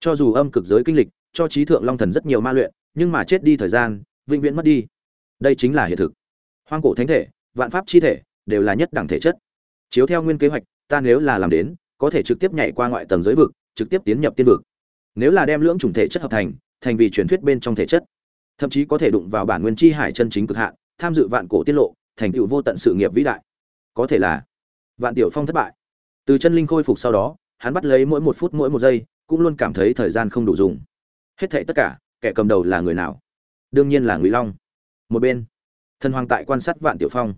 cho dù âm cực giới kinh lịch, cho trí thượng long thần rất nhiều ma luyện, nhưng mà chết đi thời gian, vĩnh viễn mất đi. Đây chính là hiện thực. Hoang cổ thánh thể, vạn pháp chi thể, đều là nhất đẳng thể chất. Chiếu theo nguyên kế hoạch, ta nếu là làm đến, có thể trực tiếp nhảy qua ngoại tầng giới vực, trực tiếp tiến nhập tiên vực. Nếu là đem lưỡng chủng thể chất hợp thành thành vì truyền thuyết bên trong thể chất, thậm chí có thể đụng vào bản nguyên chi hải chân chính cực hạn, tham dự vạn cổ tiết lộ, thành tựu vô tận sự nghiệp vĩ đại. Có thể là vạn tiểu phong thất bại. Từ chân linh khôi phục sau đó, hắn bắt lấy mỗi một phút mỗi một giây cũng luôn cảm thấy thời gian không đủ dùng. Hết thảy tất cả, kẻ cầm đầu là người nào? Đương nhiên là ngụy long. Một bên, thần hoàng tại quan sát vạn tiểu phong.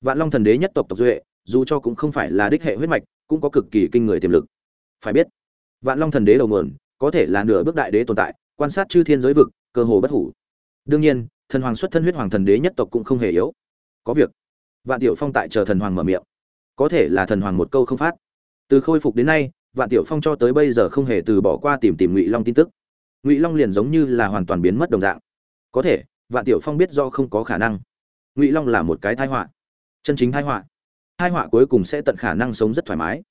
Vạn long thần đế nhất tộc tộc duệ, dù cho cũng không phải là đích hệ huyết mạch, cũng có cực kỳ kinh người tiềm lực. Phải biết, vạn long thần đế đầu nguồn, có thể là nửa bước đại đế tồn tại, quan sát chư thiên giới vực, cơ hồ bất hủ. Đương nhiên, thần hoàng xuất thân huyết hoàng thần đế nhất tộc cũng không hề yếu. Có việc, vạn tiểu phong tại chờ thần hoàng mở miệng. Có thể là thần hoàng một câu không phát. Từ khôi phục đến nay vạn tiểu phong cho tới bây giờ không hề từ bỏ qua tìm tìm ngụy long tin tức. Ngụy long liền giống như là hoàn toàn biến mất đồng dạng. Có thể, vạn tiểu phong biết do không có khả năng. Ngụy long là một cái thai họa. Chân chính thai họa. Thai họa cuối cùng sẽ tận khả năng sống rất thoải mái.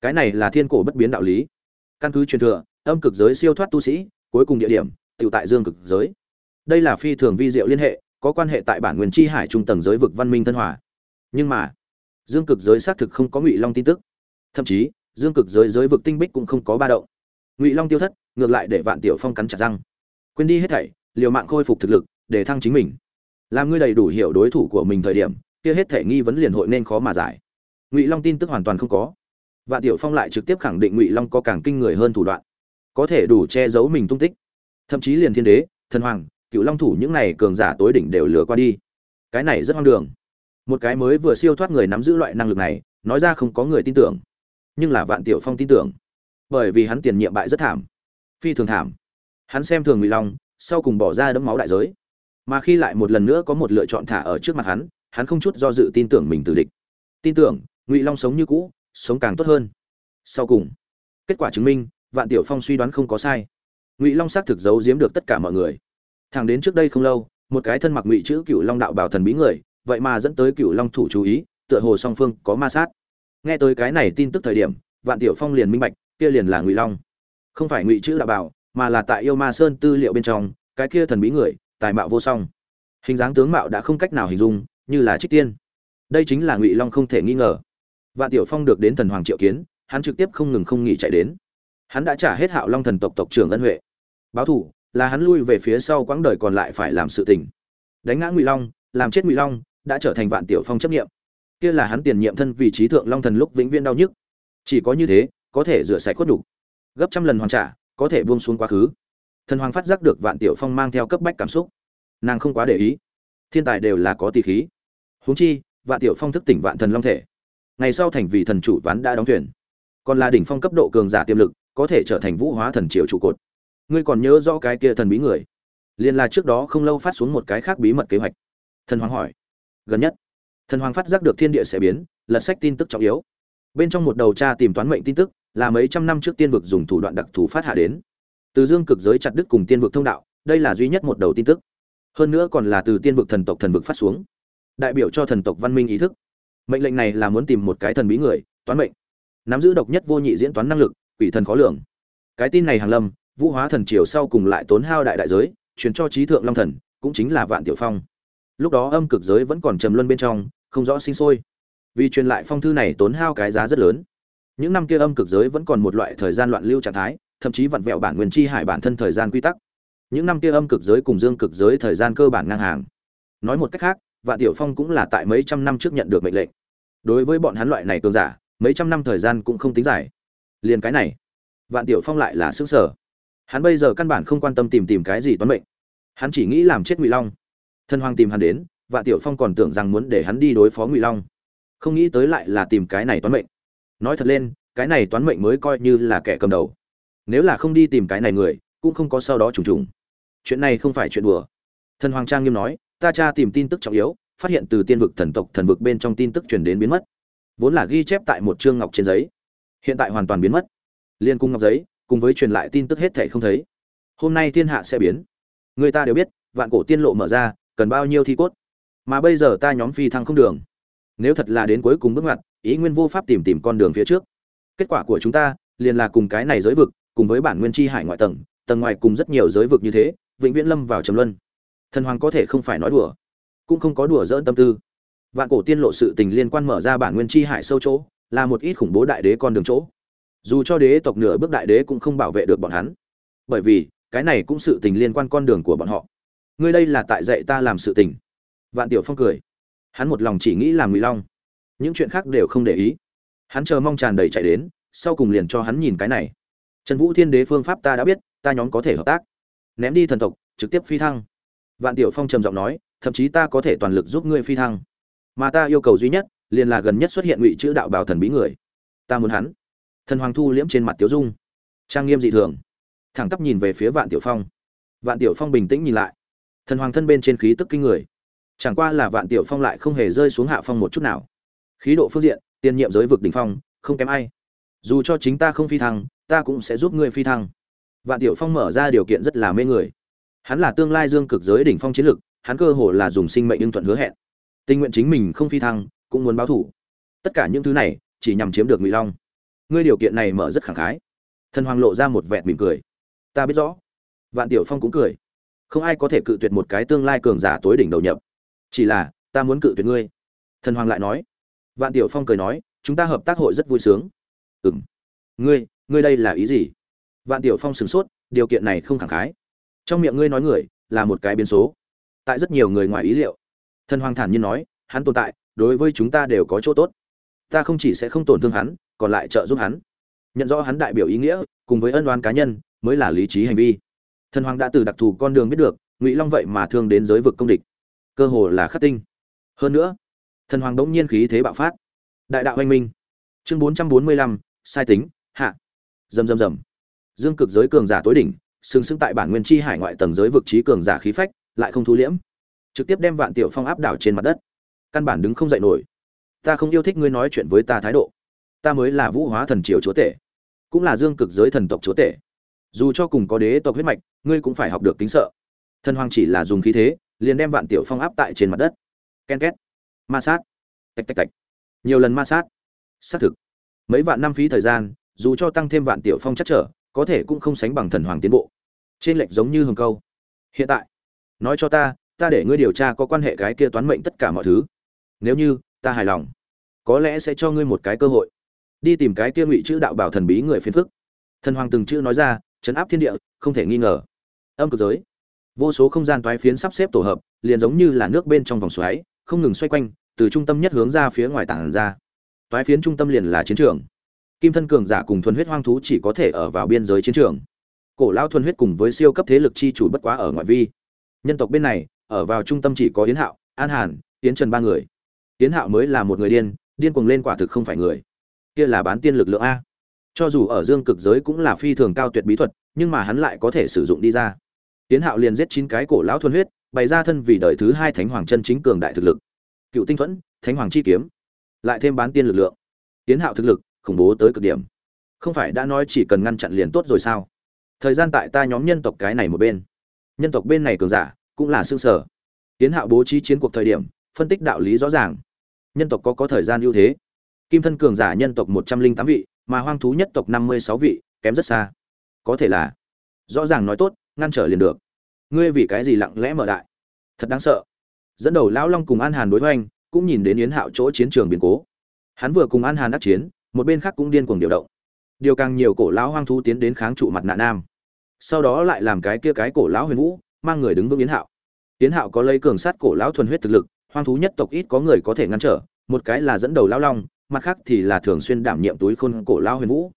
Cái này là thiên cổ bất biến đạo lý. Căn cứ truyền thừa, âm cực giới siêu thoát tu sĩ, cuối cùng địa điểm tự tại dương cực giới. Đây là phi thường vi diệu liên hệ, có quan hệ tại bản nguyên chi hải trung tầng giới vực văn minh thân hòa. Nhưng mà, dương cực giới xác thực không có ngụy long tin tức. Thậm chí dương cực giới giới vực tinh bích cũng không có ba động. Ngụy long tiêu thất, ngược lại để vạn tiểu phong cắn chặt răng. Quên đi hết thảy, liều mạng khôi phục thực lực, để thăng chính mình. Làm ngươi đầy đủ hiểu đối thủ của mình thời điểm, kia hết thảy nghi vấn liền hội nên khó mà giải. Ngụy long tin tức hoàn toàn không có. Vạn tiểu phong lại trực tiếp khẳng định ngụy long có càng kinh người hơn thủ đoạn. Có thể đủ che giấu mình tung tích. Thậm chí liền thiên đế, thần hoàng, cựu long thủ những này cường giả tối đỉnh đều lừa qua đi. Cái này rất hoang đường. Một cái mới vừa siêu thoát người nắm giữ loại năng lực này, nói ra không có người tin tưởng nhưng là vạn tiểu phong tin tưởng. Bởi vì hắn tiền nhiệm bại rất thảm, phi thường thảm. Hắn xem thường ngụy long, sau cùng bỏ ra đấm máu đại giới. Mà khi lại một lần nữa có một lựa chọn thả ở trước mặt hắn hắn không chút do dự tin tưởng mình từ địch. Tin tưởng, ngụy long sống như cũ, sống càng tốt hơn. Sau cùng, kết quả chứng minh, vạn tiểu phong suy đoán không có sai. Ngụy long xác thực giấu giếm được tất cả mọi người. Thằng đến trước đây không lâu, một cái thân mặc ngụy chữ cựu long đạo bảo thần bí người, vậy mà dẫn tới cựu long thủ chú ý, tựa hồ song phương có ma sát nghe tới cái này tin tức thời điểm, vạn tiểu phong liền minh bạch, kia liền là ngụy long. Không phải ngụy chữ đạo bảo, mà là tại yêu ma sơn tư liệu bên trong, cái kia thần bí người, tài mạo vô song. Hình dáng tướng mạo đã không cách nào hình dung, như là trích tiên. Đây chính là ngụy long không thể nghi ngờ. Vạn tiểu phong được đến thần hoàng triệu kiến, hắn trực tiếp không ngừng không nghỉ chạy đến. Hắn đã trả hết hạo long thần tộc tộc trưởng ân huệ. Báo thủ là hắn lui về phía sau quãng đời còn lại phải làm sự tình. Đánh ngã ngụy long, làm chết ngụy long, đã trở thành vạn tiểu phong chấp nghiệm kia là hắn tiền nhiệm thân vị trí thượng long thần lúc vĩnh viễn đau nhức. Chỉ có như thế, có thể rửa sạch khuất đủ. Gấp trăm lần hoàn trả, có thể buông xuống quá khứ. Thần hoàng phát giác được vạn tiểu phong mang theo cấp bách cảm xúc. Nàng không quá để ý. Thiên tài đều là có tỷ khí. Huống chi, vạn tiểu phong thức tỉnh vạn thần long thể. Ngày sau thành vị thần chủ ván đã đóng thuyền. Còn là đỉnh phong cấp độ cường giả tiềm lực, có thể trở thành vũ hóa thần triều trụ cột. Ngươi còn nhớ rõ cái kia thần bí người? Liên là trước đó không lâu phát xuống một cái khác bí mật kế hoạch. Thần hoàng hỏi. Gần nhất thần hoàng phát giác được thiên địa sẽ biến, lật sách tin tức trọng yếu. Bên trong một đầu tra tìm toán mệnh tin tức, là mấy trăm năm trước tiên vực dùng thủ đoạn đặc thù phát hạ đến. Từ dương cực giới chặt đứt cùng tiên vực thông đạo, đây là duy nhất một đầu tin tức. Hơn nữa còn là từ tiên vực thần tộc thần vực phát xuống. Đại biểu cho thần tộc văn minh ý thức. Mệnh lệnh này là muốn tìm một cái thần bí người, toán mệnh. Nắm giữ độc nhất vô nhị diễn toán năng lực, quỷ thần khó lường. Cái tin này hàng lâm, vũ hóa thần triều sau cùng lại tốn hao đại đại giới, truyền cho trí thượng long thần, cũng chính là vạn tiểu phong. Lúc đó âm cực giới vẫn còn trầm luân bên trong không rõ sinh sôi. Vì truyền lại phong thư này tốn hao cái giá rất lớn. Những năm kia âm cực giới vẫn còn một loại thời gian loạn lưu trạng thái, thậm chí vặn vẹo bản nguyên chi hải bản thân thời gian quy tắc. Những năm kia âm cực giới cùng dương cực giới thời gian cơ bản ngang hàng. Nói một cách khác vạn tiểu phong cũng là tại mấy trăm năm trước nhận được mệnh lệnh. Đối với bọn hắn loại này cường giả, mấy trăm năm thời gian cũng không tính dài. Liền cái này, vạn tiểu phong lại là xứng sở hắn bây giờ căn bản không quan tâm tìm tìm cái gì toán mệnh. Hắn chỉ nghĩ làm chết ngụy long. Thân hoàng tìm hắn đến vạn tiểu phong còn tưởng rằng muốn để hắn đi đối phó ngụy long. Không nghĩ tới lại là tìm cái này toán mệnh. Nói thật lên, cái này toán mệnh mới coi như là kẻ cầm đầu. Nếu là không đi tìm cái này người, cũng không có sau đó trùng trùng. Chuyện này không phải chuyện đùa. Thần hoàng trang nghiêm nói, ta tra tìm tin tức trọng yếu, phát hiện từ tiên vực thần tộc thần vực bên trong tin tức truyền đến biến mất. Vốn là ghi chép tại một chương ngọc trên giấy, hiện tại hoàn toàn biến mất. Liên cung ngọc giấy, cùng với truyền lại tin tức hết thể không thấy. Hôm nay thiên hạ sẽ biến. Người ta đều biết, vạn cổ tiên lộ mở ra, cần bao nhiêu thi cốt? Mà bây giờ ta nhóm phi thăng không đường. Nếu thật là đến cuối cùng bước ngoặt, ý nguyên vô pháp tìm tìm con đường phía trước. Kết quả của chúng ta, liền là cùng cái này giới vực, cùng với bản nguyên chi hải ngoại tầng tầng ngoài cùng rất nhiều giới vực như thế, vĩnh viễn lâm vào trầm luân. Thần hoàng có thể không phải nói đùa, cũng không có đùa dỡn tâm tư. Vạn cổ tiên lộ sự tình liên quan mở ra bản nguyên chi hải sâu chỗ, là một ít khủng bố đại đế con đường chỗ. Dù cho đế tộc nửa bước đại đế cũng không bảo vệ được bọn hắn. Bởi vì, cái này cũng sự tình liên quan con đường của bọn họ. Ngươi đây là tại dạy ta làm sự tình vạn tiểu phong cười. Hắn một lòng chỉ nghĩ làm ngụy long. Những chuyện khác đều không để ý. Hắn chờ mong tràn đầy chạy đến, sau cùng liền cho hắn nhìn cái này. Trần vũ thiên đế phương pháp ta đã biết, ta nhóm có thể hợp tác. Ném đi thần tộc, trực tiếp phi thăng. Vạn tiểu phong trầm giọng nói, thậm chí ta có thể toàn lực giúp ngươi phi thăng. Mà ta yêu cầu duy nhất, liền là gần nhất xuất hiện ngụy chữ đạo bào thần bí người. Ta muốn hắn. Thần hoàng thu liễm trên mặt tiểu dung. Trang nghiêm dị thường. Thẳng tắp nhìn về phía vạn tiểu phong. Vạn tiểu phong bình tĩnh nhìn lại. Thần hoàng thân bên trên khí tức kinh người chẳng qua là vạn tiểu phong lại không hề rơi xuống hạ phong một chút nào. Khí độ phương diện tiền nhiệm giới vực đỉnh phong, không kém ai. Dù cho chính ta không phi thăng, ta cũng sẽ giúp ngươi phi thăng. Vạn tiểu phong mở ra điều kiện rất là mê người. Hắn là tương lai dương cực giới đỉnh phong chiến lực, hắn cơ hồ là dùng sinh mệnh ưng thuận hứa hẹn. Tình nguyện chính mình không phi thăng, cũng muốn báo thủ. Tất cả những thứ này, chỉ nhằm chiếm được ngụy long. Ngươi điều kiện này mở rất khẳng khái. Thần hoàng lộ ra một vẹn mỉm cười. Ta biết rõ. Vạn tiểu phong cũng cười. Không ai có thể cự tuyệt một cái tương lai cường giả tối đỉnh đầu nhập chỉ là, ta muốn cự tuyệt ngươi. Thần hoàng lại nói. Vạn tiểu phong cười nói, chúng ta hợp tác hội rất vui sướng. Ừ m ngươi ngươi đây là ý gì? Vạn tiểu phong sửng sốt, điều kiện này không khẳng khái. Trong miệng ngươi nói người, là một cái biến số. Tại rất nhiều người ngoài ý liệu. Thần hoàng thản nhiên nói, hắn tồn tại, đối với chúng ta đều có chỗ tốt. Ta không chỉ sẽ không tổn thương hắn, còn lại trợ giúp hắn. Nhận rõ hắn đại biểu ý nghĩa, cùng với ân đoán cá nhân, mới là lý trí hành vi. Thần hoàng đã từ đặc thù con đường biết được, ngụy long vậy mà thương đến giới vực công địch cơ hồ là khắc tinh. Hơn nữa, thần hoàng đống nhiên khí thế bạo phát. Đại đạo anh minh. Chương bốn trăm bốn mươi lăm, sai tính, hạ. Dầm dầm dầm dương cực giới cường giả tối đỉnh, sừng sững tại bản nguyên chi hải ngoại tầng giới vực trí cường giả khí phách, lại không thu liễm. Trực tiếp đem vạn tiểu phong áp đảo trên mặt đất. Căn bản đứng không dậy nổi. Ta không yêu thích ngươi nói chuyện với ta thái độ. Ta mới là vũ hóa thần triều chúa tể, cũng là dương cực giới thần tộc chúa tể. Dù cho cùng có đế tộc huyết mạch, ngươi cũng phải học được kính sợ. Thần hoàng chỉ là dùng khí thế liền đem vạn tiểu phong áp tại trên mặt đất. Ken két. Ma sát. Tạch tạch tạch. Nhiều lần ma sát. Xác thực. Mấy vạn năm phí thời gian, dù cho tăng thêm vạn tiểu phong chắc trở, có thể cũng không sánh bằng thần hoàng tiến bộ. Trên lệch giống như hồng câu. Hiện tại, nói cho ta ta để ngươi điều tra có quan hệ cái kia toán mệnh tất cả mọi thứ. Nếu như, ta hài lòng, có lẽ sẽ cho ngươi một cái cơ hội. Đi tìm cái kia ngụy chữ đạo bảo thần bí người phiền phức. Thần hoàng từng chữ nói ra, chấn áp thiên địa, không thể nghi ngờ. Âm cực giới vô số không gian toái phiến sắp xếp tổ hợp, liền giống như là nước bên trong vòng xoáy, không ngừng xoay quanh, từ trung tâm nhất hướng ra phía ngoài tảng ra. Toái phiến trung tâm liền là chiến trường. Kim thân cường giả cùng thuần huyết hoang thú chỉ có thể ở vào biên giới chiến trường. Cổ lão thuần huyết cùng với siêu cấp thế lực chi chủ bất quá ở ngoại vi. Nhân tộc bên này, ở vào trung tâm chỉ có yến hạo, an hàn, yến trần ba người. Yến hạo mới là một người điên điên cuồng lên quả thực không phải người. Kia là bán tiên lực lượng a. Cho dù ở dương cực giới cũng là phi thường cao tuyệt bí thuật, nhưng mà hắn lại có thể sử dụng đi ra. Tiến hạo liền giết chín cái cổ lão thuần huyết, bày ra thân vì đời thứ hai thánh hoàng chân chính cường đại thực lực. Cựu tinh thuẫn, thánh hoàng chi kiếm. Lại thêm bán tiên lực lượng. Tiến hạo thực lực, khủng bố tới cực điểm. Không phải đã nói chỉ cần ngăn chặn liền tốt rồi sao? Thời gian tại ta nhóm nhân tộc cái này một bên. Nhân tộc bên này cường giả, cũng là xương sở. Tiến hạo bố trí chiến cuộc thời điểm, phân tích đạo lý rõ ràng. Nhân tộc có có thời gian ưu thế? Kim thân cường giả nhân tộc một trăm linh tám vị, mà hoang thú nhất tộc năm mươi sáu vị, kém rất xa. Có thể là. Rõ ràng nói tốt ngăn trở liền được. Ngươi vì cái gì lặng lẽ mở đại? Thật đáng sợ. Dẫn đầu lão long cùng an hàn đối hoành, cũng nhìn đến yến hạo chỗ chiến trường biến cố. Hắn vừa cùng an hàn đắc chiến, một bên khác cũng điên cuồng điều động. Điều càng nhiều cổ lão hoang thú tiến đến kháng trụ mặt nạ nam. Sau đó lại làm cái kia cái cổ lão huyền vũ, mang người đứng vững yến hạo. Yến hạo có lấy cường sát cổ lão thuần huyết thực lực, hoang thú nhất tộc ít có người có thể ngăn trở, một cái là dẫn đầu lão long, mặt khác thì là thường xuyên đảm nhiệm túi khôn cổ lão huyền vũ.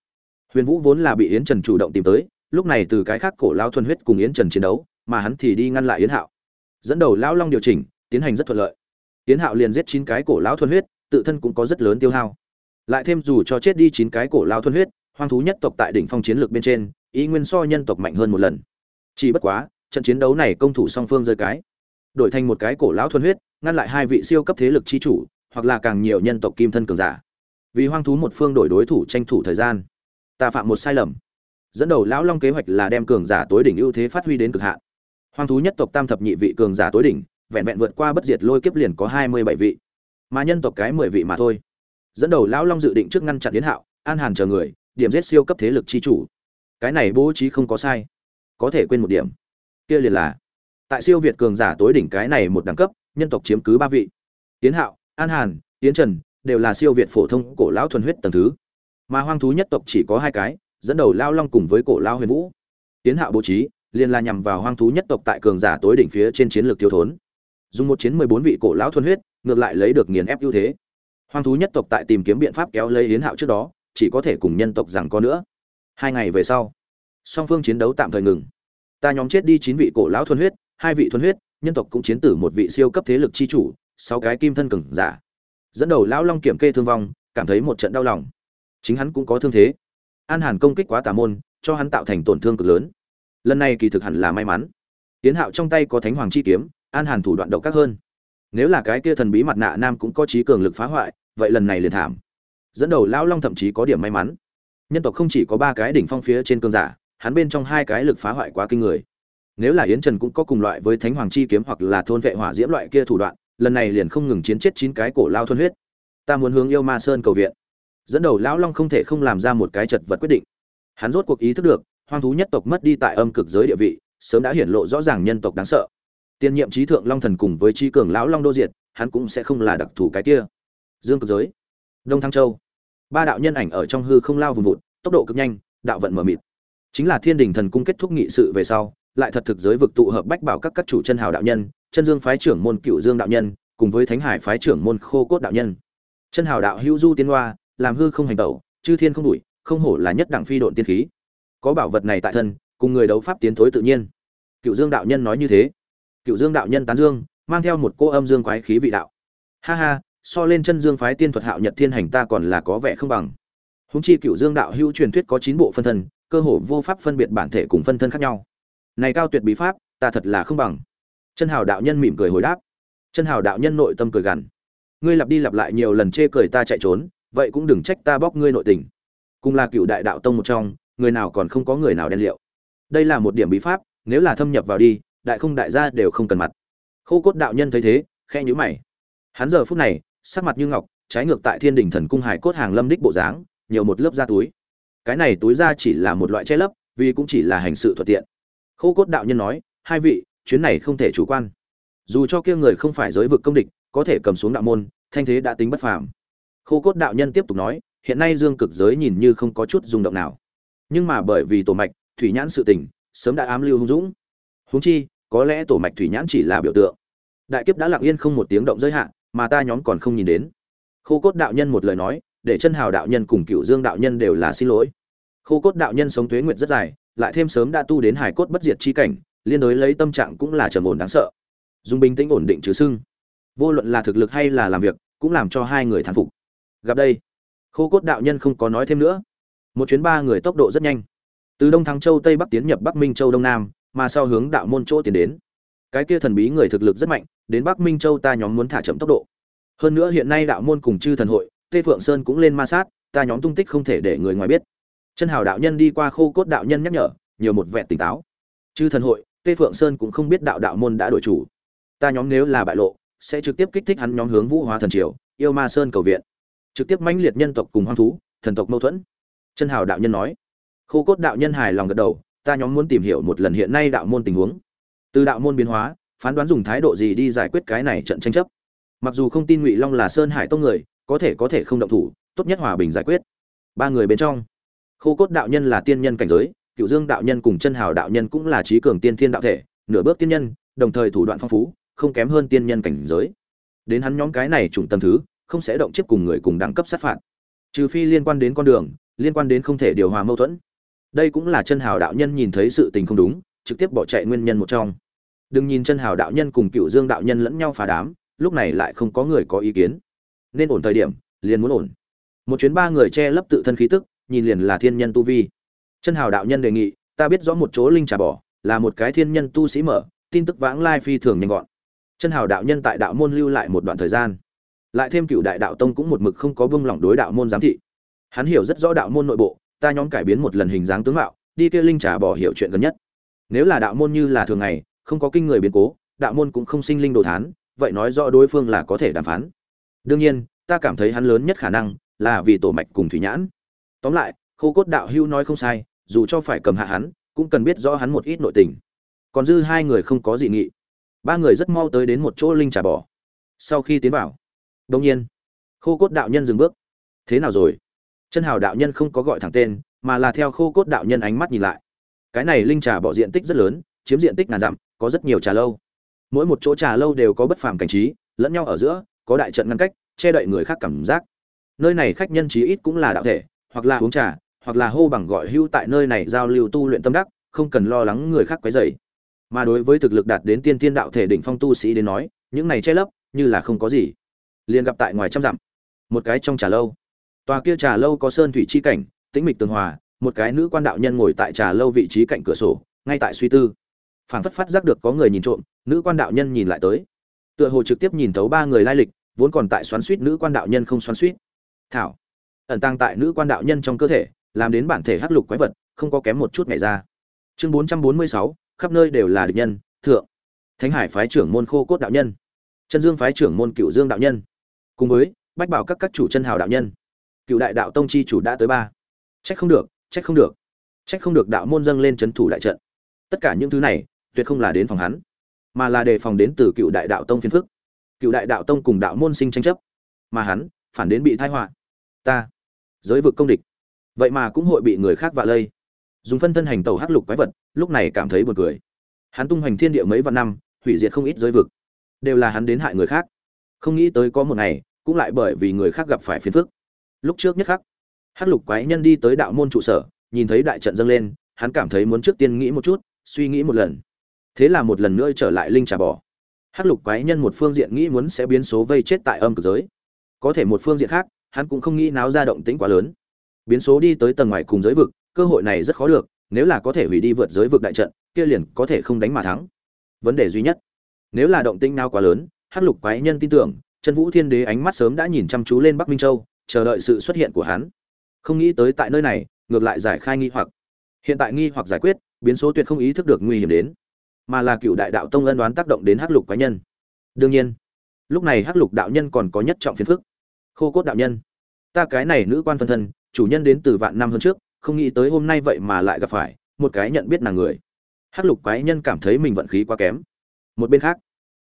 Huyền vũ vốn là bị yến trần chủ động tìm tới lúc này từ cái khác cổ lão thuần huyết cùng yến trần chiến đấu, mà hắn thì đi ngăn lại yến hạo. Dẫn đầu lão long điều chỉnh, tiến hành rất thuận lợi. Yến hạo liền giết chín cái cổ lão thuần huyết, tự thân cũng có rất lớn tiêu hao. Lại thêm dù cho chết đi chín cái cổ lão thuần huyết, hoang thú nhất tộc tại đỉnh phong chiến lược bên trên ý nguyên so nhân tộc mạnh hơn một lần. Chỉ bất quá, trận chiến đấu này công thủ song phương rơi cái. Đổi thành một cái cổ lão thuần huyết, ngăn lại hai vị siêu cấp thế lực chi chủ, hoặc là càng nhiều nhân tộc kim thân cường giả. Vì hoang thú một phương đổi đối thủ tranh thủ thời gian, ta phạm một sai lầm dẫn đầu lão long kế hoạch là đem cường giả tối đỉnh ưu thế phát huy đến cực hạn. Hoang thú nhất tộc tam thập nhị vị cường giả tối đỉnh, vẹn vẹn vượt qua bất diệt lôi kiếp liền có hai mươi bảy vị. Mà nhân tộc cái mười vị mà thôi. Dẫn đầu lão long dự định trước ngăn chặn yến hạo, an hàn chờ người, điểm giết siêu cấp thế lực chi chủ. Cái này bố trí không có sai. Có thể quên một điểm. Kia liền là, tại siêu việt cường giả tối đỉnh cái này một đẳng cấp, nhân tộc chiếm cứ ba vị. Tiến hạo, an hàn tiến trần đều là siêu việt phổ thông cổ lão thuần huyết tầng thứ. Mà hoang thú nhất tộc chỉ có hai cái dẫn đầu lao long cùng với cổ lao huyền vũ. Tiến hạo bố trí, liền là nhằm vào hoang thú nhất tộc tại cường giả tối đỉnh phía trên chiến lược thiếu thốn. Dùng một chiến mười bốn vị cổ lão thuần huyết, ngược lại lấy được nghiền ép ưu thế. Hoang thú nhất tộc tại tìm kiếm biện pháp kéo lấy hiến hạo trước đó, chỉ có thể cùng nhân tộc rằng có nữa. Hai ngày về sau, song phương chiến đấu tạm thời ngừng. Ta nhóm chết đi chín vị cổ lão thuần huyết, hai vị thuần huyết, nhân tộc cũng chiến tử một vị siêu cấp thế lực chi chủ, sáu cái kim thân cường giả. Dẫn đầu lão long kiểm kê thương vong, cảm thấy một trận đau lòng. Chính hắn cũng có thương thế an hàn công kích quá tà môn, cho hắn tạo thành tổn thương cực lớn. Lần này kỳ thực hẳn là may mắn. Tiến hạo trong tay có thánh hoàng chi kiếm, an hàn thủ đoạn độc các hơn. Nếu là cái kia thần bí mặt nạ nam cũng có trí cường lực phá hoại, vậy lần này liền thảm. Dẫn đầu lão long thậm chí có điểm may mắn. Nhân tộc không chỉ có ba cái đỉnh phong phía trên cương giả, hắn bên trong hai cái lực phá hoại quá kinh người. Nếu là yến trần cũng có cùng loại với thánh hoàng chi kiếm hoặc là thôn vệ hỏa diễm loại kia thủ đoạn, lần này liền không ngừng chiến chết chín cái cổ lao thuần huyết. Ta muốn hướng yêu ma sơn cầu viện dẫn đầu lão long không thể không làm ra một cái chật vật quyết định. Hắn rốt cuộc ý thức được, hoang thú nhất tộc mất đi tại âm cực giới địa vị, sớm đã hiển lộ rõ ràng nhân tộc đáng sợ. Tiên nhiệm trí thượng long thần cùng với trí cường lão long đô diệt, hắn cũng sẽ không là đặc thù cái kia. Dương cực giới, đông thăng châu. Ba đạo nhân ảnh ở trong hư không lao vùng vụt, tốc độ cực nhanh, đạo vận mở mịt. Chính là thiên đình thần cung kết thúc nghị sự về sau, lại thật thực giới vực tụ hợp bách bảo các các chủ chân hào đạo nhân, chân dương phái trưởng môn cựu dương đạo nhân, cùng với thánh hải phái trưởng môn khô cốt đạo nhân. Chân hào đạo hữu du tiên hoa làm hư không hành tẩu, chư thiên không đủi không hổ là nhất đẳng phi độn tiên khí. Có bảo vật này tại thân, cùng người đấu pháp tiến thối tự nhiên. Cựu dương đạo nhân nói như thế. Cựu dương đạo nhân tán dương, mang theo một cô âm dương quái khí vị đạo. Ha ha, so lên chân dương phái tiên thuật hạo nhật thiên hành ta còn là có vẻ không bằng. Húng chi cựu dương đạo hữu truyền thuyết có chín bộ phân thân, cơ hồ vô pháp phân biệt bản thể cùng phân thân khác nhau. Này cao tuyệt bí pháp, ta thật là không bằng. Chân hào đạo nhân mỉm cười hồi đáp. Chân hào đạo nhân nội tâm cười gằn. Ngươi lặp đi lặp lại nhiều lần chê cười ta chạy trốn vậy cũng đừng trách ta bóc ngươi nội tình. Cùng là cựu đại đạo tông một trong, người nào còn không có người nào đen liệu. Đây là một điểm bí pháp, nếu là thâm nhập vào đi, đại không đại gia đều không cần mặt. Khô cốt đạo nhân thấy thế khe nhữ mày. Hắn giờ phút này, sắc mặt như ngọc, trái ngược tại thiên đình thần cung hải cốt hàng lâm đích bộ dáng, nhiều một lớp da túi. Cái này túi da chỉ là một loại che lấp, vì cũng chỉ là hành sự thuận tiện. Khô cốt đạo nhân nói, hai vị, chuyến này không thể chủ quan. Dù cho kia người không phải giới vực công địch, có thể cầm xuống đạo môn, thanh thế đã tính bất phàm khô cốt đạo nhân tiếp tục nói, hiện nay dương cực giới nhìn như không có chút rung động nào. Nhưng mà bởi vì tổ mạch, thủy nhãn sự tình, sớm đã ám lưu hung dũng. Huống chi, có lẽ tổ mạch thủy nhãn chỉ là biểu tượng. Đại kiếp đã lặng yên không một tiếng động giới hạn mà ta nhóm còn không nhìn đến. Khô cốt đạo nhân một lời nói, để chân hào đạo nhân cùng cựu dương đạo nhân đều là xin lỗi. Khô cốt đạo nhân sống tuế nguyệt rất dài, lại thêm sớm đã tu đến hải cốt bất diệt chi cảnh, liên đối lấy tâm trạng cũng là trầm ổn đáng sợ. Dùng bình tĩnh ổn định trừ sưng. Vô luận là thực lực hay là làm việc, cũng làm cho hai người thán phục gặp đây. Khô cốt đạo nhân không có nói thêm nữa. Một chuyến ba người tốc độ rất nhanh. Từ đông thắng châu tây bắc tiến nhập bắc minh châu đông nam, mà sau hướng đạo môn chỗ tiến đến. Cái kia thần bí người thực lực rất mạnh, đến bắc minh châu ta nhóm muốn thả chậm tốc độ. Hơn nữa hiện nay đạo môn cùng chư thần hội, tê phượng sơn cũng lên ma sát, ta nhóm tung tích không thể để người ngoài biết. Chân hào đạo nhân đi qua khô cốt đạo nhân nhắc nhở, nhiều một vẹn tỉnh táo. Chư thần hội, tê phượng sơn cũng không biết đạo đạo môn đã đổi chủ. Ta nhóm nếu là bại lộ, sẽ trực tiếp kích thích hắn nhóm hướng vũ hóa thần triều, yêu ma sơn cầu viện trực tiếp mãnh liệt nhân tộc cùng hoang thú, thần tộc mâu thuẫn. Chân hào đạo nhân nói. Khô cốt đạo nhân hài lòng gật đầu, ta nhóm muốn tìm hiểu một lần hiện nay đạo môn tình huống. Từ đạo môn biến hóa, phán đoán dùng thái độ gì đi giải quyết cái này trận tranh chấp. Mặc dù không tin ngụy long là sơn hải tông người, có thể có thể không động thủ, tốt nhất hòa bình giải quyết. Ba người bên trong, khô cốt đạo nhân là tiên nhân cảnh giới cựu dương đạo nhân cùng chân hào đạo nhân cũng là trí cường tiên thiên đạo thể, nửa bước tiên nhân, đồng thời thủ đoạn phong phú, không kém hơn tiên nhân cảnh giới. Đến hắn nhóm cái này trùng tầng thứ không sẽ động chiếc cùng người cùng đẳng cấp sát phạt. Trừ phi liên quan đến con đường, liên quan đến không thể điều hòa mâu thuẫn. Đây cũng là chân hào đạo nhân nhìn thấy sự tình không đúng, trực tiếp bỏ chạy nguyên nhân một trong. Đừng nhìn chân hào đạo nhân cùng cựu dương đạo nhân lẫn nhau phá đám, lúc này lại không có người có ý kiến. Nên ổn thời điểm, liền muốn ổn. Một chuyến ba người che lấp tự thân khí tức, nhìn liền là thiên nhân tu vi. Chân hào đạo nhân đề nghị, ta biết rõ một chỗ linh trà bỏ là một cái thiên nhân tu sĩ mở, tin tức vãng lai phi thường nhanh gọn. Chân hào đạo nhân tại đạo môn lưu lại một đoạn thời gian lại thêm cựu đại đạo tông cũng một mực không có vương lỏng đối đạo môn giám thị. Hắn hiểu rất rõ đạo môn nội bộ, ta nhóm cải biến một lần hình dáng tướng mạo, đi kia linh trà bỏ hiểu chuyện gần nhất. Nếu là đạo môn như là thường ngày, không có kinh người biến cố, đạo môn cũng không sinh linh đồ thán, vậy nói rõ đối phương là có thể đàm phán. Đương nhiên, ta cảm thấy hắn lớn nhất khả năng là vì tổ mạch cùng thủy nhãn. Tóm lại, khô cốt đạo hưu nói không sai, dù cho phải cầm hạ hắn, cũng cần biết rõ hắn một ít nội tình. Còn dư hai người không có dị nghị. Ba người rất mau tới đến một chỗ linh trà bỏ sau khi tiến vào đồng nhiên, khô cốt đạo nhân dừng bước. Thế nào rồi? Chân hào đạo nhân không có gọi thẳng tên, mà là theo khô cốt đạo nhân ánh mắt nhìn lại. Cái này linh trà bỏ diện tích rất lớn, chiếm diện tích ngàn dặm, có rất nhiều trà lâu. Mỗi một chỗ trà lâu đều có bất phàm cảnh trí, lẫn nhau ở giữa, có đại trận ngăn cách, che đậy người khác cảm giác. Nơi này khách nhân chí ít cũng là đạo thể, hoặc là uống trà, hoặc là hô bằng gọi hưu tại nơi này giao lưu tu luyện tâm đắc, không cần lo lắng người khác quấy rầy. Mà đối với thực lực đạt đến tiên tiên đạo thể đỉnh phong tu sĩ đến nói, những này che lấp, như là không có gì liền gặp tại ngoài trăm dặm. Một cái trong trà lâu. Tòa kia trà lâu có sơn thủy chi cảnh, tĩnh mịch tường hòa, một cái nữ quan đạo nhân ngồi tại trà lâu vị trí cạnh cửa sổ, ngay tại suy tư. Phảng phất phát giác được có người nhìn trộm, nữ quan đạo nhân nhìn lại tới. Tựa hồ trực tiếp nhìn thấu ba người lai lịch, vốn còn tại xoắn suýt nữ quan đạo nhân không xoắn suýt. Thảo. Ẩn tăng tại nữ quan đạo nhân trong cơ thể, làm đến bản thể hắc lục quái vật, không có kém một chút ngày ra. Chương bốn trăm bốn mươi sáu, khắp nơi đều là địch nhân, thượng. Thánh hải phái trưởng môn khô cốt đạo nhân. Chân dương phái trưởng môn cựu dương đạo nhân cùng với, bách bảo các các chủ chân hào đạo nhân. Cựu đại đạo tông chi chủ đã tới ba. Trách không được, trách không được. Trách không được đạo môn dâng lên c h ấ n thủ đại trận. Tất cả những thứ này, tuyệt không là đến phòng hắn, mà là đề phòng đến từ cựu đại đạo tông phiền phức. Cựu đại đạo tông cùng đạo môn sinh tranh chấp, mà hắn phản đến bị thái họa. Ta, giới vực công địch. Vậy mà cũng hội bị người khác vạ lây. Dùng phân thân hành tàu hắc lục quái vật, lúc này cảm thấy buồn cười. Hắn tung hoành thiên địa mấy vạn năm, hủy diệt không ít giới vực. Đều là hắn đến hại người khác. Không nghĩ tới có một ngày cũng lại bởi vì người khác gặp phải phiền phức. Lúc trước nhất khắc, hắc lục quái nhân đi tới đạo môn trụ sở, nhìn thấy đại trận dâng lên, hắn cảm thấy muốn trước tiên nghĩ một chút, suy nghĩ một lần. Thế là một lần nữa trở lại linh trà bỏ hắc lục quái nhân một phương diện nghĩ muốn sẽ biến số vây chết tại âm cực giới. Có thể một phương diện khác, hắn cũng không nghĩ náo ra động tĩnh quá lớn. Biến số đi tới tầng ngoài cùng giới vực, cơ hội này rất khó được, nếu là có thể hủy đi vượt giới vực đại trận, kia liền có thể không đánh mà thắng. Vấn đề duy nhất, nếu là động tĩnh nào quá lớn, hắc lục quái nhân tin tưởng chân vũ thiên đế ánh mắt sớm đã nhìn chăm chú lên bắc minh châu, chờ đợi sự xuất hiện của hắn. Không nghĩ tới tại nơi này, ngược lại giải khai nghi hoặc. Hiện tại nghi hoặc giải quyết, biến số tuyệt không ý thức được nguy hiểm đến. Mà là cựu đại đạo tông ân đoán tác động đến hắc lục quái nhân. Đương nhiên, lúc này hắc lục đạo nhân còn có nhất trọng phiền phức. Khô cốt đạo nhân. Ta cái này nữ quan phân thân, chủ nhân đến từ vạn năm hơn trước, không nghĩ tới hôm nay vậy mà lại gặp phải, một cái nhận biết nàng người. Hắc lục quái nhân cảm thấy mình vận khí quá kém. Một bên khác,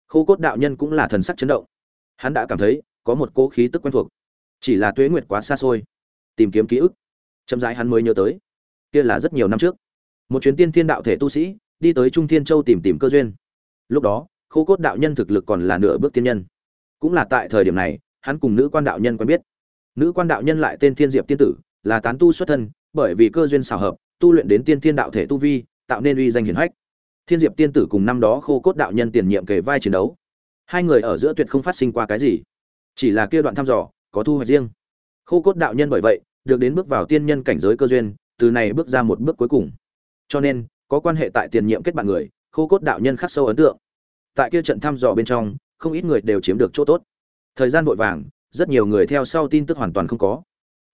khô cốt đạo nhân cũng là thần sắc chấn động hắn đã cảm thấy có một cỗ khí tức quen thuộc, chỉ là tuế nguyệt quá xa xôi, tìm kiếm ký ức. Chậm rãi hắn mới nhớ tới, kia là rất nhiều năm trước, một chuyến tiên thiên đạo thể tu sĩ đi tới trung thiên châu tìm tìm cơ duyên. Lúc đó, khô cốt đạo nhân thực lực còn là nửa bước tiên nhân. Cũng là tại thời điểm này, hắn cùng nữ quan đạo nhân quen biết. Nữ quan đạo nhân lại tên thiên diệp tiên tử, là tán tu xuất thân, bởi vì cơ duyên xảo hợp, tu luyện đến tiên thiên đạo thể tu vi, tạo nên uy danh hiển hách. Thiên diệp tiên tử cùng năm đó khô cốt đạo nhân tiền nhiệm kề vai chiến đấu hai người ở giữa tuyệt không phát sinh qua cái gì. Chỉ là kia đoạn thăm dò, có thu hoạch riêng. Khô cốt đạo nhân bởi vậy, được đến bước vào tiên nhân cảnh giới cơ duyên, từ này bước ra một bước cuối cùng. Cho nên, có quan hệ tại tiền nhiệm kết bạn người, khô cốt đạo nhân khắc sâu ấn tượng. Tại kia trận thăm dò bên trong, không ít người đều chiếm được chỗ tốt. Thời gian vội vàng, rất nhiều người theo sau tin tức hoàn toàn không có.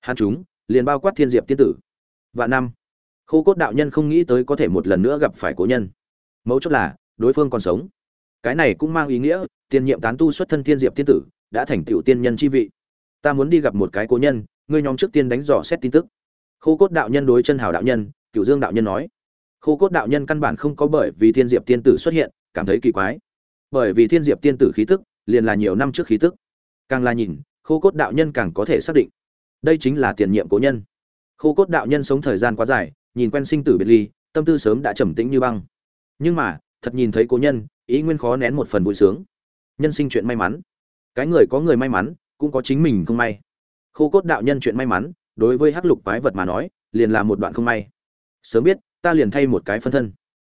Hắn chúng, liền bao quát thiên diệp tiên tử. Và năm, khô cốt đạo nhân không nghĩ tới có thể một lần nữa gặp phải cố nhân. Mấu chốt là, đối phương còn sống cái này cũng mang ý nghĩa, tiền nhiệm tán tu xuất thân thiên diệp tiên tử, đã thành tựu tiên nhân chi vị. Ta muốn đi gặp một cái cố nhân, ngươi nhóm trước tiên đánh dò xét tin tức. Khô cốt đạo nhân đối chân hào đạo nhân cựu dương đạo nhân nói. Khô cốt đạo nhân căn bản không có bởi vì thiên diệp tiên tử xuất hiện, cảm thấy kỳ quái. Bởi vì thiên diệp tiên tử khí tức, liền là nhiều năm trước khí tức. Càng là nhìn, khô cốt đạo nhân càng có thể xác định. Đây chính là tiền nhiệm cố nhân. Khô cốt đạo nhân sống thời gian quá dài, nhìn quen sinh tử biệt ly, tâm tư sớm đã trầm tĩnh như băng. Nhưng mà, thật nhìn thấy cố nhân ý nguyên khó nén một phần vui sướng. Nhân sinh chuyện may mắn. Cái người có người may mắn, cũng có chính mình không may. Khô cốt đạo nhân chuyện may mắn, đối với hắc lục quái vật mà nói, liền là một đoạn không may. Sớm biết, ta liền thay một cái phân thân.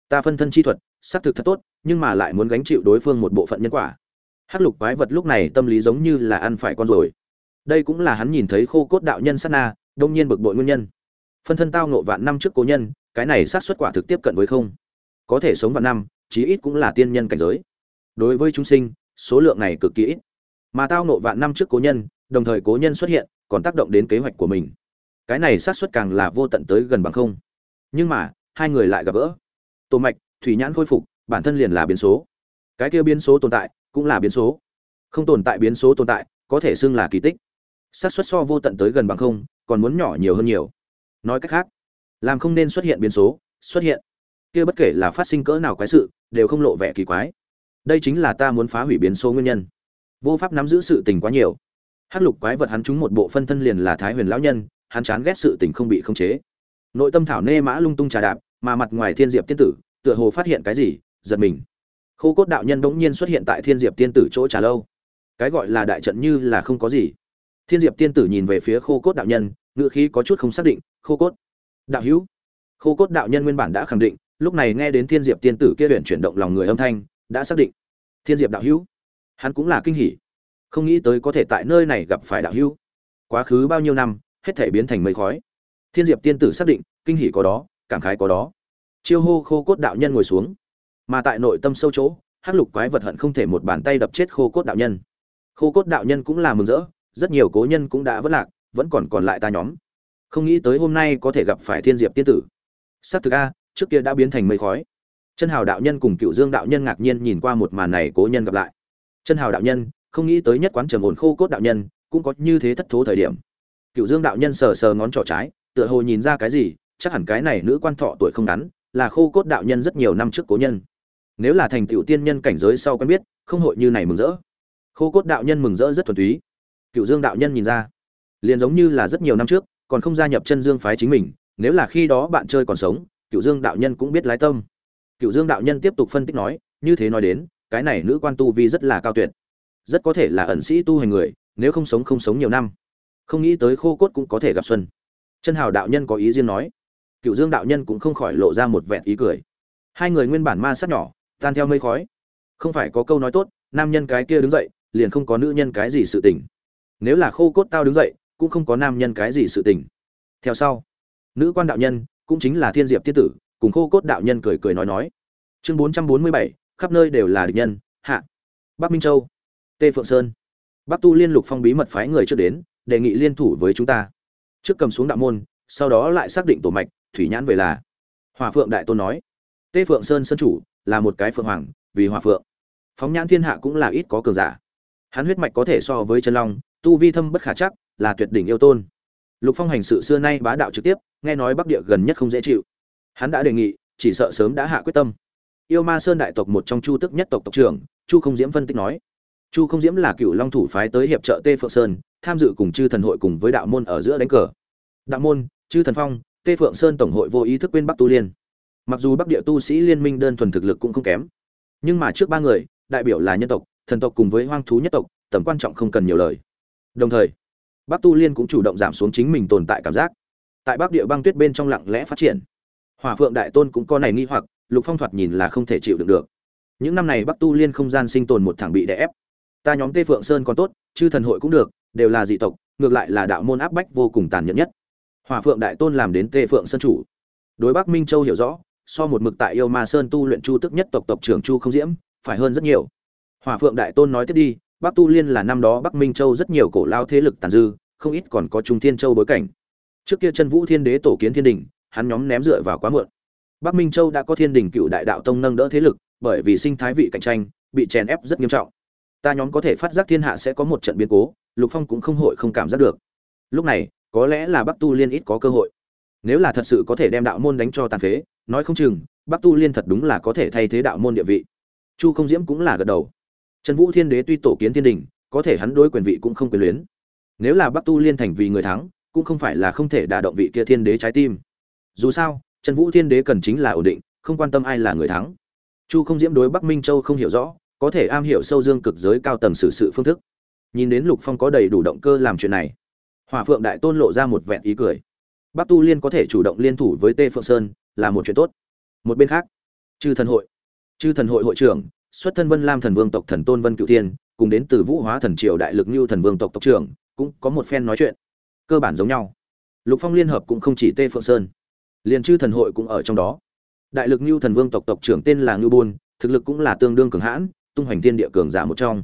Ta phân thân chi thuật, xác thực thật tốt, nhưng mà lại muốn gánh chịu đối phương một bộ phận nhân quả. Hắc lục quái vật lúc này tâm lý giống như là ăn phải con rồi. Đây cũng là hắn nhìn thấy khô cốt đạo nhân sát na, đông nhiên bực bội nguyên nhân. Phân thân tao nộ vạn năm trước cố nhân, cái này sát xuất quả thực tiếp cận với không. Có thể sống vạn năm chí ít cũng là tiên nhân cảnh giới. Đối với chúng sinh, số lượng này cực kỳ ít. Mà tao nộ vạn năm trước cố nhân, đồng thời cố nhân xuất hiện, còn tác động đến kế hoạch của mình. Cái này xác suất càng là vô tận tới gần bằng không. Nhưng mà, hai người lại gặp gỡ. Tổ mạch, thủy nhãn khôi phục, bản thân liền là biến số. Cái kia biến số tồn tại, cũng là biến số. Không tồn tại biến số tồn tại, có thể xưng là kỳ tích. Xác suất so vô tận tới gần bằng không, còn muốn nhỏ nhiều hơn nhiều. Nói cách khác, làm không nên xuất hiện biến số, xuất hiện kia bất kể là phát sinh cỡ nào quái sự, đều không lộ vẻ kỳ quái. Đây chính là ta muốn phá hủy biến số nguyên nhân. Vô pháp nắm giữ sự tình quá nhiều. Hắc lục quái vật hắn chúng một bộ phân thân liền là thái huyền lão nhân, hắn chán ghét sự tình không bị khống chế. Nội tâm thảo nê mã lung tung trà đạp, mà mặt ngoài thiên diệp tiên tử, tựa hồ phát hiện cái gì, giật mình. Khô cốt đạo nhân bỗng nhiên xuất hiện tại thiên diệp tiên tử chỗ trà lâu. Cái gọi là đại trận như là không có gì. Thiên diệp tiên tử nhìn về phía khô cốt đạo nhân ngựa khí có chút không xác định, khô cốt đạo hữu. Khô cốt đạo nhân nguyên bản đã khẳng định lúc này nghe đến thiên diệp tiên tử kia luyện chuyển động lòng người âm thanh, đã xác định. Thiên diệp đạo hữu, hắn cũng là kinh hỉ. Không nghĩ tới có thể tại nơi này gặp phải đạo hữu. Quá khứ bao nhiêu năm, hết thể biến thành mây khói. Thiên diệp tiên tử xác định, kinh hỉ có đó, cảm khái có đó. Chiêu hô khô cốt đạo nhân ngồi xuống. Mà tại nội tâm sâu chỗ, hắc lục quái vật hận không thể một bàn tay đập chết khô cốt đạo nhân. Khô cốt đạo nhân cũng là mừng rỡ, rất nhiều cố nhân cũng đã vất lạc, vẫn còn còn lại ta nhóm. Không nghĩ tới hôm nay có thể gặp phải thiên diệp tiên tử. S á c thực a trước kia đã biến thành mây khói. Chân hào đạo nhân cùng cựu dương đạo nhân ngạc nhiên nhìn qua một màn này cố nhân gặp lại. Chân hào đạo nhân, không nghĩ tới nhất quán trầm ổn khô cốt đạo nhân, cũng có như thế thất thố thời điểm. Cựu dương đạo nhân sờ sờ ngón trỏ trái, tựa hồ nhìn ra cái gì, chắc hẳn cái này nữ quan thọ tuổi không ngắn, là khô cốt đạo nhân rất nhiều năm trước cố nhân. Nếu là thành tựu tiên nhân cảnh giới sau quen biết, không hội như này mừng rỡ. Khô cốt đạo nhân mừng rỡ rất thuần túy. Cựu dương đạo nhân nhìn ra, liền giống như là rất nhiều năm trước, còn không gia nhập chân dương phái chính mình, nếu là khi đó bạn chơi còn sống cựu dương đạo nhân cũng biết lái tâm. Cựu dương đạo nhân tiếp tục phân tích nói, như thế nói đến, cái này nữ quan tu vi rất là cao tuyệt. Rất có thể là ẩn sĩ tu hành người, nếu không sống không sống nhiều năm. Không nghĩ tới khô cốt cũng có thể gặp xuân. Chân hào đạo nhân có ý riêng nói. Cựu dương đạo nhân cũng không khỏi lộ ra một vẹn ý cười. Hai người nguyên bản ma sát nhỏ, tan theo mây khói. Không phải có câu nói tốt, nam nhân cái kia đứng dậy, liền không có nữ nhân cái gì sự tình. Nếu là khô cốt tao đứng dậy, cũng không có nam nhân cái gì sự tình. Theo sau, nữ quan đạo nhân cũng chính là thiên diệp tiết tử, cùng khô cốt đạo nhân cười cười nói nói. Chương bốn trăm bốn mươi bảy, khắp nơi đều là địch nhân, hạ. Bắc minh châu. Tê phượng sơn. Bắc tu liên lục phong bí mật phái người trước đến, đề nghị liên thủ với chúng ta. Trước cầm xuống đạo môn, sau đó lại xác định tổ mạch, thủy nhãn về là. Hòa phượng đại tôn nói. Tê phượng sơn sơn chủ, là một cái phượng hoàng, vì hòa phượng. Phóng nhãn thiên hạ cũng là ít có cường giả. Hắn huyết mạch có thể so với chân long, tu vi thâm bất khả chắc, là tuyệt đỉnh yêu tôn lục phong hành sự xưa nay bá đạo trực tiếp, nghe nói bắc địa gần nhất không dễ chịu. Hắn đã đề nghị, chỉ sợ sớm đã hạ quyết tâm. Yêu ma sơn đại tộc một trong chu tức nhất tộc tộc trưởng, chu không diễm phân tích nói, chu không diễm là cựu long thủ phái tới hiệp trợ tê phượng sơn, tham dự cùng chư thần hội cùng với đạo môn ở giữa đánh cờ. Đạo môn, chư thần phong, tê phượng sơn tổng hội vô ý thức quên bắc tu liên. Mặc dù bắc địa tu sĩ liên minh đơn thuần thực lực cũng không kém, nhưng mà trước ba người, đại biểu là nhân tộc, thần tộc cùng với hoang thú nhất tộc, tầm quan trọng không cần nhiều lời. Đồng thời bắc tu liên cũng chủ động giảm xuống chính mình tồn tại cảm giác. Tại bắc địa băng tuyết bên trong lặng lẽ phát triển. Hỏa phượng đại tôn cũng có này nghi hoặc, lục phong thoạt nhìn là không thể chịu đựng được. Những năm này bắc tu liên không gian sinh tồn một thẳng bị đè ép. Ta nhóm tê phượng sơn còn tốt, chư thần hội cũng được, đều là dị tộc, ngược lại là đạo môn áp bách vô cùng tàn nhẫn nhất. Hỏa phượng đại tôn làm đến tê phượng sơn chủ. Đối bắc minh châu hiểu rõ, so một mực tại yêu ma sơn tu luyện chu tức nhất tộc tộc trưởng chu không diễm, phải hơn rất nhiều. Hỏa phượng đại tôn nói tiếp đi bắc tu liên là năm đó bắc minh châu rất nhiều cổ lao thế lực tàn dư, không ít còn có trung thiên châu bối cảnh. Trước kia chân vũ thiên đế tổ kiến thiên đình, hắn nhóm ném dựa vào quá muộn. Bắc minh châu đã có thiên đình cựu đại đạo tông nâng đỡ thế lực, bởi vì sinh thái vị cạnh tranh, bị chèn ép rất nghiêm trọng. Ta nhóm có thể phát giác thiên hạ sẽ có một trận biến cố, lục phong cũng không hội không cảm giác được. Lúc này, có lẽ là bắc tu liên ít có cơ hội. Nếu là thật sự có thể đem đạo môn đánh cho tàn phế, nói không chừng, bắc tu liên thật đúng là có thể thay thế đạo môn địa vị. Chu không diễm cũng là gật đầu trần vũ thiên đế tuy tổ kiến thiên đình, có thể hắn đối quyền vị cũng không quyền luyến. Nếu là bắc tu liên thành vì người thắng, cũng không phải là không thể đả động vị kia thiên đế trái tim. Dù sao, trần vũ thiên đế cần chính là ổn định, không quan tâm ai là người thắng. Chu không diễm đối bắc minh châu không hiểu rõ, có thể am hiểu sâu dương cực giới cao tầng xử sự phương thức. Nhìn đến lục phong có đầy đủ động cơ làm chuyện này, hỏa phượng đại tôn lộ ra một vẹn ý cười. Bắc tu liên có thể chủ động liên thủ với tê phượng sơn là một chuyện tốt. Một bên khác, chư thần hội. Chư thần hội hội trưởng xuất thân vân lam thần vương tộc thần tôn vân cựu thiên, cùng đến từ vũ hóa thần triều đại lực Nưu thần vương tộc tộc trưởng, cũng có một phen nói chuyện. Cơ bản giống nhau. Lục phong liên hợp cũng không chỉ tê phượng sơn. Liền chư thần hội cũng ở trong đó. Đại lực Nưu thần vương tộc tộc trưởng tên là ngưu bôn thực lực cũng là tương đương cường hãn, tung hoành thiên địa cường giả một trong.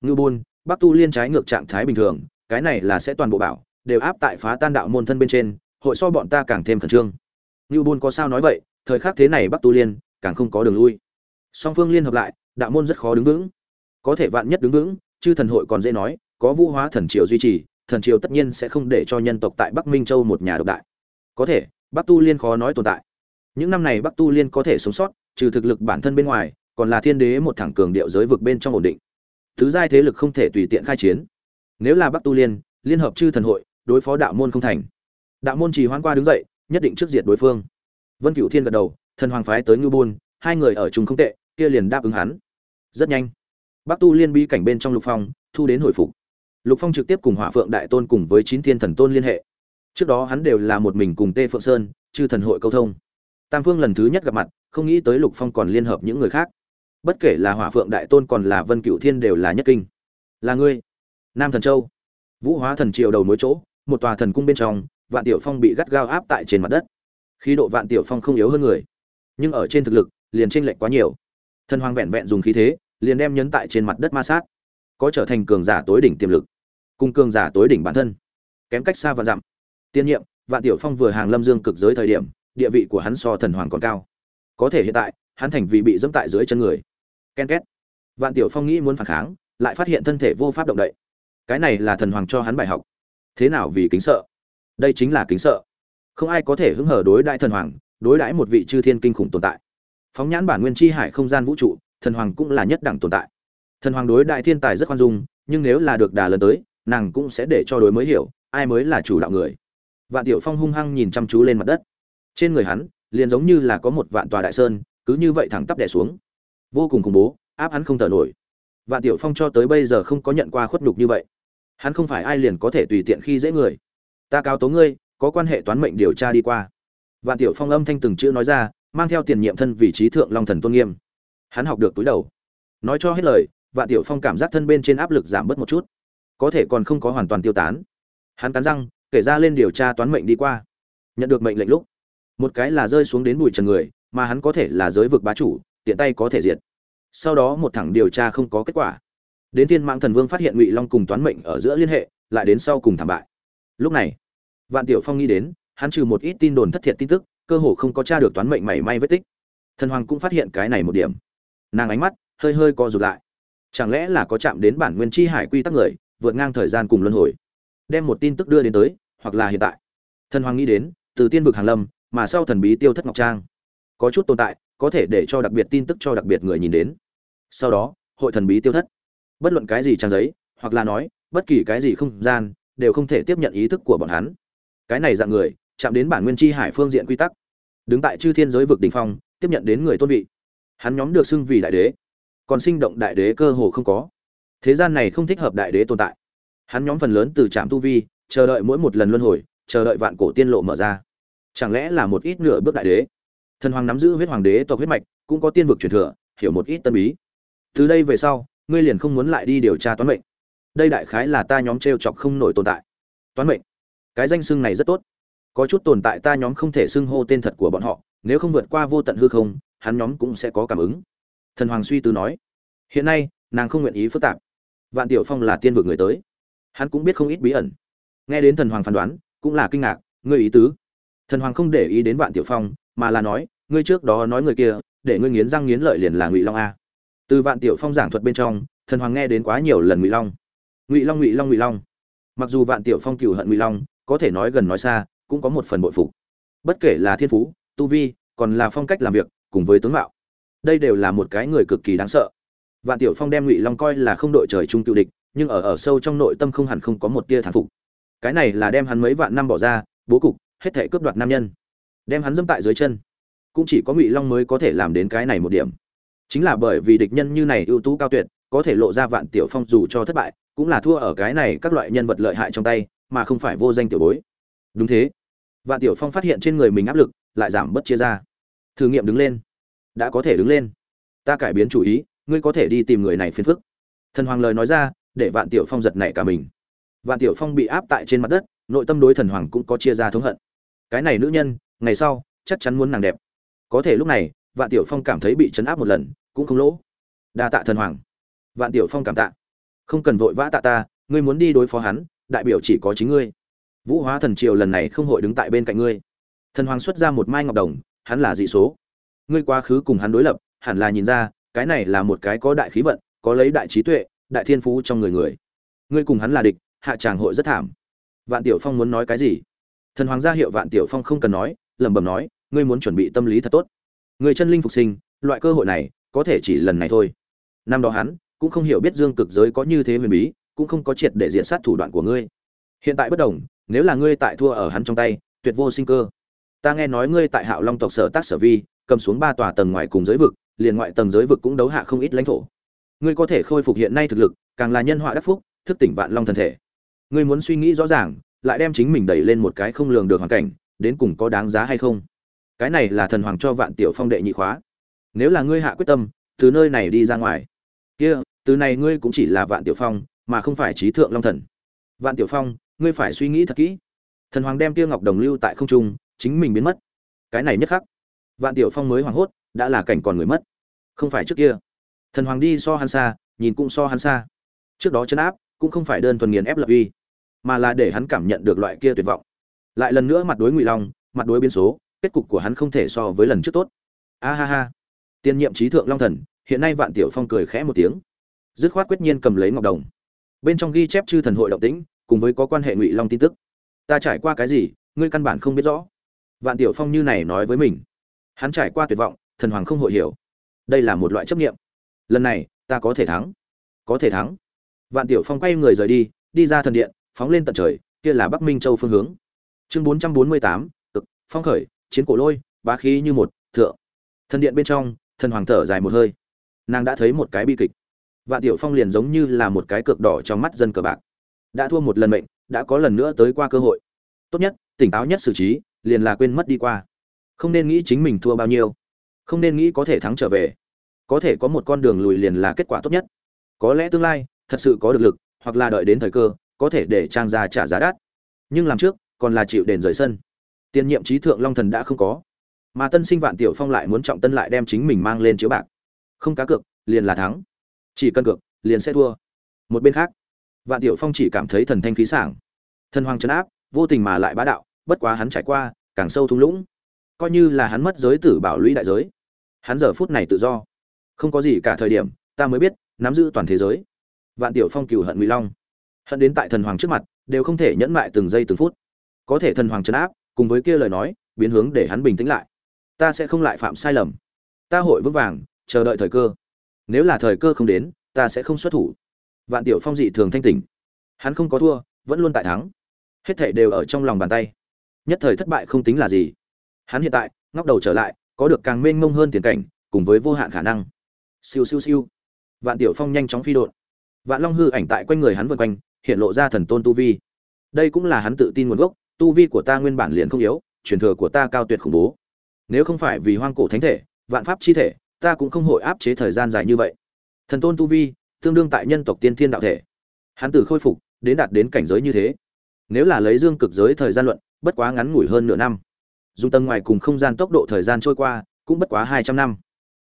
Ngưu bôn bắc tu liên trái ngược trạng thái bình thường, cái này là sẽ toàn bộ bảo, đều áp tại phá tan đạo môn thân bên trên, hội so bọn ta càng thêm khẩn trương. Ngưu bôn có sao nói vậy, thời khắc thế này bắc tu liên, càng không có đường lui. Song phương liên hợp lại đạo môn rất khó đứng vững. Có thể vạn nhất đứng vững, chư thần hội còn dễ nói, có vũ hóa thần triều duy trì, thần triều tất nhiên sẽ không để cho nhân tộc tại bắc minh châu một nhà độc đại. Có thể, bắc tu liên khó nói tồn tại. Những năm này bắc tu liên có thể sống sót, trừ thực lực bản thân bên ngoài, còn là thiên đế một thẳng cường điệu giới vực bên trong ổn định. Thứ giai thế lực không thể tùy tiện khai chiến. Nếu là bắc tu liên liên hợp chư thần hội, đối phó đạo môn không thành. Đạo môn chỉ hoãn qua đứng dậy, nhất định trước diệt đối phương. Vân cửu thiên gật đầu, thần hoàng phái tới ngư bôn hai người ở chung không tệ, kia liền đáp ứng hắn rất nhanh. Bắc tu liên bi cảnh bên trong lục phong, thu đến hồi phục. Lục phong trực tiếp cùng hỏa phượng đại tôn cùng với chín thiên thần tôn liên hệ. Trước đó hắn đều là một mình cùng tê phượng sơn, chư thần hội câu thông. Tam phương lần thứ nhất gặp mặt, không nghĩ tới lục phong còn liên hợp những người khác. Bất kể là hỏa phượng đại tôn còn là vân cựu thiên đều là nhất kinh. Là ngươi? Nam thần châu. Vũ hóa thần triều đầu mối chỗ, một tòa thần cung bên trong, vạn tiểu phong bị gắt gao áp tại trên mặt đất. Khí độ vạn tiểu phong không yếu hơn người. Nhưng ở trên thực lực, liền tranh lệch quá nhiều thần hoàng vẹn vẹn dùng khí thế, liền đem nhấn tại trên mặt đất ma sát, có trở thành cường giả tối đỉnh tiềm lực, cùng cường giả tối đỉnh bản thân, kém cách xa và dặm. Tiên nhiệm, vạn tiểu phong vừa hàng lâm dương cực giới thời điểm, địa vị của hắn so thần hoàng còn cao. Có thể hiện tại, hắn thành vì bị dẫm tại dưới chân người. Ken két. Vạn tiểu phong nghĩ muốn phản kháng, lại phát hiện thân thể vô pháp động đậy. Cái này là thần hoàng cho hắn bài học. Thế nào vì kính sợ? Đây chính là kính sợ. Không ai có thể hứng hở đối đại thần hoàng, đối đãi một vị chư thiên kinh khủng tồn tại phóng nhãn bản nguyên chi hải không gian vũ trụ, thần hoàng cũng là nhất đẳng tồn tại. Thần hoàng đối đại thiên tài rất khoan dung, nhưng nếu là được đà lần tới, nàng cũng sẽ để cho đối mới hiểu, ai mới là chủ đạo người. Vạn tiểu phong hung hăng nhìn chăm chú lên mặt đất. Trên người hắn, liền giống như là có một vạn tòa đại sơn, cứ như vậy thẳng tắp đè xuống. Vô cùng khủng bố, áp hắn không thở nổi. Vạn tiểu phong cho tới bây giờ không có nhận qua khuất nhục như vậy. Hắn không phải ai liền có thể tùy tiện khi dễ người. Ta cáo tố ngươi, có quan hệ toán mệnh điều tra đi qua. Vạn tiểu phong âm thanh từng chữ nói ra mang theo tiền nhiệm thân vị trí thượng long thần tôn nghiêm. Hắn học được túi đầu. Nói cho hết lời, vạn tiểu phong cảm giác thân bên trên áp lực giảm bớt một chút. Có thể còn không có hoàn toàn tiêu tán. Hắn cắn răng, kể ra lên điều tra toán mệnh đi qua. Nhận được mệnh lệnh lúc, một cái là rơi xuống đến bụi trần người, mà hắn có thể là giới vực bá chủ, tiện tay có thể diệt. Sau đó một thẳng điều tra không có kết quả. Đến thiên mạng thần vương phát hiện ngụy long cùng toán mệnh ở giữa liên hệ, lại đến sau cùng thảm bại. Lúc này, vạn tiểu phong nghĩ đến, hắn trừ một ít tin đồn thất thiệt tin tức cơ hồ không có tra được toán mệnh mảy may vết tích. Thần hoàng cũng phát hiện cái này một điểm. Nàng ánh mắt hơi hơi co rụt lại. Chẳng lẽ là có chạm đến bản nguyên chi hải quy tắc người, vượt ngang thời gian cùng luân hồi? Đem một tin tức đưa đến tới, hoặc là hiện tại. Thần hoàng nghĩ đến, từ tiên vực hàng lâm, mà sau thần bí tiêu thất ngọc trang. Có chút tồn tại, có thể để cho đặc biệt tin tức cho đặc biệt người nhìn đến. Sau đó, hội thần bí tiêu thất. Bất luận cái gì trang giấy, hoặc là nói, bất kỳ cái gì không gian, đều không thể tiếp nhận ý thức của bọn hắn. Cái này dạng người chạm đến bản nguyên chi hải phương diện quy tắc. Đứng tại chư thiên giới vực đỉnh phong, tiếp nhận đến người tôn vị. Hắn nhóm được xưng vì đại đế. Còn sinh động đại đế cơ hồ không có. Thế gian này không thích hợp đại đế tồn tại. Hắn nhóm phần lớn từ trạm tu vi, chờ đợi mỗi một lần luân hồi, chờ đợi vạn cổ tiên lộ mở ra. Chẳng lẽ là một ít nửa bước đại đế? Thần hoàng nắm giữ huyết hoàng đế tộc huyết mạch, cũng có tiên vực truyền thừa, hiểu một ít tân bí. Từ đây về sau, ngươi liền không muốn lại đi điều tra toán mệnh. Đây đại khái là ta nhóm t r e o chọc không nổi tồn tại. Toán mệnh. Cái danh xưng này rất tốt có chút tồn tại ta nhóm không thể xưng hô tên thật của bọn họ, nếu không vượt qua vô tận hư không, hắn nhóm cũng sẽ có cảm ứng. Thần hoàng suy tư nói. Hiện nay, nàng không nguyện ý phức tạp. Vạn tiểu phong là tiên vực người tới. Hắn cũng biết không ít bí ẩn. Nghe đến thần hoàng phán đoán, cũng là kinh ngạc, ngươi ý tứ? Thần hoàng không để ý đến vạn tiểu phong, mà là nói, ngươi trước đó nói người kia, để ngươi nghiến răng nghiến lợi liền là ngụy long a. Từ vạn tiểu phong giảng thuật bên trong, thần hoàng nghe đến quá nhiều lần ngụy long. Ngụy long ngụy long ngụy long. Mặc dù vạn tiểu phong cựu hận ngụy long, có thể nói gần nói xa cũng có một phần bội phục. Bất kể là thiên phú, tu vi, còn là phong cách làm việc, cùng với tướng mạo, đây đều là một cái người cực kỳ đáng sợ. Vạn tiểu phong đem ngụy long coi là không đội trời chung cựu địch, nhưng ở ở sâu trong nội tâm không hẳn không có một tia thán phục. Cái này là đem hắn mấy vạn năm bỏ ra, bố cục, hết thể cướp đoạt nam nhân. Đem hắn dẫm tại dưới chân. Cũng chỉ có ngụy long mới có thể làm đến cái này một điểm. Chính là bởi vì địch nhân như này ưu tú cao tuyệt, có thể lộ ra vạn tiểu phong dù cho thất bại, cũng là thua ở cái này các loại nhân vật lợi hại trong tay, mà không phải vô danh tiểu bối đúng thế. Vạn tiểu phong phát hiện trên người mình áp lực, lại giảm bớt chia ra. Thử nghiệm đứng lên. Đã có thể đứng lên. Ta cải biến chủ ý, ngươi có thể đi tìm người này phiền phức. Thần hoàng lời nói ra, để vạn tiểu phong giật nảy cả mình. Vạn tiểu phong bị áp tại trên mặt đất, nội tâm đối thần hoàng cũng có chia ra thống hận. Cái này nữ nhân, ngày sau, chắc chắn muốn nàng đẹp. Có thể lúc này, vạn tiểu phong cảm thấy bị chấn áp một lần, cũng không lỗ. Đa tạ thần hoàng. Vạn tiểu phong cảm tạ. Không cần vội vã tạ ta, ngươi muốn đi đối phó hắn, đại biểu chỉ có chính ngươi vũ hóa thần triều lần này không hội đứng tại bên cạnh ngươi. Thần hoàng xuất ra một mai ngọc đồng, hắn là dị số. Ngươi quá khứ cùng hắn đối lập, hẳn là nhìn ra, cái này là một cái có đại khí vận, có lấy đại trí tuệ, đại thiên phú trong người người. Ngươi cùng hắn là địch, hạ tràng hội rất thảm. Vạn tiểu phong muốn nói cái gì? Thần hoàng gia hiệu vạn tiểu phong không cần nói, lẩm bẩm nói, ngươi muốn chuẩn bị tâm lý thật tốt. Người chân linh phục sinh, loại cơ hội này, có thể chỉ lần này thôi. Năm đó hắn, cũng không hiểu biết dương cực giới có như thế huyền bí, cũng không có triệt để diện sát thủ đoạn của ngươi. Hiện tại bất đồng nếu là ngươi tại thua ở hắn trong tay, tuyệt vô sinh cơ. Ta nghe nói ngươi tại hạo long tộc sở tác sở vi, cầm xuống ba tòa tầng ngoài cùng giới vực, liền ngoại tầng giới vực cũng đấu hạ không ít lãnh thổ. Ngươi có thể khôi phục hiện nay thực lực, càng là nhân họa đắc phúc, thức tỉnh vạn long thần thể. Ngươi muốn suy nghĩ rõ ràng, lại đem chính mình đẩy lên một cái không lường được hoàn cảnh, đến cùng có đáng giá hay không? Cái này là thần hoàng cho vạn tiểu phong đệ nhị khóa. Nếu là ngươi hạ quyết tâm, từ nơi này đi ra ngoài. Kia, từ này ngươi cũng chỉ là vạn tiểu phong, mà không phải trí thượng long thần. Vạn tiểu phong ngươi phải suy nghĩ thật kỹ. Thần hoàng đem tiêu ngọc đồng lưu tại không trung, chính mình biến mất. Cái này nhất khắc, vạn tiểu phong mới hoảng hốt, đã là cảnh còn người mất. Không phải trước kia. Thần hoàng đi so hắn xa, nhìn cũng so hắn xa. Trước đó chấn áp, cũng không phải đơn thuần nghiền ép lập uy, mà là để hắn cảm nhận được loại kia tuyệt vọng. Lại lần nữa mặt đối ngụy long, mặt đối biến số, kết cục của hắn không thể so với lần trước tốt. A ha ha. Tiên nhiệm trí thượng long thần, hiện nay vạn tiểu phong cười khẽ một tiếng. Dứt khoát quyết nhiên cầm lấy ngọc đồng. Bên trong ghi chép chư thần hội động tĩnh cùng với có quan hệ ngụy long tin tức ta trải qua cái gì ngươi căn bản không biết rõ vạn tiểu phong như này nói với mình hắn trải qua tuyệt vọng thần hoàng không hội hiểu đây là một loại chấp nghiệm lần này ta có thể thắng có thể thắng vạn tiểu phong quay người rời đi đi ra thần điện phóng lên tận trời kia là bắc minh châu phương hướng chương bốn trăm bốn mươi tám cực phong khởi, chiến cổ lôi, bá khí như một, thượng. Thần điện bên trong, thần hoàng thở dài một hơi. Nàng đã thấy một cái bi kịch. Vạn tiểu phong liền giống như là một cái cược đỏ trong mắt dân cờ bạc đã thua một lần mệnh, đã có lần nữa tới qua cơ hội. Tốt nhất, tỉnh táo nhất xử trí, liền là quên mất đi qua. Không nên nghĩ chính mình thua bao nhiêu. Không nên nghĩ có thể thắng trở về. Có thể có một con đường lùi liền là kết quả tốt nhất. Có lẽ tương lai, thật sự có được lực, hoặc là đợi đến thời cơ, có thể để trang ra trả giá đắt. Nhưng làm trước, còn là chịu đền rời sân. Tiền nhiệm trí thượng long thần đã không có. Mà tân sinh vạn tiểu phong lại muốn trọng tân lại đem chính mình mang lên chiếu bạc. Không cá cược, liền là thắng. Chỉ cần cược, liền sẽ thua. Một bên khác vạn tiểu phong chỉ cảm thấy thần thanh khí sảng. Thần hoàng trấn áp, vô tình mà lại bá đạo, bất quá hắn trải qua, càng sâu thung lũng. Coi như là hắn mất giới tử bảo lũy đại giới, hắn giờ phút này tự do. Không có gì cả thời điểm, ta mới biết, nắm giữ toàn thế giới. Vạn tiểu phong cửu hận ngụy long. Hận đến tại thần hoàng trước mặt, đều không thể nhẫn mại từng giây từng phút. Có thể thần hoàng trấn áp, cùng với kia lời nói, biến hướng để hắn bình tĩnh lại. Ta sẽ không lại phạm sai lầm. Ta hội vững vàng, chờ đợi thời cơ. Nếu là thời cơ không đến, ta sẽ không xuất thủ vạn tiểu phong dị thường thanh tỉnh. Hắn không có thua, vẫn luôn tại thắng. Hết thể đều ở trong lòng bàn tay. Nhất thời thất bại không tính là gì. Hắn hiện tại, ngóc đầu trở lại, có được càng mênh mông hơn tiền cảnh, cùng với vô hạn khả năng. Siêu siêu siêu. Vạn tiểu phong nhanh chóng phi đột vạn long hư ảnh tại quanh người hắn vượt quanh, hiện lộ ra thần tôn tu vi. Đây cũng là hắn tự tin nguồn gốc, tu vi của ta nguyên bản liền không yếu, truyền thừa của ta cao tuyệt khủng bố. Nếu không phải vì hoang cổ thánh thể, vạn pháp chi thể, ta cũng không hội áp chế thời gian dài như vậy. Thần tôn tu vi tương đương tại nhân tộc tiên thiên đạo thể. Hắn từ khôi phục, đến đạt đến cảnh giới như thế. Nếu là lấy dương cực giới thời gian luận, bất quá ngắn ngủi hơn nửa năm. Dùng tầng ngoài cùng không gian tốc độ thời gian trôi qua, cũng bất quá hai trăm năm.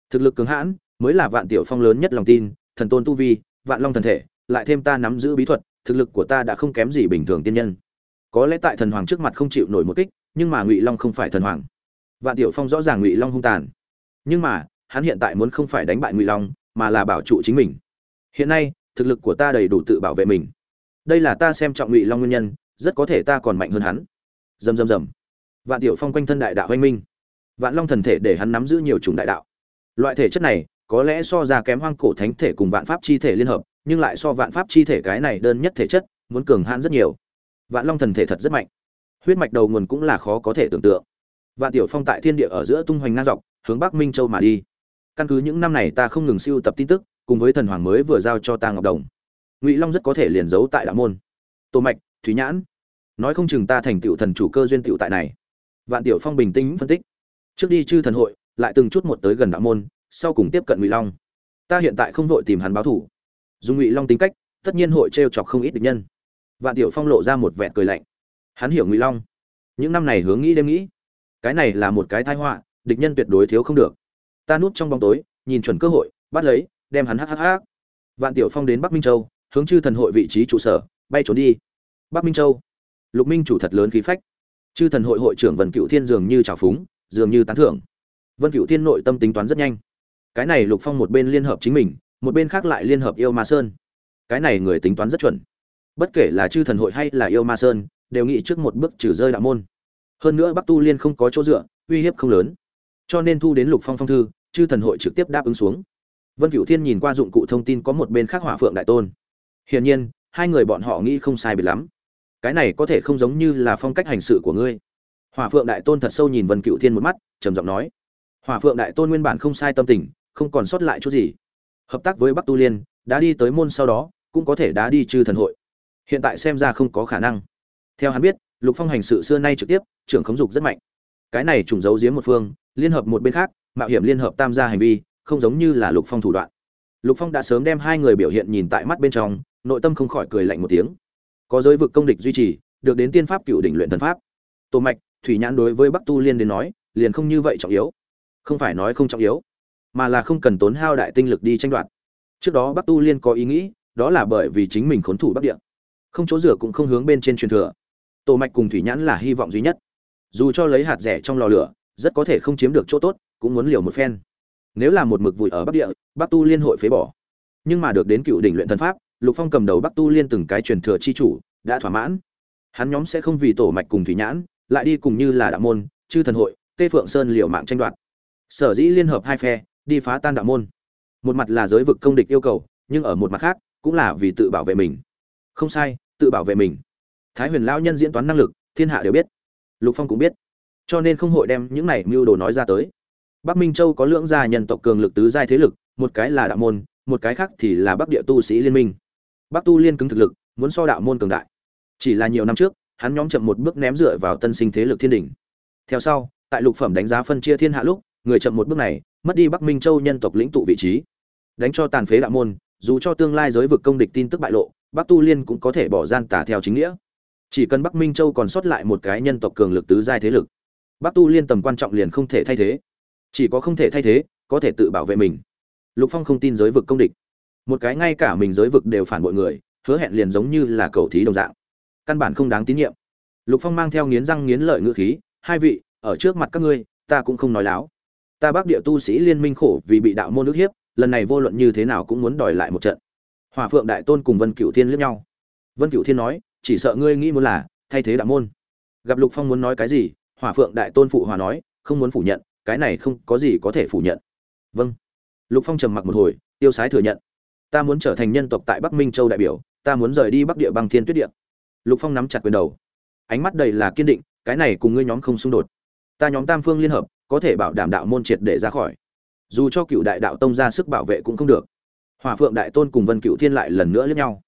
Thực lực cứng hãn, mới là vạn tiểu phong lớn nhất lòng tin, thần tôn tu vi, vạn long thần thể, lại thêm ta nắm giữ bí thuật, thực lực của ta đã không kém gì bình thường tiên nhân. Có lẽ tại thần hoàng trước mặt không chịu nổi một kích, nhưng mà ngụy long không phải thần hoàng. Vạn tiểu phong rõ ràng ngụy long hung tàn. Nhưng mà, hắn hiện tại muốn không phải đánh bại ngụy long, mà là bảo trụ chính mình hiện nay, thực lực của ta đầy đủ tự bảo vệ mình. Đây là ta xem trọng ngụy long nguyên nhân, rất có thể ta còn mạnh hơn hắn. Dầm dầm dầm. Vạn tiểu phong quanh thân đại đạo oanh minh. Vạn long thần thể để hắn nắm giữ nhiều chủng đại đạo. Loại thể chất này, có lẽ so ra kém hoang cổ thánh thể cùng vạn pháp chi thể liên hợp, nhưng lại so vạn pháp chi thể cái này đơn nhất thể chất, muốn cường hãn rất nhiều. Vạn long thần thể thật rất mạnh. Huyết mạch đầu nguồn cũng là khó có thể tưởng tượng. Vạn tiểu phong tại thiên địa ở giữa tung hoành ngang dọc, hướng bắc minh châu mà đi. Căn cứ những năm này ta không ngừng siêu tập tin tức cùng với thần hoàng mới vừa giao cho ta ngọc đồng. Ngụy long rất có thể liền giấu tại đạo môn. Tô mạch, thúy nhãn, nói không chừng ta thành tựu thần chủ cơ duyên tựu tại này. Vạn tiểu phong bình tĩnh phân tích. Trước đi chư thần hội, lại từng chút một tới gần đạo môn, sau cùng tiếp cận ngụy long. Ta hiện tại không vội tìm hắn báo thủ. Dùng ngụy long tính cách, tất nhiên hội trêu chọc không ít địch nhân. Vạn tiểu phong lộ ra một vẹn cười lạnh. Hắn hiểu ngụy long. Những năm này hướng nghĩ đêm nghĩ. Cái này là một cái tai họa, địch nhân tuyệt đối thiếu không được. Ta núp trong bóng tối, nhìn chuẩn cơ hội, bắt lấy đem hắn hắc vạn tiểu phong đến bắc minh châu, hướng chư thần hội vị trí trụ sở, bay trốn đi. Bắc minh châu. Lục minh chủ thật lớn khí phách. Chư thần hội hội trưởng vân cựu thiên dường như trào phúng, dường như tán thưởng. Vân cựu thiên nội tâm tính toán rất nhanh. Cái này lục phong một bên liên hợp chính mình, một bên khác lại liên hợp yêu ma sơn. Cái này người tính toán rất chuẩn. Bất kể là chư thần hội hay là yêu ma sơn, đều nghĩ trước một bước trừ rơi đạo môn. Hơn nữa bắc tu liên không có chỗ dựa, uy hiếp không lớn. Cho nên thu đến lục phong phong thư, chư thần hội trực tiếp đáp ứng xuống vân cửu thiên nhìn qua dụng cụ thông tin có một bên khác hỏa phượng đại tôn. Hiển nhiên, hai người bọn họ nghĩ không sai biệt lắm. Cái này có thể không giống như là phong cách hành sự của ngươi. Hỏa phượng đại tôn thật sâu nhìn vân cửu thiên một mắt, trầm giọng nói. Hỏa phượng đại tôn nguyên bản không sai tâm tình, không còn sót lại chút gì. Hợp tác với bắc tu liên, đã đi tới môn sau đó, cũng có thể đã đi chư thần hội. Hiện tại xem ra không có khả năng. Theo hắn biết, lục phong hành sự xưa nay trực tiếp, trưởng khống dục rất mạnh. Cái này trùng giấu giếm một phương, liên hợp một bên khác, mạo hiểm liên hợp tam gia hành vi không giống như là lục phong thủ đoạn. Lục phong đã sớm đem hai người biểu hiện nhìn tại mắt bên trong, nội tâm không khỏi cười lạnh một tiếng. Có giới vực công địch duy trì, được đến tiên pháp cựu đỉnh luyện thần pháp. Tổ mạch, thủy nhãn đối với bắc tu liên đến nói, liền không như vậy trọng yếu. Không phải nói không trọng yếu, mà là không cần tốn hao đại tinh lực đi tranh đoạt. Trước đó bắc tu liên có ý nghĩ, đó là bởi vì chính mình khốn thủ bắc địa. Không chỗ rửa cũng không hướng bên trên truyền thừa. Tổ mạch cùng thủy nhãn là hy vọng duy nhất. Dù cho lấy hạt rẻ trong lò lửa, rất có thể không chiếm được chỗ tốt, cũng muốn liều một phen nếu là một mực vùi ở bắc địa, bắc tu liên hội phế bỏ. Nhưng mà được đến cựu đỉnh luyện thần pháp, lục phong cầm đầu bắc tu liên từng cái truyền thừa chi chủ, đã thỏa mãn. Hắn nhóm sẽ không vì tổ mạch cùng thủy nhãn, lại đi cùng như là đạo môn, chư thần hội, tê phượng sơn liệu mạng tranh đoạt. Sở dĩ liên hợp hai phe, đi phá tan đạo môn. Một mặt là giới vực công địch yêu cầu, nhưng ở một mặt khác, cũng là vì tự bảo vệ mình. Không sai, tự bảo vệ mình. Thái huyền lão nhân diễn toán năng lực, thiên hạ đều biết. Lục phong cũng biết. Cho nên không hội đem những này mưu đồ nói ra tới bắc minh châu có lưỡng gia nhân tộc cường lực tứ giai thế lực, một cái là đạo môn, một cái khác thì là bắc địa tu sĩ liên minh. Bắc tu liên cứng thực lực, muốn so đạo môn cường đại. Chỉ là nhiều năm trước, hắn nhóm chậm một bước ném dựa vào tân sinh thế lực thiên đỉnh. Theo sau, tại lục phẩm đánh giá phân chia thiên hạ lúc, người chậm một bước này, mất đi bắc minh châu nhân tộc lĩnh tụ vị trí. Đánh cho tàn phế đạo môn, dù cho tương lai giới vực công địch tin tức bại lộ, bắc tu liên cũng có thể bỏ gian tả theo chính nghĩa. Chỉ cần bắc minh châu còn sót lại một cái nhân tộc cường lực tứ giai thế lực, bắc tu liên tầm quan trọng liền không thể thay thế chỉ có không thể thay thế, có thể tự bảo vệ mình. Lục phong không tin giới vực công địch. Một cái ngay cả mình giới vực đều phản bội người, hứa hẹn liền giống như là cầu thí đồng dạng. Căn bản không đáng tín nhiệm. Lục phong mang theo nghiến răng nghiến lợi ngữ khí, hai vị, ở trước mặt các ngươi, ta cũng không nói láo. Ta bắc địa tu sĩ liên minh khổ vì bị đạo môn nước hiếp, lần này vô luận như thế nào cũng muốn đòi lại một trận. Hòa phượng đại tôn cùng vân cửu thiên liếc nhau. Vân cửu thiên nói, chỉ sợ ngươi nghĩ muốn là thay thế đạo môn. Gặp lục phong muốn nói cái gì, hòa phượng đại tôn phụ hòa nói, không muốn phủ nhận cái này không có gì có thể phủ nhận. Vâng. Lục phong trầm mặc một hồi, tiêu sái thừa nhận. Ta muốn trở thành nhân tộc tại bắc minh châu đại biểu, ta muốn rời đi bắc địa băng thiên tuyết địa. Lục phong nắm chặt quyền đầu. Ánh mắt đầy là kiên định, cái này cùng ngươi nhóm không xung đột. Ta nhóm tam phương liên hợp, có thể bảo đảm đạo môn triệt để ra khỏi. Dù cho cựu đại đạo tông ra sức bảo vệ cũng không được. Hỏa phượng đại tôn cùng vân cựu thiên lại lần nữa lẫn nhau.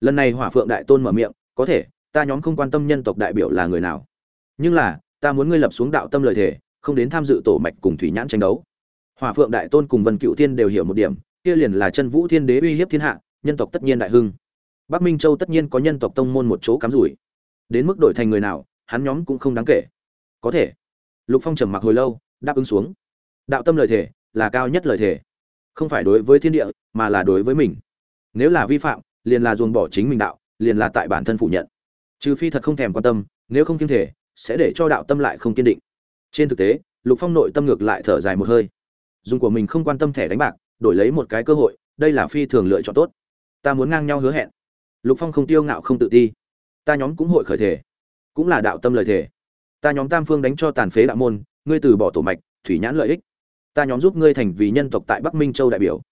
Lần này hỏa phượng đại tôn mở miệng, có thể, ta nhóm không quan tâm nhân tộc đại biểu là người nào. Nhưng là, ta muốn ngươi lập xuống đạo tâm lời thề không đến tham dự tổ mạch cùng thủy nhãn tranh đấu. Hỏa phượng đại tôn cùng vân cựu thiên đều hiểu một điểm, kia liền là chân vũ thiên đế uy hiếp thiên hạ, nhân tộc tất nhiên đại hưng. Bắc minh châu tất nhiên có nhân tộc tông môn một chỗ cắm rủi. Đến mức đổi thành người nào, hắn nhóm cũng không đáng kể. Có thể. Lục phong trầm mặc hồi lâu, đáp ứng xuống. Đạo tâm lời thể là cao nhất lời thể không phải đối với thiên địa, mà là đối với mình. Nếu là vi phạm, liền là dồn bỏ chính mình đạo, liền là tại bản thân phủ nhận. Trừ phi thật không thèm quan tâm, nếu không kiên thể, sẽ để cho đạo tâm lại không kiên định trên thực tế, lục phong nội tâm ngược lại thở dài một hơi. Dùng của mình không quan tâm thẻ đánh bạc, đổi lấy một cái cơ hội, đây là phi thường lựa chọn tốt. Ta muốn ngang nhau hứa hẹn. Lục phong không tiêu ngạo không tự ti. Ta nhóm cũng hội khởi thể, cũng là đạo tâm lời thể ta nhóm tam phương đánh cho tàn phế đạo môn, ngươi từ bỏ tổ mạch, thủy nhãn lợi ích. Ta nhóm giúp ngươi thành vì nhân tộc tại bắc minh châu đại biểu.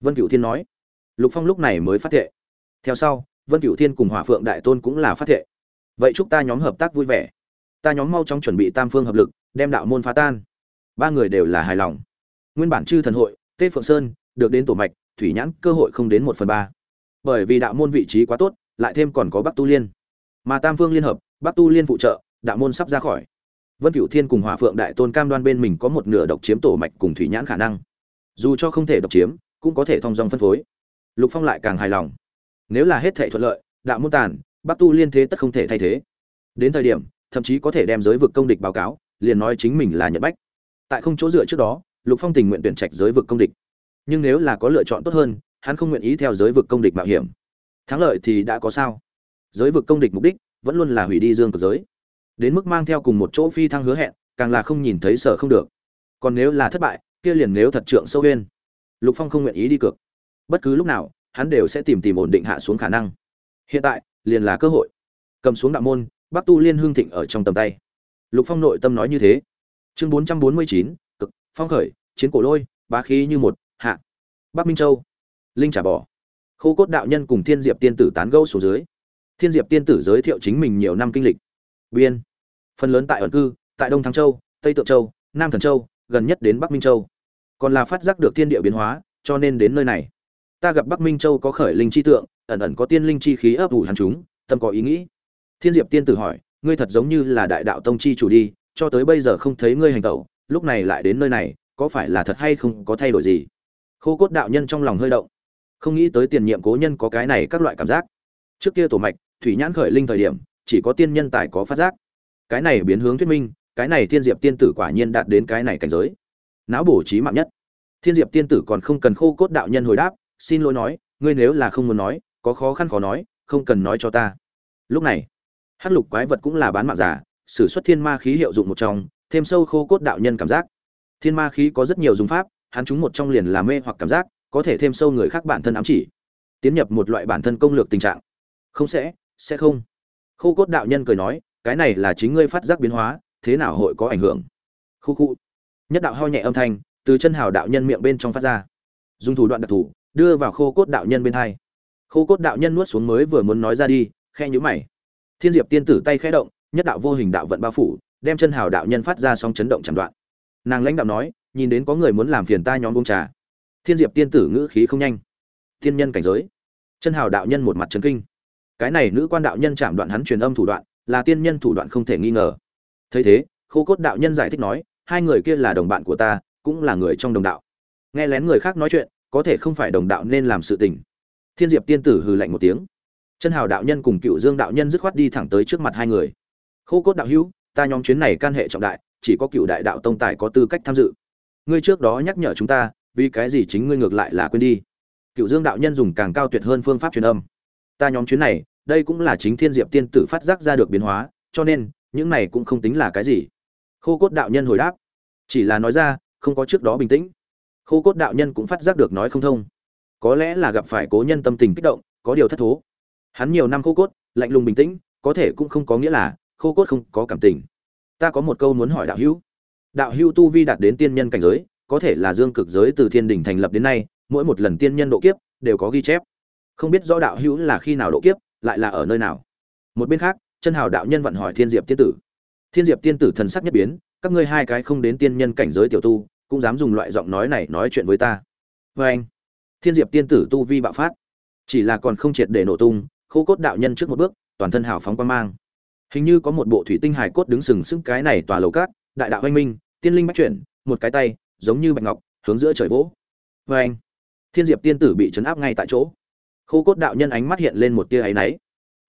Vân cửu thiên nói. Lục phong lúc này mới phát thệ. Theo sau, vân cửu thiên cùng hỏa phượng đại tôn cũng là phát thệ. Vậy chúc ta nhóm hợp tác vui vẻ ta nhóm mau chóng chuẩn bị tam phương hợp lực, đem đạo môn phá tan. Ba người đều là hài lòng. Nguyên bản chư thần hội, tê phượng sơn, được đến tổ mạch, thủy nhãn, cơ hội không đến một phần ba. Bởi vì đạo môn vị trí quá tốt, lại thêm còn có bắc tu liên. Mà tam phương liên hợp, bắc tu liên phụ trợ, đạo môn sắp ra khỏi. Vân cửu thiên cùng hỏa phượng đại tôn cam đoan bên mình có một nửa độc chiếm tổ mạch cùng thủy nhãn khả năng. Dù cho không thể độc chiếm, cũng có thể thông dòng phân phối. Lục phong lại càng hài lòng. Nếu là hết thể thuận lợi, đạo môn tàn, bắc tu liên thế tất không thể thay thế. Đến thời điểm thậm chí có thể đem giới vực công địch báo cáo, liền nói chính mình là nhật bách. Tại không chỗ dựa trước đó, lục phong tình nguyện tuyển trạch giới vực công địch. Nhưng nếu là có lựa chọn tốt hơn, hắn không nguyện ý theo giới vực công địch mạo hiểm. Thắng lợi thì đã có sao? Giới vực công địch mục đích vẫn luôn là hủy đi dương cực giới. Đến mức mang theo cùng một chỗ phi thăng hứa hẹn, càng là không nhìn thấy sở không được. Còn nếu là thất bại, kia liền nếu thật trượng sâu huyên. Lục phong không nguyện ý đi cược. Bất cứ lúc nào, hắn đều sẽ tìm tìm ổn định hạ xuống khả năng. Hiện tại, liền là cơ hội. Cầm xuống đạo môn bắc tu liên hương thịnh ở trong tầm tay. Lục phong nội tâm nói như thế. Chương bốn trăm bốn mươi chín, cực, phong khởi, chiến cổ lôi, bá khí như một, hạ. Bắc minh châu. Linh trả bỏ khô cốt đạo nhân cùng thiên diệp tiên tử tán gẫu xuống dưới. Thiên diệp tiên tử giới thiệu chính mình nhiều năm kinh lịch. Biên. Phần lớn tại ẩn cư, tại đông thắng châu, tây tượng châu, nam thần châu, gần nhất đến bắc minh châu. Còn là phát giác được thiên địa biến hóa, cho nên đến nơi này. Ta gặp bắc minh châu có khởi linh chi tượng, ẩn ẩn có tiên linh chi khí ấp ủ hắn chúng, tâm có ý nghĩ thiên diệp tiên tử hỏi, ngươi thật giống như là đại đạo tông chi chủ đi, cho tới bây giờ không thấy ngươi hành tẩu, lúc này lại đến nơi này, có phải là thật hay không có thay đổi gì? Khô cốt đạo nhân trong lòng hơi động, không nghĩ tới tiền nhiệm cố nhân có cái này các loại cảm giác. Trước kia tổ mạch, thủy nhãn khởi linh thời điểm, chỉ có tiên nhân tài có phát giác. Cái này biến hướng thuyết minh, cái này thiên diệp tiên tử quả nhiên đạt đến cái này cảnh giới. Não bổ trí mạng nhất. Thiên diệp tiên tử còn không cần khô cốt đạo nhân hồi đáp, xin lỗi nói, ngươi nếu là không muốn nói, có khó khăn khó nói, không cần nói cho ta. Lúc này hắc lục quái vật cũng là bán mạng giả, sử xuất thiên ma khí hiệu dụng một trong, thêm sâu khô cốt đạo nhân cảm giác. Thiên ma khí có rất nhiều dùng pháp, hắn chúng một trong liền là mê hoặc cảm giác, có thể thêm sâu người khác bản thân ám chỉ, tiến nhập một loại bản thân công lược tình trạng. Không sẽ sẽ không. Khô cốt đạo nhân cười nói, cái này là chính ngươi phát giác biến hóa, thế nào hội có ảnh hưởng? Khu khu. Nhất đạo ho nhẹ âm thanh, từ chân hào đạo nhân miệng bên trong phát ra. Dùng thủ đoạn đặc thù, đưa vào khô cốt đạo nhân bên hai. Khô cốt đạo nhân nuốt xuống mới vừa muốn nói ra đi khe nhữ mày thiên diệp tiên tử tay khẽ động, nhất đạo vô hình đạo vận bao phủ, đem chân hào đạo nhân phát ra song chấn động chẳng đoạn. Nàng lãnh đạo nói, nhìn đến có người muốn làm phiền ta nhóm uống trà. Thiên diệp tiên tử ngữ khí không nhanh. Thiên nhân cảnh giới. Chân hào đạo nhân một mặt trấn kinh. Cái này nữ quan đạo nhân chạm đoạn hắn truyền âm thủ đoạn, là tiên nhân thủ đoạn không thể nghi ngờ. Thấy thế, khô cốt đạo nhân giải thích nói, hai người kia là đồng bạn của ta, cũng là người trong đồng đạo. Nghe lén người khác nói chuyện, có thể không phải đồng đạo nên làm sự tình. Thiên diệp tiên tử hừ lạnh một tiếng chân hào đạo nhân cùng cựu dương đạo nhân dứt khoát đi thẳng tới trước mặt hai người. Khô cốt đạo hữu, ta nhóm chuyến này can hệ trọng đại, chỉ có cựu đại đạo tông tài có tư cách tham dự. Ngươi trước đó nhắc nhở chúng ta, vì cái gì chính ngươi ngược lại là quên đi? Cựu dương đạo nhân dùng càng cao tuyệt hơn phương pháp truyền âm. Ta nhóm chuyến này, đây cũng là chính thiên diệp tiên tử phát giác ra được biến hóa, cho nên, những này cũng không tính là cái gì. Khô cốt đạo nhân hồi đáp. Chỉ là nói ra, không có trước đó bình tĩnh. Khô cốt đạo nhân cũng phát giác được nói không thông. Có lẽ là gặp phải cố nhân tâm tình kích động, có điều thất thố hắn nhiều năm khô cốt, lạnh lùng bình tĩnh, có thể cũng không có nghĩa là khô cốt không có cảm tình. Ta có một câu muốn hỏi đạo hữu. Đạo hữu tu vi đạt đến tiên nhân cảnh giới, có thể là dương cực giới từ thiên đình thành lập đến nay, mỗi một lần tiên nhân độ kiếp đều có ghi chép. Không biết rõ đạo hữu là khi nào độ kiếp, lại là ở nơi nào. Một bên khác, chân hào đạo nhân vận hỏi thiên diệp tiên tử. Thiên diệp tiên tử thần sắc nhất biến, các ngươi hai cái không đến tiên nhân cảnh giới tiểu tu, cũng dám dùng loại giọng nói này nói chuyện với ta. Vê anh thiên diệp tiên tử tu vi bạo phát, chỉ là còn không triệt để nổ tung khô cốt đạo nhân trước một bước, toàn thân hào phóng quan mang. Hình như có một bộ thủy tinh hài cốt đứng sừng sững cái này tòa lầu cát, đại đạo anh minh, tiên linh bách chuyển, một cái tay, giống như bạch ngọc, hướng giữa trời vỗ. Vê anh, thiên diệp tiên tử bị chấn áp ngay tại chỗ. Khô cốt đạo nhân ánh mắt hiện lên một tia áy náy.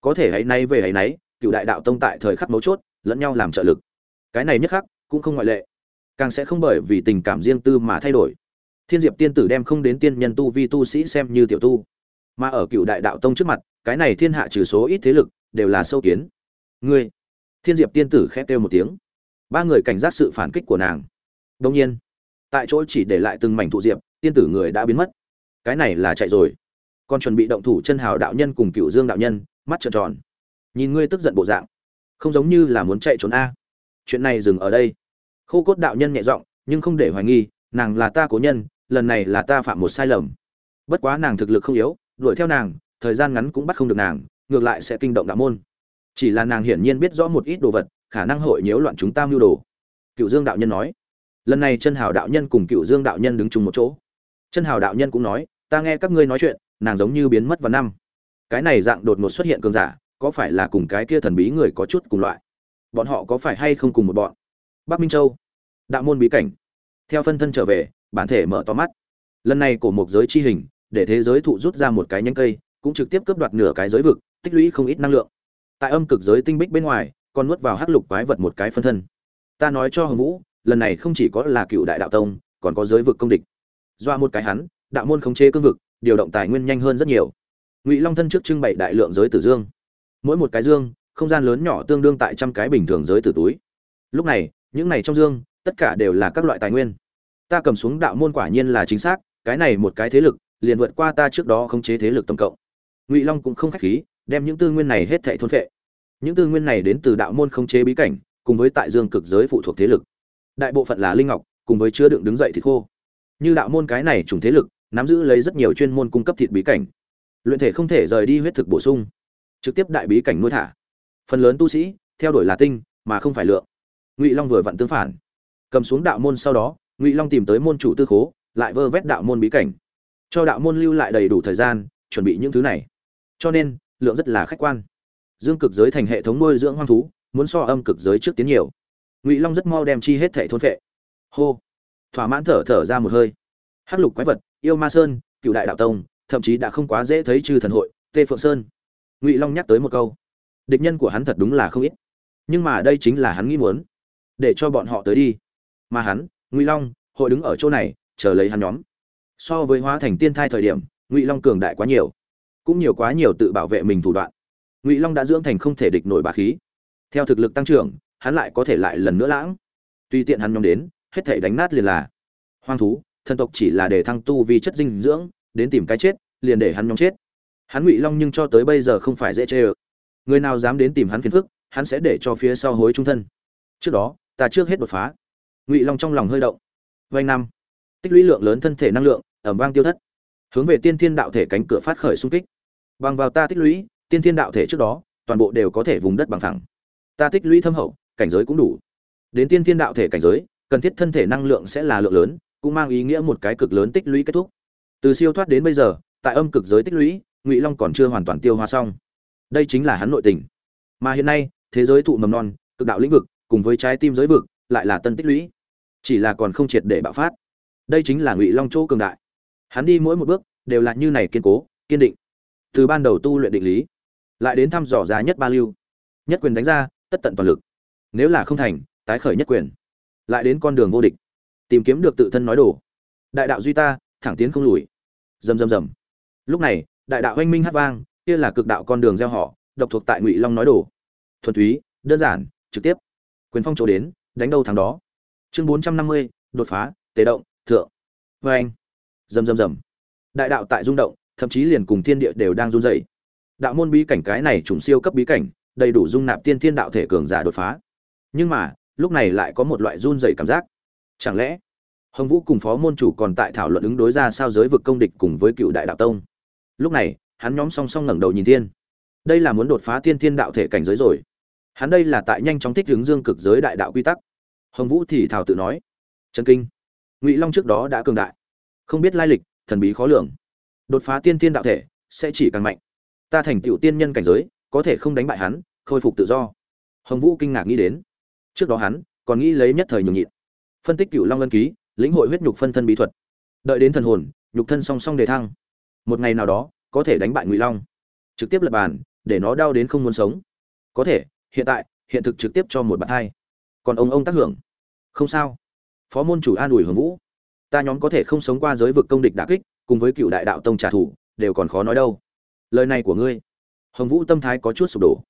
Có thể áy náy về áy náy, cựu đại đạo tông tại thời khắc mấu chốt, lẫn nhau làm trợ lực. Cái này nhất khắc, cũng không ngoại lệ. Càng sẽ không bởi vì tình cảm riêng tư mà thay đổi. Thiên diệp tiên tử đem không đến tiên nhân tu vi tu sĩ xem như tiểu tu. Mà ở cựu đại đạo tông trước mặt cái này thiên hạ trừ số ít thế lực, đều là sâu kiến. Ngươi, thiên diệp tiên tử khép kêu một tiếng. Ba người cảnh giác sự phản kích của nàng. Đông nhiên, tại chỗ chỉ để lại từng mảnh thụ diệp, tiên tử người đã biến mất. Cái này là chạy rồi. Còn chuẩn bị động thủ chân hào đạo nhân cùng cựu dương đạo nhân, mắt trợn tròn. Nhìn ngươi tức giận bộ dạng, không giống như là muốn chạy trốn a. Chuyện này dừng ở đây. Khô cốt đạo nhân nhẹ giọng, nhưng không để hoài nghi, nàng là ta cố nhân, lần này là ta phạm một sai lầm. Bất quá nàng thực lực không yếu, đuổi theo nàng thời gian ngắn cũng bắt không được nàng, ngược lại sẽ kinh động đạo môn. Chỉ là nàng hiển nhiên biết rõ một ít đồ vật, khả năng hội nhiễu loạn chúng ta mưu đồ. Cựu dương đạo nhân nói. Lần này chân hào đạo nhân cùng cựu dương đạo nhân đứng chung một chỗ. Chân hào đạo nhân cũng nói, ta nghe các ngươi nói chuyện, nàng giống như biến mất vào năm. Cái này dạng đột ngột xuất hiện cường giả, có phải là cùng cái kia thần bí người có chút cùng loại? Bọn họ có phải hay không cùng một bọn? Bắc minh châu. Đạo môn bí cảnh. Theo phân thân trở về, bản thể mở to mắt. Lần này cổ một giới chi hình, để thế giới thụ rút ra một cái nhánh cây cũng trực tiếp cướp đoạt nửa cái giới vực, tích lũy không ít năng lượng. Tại âm cực giới tinh bích bên ngoài, còn nuốt vào hắc lục quái vật một cái phân thân. Ta nói cho hồng vũ, lần này không chỉ có là cựu đại đạo tông, còn có giới vực công địch. Doa một cái hắn, đạo môn khống chế cương vực, điều động tài nguyên nhanh hơn rất nhiều. Ngụy long thân trước trưng bày đại lượng giới tử dương. Mỗi một cái dương, không gian lớn nhỏ tương đương tại trăm cái bình thường giới tử túi. Lúc này, những này trong dương, tất cả đều là các loại tài nguyên. Ta cầm xuống đạo môn quả nhiên là chính xác, cái này một cái thế lực, liền vượt qua ta trước đó khống chế thế lực tổng cộng ngụy long cũng không khách khí, đem những tư nguyên này hết thảy thôn phệ. Những tư nguyên này đến từ đạo môn khống chế bí cảnh, cùng với tại dương cực giới phụ thuộc thế lực. Đại bộ phận là linh ngọc, cùng với chứa đựng đứng dậy thịt khô. Như đạo môn cái này trùng thế lực, nắm giữ lấy rất nhiều chuyên môn cung cấp thịt bí cảnh. Luyện thể không thể rời đi huyết thực bổ sung, trực tiếp đại bí cảnh nuôi thả. Phần lớn tu sĩ, theo đuổi là tinh, mà không phải lượng. Ngụy long vừa vặn tương phản. Cầm xuống đạo môn sau đó, ngụy long tìm tới môn chủ tư khố, lại vơ vét đạo môn bí cảnh. Cho đạo môn lưu lại đầy đủ thời gian, chuẩn bị những thứ này cho nên, lượng rất là khách quan. Dương cực giới thành hệ thống nuôi dưỡng hoang thú, muốn so âm cực giới trước tiến nhiều. Ngụy long rất mau đem chi hết thể thôn phệ. Hô. Thỏa mãn thở thở ra một hơi. Hắc lục quái vật, yêu ma sơn, cựu đại đạo tông, thậm chí đã không quá dễ thấy trừ thần hội, tê phượng sơn. Ngụy long nhắc tới một câu. Địch nhân của hắn thật đúng là không ít. Nhưng mà đây chính là hắn nghĩ muốn. Để cho bọn họ tới đi. Mà hắn, ngụy long, hội đứng ở chỗ này, chờ lấy hắn nhóm. So với hóa thành tiên thai thời điểm, ngụy long cường đại quá nhiều cũng nhiều quá nhiều tự bảo vệ mình thủ đoạn. Ngụy long đã dưỡng thành không thể địch nổi bà khí. Theo thực lực tăng trưởng, hắn lại có thể lại lần nữa lãng. Tùy tiện hắn nhóm đến, hết thể đánh nát liền là hoang thú, thần tộc chỉ là để thăng tu vì chất dinh dưỡng, đến tìm cái chết, liền để hắn nhóm chết. Hắn ngụy long nhưng cho tới bây giờ không phải dễ chê ơ. Người nào dám đến tìm hắn phiền phức, hắn sẽ để cho phía sau hối trung thân. Trước đó, ta trước hết đột phá. Ngụy long trong lòng hơi động. Vanh năm. Tích lũy lượng lớn thân thể năng lượng, ẩm vang tiêu thất. Hướng về tiên thiên đạo thể cánh cửa phát khởi xung kích bằng vào ta tích lũy, tiên thiên đạo thể trước đó, toàn bộ đều có thể vùng đất bằng thẳng ta tích lũy thâm hậu, cảnh giới cũng đủ. Đến tiên thiên đạo thể cảnh giới, cần thiết thân thể năng lượng sẽ là lượng lớn, cũng mang ý nghĩa một cái cực lớn tích lũy kết thúc. Từ siêu thoát đến bây giờ, tại âm cực giới tích lũy, ngụy long còn chưa hoàn toàn tiêu hóa xong. Đây chính là hắn nội tình. Mà hiện nay, thế giới thụ mầm non, cực đạo lĩnh vực, cùng với trái tim giới vực, lại là tân tích lũy. Chỉ là còn không triệt để bạo phát. Đây chính là ngụy long chỗ cường đại. Hắn đi mỗi một bước, đều là như này kiên cố, kiên định từ ban đầu tu luyện định lý, lại đến thăm dò ra nhất ba lưu. Nhất quyền đánh ra, tất tận toàn lực. Nếu là không thành, tái khởi nhất quyền, lại đến con đường vô địch, tìm kiếm được tự thân nói đồ đại đạo duy ta, thẳng tiến không lùi. Rầm rầm rầm. Lúc này, đại đạo oanh minh hát vang, kia là cực đạo con đường gieo họ, độc thuộc tại ngụy long nói đồ thuần túy, đơn giản, trực tiếp. Quyền phong chỗ đến, đánh đâu thắng đó. Chương bốn trăm năm mươi, đột phá tế động, thượng. Vê anh rầm rầm rầm. Đại đạo tại rung động thậm chí liền cùng thiên địa đều đang run rẩy. đạo môn bí cảnh cái này trùng siêu cấp bí cảnh, đầy đủ dung nạp tiên thiên đạo thể cường giả đột phá. Nhưng mà, lúc này lại có một loại run rẩy cảm giác. Chẳng lẽ, hồng vũ cùng phó môn chủ còn tại thảo luận ứng đối ra sao giới vực công địch cùng với cựu đại đạo tông? Lúc này, hắn nhóm song song ngẩng đầu nhìn thiên. Đây là muốn đột phá tiên thiên đạo thể cảnh giới rồi. Hắn đây là tại nhanh chóng thích ứng dương cực giới đại đạo quy tắc. Hồng vũ thì thảo tự nói trần kinh, ngụy long trước đó đã cường đại. Không biết lai lịch, thần bí khó lường đột phá tiên tiên đạo thể, sẽ chỉ càng mạnh. Ta thành tựu tiên nhân cảnh giới, có thể không đánh bại hắn, khôi phục tự do. Hồng vũ kinh ngạc nghĩ đến. Trước đó hắn, còn nghĩ lấy nhất thời nhường nhịn. Phân tích cựu long lân ký, lĩnh hội huyết nhục phân thân bí thuật. Đợi đến thần hồn, nhục thân song song đề thăng. Một ngày nào đó, có thể đánh bại ngụy long. Trực tiếp lập bàn, để nó đau đến không muốn sống. Có thể, hiện tại, hiện thực trực tiếp cho một bạn hai. Còn ông ông tác hưởng. Không sao. Phó môn chủ an ủi hưởng vũ. Ta nhóm có thể không sống qua giới vực công địch đả kích cùng với cựu đại đạo tông trả thù, đều còn khó nói đâu. Lời này của ngươi, hồng vũ tâm thái có chút sụp đổ.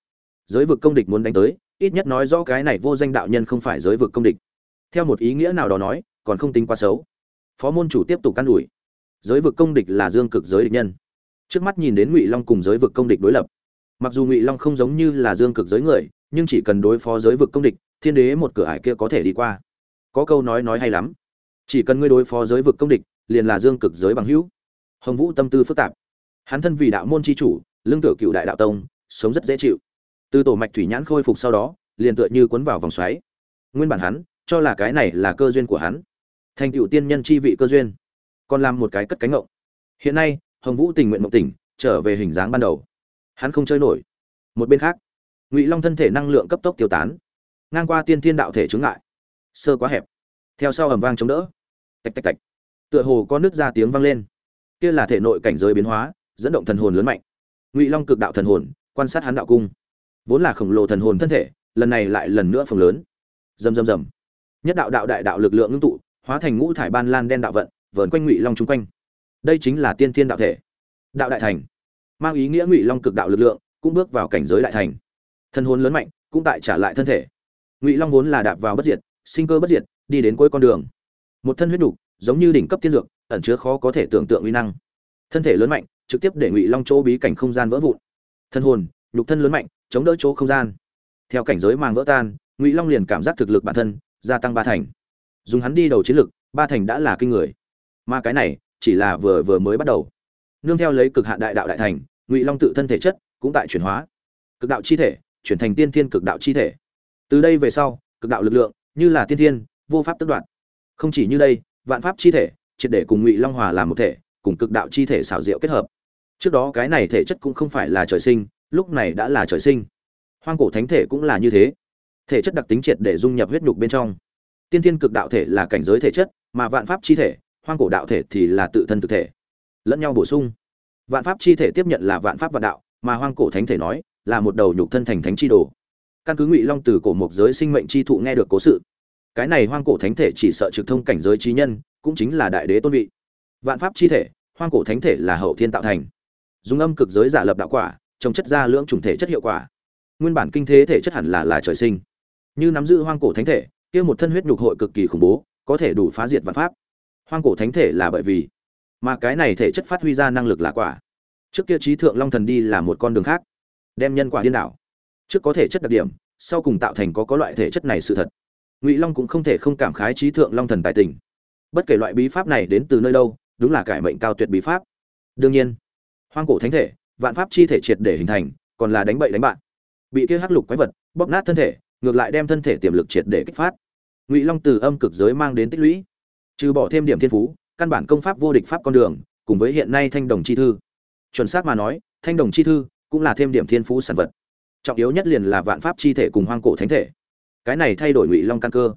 Giới vực công địch muốn đánh tới, ít nhất nói rõ cái này vô danh đạo nhân không phải giới vực công địch. Theo một ý nghĩa nào đó nói, còn không tính quá xấu. Phó môn chủ tiếp tục can ủi. Giới vực công địch là dương cực giới địch nhân. Trước mắt nhìn đến ngụy long cùng giới vực công địch đối lập. Mặc dù ngụy long không giống như là dương cực giới người, nhưng chỉ cần đối phó giới vực công địch, thiên đế một cửa ải kia có thể đi qua. Có câu nói nói hay lắm. Chỉ cần ngươi đối phó giới vực công địch liền là dương cực giới bằng hữu. Hồng vũ tâm tư phức tạp. Hắn thân vì đạo môn c h i chủ, lương tựa cựu đại đạo tông, sống rất dễ chịu. Từ tổ mạch thủy nhãn khôi phục sau đó, liền tựa như cuốn vào vòng xoáy. Nguyên bản hắn, cho là cái này là cơ duyên của hắn. Thành cựu tiên nhân chi vị cơ duyên. Còn làm một cái cất cánh ngộng. Hiện nay, hồng vũ tình nguyện mộng tỉnh, trở về hình dáng ban đầu. Hắn không chơi nổi. Một bên khác, ngụy long thân thể năng lượng cấp tốc tiêu tán. Ngang qua tiên thiên đạo thể chứng ngại. Sơ quá hẹp. Theo sau ầm vang chống đỡ. Tạch tạch tạch tựa hồ có nước ra tiếng vang lên. Kia là thể nội cảnh giới biến hóa, dẫn động thần hồn lớn mạnh. Ngụy long cực đạo thần hồn, quan sát hắn đạo cung. Vốn là khổng lồ thần hồn thân thể, lần này lại lần nữa phồng lớn. Rầm rầm rầm. Nhất đạo đạo đại đạo lực lượng ngưng tụ, hóa thành ngũ thải ban lan đen đạo vận, vờn quanh ngụy long chung quanh. Đây chính là tiên thiên đạo thể. Đạo đại thành. Mang ý nghĩa ngụy long cực đạo lực lượng cũng bước vào cảnh giới đại thành. Thân hồn lớn mạnh, cũng tại trả lại thân thể. Ngụy long vốn là đạp vào bất diệt, sinh cơ bất diệt, đi đến cuối con đường. Một thân huyết đục giống như đỉnh cấp tiên dược, ẩn chứa khó có thể tưởng tượng uy năng. Thân thể lớn mạnh, trực tiếp để ngụy long chỗ bí cảnh không gian vỡ vụn. Thân hồn, nhục thân lớn mạnh, chống đỡ chỗ không gian. Theo cảnh giới màng vỡ tan, ngụy long liền cảm giác thực lực bản thân gia tăng ba thành. Dùng hắn đi đầu chiến lực, ba thành đã là kinh người. Mà cái này, chỉ là vừa vừa mới bắt đầu. Nương theo lấy cực hạn đại đạo đại thành, ngụy long tự thân thể chất cũng tại chuyển hóa. Cực đạo chi thể, chuyển thành tiên thiên cực đạo chi thể. Từ đây về sau, cực đạo lực lượng, như là tiên thiên, vô pháp tức đoạn không chỉ như đây vạn pháp chi thể, triệt để cùng ngụy long hòa làm một thể, cùng cực đạo chi thể xảo diệu kết hợp. Trước đó cái này thể chất cũng không phải là trời sinh, lúc này đã là trời sinh. Hoang cổ thánh thể cũng là như thế. Thể chất đặc tính triệt để dung nhập huyết nhục bên trong. Tiên thiên cực đạo thể là cảnh giới thể chất, mà vạn pháp chi thể, hoang cổ đạo thể thì là tự thân thực thể. Lẫn nhau bổ sung. Vạn pháp chi thể tiếp nhận là vạn pháp vạn đạo, mà hoang cổ thánh thể nói là một đầu nhục thân thành thánh chi đồ. Căn cứ ngụy long từ cổ mục giới sinh mệnh chi thụ nghe được cố sự cái này hoang cổ thánh thể chỉ sợ trực thông cảnh giới trí nhân, cũng chính là đại đế tôn vị. Vạn pháp chi thể, hoang cổ thánh thể là hậu thiên tạo thành. Dùng âm cực giới giả lập đạo quả, trồng chất ra lưỡng chủng thể chất hiệu quả. Nguyên bản kinh thế thể chất hẳn là là trời sinh. Như nắm giữ hoang cổ thánh thể, kia một thân huyết nhục hội cực kỳ khủng bố, có thể đủ phá diệt vạn pháp. Hoang cổ thánh thể là bởi vì, mà cái này thể chất phát huy ra năng lực là quả. Trước kia trí thượng long thần đi là một con đường khác, đem nhân quả điên đảo. Trước có thể chất đặc điểm, sau cùng tạo thành có có loại thể chất này sự thật ngụy long cũng không thể không cảm khái trí thượng long thần tài tình bất kể loại bí pháp này đến từ nơi đâu đúng là cải mệnh cao tuyệt bí pháp đương nhiên hoang cổ thánh thể vạn pháp chi thể triệt để hình thành còn là đánh bậy đánh bạn bị kia hắc lục quái vật bóp nát thân thể ngược lại đem thân thể tiềm lực triệt để kích phát ngụy long từ âm cực giới mang đến tích lũy trừ bỏ thêm điểm thiên phú căn bản công pháp vô địch pháp con đường cùng với hiện nay thanh đồng chi thư chuẩn xác mà nói thanh đồng chi thư cũng là thêm điểm thiên phú sản vật trọng yếu nhất liền là vạn pháp chi thể cùng hoang cổ thánh thể cái này thay đổi ngụy long căn cơ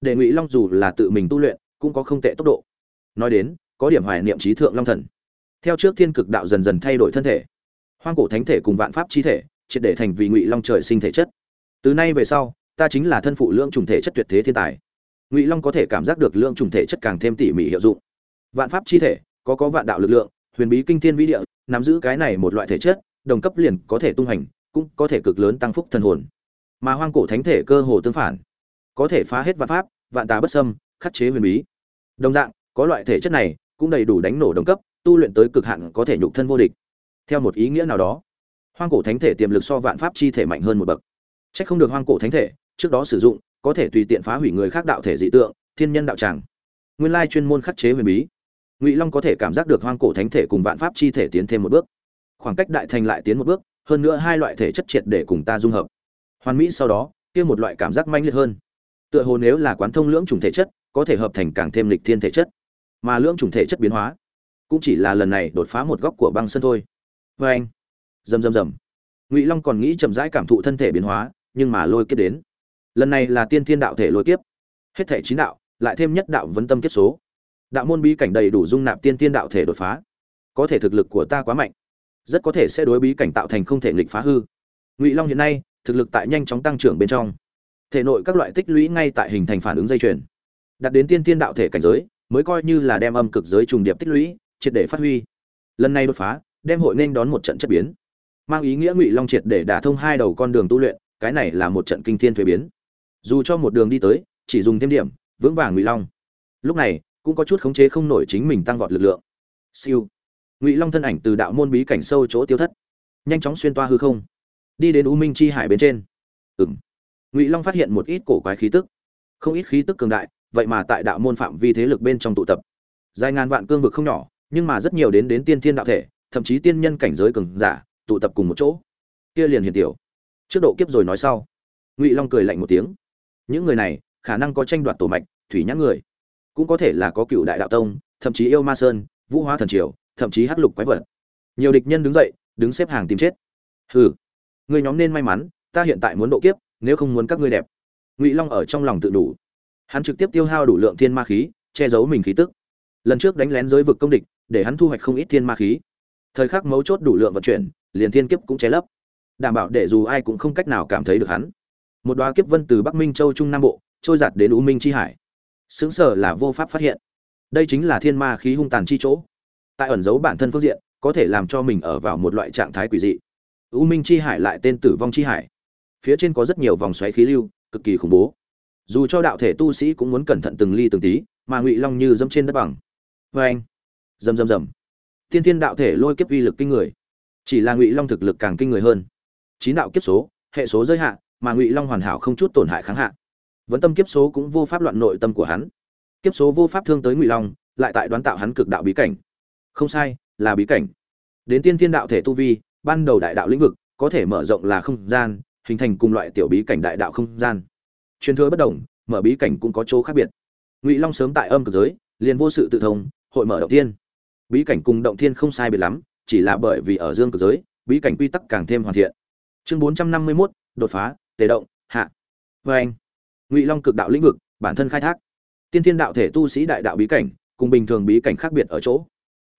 để ngụy long dù là tự mình tu luyện cũng có không tệ tốc độ nói đến có điểm hoài niệm trí thượng long thần theo trước thiên cực đạo dần dần thay đổi thân thể hoang cổ thánh thể cùng vạn pháp chi thể triệt để thành vì ngụy long trời sinh thể chất từ nay về sau ta chính là thân phụ lương trùng thể chất tuyệt thế thiên tài ngụy long có thể cảm giác được lương trùng thể chất càng thêm tỉ mỉ hiệu dụng vạn pháp chi thể có có vạn đạo lực lượng huyền bí kinh thiên vĩ địa nắm giữ cái này một loại thể chất đồng cấp liền có thể tung hành cũng có thể cực lớn tăng phúc thần hồn mà hoang cổ thánh thể cơ hồ tương phản có thể phá hết vạn pháp vạn tà bất sâm khắc chế huyền bí đồng dạng có loại thể chất này cũng đầy đủ đánh nổ đồng cấp tu luyện tới cực hạn có thể nhục thân vô địch theo một ý nghĩa nào đó hoang cổ thánh thể tiềm lực so vạn pháp chi thể mạnh hơn một bậc Chắc không được hoang cổ thánh thể, trước đó sử dụng, có thể tùy tiện phá hủy người khác đạo thể dị tượng, thiên nhân đạo tràng. Nguyên lai chuyên môn khắc chế huyền bí. Ngụy Long có thể cảm giác được hoang cổ thánh thể cùng vạn pháp chi thể tiến thêm một bước. Khoảng cách đại thành lại tiến một bước, hơn nữa hai loại thể chất triệt để cùng ta dung hợp. Hoàn mỹ sau đó, kia một loại cảm giác manh liệt hơn. Tựa hồ nếu là quán thông lưỡng chủng thể chất, có thể hợp thành càng thêm lịch thiên thể chất. Mà lưỡng chủng thể chất biến hóa, cũng chỉ là lần này đột phá một góc của băng sân thôi. vê anh, rầm rầm rầm. Ngụy Long còn nghĩ chậm rãi cảm thụ thân thể biến hóa, nhưng mà lôi kiếp đến lần này là tiên thiên đạo thể lôi kiếp hết thể chín đạo lại thêm nhất đạo vấn tâm kiếp số đạo môn bí cảnh đầy đủ dung nạp tiên thiên đạo thể đột phá có thể thực lực của ta quá mạnh rất có thể sẽ đối bí cảnh tạo thành không thể nghịch phá hư ngụy long hiện nay thực lực tại nhanh chóng tăng trưởng bên trong. Thể nội các loại tích lũy ngay tại hình thành phản ứng dây chuyền. Đặt đến tiên tiên đạo thể cảnh giới, mới coi như là đem âm cực giới trùng điệp tích lũy, triệt để phát huy. Lần này đột phá, đem hội nên đón một trận chất biến. Mang ý nghĩa ngụy long triệt để đả thông hai đầu con đường tu luyện, cái này là một trận kinh thiên thuế biến. Dù cho một đường đi tới, chỉ dùng thêm điểm, vững vàng ngụy long. Lúc này, cũng có chút khống chế không nổi chính mình tăng vọt lực lượng. Siêu. Ngụy long thân ảnh từ đạo môn bí cảnh sâu chỗ tiêu thất, nhanh chóng xuyên toa hư không đi đến u minh chi hải bên trên. Ừng ngụy long phát hiện một ít cổ quái khí tức. Không ít khí tức cường đại, vậy mà tại đạo môn phạm vi thế lực bên trong tụ tập. Dài ngàn vạn cương vực không nhỏ, nhưng mà rất nhiều đến đến tiên thiên đạo thể, thậm chí tiên nhân cảnh giới cường giả, tụ tập cùng một chỗ. Kia liền hiền tiểu. Trước độ kiếp rồi nói sau. Ngụy long cười lạnh một tiếng. Những người này, khả năng có tranh đoạt tổ mạch, thủy nhãn người. Cũng có thể là có cựu đại đạo tông, thậm chí yêu ma sơn, vũ hóa thần triều, thậm chí hắc lục quái vật. Nhiều địch nhân đứng dậy, đứng xếp hàng tìm chết. Hừ ngươi nhóm nên may mắn, ta hiện tại muốn độ kiếp, nếu không muốn các ngươi đẹp. Ngụy long ở trong lòng tự đủ. Hắn trực tiếp tiêu hao đủ lượng thiên ma khí, che giấu mình khí tức. Lần trước đánh lén giới vực công địch, để hắn thu hoạch không ít thiên ma khí. Thời khắc mấu chốt đủ lượng vận chuyển, liền thiên kiếp cũng che lấp. Đảm bảo để dù ai cũng không cách nào cảm thấy được hắn. Một đoá kiếp vân từ bắc minh châu trung nam bộ, trôi giạt đến u minh chi hải. Xứng sở là vô pháp phát hiện. Đây chính là thiên ma khí hung tàn chi chỗ. Tại ẩn giấu bản thân phương diện, có thể làm cho mình ở vào một loại trạng thái quỷ dị u minh chi hải lại tên tử vong chi hải. Phía trên có rất nhiều vòng xoáy khí lưu, cực kỳ khủng bố. Dù cho đạo thể tu sĩ cũng muốn cẩn thận từng ly từng tí, mà ngụy long như dẫm trên đất bằng. Oeng. anh. Rầm rầm rầm. Tiên thiên đạo thể lôi kiếp uy lực kinh người. Chỉ là ngụy long thực lực càng kinh người hơn. Chín đạo kiếp số, hệ số giới hạn, mà ngụy long hoàn hảo không chút tổn hại kháng hạ. Vẫn tâm kiếp số cũng vô pháp loạn nội tâm của hắn. Kiếp số vô pháp thương tới ngụy long, lại tại đoán tạo hắn cực đạo bí cảnh. Không sai, là bí cảnh. Đến tiên thiên đạo thể tu vi ban đầu đại đạo lĩnh vực có thể mở rộng là không gian hình thành cùng loại tiểu bí cảnh đại đạo không gian. Truyền thừa bất đồng mở bí cảnh cũng có chỗ khác biệt. Ngụy long sớm tại âm cực giới liền vô sự tự thông hội mở động tiên bí cảnh cùng động thiên không sai biệt lắm chỉ là bởi vì ở dương cực giới bí cảnh quy tắc càng thêm hoàn thiện. Chương bốn trăm năm mươi 451, đột phá tề động hạ. Vê anh ngụy long cực đạo lĩnh vực bản thân khai thác. Tiên thiên đạo thể tu sĩ đại đạo bí cảnh cùng bình thường bí cảnh khác biệt ở chỗ.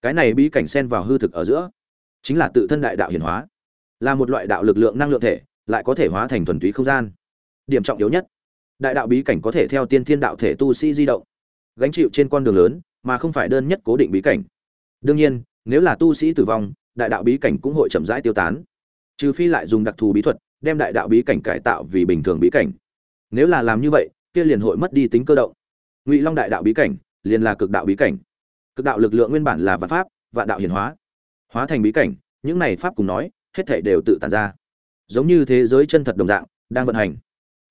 Cái này bí cảnh xen vào hư thực ở giữa chính là tự thân đại đạo hiển hóa, là một loại đạo lực lượng năng lượng thể, lại có thể hóa thành thuần túy không gian. Điểm trọng yếu nhất, đại đạo bí cảnh có thể theo tiên thiên đạo thể tu sĩ di động, gánh chịu trên con đường lớn, mà không phải đơn nhất cố định bí cảnh. Đương nhiên, nếu là tu sĩ tử vong, đại đạo bí cảnh cũng hội chậm rãi tiêu tán. Trừ phi lại dùng đặc thù bí thuật, đem đại đạo bí cảnh cải tạo vì bình thường bí cảnh. Nếu là làm như vậy, kia liền hội mất đi tính cơ động. Ngụy long đại đạo bí cảnh liền là cực đạo bí cảnh. Cực đạo lực lượng nguyên bản là vạn pháp, vạn đạo hiển hóa hóa thành bí cảnh, những này pháp cùng nói, hết thể đều tự tản ra. Giống như thế giới chân thật đồng dạng, đang vận hành.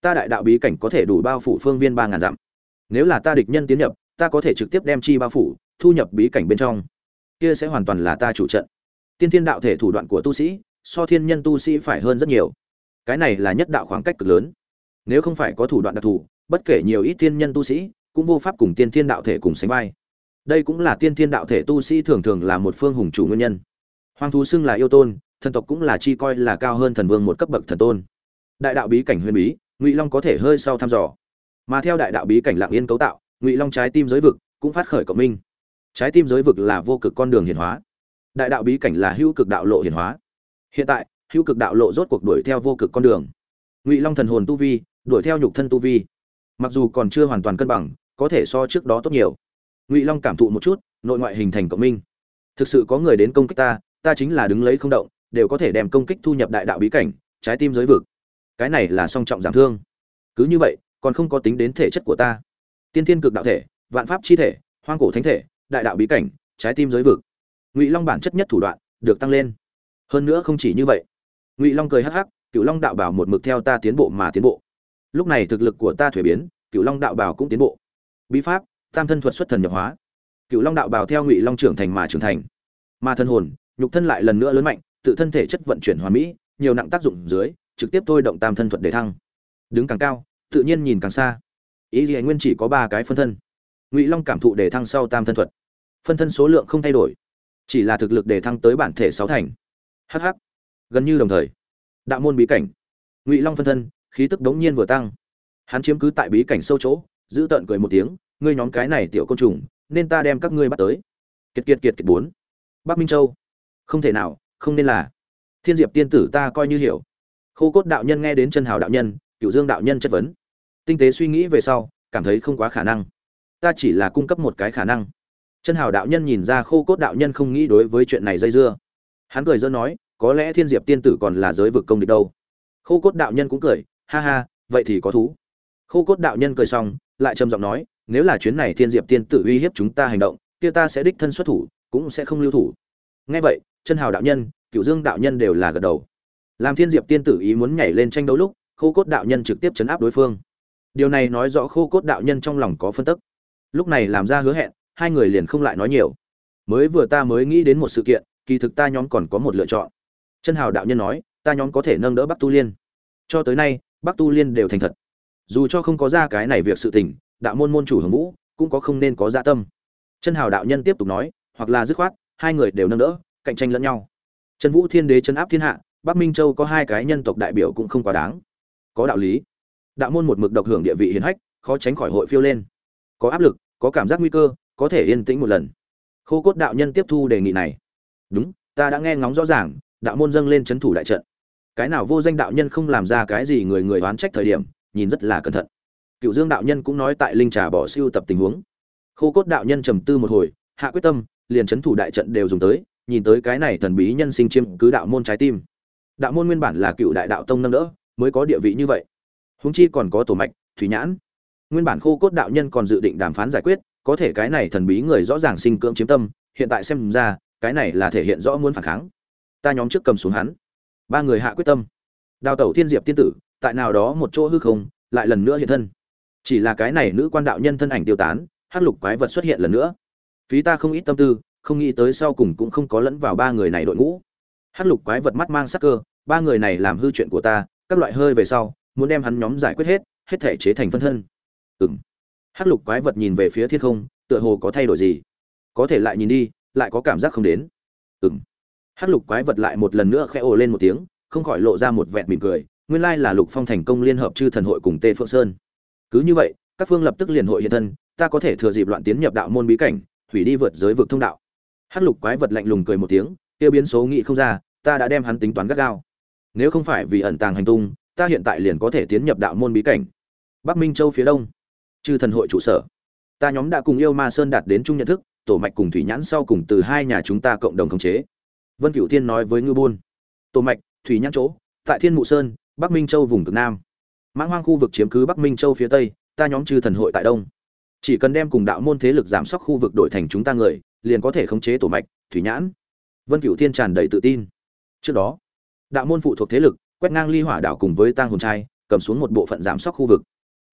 Ta đại đạo bí cảnh có thể đủ bao phủ phương viên ba ngàn dặm. Nếu là ta địch nhân tiến nhập, ta có thể trực tiếp đem chi bao phủ, thu nhập bí cảnh bên trong. Kia sẽ hoàn toàn là ta chủ trận. Tiên thiên đạo thể thủ đoạn của tu sĩ, so thiên nhân tu sĩ phải hơn rất nhiều. Cái này là nhất đạo khoảng cách cực lớn. Nếu không phải có thủ đoạn đặc thù, bất kể nhiều ít thiên nhân tu sĩ, cũng vô pháp cùng tiên thiên đạo thể cùng sánh vai. Đây cũng là tiên thiên đạo thể tu sĩ thường thường là một phương hùng chủ nguyên nhân. Hoang thú xưng là yêu tôn, thần tộc cũng là chi coi là cao hơn thần vương một cấp bậc thần tôn. Đại đạo bí cảnh huyền bí, ngụy long có thể hơi sau thăm dò. Mà theo đại đạo bí cảnh lạng yên cấu tạo, ngụy long trái tim giới vực cũng phát khởi cộng minh. Trái tim giới vực là vô cực con đường hiển hóa. Đại đạo bí cảnh là hữu cực đạo lộ hiển hóa. Hiện tại, hữu cực đạo lộ rốt cuộc đuổi theo vô cực con đường. Ngụy long thần hồn tu vi, đuổi theo nhục thân tu vi. Mặc dù còn chưa hoàn toàn cân bằng, có thể so trước đó tốt nhiều. Ngụy long cảm thụ một chút, nội ngoại hình thành cộng minh. Thực sự có người đến công kích ta ta chính là đứng lấy không động, đều có thể đem công kích thu nhập đại đạo bí cảnh, trái tim giới vực. Cái này là song trọng giảm thương. Cứ như vậy, còn không có tính đến thể chất của ta. Tiên thiên cực đạo thể, vạn pháp chi thể, hoang cổ thánh thể, đại đạo bí cảnh, trái tim giới vực. Ngụy long bản chất nhất thủ đoạn, được tăng lên. Hơn nữa không chỉ như vậy. Ngụy long cười hắc hắc cựu long đạo bảo một mực theo ta tiến bộ mà tiến bộ. Lúc này thực lực của ta thuế biến cựu long đạo bảo cũng tiến bộ. Bí pháp, tam thân thuật xuất thần nhập hóa. Cựu long đạo bảo theo ngụy long trưởng thành mà trưởng thành. Mà thân hồn nhục thân lại lần nữa lớn mạnh tự thân thể chất vận chuyển hoàn mỹ nhiều nặng tác dụng dưới trực tiếp thôi động tam thân thuật để thăng. Đứng càng cao tự nhiên nhìn càng xa. Ý gì nguyên chỉ có ba cái phân thân. Ngụy long cảm thụ để thăng sau tam thân thuật. Phân thân số lượng không thay đổi chỉ là thực lực để thăng tới bản thể sáu thành. Hắc hắc, gần như đồng thời. Đạo môn bí cảnh. Ngụy long phân thân khí tức đống nhiên vừa tăng. Hắn chiếm cứ tại bí cảnh sâu chỗ giữ tận cười một tiếng ngươi nhóm cái này tiểu côn trùng nên ta đem các ngươi bắt tới. Kiệt kiệt kiệt kiệt bốn. Bắc minh châu không thể nào, không nên là. Thiên diệp tiên tử ta coi như hiểu. Khô cốt đạo nhân nghe đến chân hào đạo nhân cựu dương đạo nhân chất vấn. Tinh tế suy nghĩ về sau, cảm thấy không quá khả năng. Ta chỉ là cung cấp một cái khả năng. Chân hào đạo nhân nhìn ra khô cốt đạo nhân không nghĩ đối với chuyện này dây dưa. Hắn cười dân nói, có lẽ thiên diệp tiên tử còn là giới vực công địch đâu. Khô cốt đạo nhân cũng cười, ha ha, vậy thì có thú. Khô cốt đạo nhân cười xong, lại trầm giọng nói, nếu là chuyến này thiên diệp tiên tử uy hiếp chúng ta hành động, kia ta sẽ đích thân xuất thủ, cũng sẽ không lưu thủ. Ngay vậy chân hào đạo nhân cựu dương đạo nhân đều là gật đầu. Làm thiên diệp tiên tử ý muốn nhảy lên tranh đấu lúc, khô cốt đạo nhân trực tiếp chấn áp đối phương. Điều này nói rõ khô cốt đạo nhân trong lòng có phân tức. Lúc này làm ra hứa hẹn, hai người liền không lại nói nhiều. Mới vừa ta mới nghĩ đến một sự kiện, kỳ thực ta nhóm còn có một lựa chọn. Chân hào đạo nhân nói, ta nhóm có thể nâng đỡ bắc tu liên. Cho tới nay, bắc tu liên đều thành thật. Dù cho không có ra cái này việc sự tình, đạo môn môn chủ hồng vũ cũng có không nên có dạ tâm. Chân hào đạo nhân tiếp tục nói, hoặc là dứt khoát, hai người đều nâng đỡ cạnh tranh lẫn nhau. Trần vũ thiên đế chấn áp thiên hạ, bắc minh châu có hai cái nhân tộc đại biểu cũng không quá đáng. Có đạo lý. Đạo môn một mực độc hưởng địa vị hiền hách, khó tránh khỏi hội phiêu lên. Có áp lực, có cảm giác nguy cơ, có thể yên tĩnh một lần. Khô cốt đạo nhân tiếp thu đề nghị này. Đúng, ta đã nghe ngóng rõ ràng, đạo môn dâng lên c h ấ n thủ đại trận. Cái nào vô danh đạo nhân không làm ra cái gì người người oán trách thời điểm, nhìn rất là cẩn thận. Cựu dương đạo nhân cũng nói tại linh trà bỏ siêu tập tình huống. Khô cốt đạo nhân trầm tư một hồi, hạ quyết tâm, liền c h ấ n thủ đại trận đều dùng tới nhìn tới cái này thần bí nhân sinh chiêm cứ đạo môn trái tim. Đạo môn nguyên bản là cựu đại đạo tông nâng đỡ, mới có địa vị như vậy. Húng chi còn có tổ mạch, thủy nhãn. Nguyên bản khô cốt đạo nhân còn dự định đàm phán giải quyết, có thể cái này thần bí người rõ ràng sinh cưỡng chiếm tâm, hiện tại xem ra, cái này là thể hiện rõ muốn phản kháng. Ta nhóm trước cầm xuống hắn. Ba người hạ quyết tâm. Đào tẩu thiên diệp tiên tử, tại nào đó một chỗ hư không, lại lần nữa hiện thân. Chỉ là cái này nữ quan đạo nhân thân ảnh tiêu tán, hắc lục quái vật xuất hiện lần nữa. Phí ta không ít tâm tư không nghĩ tới sau cùng cũng không có lẫn vào ba người này đội ngũ. Hắc lục quái vật mắt mang sắc cơ, ba người này làm hư chuyện của ta, các loại hơi về sau, muốn đem hắn nhóm giải quyết hết hết thể chế thành phân thân. Ừng hắc lục quái vật nhìn về phía thiên không, tựa hồ có thay đổi gì? Có thể lại nhìn đi, lại có cảm giác không đến. Ừng hắc lục quái vật lại một lần nữa khẽ ồ lên một tiếng, không khỏi lộ ra một vẹn mỉm cười, nguyên lai là lục phong thành công liên hợp chư thần hội cùng tê phượng sơn. Cứ như vậy, các phương lập tức liền hội hiện thân, ta có thể thừa dịp loạn tiến nhập đạo môn bí cảnh hủy đi vượt giới vực thông đạo hắc lục quái vật lạnh lùng cười một tiếng tiêu biến số nghị không ra, ta đã đem hắn tính toán gắt gao. Nếu không phải vì ẩn tàng hành tung, ta hiện tại liền có thể tiến nhập đạo môn bí cảnh. Bắc minh châu phía đông, chư thần hội trụ sở. Ta nhóm đã cùng yêu ma sơn đạt đến chung nhận thức, tổ mạch cùng thủy nhãn sau cùng từ hai nhà chúng ta cộng đồng khống chế. Vân cửu thiên nói với ngư buôn. Tổ mạch, thủy nhãn chỗ, tại thiên mụ sơn, bắc minh châu vùng cực nam. Mãng hoang khu vực chiếm cứ bắc minh châu phía tây, ta nhóm chư thần hội tại đông. Chỉ cần đem cùng đạo môn thế lực giảm sóc khu vực đổi thành chúng ta người liền có thể khống chế tổ mạch, thủy nhãn. Vân cửu thiên tràn đầy tự tin. Trước đó, đạo môn phụ thuộc thế lực, quét ngang ly hỏa đảo cùng với tang hồn trai, cầm xuống một bộ phận giảm sóc khu vực.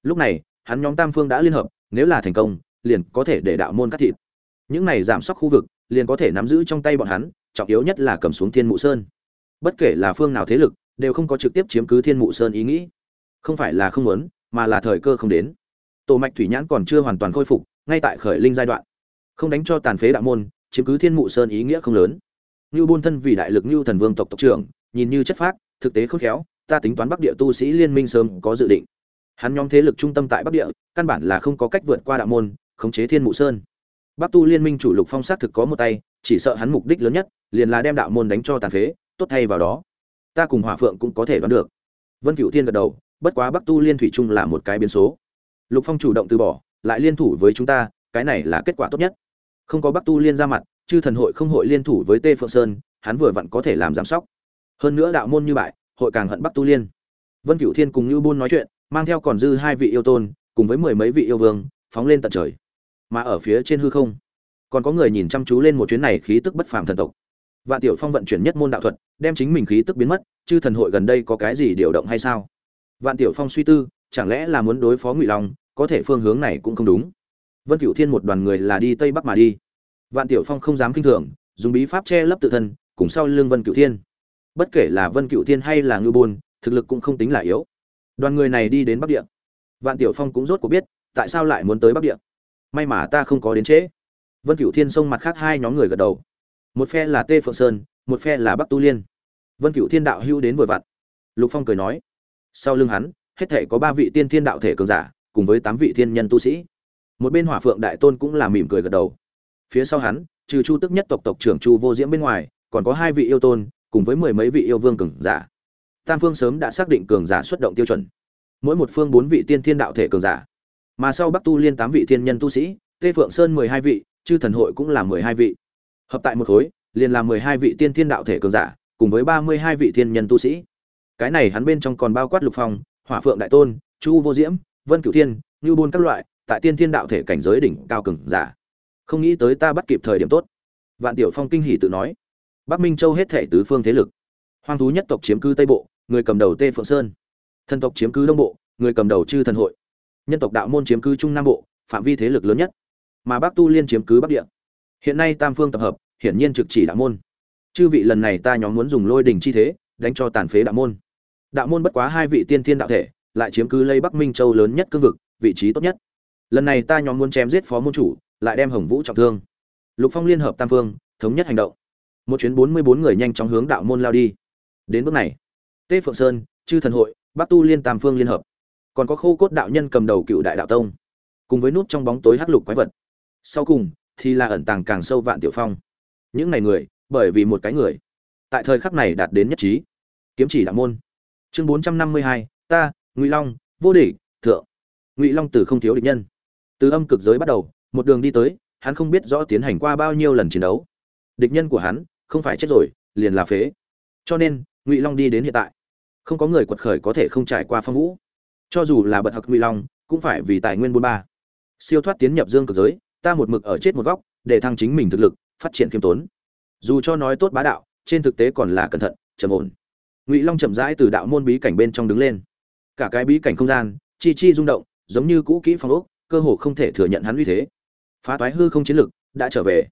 Lúc này, hắn nhóm tam phương đã liên hợp, nếu là thành công, liền có thể để đạo môn cắt thịt. Những này giảm sóc khu vực, liền có thể nắm giữ trong tay bọn hắn, trọng yếu nhất là cầm xuống thiên mụ sơn. Bất kể là phương nào thế lực, đều không có trực tiếp chiếm cứ thiên mụ sơn ý nghĩ. Không phải là không muốn, mà là thời cơ không đến. Tổ mạch thủy nhãn còn chưa hoàn toàn khôi phục, ngay tại khởi linh giai đoạn không đánh cho tàn phế đạo môn, chiếm cứ thiên mụ sơn ý nghĩa không lớn. Như buôn thân vì đại lực như thần vương tộc tộc trưởng, nhìn như chất phác, thực tế khôn khéo, ta tính toán bắc địa tu sĩ liên minh sớm có dự định. Hắn nhóm thế lực trung tâm tại bắc địa, căn bản là không có cách vượt qua đạo môn, khống chế thiên mụ sơn. Bắc tu liên minh chủ lục phong sát thực có một tay, chỉ sợ hắn mục đích lớn nhất, liền là đem đạo môn đánh cho tàn phế, tốt thay vào đó. Ta cùng hỏa phượng cũng có thể đoán được. Vân cửu thiên gật đầu, bất quá bắc tu liên thủy trung là một cái biến số. Lục phong chủ động từ bỏ, lại liên thủ với chúng ta, cái này là kết quả tốt nhất không có bắc tu liên ra mặt, chư thần hội không hội liên thủ với tê phượng sơn, hắn vừa vặn có thể làm giám sóc. Hơn nữa đạo môn như bại, hội càng hận bắc tu liên. Vân cửu thiên cùng như buôn nói chuyện, mang theo còn dư hai vị yêu tôn, cùng với mười mấy vị yêu vương, phóng lên tận trời. Mà ở phía trên hư không, còn có người nhìn chăm chú lên một chuyến này khí tức bất phàm thần tộc. Vạn tiểu phong vận chuyển nhất môn đạo thuật, đem chính mình khí tức biến mất, chư thần hội gần đây có cái gì điều động hay sao? Vạn tiểu phong suy tư, chẳng lẽ là muốn đối phó ngụy long, có thể phương hướng này cũng không đúng vân cửu thiên một đoàn người là đi tây bắc mà đi. Vạn tiểu phong không dám kinh thường, dùng bí pháp che lấp tự thân, cùng sau lưng vân cửu thiên. Bất kể là vân cửu thiên hay là ngư bôn, thực lực cũng không tính là yếu. Đoàn người này đi đến bắc địa. Vạn tiểu phong cũng rốt cuộc biết, tại sao lại muốn tới bắc địa. May mà ta không có đến trễ. Vân cửu thiên xông mặt khác hai nhóm người gật đầu. Một phe là tê phượng sơn, một phe là bắc tu liên. Vân cửu thiên đạo hưu đến vội vặn. Lục phong cười nói, sau lưng hắn, hết thể có ba vị tiên thiên đạo thể cường giả, cùng với tám vị thiên nhân tu sĩ một bên hỏa phượng đại tôn cũng là mỉm cười gật đầu. Phía sau hắn, trừ chu tức nhất tộc tộc trưởng chu vô diễm bên ngoài, còn có hai vị yêu tôn, cùng với mười mấy vị yêu vương cường giả. Tam phương sớm đã xác định cường giả xuất động tiêu chuẩn. Mỗi một phương bốn vị tiên thiên đạo thể cường giả. Mà sau bắc tu liên tám vị thiên nhân tu sĩ, tê phượng sơn mười hai vị, chư thần hội cũng là mười hai vị. Hợp tại một khối, liền là mười hai vị tiên thiên đạo thể cường giả, cùng với ba mươi hai vị thiên nhân tu sĩ. Cái này hắn bên trong còn bao quát lục phong, hỏa phượng đại tôn, chu vô diễm, vân cửu thiên như buôn các loại tại tiên thiên đạo thể cảnh giới đỉnh cao cường giả. Không nghĩ tới ta bắt kịp thời điểm tốt. Vạn tiểu phong kinh hỉ tự nói. Bắc minh châu hết thể tứ phương thế lực. Hoang thú nhất tộc chiếm cư tây bộ, người cầm đầu tê phượng sơn. Thần tộc chiếm cứ đông bộ, người cầm đầu chư thần hội. Nhân tộc đạo môn chiếm cứ trung nam bộ, phạm vi thế lực lớn nhất. Mà bắc tu liên chiếm cứ bắc địa. Hiện nay tam phương tập hợp, hiển nhiên trực chỉ đạo môn. Chư vị lần này ta nhóm muốn dùng lôi đình chi thế, đánh cho tàn phế đạo môn. Đạo môn bất quá hai vị tiên thiên đạo thể, lại chiếm cứ lấy bắc minh châu lớn nhất cương vực, vị trí tốt nhất lần này ta nhóm muốn chém giết phó môn chủ, lại đem hồng vũ trọng thương. Lục phong liên hợp tam phương, thống nhất hành động. Một chuyến bốn mươi bốn người nhanh chóng hướng đạo môn lao đi. Đến bước này, tê phượng sơn, chư thần hội, bắc tu liên tam phương liên hợp. Còn có khô cốt đạo nhân cầm đầu cựu đại đạo tông. Cùng với nút trong bóng tối hắc lục quái vật. Sau cùng, thì là ẩn tàng càng sâu vạn tiểu phong. Những này người, bởi vì một cái người. Tại thời khắc này đạt đến nhất trí. Kiếm chỉ đạo môn. Chương bốn trăm năm mươi hai, ta, ngụy long, vô địch, thượng. Ngụy long từ không thiếu địch nhân từ âm cực giới bắt đầu, một đường đi tới, hắn không biết rõ tiến hành qua bao nhiêu lần chiến đấu. Địch nhân của hắn, không phải chết rồi, liền là phế. Cho nên, ngụy long đi đến hiện tại. Không có người quật khởi có thể không trải qua phong vũ. Cho dù là bật hặc ngụy long, cũng phải vì tài nguyên bốn ba. Siêu thoát tiến nhập dương cực giới, ta một mực ở chết một góc, để thăng chính mình thực lực, phát triển khiêm tốn. Dù cho nói tốt bá đạo, trên thực tế còn là cẩn thận, trầm ổn. Ngụy long chậm rãi từ đạo môn bí cảnh bên trong đứng lên. Cả cái bí cảnh không gian, chi chi rung động, giống như cũ kỹ phong ốc cơ hồ không thể thừa nhận hắn uy thế. Phá toái hư không chiến lực đã trở về.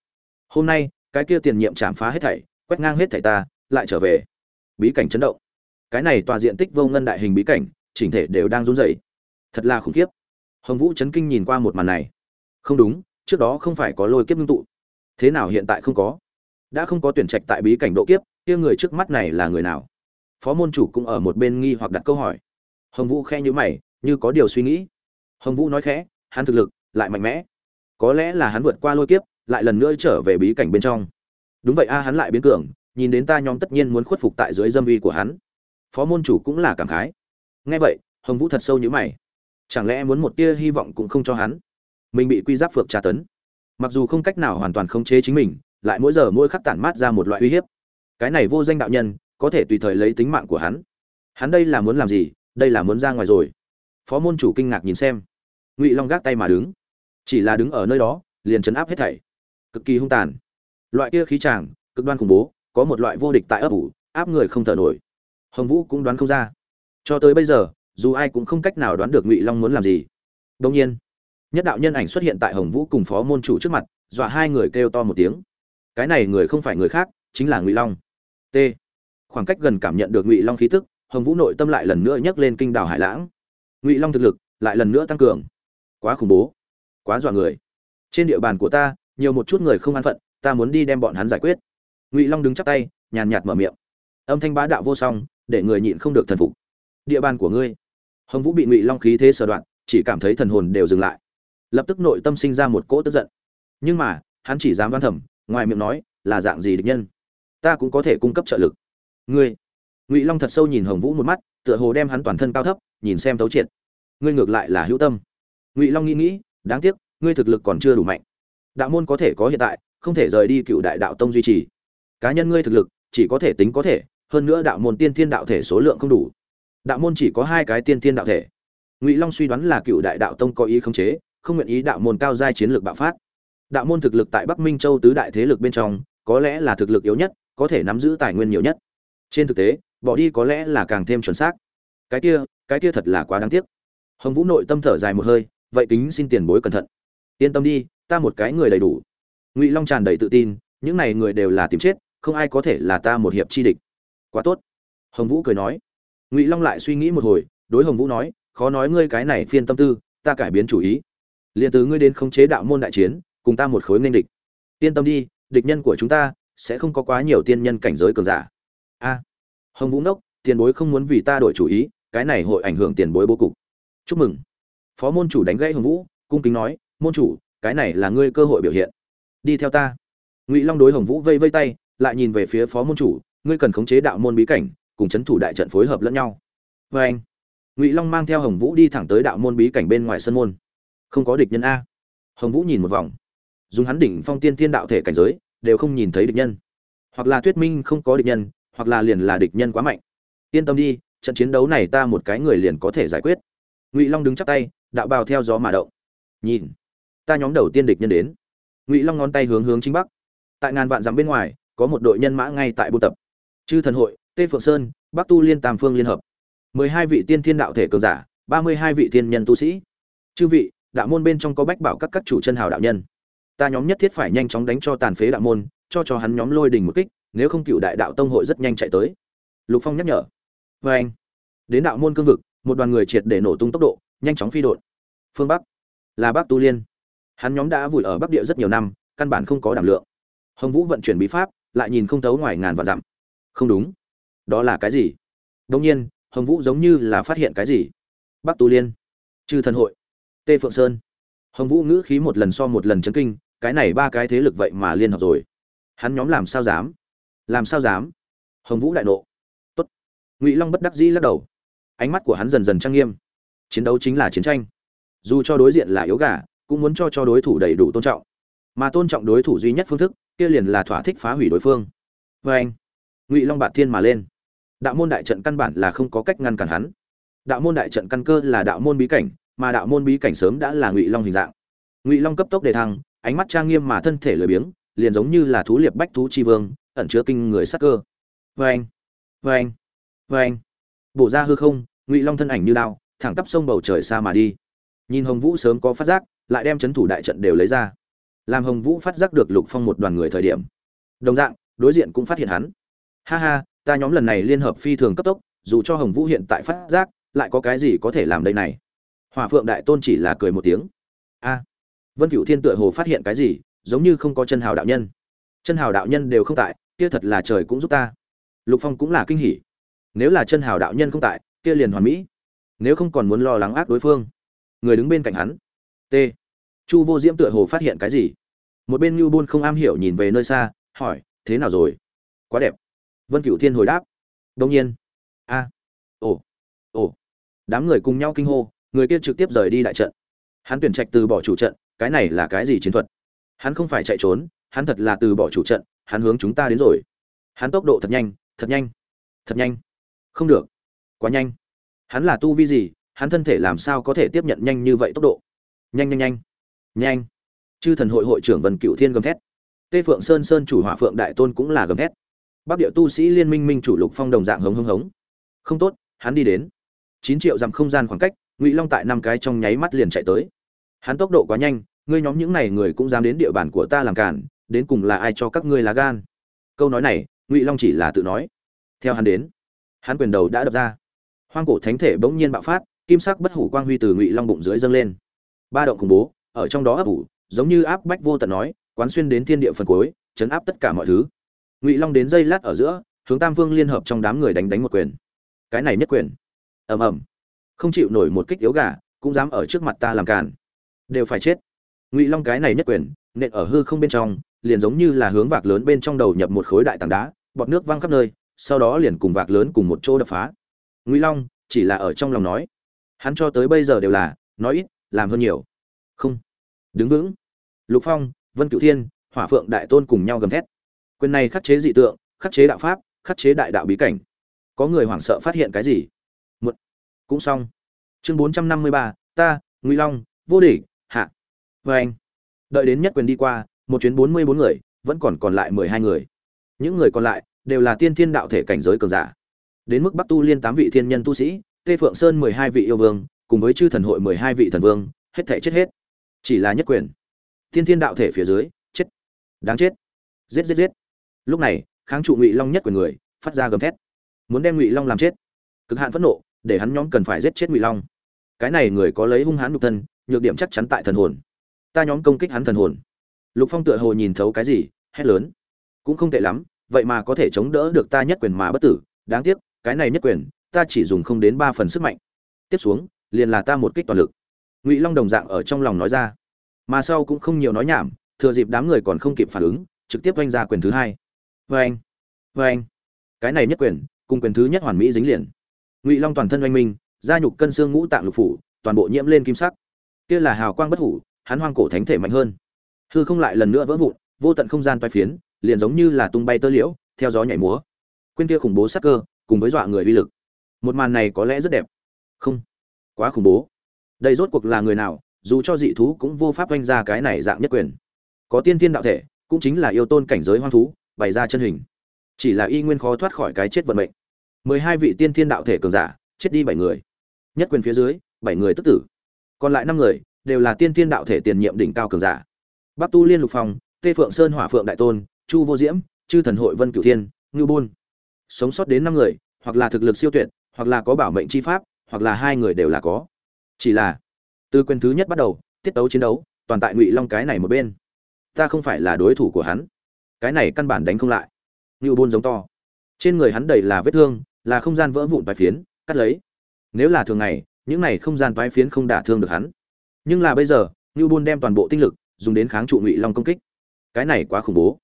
Hôm nay, cái kia tiền nhiệm chạm phá hết thảy, quét ngang hết thảy ta, lại trở về. Bí cảnh chấn động. Cái này tòa diện tích vô ngân đại hình bí cảnh, chỉnh thể đều đang run rẩy. Thật là khủng khiếp. Hồng vũ chấn kinh nhìn qua một màn này. Không đúng, trước đó không phải có lôi kiếp ngưng tụ. Thế nào hiện tại không có? Đã không có tuyển trạch tại bí cảnh độ kiếp, kia người trước mắt này là người nào? Phó môn chủ cũng ở một bên nghi hoặc đặt câu hỏi. Hồng vũ khẽ như mày, như có điều suy nghĩ. Hồng vũ nói khẽ hắn thực lực lại mạnh mẽ. Có lẽ là hắn vượt qua lôi kiếp, lại lần nữa trở về bí cảnh bên trong. Đúng vậy a, hắn lại biến cường, nhìn đến ta nhóm tất nhiên muốn khuất phục tại dưới dâm uy của hắn. Phó môn chủ cũng là cảm khái. Nghe vậy, hồng vũ thật sâu như mày. Chẳng lẽ muốn một tia hy vọng cũng không cho hắn? Mình bị quy giáp phược tra tấn. Mặc dù không cách nào hoàn toàn khống chế chính mình, lại mỗi giờ mỗi khắc tản mát ra một loại uy hiếp. Cái này vô danh đạo nhân, có thể tùy thời lấy tính mạng của hắn. Hắn đây là muốn làm gì? Đây là muốn ra ngoài rồi. Phó môn chủ kinh ngạc nhìn xem ngụy long gác tay mà đứng. Chỉ là đứng ở nơi đó, liền chấn áp hết thảy. Cực kỳ hung tàn. Loại kia khí tràng cực đoan khủng bố, có một loại vô địch tại ấp ủ, áp người không thở nổi. Hồng vũ cũng đoán không ra. Cho tới bây giờ, dù ai cũng không cách nào đoán được ngụy long muốn làm gì. Đông nhiên, nhất đạo nhân ảnh xuất hiện tại hồng vũ cùng phó môn chủ trước mặt, dọa hai người kêu to một tiếng. Cái này người không phải người khác, chính là ngụy long. T. Khoảng cách gần cảm nhận được ngụy long khí tức, hồng vũ nội tâm lại lần nữa nhấc lên kinh đảo hải lãng. Ngụy long thực lực lại lần nữa tăng cường quá khủng bố, quá dọa người. Trên địa bàn của ta, nhiều một chút người không an phận, ta muốn đi đem bọn hắn giải quyết. Ngụy long đứng chắp tay, nhàn nhạt mở miệng. Âm thanh bá đạo vô song, để người nhịn không được thần phục. Địa bàn của ngươi. Hồng vũ bị ngụy long khí thế sờ đoạn, chỉ cảm thấy thần hồn đều dừng lại. Lập tức nội tâm sinh ra một cỗ tức giận. Nhưng mà, hắn chỉ dám văn thẩm ngoài miệng nói, là dạng gì địch nhân? Ta cũng có thể cung cấp trợ lực. Ngươi. Ngụy long thật sâu nhìn hồng vũ một mắt, tựa hồ đem hắn toàn thân cao thấp, nhìn xem tấu triệt. Ngươi ngược lại là hữu tâm ngụy long nghĩ nghĩ, đáng tiếc, ngươi thực lực còn chưa đủ mạnh. Đạo môn có thể có hiện tại, không thể rời đi cựu đại đạo tông duy trì. Cá nhân ngươi thực lực, chỉ có thể tính có thể, hơn nữa đạo môn tiên thiên đạo thể số lượng không đủ. Đạo môn chỉ có hai cái tiên thiên đạo thể. Ngụy long suy đoán là cựu đại đạo tông có ý khống chế, không nguyện ý đạo môn cao giai chiến lược bạo phát. Đạo môn thực lực tại bắc minh châu tứ đại thế lực bên trong, có lẽ là thực lực yếu nhất, có thể nắm giữ tài nguyên nhiều nhất. Trên thực tế, bỏ đi có lẽ là càng thêm chuẩn xác. Cái kia cái kia thật là quá đáng tiếc. Hồng vũ nội tâm thở dài một hơi vậy kính xin tiền bối cẩn thận. Yên tâm đi, ta một cái người đầy đủ. Ngụy long tràn đầy tự tin, những này người đều là tìm chết, không ai có thể là ta một hiệp chi địch. Quá tốt. Hồng vũ cười nói. Ngụy long lại suy nghĩ một hồi, đối hồng vũ nói, khó nói ngươi cái này phiên tâm tư, ta cải biến chủ ý. Liền từ ngươi đến khống chế đạo môn đại chiến, cùng ta một khối nên địch. Yên tâm đi, địch nhân của chúng ta sẽ không có quá nhiều tiên nhân cảnh giới cường giả. A. Hồng vũ nốc tiền bối không muốn vì ta đổi chủ ý, cái này hội ảnh hưởng tiền bối bố cục. Chúc mừng phó môn chủ đánh gãy hồng vũ, cung kính nói, môn chủ, cái này là ngươi cơ hội biểu hiện. Đi theo ta. Ngụy long đối hồng vũ vây vây tay, lại nhìn về phía phó môn chủ, ngươi cần khống chế đạo môn bí cảnh, cùng c h ấ n thủ đại trận phối hợp lẫn nhau. Vê anh. Ngụy long mang theo hồng vũ đi thẳng tới đạo môn bí cảnh bên ngoài sân môn. Không có địch nhân a. Hồng vũ nhìn một vòng. Dùng hắn đỉnh phong tiên thiên đạo thể cảnh giới, đều không nhìn thấy địch nhân. Hoặc là thuyết minh không có địch nhân, hoặc là liền là địch nhân quá mạnh. Yên tâm đi, trận chiến đấu này ta một cái người liền có thể giải quyết. Ngụy long đứng chắc tay đạo bào theo gió mà động. Nhìn, ta nhóm đầu tiên địch nhân đến. Ngụy long ngón tay hướng hướng chính bắc. Tại ngàn vạn dặm bên ngoài, có một đội nhân mã ngay tại buôn tập. Chư thần hội, tê phượng sơn, bắc tu liên tam phương liên hợp. mười hai vị tiên thiên đạo thể cường giả, ba mươi hai vị tiên nhân tu sĩ. Chư vị, đạo môn bên trong có bách bảo các các chủ chân hào đạo nhân. Ta nhóm nhất thiết phải nhanh chóng đánh cho tàn phế đạo môn, cho cho hắn nhóm lôi đình một kích, nếu không cựu đại đạo tông hội rất nhanh chạy tới. Lục phong nhắc nhở. Vê anh đến đạo môn cương vực, một đoàn người triệt để nổ tung tốc độ nhanh chóng phi đột phương bắc, là bắc tu liên. Hắn nhóm đã vùi ở bắc địa rất nhiều năm, căn bản không có đảm lượng. Hồng vũ vận chuyển bí pháp, lại nhìn không thấu ngoài ngàn vạn dặm. Không đúng. Đó là cái gì? Đông nhiên, hồng vũ giống như là phát hiện cái gì? Bắc tu liên. Chư thần hội. Tê phượng sơn. Hồng vũ ngữ khí một lần so một lần chấn kinh, cái này ba cái thế lực vậy mà liên hợp rồi. Hắn nhóm làm sao dám? Làm sao dám? Hồng vũ đại nộ. Tốt. Ngụy long bất đắc dĩ lắc đầu. Ánh mắt của hắn dần dần trang nghiêm chiến đấu chính là chiến tranh. Dù cho đối diện là yếu gà, cũng muốn cho cho đối thủ đầy đủ tôn trọng. Mà tôn trọng đối thủ duy nhất phương thức, kia liền là thỏa thích phá hủy đối phương. Vê anh, ngụy long bạt thiên mà lên. Đạo môn đại trận căn bản là không có cách ngăn cản hắn. Đạo môn đại trận căn cơ là đạo môn bí cảnh, mà đạo môn bí cảnh sớm đã là ngụy long hình dạng. Ngụy long cấp tốc đề thăng, ánh mắt trang nghiêm mà thân thể lười biếng, liền giống như là thú liệp bách thú chi vương, ẩn chứa kinh người sắc cơ. Vê anh vê anh vê anh. Bổ ra hư không, ngụy long thân ảnh như đao thẳng tắp sông bầu trời xa mà đi. Nhìn hồng vũ sớm có phát giác, lại đem chấn thủ đại trận đều lấy ra. Làm hồng vũ phát giác được lục phong một đoàn người thời điểm. Đồng dạng, đối diện cũng phát hiện hắn. Ha ha, ta nhóm lần này liên hợp phi thường cấp tốc, dù cho hồng vũ hiện tại phát giác, lại có cái gì có thể làm đây này? Hỏa phượng đại tôn chỉ là cười một tiếng. A. Vân cửu thiên tựa hồ phát hiện cái gì, giống như không có chân hào đạo nhân. Chân hào đạo nhân đều không tại, kia thật là trời cũng giúp ta. Lục phong cũng là kinh hỉ. Nếu là chân hào đạo nhân không tại, kia liền hoàn mỹ nếu không còn muốn lo lắng ác đối phương. Người đứng bên cạnh hắn. T. Chu vô diễm tựa hồ phát hiện cái gì? Một bên ngưu buôn không am hiểu nhìn về nơi xa, hỏi, thế nào rồi? Quá đẹp. Vân cửu thiên hồi đáp, đông nhiên. A, ồ ồ. Đám người cùng nhau kinh hô, người kia trực tiếp rời đi đại trận. Hắn tuyển trạch từ bỏ chủ trận, cái này là cái gì chiến thuật? Hắn không phải chạy trốn, hắn thật là từ bỏ chủ trận, hắn hướng chúng ta đến rồi. Hắn tốc độ thật nhanh thật nhanh thật nhanh. Không được, quá nhanh hắn là tu vi gì? Hắn thân thể làm sao có thể tiếp nhận nhanh như vậy tốc độ? Nhanh nhanh nhanh. Nhanh. Chư thần hội hội trưởng vân cựu thiên gầm thét. Tê phượng sơn sơn chủ hỏa phượng đại tôn cũng là gầm thét. Bắc địa tu sĩ liên minh minh chủ lục phong đồng dạng hống hống hống. Không tốt, hắn đi đến. Chín triệu dặm không gian khoảng cách, ngụy long tại năm cái trong nháy mắt liền chạy tới. Hắn tốc độ quá nhanh, ngươi nhóm những này người cũng dám đến địa bàn của ta làm cản đến cùng là ai cho các ngươi lá gan? Câu nói này, ngụy long chỉ là tự nói. Theo hắn đến, hắn quyền đầu đã đập ra hoang cổ thánh thể bỗng nhiên bạo phát, kim sắc bất hủ quang huy từ ngụy long bụng dưới dâng lên. Ba động khủng bố, ở trong đó ấp ủ, giống như áp bách vô tận nói, quán xuyên đến thiên địa phần cuối, chấn áp tất cả mọi thứ. Ngụy long đến dây lát ở giữa, hướng tam vương liên hợp trong đám người đánh đánh một quyền. Cái này nhất quyền. Ầm ầm. Không chịu nổi một kích yếu gà, cũng dám ở trước mặt ta làm càn. Đều phải chết. Ngụy long cái này nhất quyền, nện ở hư không bên trong, liền giống như là hướng vạc lớn bên trong đầu nhập một khối đại tảng đá, bọt nước văng khắp nơi, sau đó liền cùng vạc lớn cùng một chỗ đập phá ngụy long chỉ là ở trong lòng nói. Hắn cho tới bây giờ đều là, nói ít, làm hơn nhiều. Không. Đứng vững. Lục phong, vân cửu thiên, hỏa phượng đại tôn cùng nhau gầm thét. Quyền này khắc chế dị tượng, khắc chế đạo pháp, khắc chế đại đạo bí cảnh. Có người hoảng sợ phát hiện cái gì? Một cũng xong. Chương bốn trăm năm mươi ba, ta, ngụy long, vô địch, hạ. Vê anh. Đợi đến nhất quyền đi qua, một chuyến bốn mươi bốn người, vẫn còn còn lại mười hai người. Những người còn lại đều là tiên thiên đạo thể cảnh giới cường giả đến mức bắc tu liên tám vị thiên nhân tu sĩ, tê phượng sơn mười hai vị yêu vương, cùng với chư thần hội mười hai vị thần vương, hết thể chết hết. Chỉ là nhất quyền. Tiên thiên đạo thể phía dưới, chết. Đáng chết. Giết giết giết. Lúc này, kháng trụ ngụy long nhất quyền người, phát ra gầm thét. Muốn đem ngụy long làm chết. Cực hạn phẫn nộ, để hắn nhóm cần phải giết chết ngụy long. Cái này người có lấy hung hãn nhục thân, nhược điểm chắc chắn tại thần hồn. Ta nhóm công kích hắn thần hồn. Lục phong tựa hồ nhìn thấu cái gì, hét lớn. Cũng không tệ lắm, vậy mà có thể chống đỡ được ta nhất quyền mà bất tử, đáng tiếc cái này nhất quyền, ta chỉ dùng không đến ba phần sức mạnh. Tiếp xuống, liền là ta một kích toàn lực. Ngụy long đồng dạng ở trong lòng nói ra. Mà sau cũng không nhiều nói nhảm, thừa dịp đám người còn không kịp phản ứng, trực tiếp oanh ra quyền thứ hai. Vê anh vê anh cái này nhất quyền, cùng quyền thứ nhất hoàn mỹ dính liền. Ngụy long toàn thân oanh minh, da nhục cân xương ngũ tạng lục phủ, toàn bộ nhiễm lên kim sắc. Kia là hào quang bất hủ, hắn hoang cổ thánh thể mạnh hơn. Hư không lại lần nữa vỡ vụn, vô tận không gian toai phiến, liền giống như là tung bay tơ liễu, theo gió nhảy múa. Quên kia khủng bố sắc cơ cùng với dọa người uy lực. Một màn này có lẽ rất đẹp. Không, quá khủng bố. Đây rốt cuộc là người nào, dù cho dị thú cũng vô pháp oanh ra cái này dạng nhất quyền. Có tiên tiên đạo thể, cũng chính là yêu tôn cảnh giới hoang thú, bày ra chân hình. Chỉ là y nguyên khó thoát khỏi cái chết vận mệnh. Mười hai vị tiên thiên đạo thể cường giả, chết đi bảy người. Nhất quyền phía dưới, bảy người tức tử. Còn lại năm người, đều là tiên thiên đạo thể tiền nhiệm đỉnh cao cường giả. Bắc tu liên lục phong, tê phượng sơn hỏa phượng đại tôn, chu vô diễm, chư thần hội vân cửu thiên, ngưu bôn sống sót đến năm người, hoặc là thực lực siêu tuyệt, hoặc là có bảo mệnh chi pháp, hoặc là hai người đều là có. Chỉ là, từ quyền thứ nhất bắt đầu, tiết tấu chiến đấu, toàn tại ngụy long cái này một bên. Ta không phải là đối thủ của hắn. Cái này căn bản đánh không lại. Ngưu bôn giống to. Trên người hắn đầy là vết thương, là không gian vỡ vụn vài phiến, cắt lấy. Nếu là thường ngày, những này không gian vái phiến không đả thương được hắn. Nhưng là bây giờ, ngưu bôn đem toàn bộ tinh lực dùng đến kháng trụ ngụy long công kích. Cái này quá khủng bố.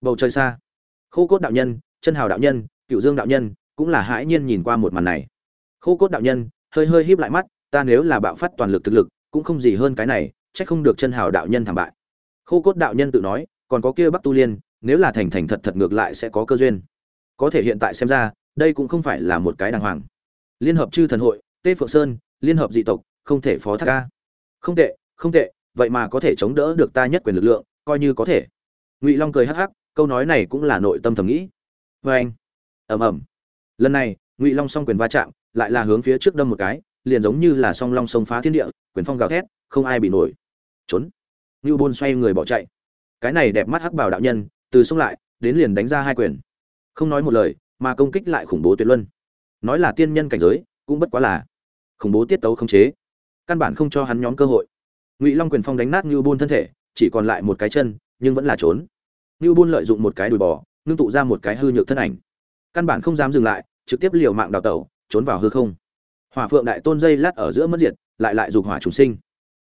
Bầu trời xa. Khô cốt đạo nhân, chân hào đạo nhân cựu dương đạo nhân cũng là hãi nhiên nhìn qua một màn này. Khô cốt đạo nhân, hơi hơi híp lại mắt, ta nếu là bạo phát toàn lực thực lực, cũng không gì hơn cái này, chắc không được chân hào đạo nhân thảm bại. Khô cốt đạo nhân tự nói, còn có kia bắc tu liên, nếu là thành thành thật thật ngược lại sẽ có cơ duyên. Có thể hiện tại xem ra, đây cũng không phải là một cái đàng hoàng. Liên hợp chư thần hội, tê phượng sơn, liên hợp dị tộc, không thể phó thác ca. Không tệ không tệ, vậy mà có thể chống đỡ được ta nhất quyền lực lượng, coi như có thể. Ngụy long cười hắc hắc, câu nói này cũng là nội tâm thầm nghĩ. Vê anh ầm ầm. Lần này, ngụy long Song quyền va chạm, lại là hướng phía trước đâm một cái, liền giống như là song long sông phá thiên địa, quyền phong gào thét, không ai bị nổi. Trốn. Ngưu bôn xoay người bỏ chạy. Cái này đẹp mắt hắc bảo đạo nhân, từ xông lại, đến liền đánh ra hai quyền. Không nói một lời, mà công kích lại khủng bố tuyệt luân. Nói là tiên nhân cảnh giới, cũng bất quá là khủng bố tiết tấu không chế. Căn bản không cho hắn nhóm cơ hội. Ngụy long quyền phong đánh nát như Bôn thân thể, chỉ còn lại một cái chân, nhưng vẫn là trốn. Như Bôn lợi dụng một cái đùi bò, ngưng tụ ra một cái hư nhược thân ảnh căn bản không dám dừng lại, trực tiếp liều mạng đào tẩu, trốn vào hư không. Hỏa phượng đại tôn dây lát ở giữa mất diệt, lại lại dục hỏa trùng sinh.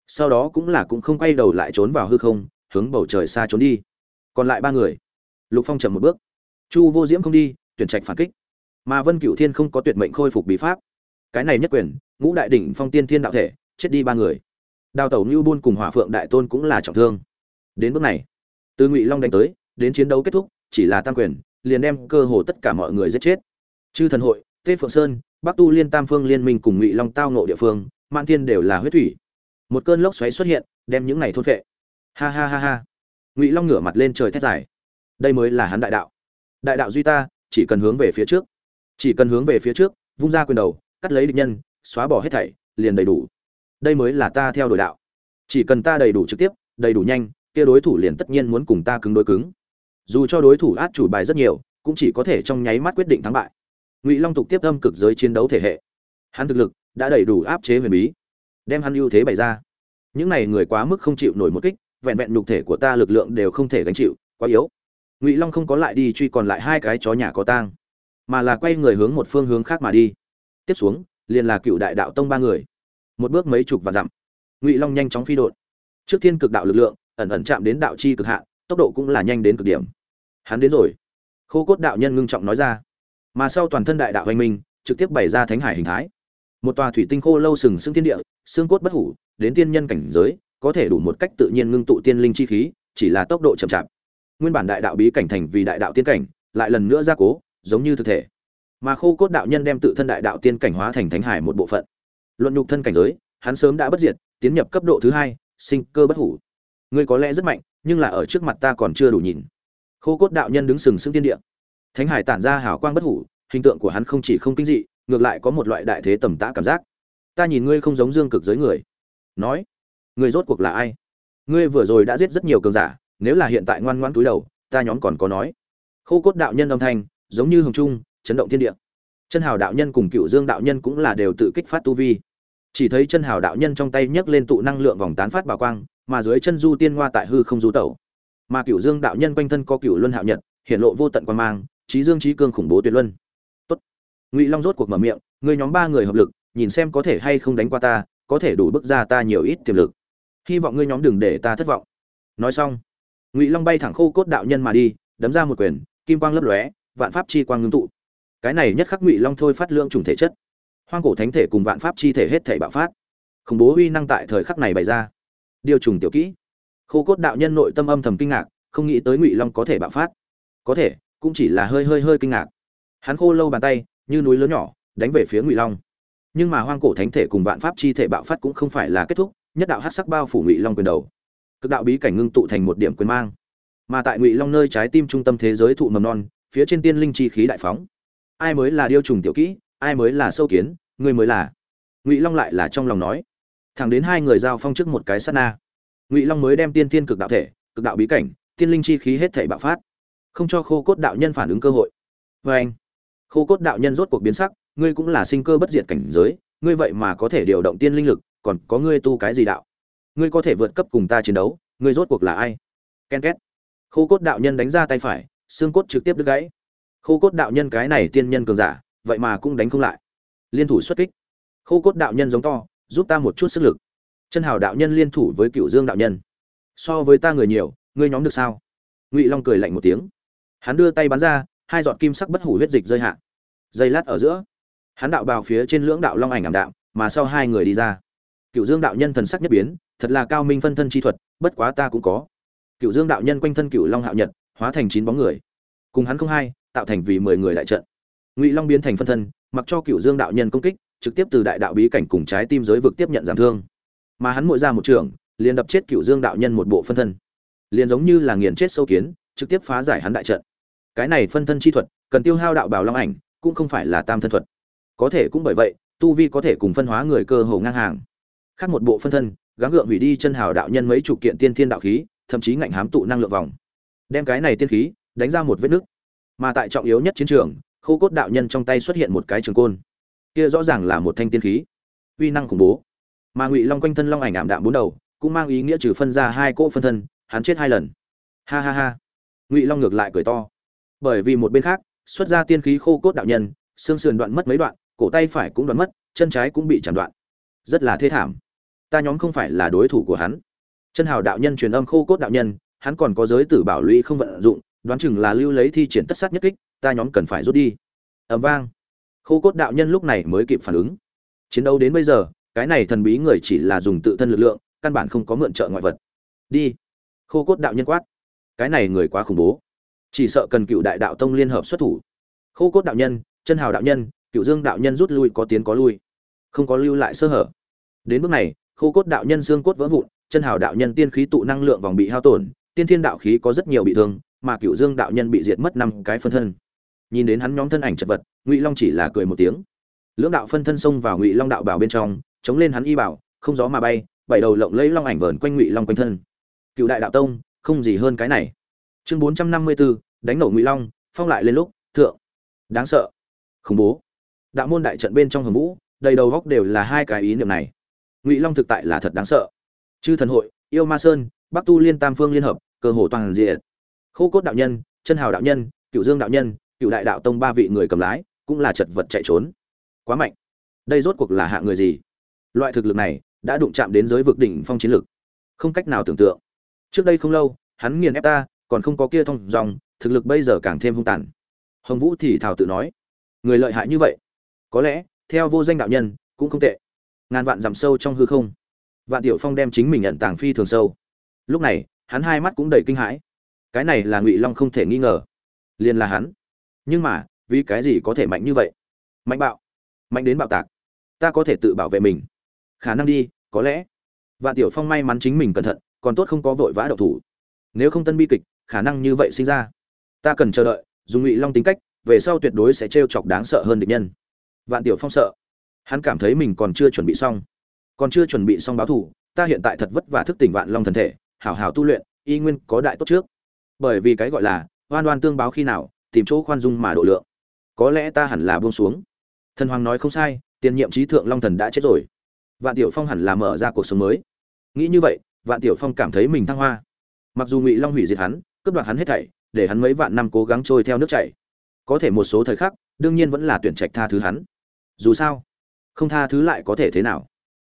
Sau đó cũng là cũng không quay đầu lại trốn vào hư không, hướng bầu trời xa trốn đi. Còn lại ba người, lục phong chậm một bước. Chu vô diễm không đi, tuyển trạch phản kích. Mà vân cửu thiên không có tuyệt mệnh khôi phục bí pháp. Cái này nhất quyền, ngũ đại đỉnh phong tiên thiên đạo thể, chết đi ba người. Đào tẩu như buôn cùng hỏa phượng đại tôn cũng là trọng thương. Đến bước này, từ ngụy long đánh tới, đến chiến đấu kết thúc, chỉ là tam quyền liền đem cơ hồ tất cả mọi người giết chết. Chư thần hội, tê phượng sơn, bắc tu liên tam phương liên minh cùng ngụy long tao nộ địa phương man thiên đều là huyết thủy. Một cơn lốc xoáy xuất hiện, đem những này thôn phệ. Ha ha ha ha. Ngụy long ngửa mặt lên trời thét dài. Đây mới là hắn đại đạo. Đại đạo duy ta, chỉ cần hướng về phía trước. Chỉ cần hướng về phía trước, vung ra quyền đầu, cắt lấy địch nhân, xóa bỏ hết thảy, liền đầy đủ. Đây mới là ta theo đuổi đạo. Chỉ cần ta đầy đủ trực tiếp, đầy đủ nhanh, kia đối thủ liền tất nhiên muốn cùng ta cứng đối cứng dù cho đối thủ át chủ bài rất nhiều cũng chỉ có thể trong nháy mắt quyết định thắng bại. Ngụy long tục tiếp âm cực giới chiến đấu thể hệ. Hắn thực lực đã đầy đủ áp chế huyền bí đem hắn ưu thế bày ra. Những này người quá mức không chịu nổi một kích vẹn vẹn nhục thể của ta lực lượng đều không thể gánh chịu quá yếu. Ngụy long không có lại đi truy còn lại hai cái chó nhà có tang mà là quay người hướng một phương hướng khác mà đi. Tiếp xuống liền là cựu đại đạo tông ba người. Một bước mấy chục và dặm ngụy long nhanh chóng phi đột. Trước thiên cực đạo lực lượng ẩn ẩn chạm đến đạo chi cực hạ, tốc độ cũng là nhanh đến cực điểm hắn đến rồi. Khô cốt đạo nhân ngưng trọng nói ra. Mà sau toàn thân đại đạo hoành minh, trực tiếp bày ra thánh hải hình thái. Một tòa thủy tinh khô lâu sừng sững thiên địa, xương cốt bất hủ, đến tiên nhân cảnh giới, có thể đủ một cách tự nhiên ngưng tụ tiên linh chi khí, chỉ là tốc độ chậm chạp. Nguyên bản đại đạo bí cảnh thành vì đại đạo tiên cảnh, lại lần nữa gia cố, giống như thực thể. Mà khô cốt đạo nhân đem tự thân đại đạo tiên cảnh hóa thành thánh hải một bộ phận. Luận nhục thân cảnh giới, hắn sớm đã bất diệt, tiến nhập cấp độ thứ hai, sinh cơ bất hủ. Ngươi có lẽ rất mạnh, nhưng là ở trước mặt ta còn chưa đủ nhìn khô cốt đạo nhân đứng sừng sững tiên địa. Thánh hải tản ra hào quang bất hủ, hình tượng của hắn không chỉ không kinh dị, ngược lại có một loại đại thế tầm tã cảm giác. Ta nhìn ngươi không giống dương cực giới người. Nói, ngươi rốt cuộc là ai? Ngươi vừa rồi đã giết rất nhiều cường giả, nếu là hiện tại ngoan ngoãn túi đầu, ta nhóm còn có nói. Khô cốt đạo nhân âm thanh, giống như hồng trung, chấn động thiên địa. Chân hào đạo nhân cùng cựu dương đạo nhân cũng là đều tự kích phát tu vi. Chỉ thấy chân hào đạo nhân trong tay nhấc lên tụ năng lượng vòng tán phát bảo quang, mà dưới chân du tiên hoa tại hư không du tẩu mà cựu dương đạo nhân quanh thân có cựu luân hạo nhật, hiện lộ vô tận quan mang, trí dương trí cương khủng bố tuyệt luân. Tốt. ngụy long rốt cuộc mở miệng người nhóm ba người hợp lực, nhìn xem có thể hay không đánh qua ta, có thể đủ bước ra ta nhiều ít tiềm lực. Hy vọng ngươi nhóm đừng để ta thất vọng. Nói xong, ngụy long bay thẳng khô cốt đạo nhân mà đi, đấm ra một quyền, kim quang lấp lóe, vạn pháp chi quang ngưng tụ. Cái này nhất khắc ngụy long thôi phát lượng trùng thể chất. Hoang cổ thánh thể cùng vạn pháp chi thể hết thể bạo phát. Khủng bố uy năng tại thời khắc này bày ra. Điều trùng tiểu kỹ khô cốt đạo nhân nội tâm âm thầm kinh ngạc, không nghĩ tới ngụy long có thể bạo phát. Có thể, cũng chỉ là hơi hơi hơi kinh ngạc. Hắn khô lâu bàn tay, như núi lớn nhỏ, đánh về phía ngụy long. Nhưng mà hoang cổ thánh thể cùng vạn pháp chi thể bạo phát cũng không phải là kết thúc, nhất đạo hát sắc bao phủ ngụy long quyền đầu. Cực đạo bí cảnh ngưng tụ thành một điểm quyền mang. Mà tại ngụy long nơi trái tim trung tâm thế giới thụ mầm non, phía trên tiên linh chi khí đại phóng. Ai mới là điêu trùng tiểu kỹ, ai mới là sâu kiến ngươi mới là. Ngụy long lại là trong lòng nói. Thẳng đến hai người giao phong trước một cái sát na ngụy long mới đem tiên tiên cực đạo thể, cực đạo bí cảnh tiên linh chi khí hết thể bạo phát, không cho khô cốt đạo nhân phản ứng cơ hội. Vê anh, khô cốt đạo nhân rốt cuộc biến sắc, ngươi cũng là sinh cơ bất diệt cảnh giới, ngươi vậy mà có thể điều động tiên linh lực, còn có ngươi tu cái gì đạo? Ngươi có thể vượt cấp cùng ta chiến đấu, ngươi rốt cuộc là ai? Ken két. Khô cốt đạo nhân đánh ra tay phải, xương cốt trực tiếp đứt gãy. Khô cốt đạo nhân cái này tiên nhân cường giả, vậy mà cũng đánh không lại. Liên thủ xuất kích. Khô cốt đạo nhân giống to, giúp ta một chút sức lực chân hào đạo nhân liên thủ với cựu dương đạo nhân. So với ta người nhiều, ngươi nhóm được sao? Ngụy long cười lạnh một tiếng. Hắn đưa tay bắn ra, hai giọt kim sắc bất hủ huyết dịch rơi hạ. Dây lát ở giữa, hắn đạo bào phía trên lưỡng đạo long ảnh ảm đạm, mà sau hai người đi ra. Cựu dương đạo nhân thần sắc nhất biến, thật là cao minh phân thân chi thuật, bất quá ta cũng có. Cựu dương đạo nhân quanh thân cựu long hạo nhật, hóa thành chín bóng người. Cùng hắn không hai, tạo thành vì mười người đại trận. Ngụy long biến thành phân thân, mặc cho cựu dương đạo nhân công kích, trực tiếp từ đại đạo bí cảnh cùng trái tim giới vực tiếp nhận giảm thương mà hắn mỗi ra một trường, liền đập chết cựu dương đạo nhân một bộ phân thân. Liền giống như là nghiền chết sâu kiến, trực tiếp phá giải hắn đại trận. Cái này phân thân chi thuật, cần tiêu hao đạo bào long ảnh, cũng không phải là tam thân thuật. Có thể cũng bởi vậy, tu vi có thể cùng phân hóa người cơ hồ ngang hàng. Khác một bộ phân thân, gắng gượng hủy đi chân hào đạo nhân mấy chục kiện tiên thiên đạo khí, thậm chí ngạnh hám tụ năng lượng vòng. Đem cái này tiên khí, đánh ra một vết nứt. Mà tại trọng yếu nhất chiến trường, khô cốt đạo nhân trong tay xuất hiện một cái trường côn. Kia rõ ràng là một thanh tiên khí. Uy năng khủng bố mà ngụy long quanh thân long ảnh ảm đạm bốn đầu cũng mang ý nghĩa trừ phân ra hai cỗ phân thân, hắn chết hai lần. Ha ha ha. Ngụy long ngược lại cười to. Bởi vì một bên khác, xuất ra tiên khí khô cốt đạo nhân, xương sườn đoạn mất mấy đoạn, cổ tay phải cũng đoạn mất, chân trái cũng bị chạm đoạn. Rất là thê thảm. Ta nhóm không phải là đối thủ của hắn. Chân hào đạo nhân truyền âm khô cốt đạo nhân, hắn còn có giới tử bảo lũy không vận dụng, đoán chừng là lưu lấy thi triển tất sát nhất kích, ta nhóm cần phải rút đi. Ẩm vang. Khô cốt đạo nhân lúc này mới kịp phản ứng. Chiến đấu đến bây giờ cái này thần bí người chỉ là dùng tự thân lực lượng, căn bản không có mượn trợ ngoại vật. Đi. Khô cốt đạo nhân quát. Cái này người quá khủng bố. Chỉ sợ cần cựu đại đạo tông liên hợp xuất thủ. Khô cốt đạo nhân, chân hào đạo nhân, cựu dương đạo nhân rút lui có tiến có lui. Không có lưu lại sơ hở. Đến bước này, khô cốt đạo nhân xương cốt vỡ vụn, chân hào đạo nhân tiên khí tụ năng lượng vòng bị hao tổn, tiên thiên đạo khí có rất nhiều bị thương, mà cựu dương đạo nhân bị diệt mất năm cái phân thân. Nhìn đến hắn nhóm thân ảnh chật vật, ngụy long chỉ là cười một tiếng. Lưỡng đạo phân thân xông vào ngụy long đạo bảo bên trong chống lên hắn y bảo, không gió mà bay, bảy đầu lộng lấy long ảnh vờn quanh ngụy long quanh thân. Cựu đại đạo tông, không gì hơn cái này. Chương bốn trăm năm mươi bốn đánh nổ ngụy long, phong lại lên lúc, thượng. Đáng sợ. Khủng bố. Đạo môn đại trận bên trong hầm vũ, đầy đầu góc đều là hai cái ý niệm này. Ngụy long thực tại là thật đáng sợ. Chư thần hội, yêu ma sơn, bắc tu liên tam phương liên hợp, cơ hồ toàn diện. Khô cốt đạo nhân, chân hào đạo nhân, cựu dương đạo nhân, cựu đại đạo tông ba vị người cầm lái, cũng là chật vật chạy trốn. Quá mạnh. Đây rốt cuộc là hạ người gì? Loại thực lực này đã đụng chạm đến giới vực đỉnh phong chiến lực không cách nào tưởng tượng. Trước đây không lâu, hắn nghiền ép ta, còn không có kia thông dòng, thực lực bây giờ càng thêm hung tàn. Hồng vũ thì thảo tự nói, người lợi hại như vậy, có lẽ, theo vô danh đạo nhân, cũng không tệ. Ngàn vạn dặm sâu trong hư không, vạn tiểu phong đem chính mình nhận tàng phi thường sâu. Lúc này, hắn hai mắt cũng đầy kinh hãi. Cái này là ngụy long không thể nghi ngờ, liền là hắn. Nhưng mà, vì cái gì có thể mạnh như vậy? Mạnh bạo, mạnh đến bạo tạc. Ta có thể tự bảo vệ mình khả năng đi, có lẽ. Vạn tiểu phong may mắn chính mình cẩn thận, còn tốt không có vội vã đậu thủ. Nếu không tân bi kịch, khả năng như vậy sinh ra. Ta cần chờ đợi, dùng ngụy long tính cách, về sau tuyệt đối sẽ t chọc đáng sợ hơn địch nhân. Vạn tiểu phong sợ. Hắn cảm thấy mình còn chưa chuẩn bị xong. Còn chưa chuẩn bị xong báo thủ. ta hiện tại thật vất vả thức tỉnh vạn long thần thể, hảo hảo tu luyện, y nguyên có đại tốt trước. Bởi vì cái gọi là, oan oan tương báo khi nào, tìm chỗ khoan dung mà độ lượng. Có lẽ ta hẳn là buông xuống. Thần hoàng nói không sai, tiền nhiệm trí thượng long thần đã chết rồi vạn tiểu phong hẳn là mở ra cuộc sống mới. Nghĩ như vậy, vạn tiểu phong cảm thấy mình thăng hoa. Mặc dù ngụy long hủy diệt hắn, cướp đoạt hắn hết thảy, để hắn mấy vạn năm cố gắng trôi theo nước chảy. Có thể một số thời khắc, đương nhiên vẫn là tuyển trạch tha thứ hắn. Dù sao, không tha thứ lại có thể thế nào?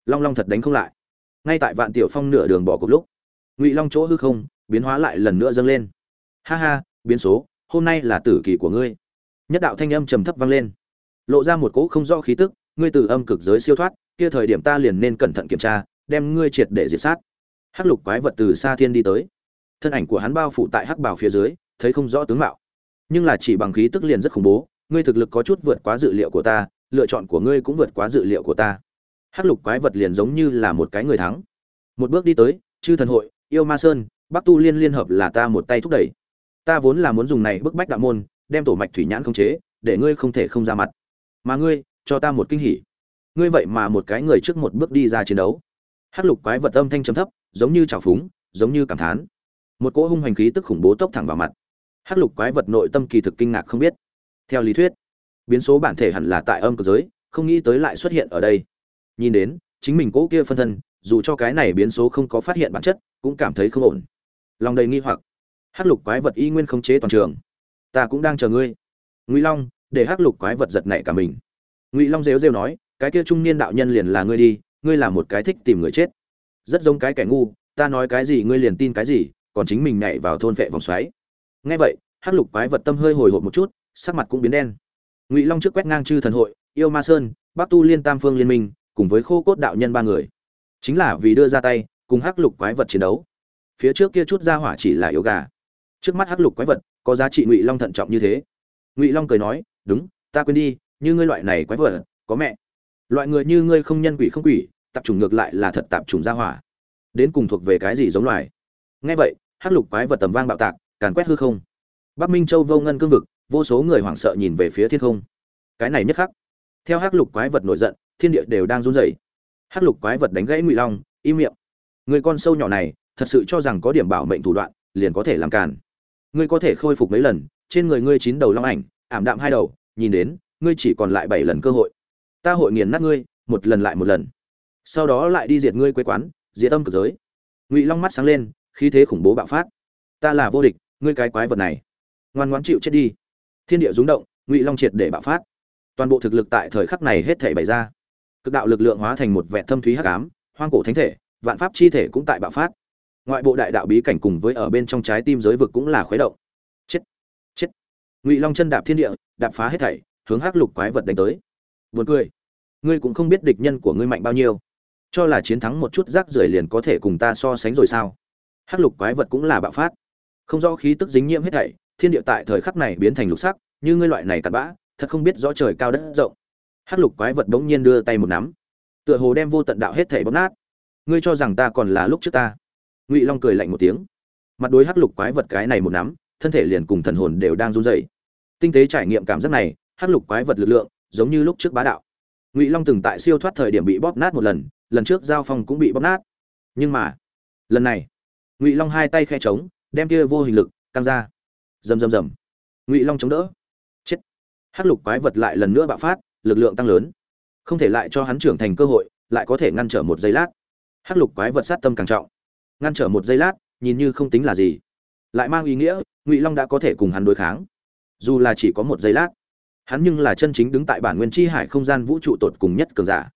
Long long thật đánh không lại. Ngay tại vạn tiểu phong nửa đường bỏ cuộc lúc, ngụy long chỗ hư không, biến hóa lại lần nữa dâng lên. Ha ha, biến số, hôm nay là tử kỳ của ngươi. Nhất đạo thanh âm trầm thấp vang lên. Lộ ra một cỗ không rõ khí tức, ngươi từ âm cực giới siêu thoát kia thời điểm ta liền nên cẩn thận kiểm tra, đem ngươi triệt để diệt sát. Hắc lục quái vật từ xa thiên đi tới. Thân ảnh của hắn bao phủ tại hắc bảo phía dưới, thấy không rõ tướng mạo. Nhưng là chỉ bằng khí tức liền rất khủng bố, ngươi thực lực có chút vượt quá dự liệu của ta, lựa chọn của ngươi cũng vượt quá dự liệu của ta. Hắc lục quái vật liền giống như là một cái người thắng. Một bước đi tới, chư thần hội, yêu ma sơn, bắc tu liên liên hợp là ta một tay thúc đẩy. Ta vốn là muốn dùng này bức bách đạo môn, đem tổ mạch thủy nhãn khống chế, để ngươi không thể không ra mặt. Mà ngươi, cho ta một kinh hỉ ngươi vậy mà một cái người trước một bước đi ra chiến đấu. Hắc lục quái vật âm thanh trầm thấp, giống như trào phúng, giống như cảm thán. Một cỗ hung hành khí tức khủng bố tốc thẳng vào mặt. Hắc lục quái vật nội tâm kỳ thực kinh ngạc không biết. Theo lý thuyết, biến số bản thể hẳn là tại âm cực giới, không nghĩ tới lại xuất hiện ở đây. Nhìn đến, chính mình cỗ kia phân thân, dù cho cái này biến số không có phát hiện bản chất, cũng cảm thấy không ổn. Lòng đầy nghi hoặc. Hắc lục quái vật y nguyên không chế toàn trường. Ta cũng đang chờ ngươi. Ngụy long, để hắc lục quái vật giật nảy cả mình. Ngụy long rêu rêu nói cái kia trung niên đạo nhân liền là ngươi đi, ngươi là một cái thích tìm người chết. Rất giống cái kẻ ngu, ta nói cái gì ngươi liền tin cái gì, còn chính mình nhảy vào thôn vệ vòng xoáy. Ngay vậy, hắc lục quái vật tâm hơi hồi hộp một chút, sắc mặt cũng biến đen. Ngụy long trước quét ngang chư thần hội, yêu ma sơn, bắc tu liên tam phương liên minh, cùng với khô cốt đạo nhân ba người. Chính là vì đưa ra tay, cùng hắc lục quái vật chiến đấu. Phía trước kia chút ra hỏa chỉ là yếu gà. Trước mắt hắc lục quái vật, có giá trị ngụy long thận trọng như thế. Ngụy long cười nói, đúng, ta quên đi, như ngươi loại này quái vật, có mẹ loại người như ngươi không nhân quỷ không quỷ, tập trung ngược lại là thật tạp trùng ra hỏa. Đến cùng thuộc về cái gì giống loài? Nghe vậy, hắc lục quái vật tầm vang bạo tạc, càn quét hư không. Bắc minh châu vô ngân cương vực, vô số người hoảng sợ nhìn về phía thiên không. Cái này nhất khắc. Theo hắc lục quái vật nổi giận, thiên địa đều đang run rẩy. Hắc lục quái vật đánh gãy ngụy long, im miệng. Người con sâu nhỏ này, thật sự cho rằng có điểm bảo mệnh thủ đoạn, liền có thể làm càn. Ngươi có thể khôi phục mấy lần, trên người ngươi chín đầu long ảnh, ảm đạm hai đầu, nhìn đến, ngươi chỉ còn lại bảy lần cơ hội ta hội nghiền nát ngươi, một lần lại một lần. Sau đó lại đi diệt ngươi quê quán, diệt tâm cực giới. Ngụy long mắt sáng lên, khí thế khủng bố bạo phát. Ta là vô địch, ngươi cái quái vật này. Ngoan ngoãn chịu chết đi. Thiên địa rúng động, ngụy long triệt để bạo phát. Toàn bộ thực lực tại thời khắc này hết thể bày ra. Cực đạo lực lượng hóa thành một vẹn thâm thúy hắc ám, hoang cổ thánh thể, vạn pháp chi thể cũng tại bạo phát. Ngoại bộ đại đạo bí cảnh cùng với ở bên trong trái tim giới vực cũng là khuấy động. Chết chết. Ngụy long chân đạp thiên địa, đạp phá hết thảy, hướng hắc lục quái vật đánh tới buồn cười. Ngươi cũng không biết địch nhân của ngươi mạnh bao nhiêu. Cho là chiến thắng một chút rác rưởi liền có thể cùng ta so sánh rồi sao? Hắc lục quái vật cũng là bạo phát. Không rõ khí tức dính nhiễm hết thảy, thiên địa tại thời khắc này biến thành lục sắc, như ngươi loại này cặn bã, thật không biết rõ trời cao đất rộng. Hắc lục quái vật bỗng nhiên đưa tay một nắm. Tựa hồ đem vô tận đạo hết thảy bóp nát. Ngươi cho rằng ta còn là lúc trước ta? Ngụy long cười lạnh một tiếng. Mặt đối hắc lục quái vật cái này một nắm, thân thể liền cùng thần hồn đều đang run rẩy. Tinh tế trải nghiệm cảm giác này, hắc lục quái vật lực lượng giống như lúc trước bá đạo. Ngụy long từng tại siêu thoát thời điểm bị bóp nát một lần lần trước giao phong cũng bị bóp nát. Nhưng mà, lần này, ngụy long hai tay khe trống đem kia vô hình lực, căng ra. Rầm rầm rầm. Ngụy long chống đỡ. Chết. Hắc lục quái vật lại lần nữa bạo phát, lực lượng tăng lớn. Không thể lại cho hắn trưởng thành cơ hội, lại có thể ngăn trở một giây lát. Hắc lục quái vật sát tâm càng trọng. Ngăn trở một giây lát, nhìn như không tính là gì. Lại mang ý nghĩa, ngụy long đã có thể cùng hắn đối kháng. Dù là chỉ có một giây lát hắn nhưng là chân chính đứng tại bản nguyên chi hải không gian vũ trụ tột cùng nhất cường giả.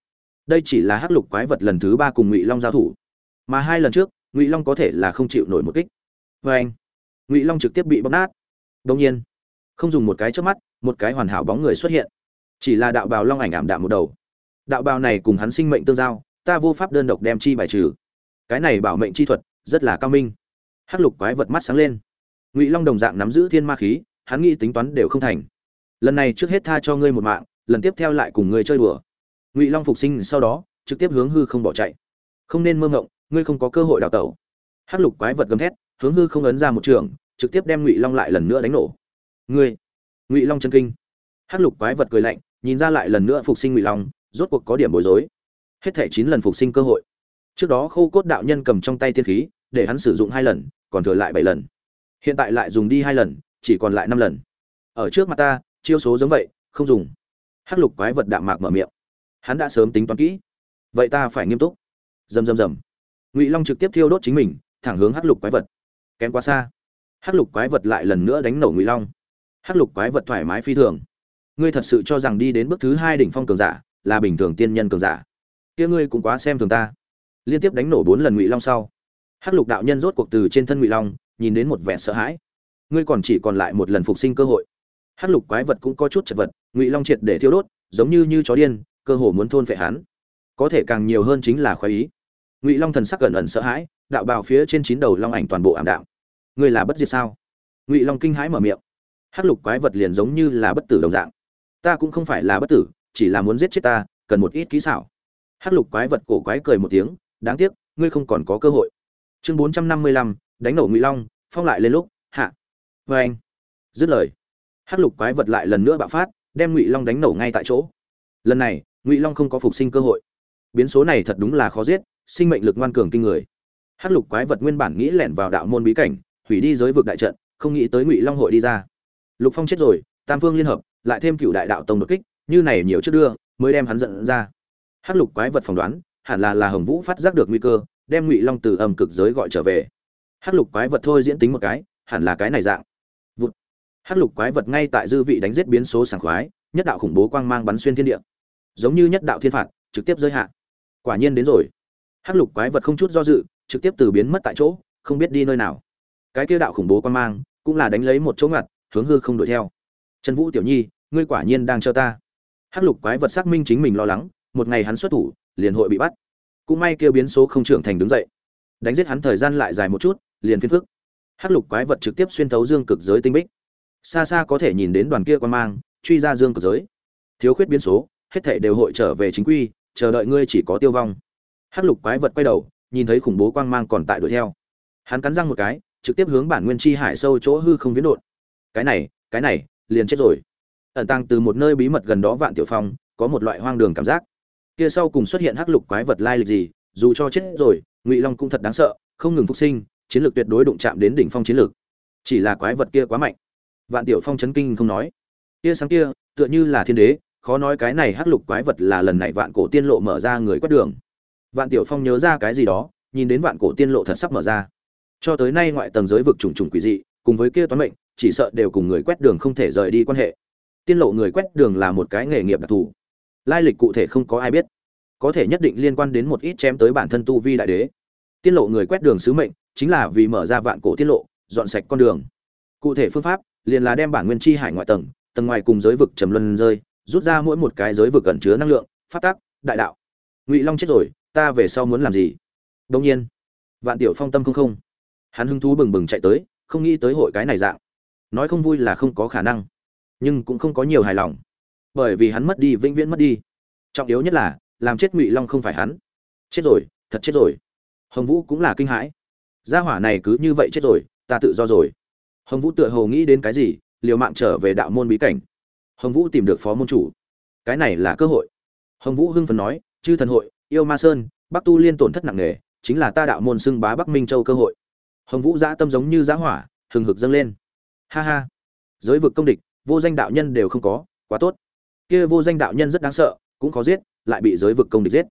Đây chỉ là hắc lục quái vật lần thứ ba cùng ngụy long giao thủ. Mà hai lần trước, ngụy long có thể là không chịu nổi một kích. Vê anh, ngụy long trực tiếp bị bóc nát. Đông nhiên, không dùng một cái trước mắt, một cái hoàn hảo bóng người xuất hiện. Chỉ là đạo bào long ảnh ảm đạm một đầu. Đạo bào này cùng hắn sinh mệnh tương giao, ta vô pháp đơn độc đem chi bài trừ. Cái này bảo mệnh chi thuật, rất là cao minh. Hắc lục quái vật mắt sáng lên. Ngụy long đồng dạng nắm giữ thiên ma khí, hắn nghĩ tính toán đều không thành lần này trước hết tha cho ngươi một mạng, lần tiếp theo lại cùng ngươi chơi đùa. Ngụy long phục sinh sau đó, trực tiếp hướng hư không bỏ chạy. Không nên mơ ngộng ngươi không có cơ hội đào tẩu. Hắc lục quái vật gầm thét, hướng hư không ấn ra một trường, trực tiếp đem ngụy long lại lần nữa đánh nổ. Ngươi! Ngụy long chân kinh. Hắc lục quái vật cười lạnh, nhìn ra lại lần nữa phục sinh ngụy long, rốt cuộc có điểm bối rối. Hết thảy chín lần phục sinh cơ hội. Trước đó khâu cốt đạo nhân cầm trong tay tiên khí, để hắn sử dụng hai lần, còn thừa lại bảy lần. Hiện tại lại dùng đi hai lần, chỉ còn lại năm lần. Ở trước mặt ta chiêu số giống vậy, không dùng. Hắc lục quái vật đạm mạc mở miệng. Hắn đã sớm tính toán kỹ. Vậy ta phải nghiêm túc. Rầm rầm rầm. Ngụy long trực tiếp thiêu đốt chính mình, thẳng hướng hắc lục quái vật. Kém quá xa. Hắc lục quái vật lại lần nữa đánh nổ ngụy long. Hắc lục quái vật thoải mái phi thường. Ngươi thật sự cho rằng đi đến bước thứ hai đỉnh phong cường giả là bình thường tiên nhân cường giả? Kia ngươi cũng quá xem thường ta. Liên tiếp đánh nổ bốn lần ngụy long sau, hắc lục đạo nhân rốt cuộc từ trên thân ngụy long, nhìn đến một vẻ sợ hãi. Ngươi còn chỉ còn lại một lần phục sinh cơ hội hắc lục quái vật cũng có chút chật vật, ngụy long triệt để thiêu đốt, giống như như chó điên, cơ hồ muốn thôn phệ hắn. Có thể càng nhiều hơn chính là khoái ý. Ngụy long thần sắc gần ẩn sợ hãi, đạo bào phía trên chín đầu long ảnh toàn bộ ảm đạm. Ngươi là bất diệt sao? Ngụy long kinh hãi mở miệng. Hắc lục quái vật liền giống như là bất tử đồng dạng. Ta cũng không phải là bất tử, chỉ là muốn giết chết ta, cần một ít kỹ xảo. Hắc lục quái vật cổ quái cười một tiếng, đáng tiếc, ngươi không còn có cơ hội. Chương bốn trăm năm mươi lăm, đánh nổ ngụy long, phong lại lên lúc, hạ. Vê anh. Dứt lời hắc lục quái vật lại lần nữa bạo phát, đem ngụy long đánh nổ ngay tại chỗ. Lần này, ngụy long không có phục sinh cơ hội. Biến số này thật đúng là khó giết, sinh mệnh lực ngoan cường kinh người. Hắc lục quái vật nguyên bản nghĩ lẻn vào đạo môn bí cảnh, hủy đi giới vực đại trận, không nghĩ tới ngụy long hội đi ra. Lục phong chết rồi, tam phương liên hợp, lại thêm cựu đại đạo tông đột kích, như này nhiều trước đưa, mới đem hắn giận ra. Hắc lục quái vật phỏng đoán, hẳn là là hồng vũ phát giác được nguy cơ, đem ngụy long từ âm cực giới gọi trở về. Hắc lục quái vật thôi diễn tính một cái, hẳn là cái này dạng hắc lục quái vật ngay tại dư vị đánh giết biến số sảng khoái, nhất đạo khủng bố quang mang bắn xuyên thiên địa. Giống như nhất đạo thiên phạt, trực tiếp giới hạn quả nhiên đến rồi. Hắc lục quái vật không chút do dự, trực tiếp từ biến mất tại chỗ, không biết đi nơi nào. Cái kia đạo khủng bố quang mang, cũng là đánh lấy một chỗ ngặt, hướng hư không đuổi theo. Trần vũ tiểu nhi, ngươi quả nhiên đang cho ta. Hắc lục quái vật xác minh chính mình lo lắng, một ngày hắn xuất thủ, liền hội bị bắt. Cũng may kia biến số không trưởng thành đứng dậy. Đánh giết hắn thời gian lại dài một chút, liền phiên phức. Hắc lục quái vật trực tiếp xuyên thấu dương cực giới tinh bích xa xa có thể nhìn đến đoàn kia quan mang, truy ra dương cực giới. Thiếu khuyết biến số, hết thể đều hội trở về chính quy, chờ đợi ngươi chỉ có tiêu vong. Hắc lục quái vật quay đầu, nhìn thấy khủng bố quang mang còn tại đuổi theo. Hắn cắn răng một cái, trực tiếp hướng bản nguyên chi hải sâu chỗ hư không viễn đột. Cái này cái này, liền chết rồi. Ẩn tăng từ một nơi bí mật gần đó vạn tiểu phong, có một loại hoang đường cảm giác. Kia sau cùng xuất hiện hắc lục quái vật lai lịch gì, dù cho chết rồi, ngụy long cũng thật đáng sợ, không ngừng phục sinh, chiến lược tuyệt đối đụng chạm đến đỉnh phong chiến lược. Chỉ là quái vật kia quá mạnh vạn tiểu phong chấn kinh không nói. Tia sáng kia, tựa như là thiên đế, khó nói cái này hắc lục quái vật là lần này vạn cổ tiên lộ mở ra người quét đường. Vạn tiểu phong nhớ ra cái gì đó, nhìn đến vạn cổ tiên lộ thật sắp mở ra. Cho tới nay ngoại tầng giới vực trùng trùng quỷ dị, cùng với kia toán mệnh, chỉ sợ đều cùng người quét đường không thể rời đi quan hệ. Tiên lộ người quét đường là một cái nghề nghiệp đặc thù. Lai lịch cụ thể không có ai biết. Có thể nhất định liên quan đến một ít chém tới bản thân tu vi đại đế. Tiên lộ người quét đường sứ mệnh, chính là vì mở ra vạn cổ tiên lộ, dọn sạch con đường. Cụ thể phương pháp liền là đem bản nguyên chi hải ngoại tầng tầng ngoài cùng giới vực trầm luân rơi, rút ra mỗi một cái giới vực cẩn chứa năng lượng, phát tác, đại đạo. Ngụy long chết rồi, ta về sau muốn làm gì? Đương nhiên, vạn tiểu phong tâm không không. Hắn hứng thú bừng bừng chạy tới, không nghĩ tới hội cái này dạng. Nói không vui là không có khả năng, nhưng cũng không có nhiều hài lòng. Bởi vì hắn mất đi, vĩnh viễn mất đi. Trọng yếu nhất là, làm chết ngụy long không phải hắn. Chết rồi, thật chết rồi. Hồng vũ cũng là kinh hãi. Gia hỏa này cứ như vậy chết rồi, ta tự do rồi hồng vũ tựa hồ nghĩ đến cái gì, liều mạng trở về đạo môn bí cảnh. Hồng vũ tìm được phó môn chủ. Cái này là cơ hội. Hồng vũ hưng phấn nói, chư thần hội, yêu ma sơn, bắc tu liên tổn thất nặng nề, chính là ta đạo môn xưng bá bắc minh châu cơ hội. Hồng vũ dã tâm giống như dã hỏa, hừng hực dâng lên. Ha ha, giới vực công địch, vô danh đạo nhân đều không có, quá tốt. Kia vô danh đạo nhân rất đáng sợ, cũng có giết, lại bị giới vực công địch giết.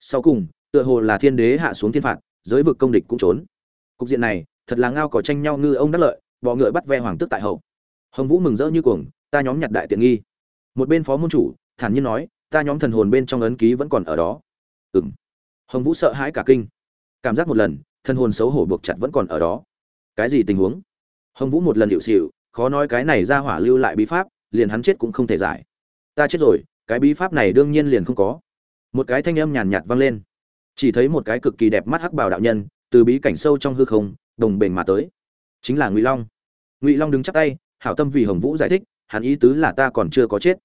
Sau cùng, tựa hồ là thiên đế hạ xuống thiên phạt, giới vực công địch cũng trốn. Cục diện này, thật là ngao cỏ tranh nhau ngư ông đắc lợi bọ ngựa bắt ve hoàng tước tại hậu. Hồng vũ mừng rỡ như cuồng, ta nhóm nhặt đại tiện nghi. Một bên phó môn chủ, thản nhiên nói, ta nhóm thần hồn bên trong ấn ký vẫn còn ở đó. Ừ m hồng vũ sợ hãi cả kinh. Cảm giác một lần, thần hồn xấu hổ buộc chặt vẫn còn ở đó. Cái gì tình huống? Hồng vũ một lần hiệu xịu, khó nói cái này ra hỏa lưu lại bí pháp, liền hắn chết cũng không thể giải. Ta chết rồi, cái bí pháp này đương nhiên liền không có. Một cái thanh âm nhàn nhạt vang lên. Chỉ thấy một cái cực kỳ đẹp mắt hắc bào đạo nhân, từ bí cảnh sâu trong hư không, đồng bền mà tới chính là ngụy long ngụy long đứng chắp tay hảo tâm vì hồng vũ giải thích hắn ý tứ là ta còn chưa có chết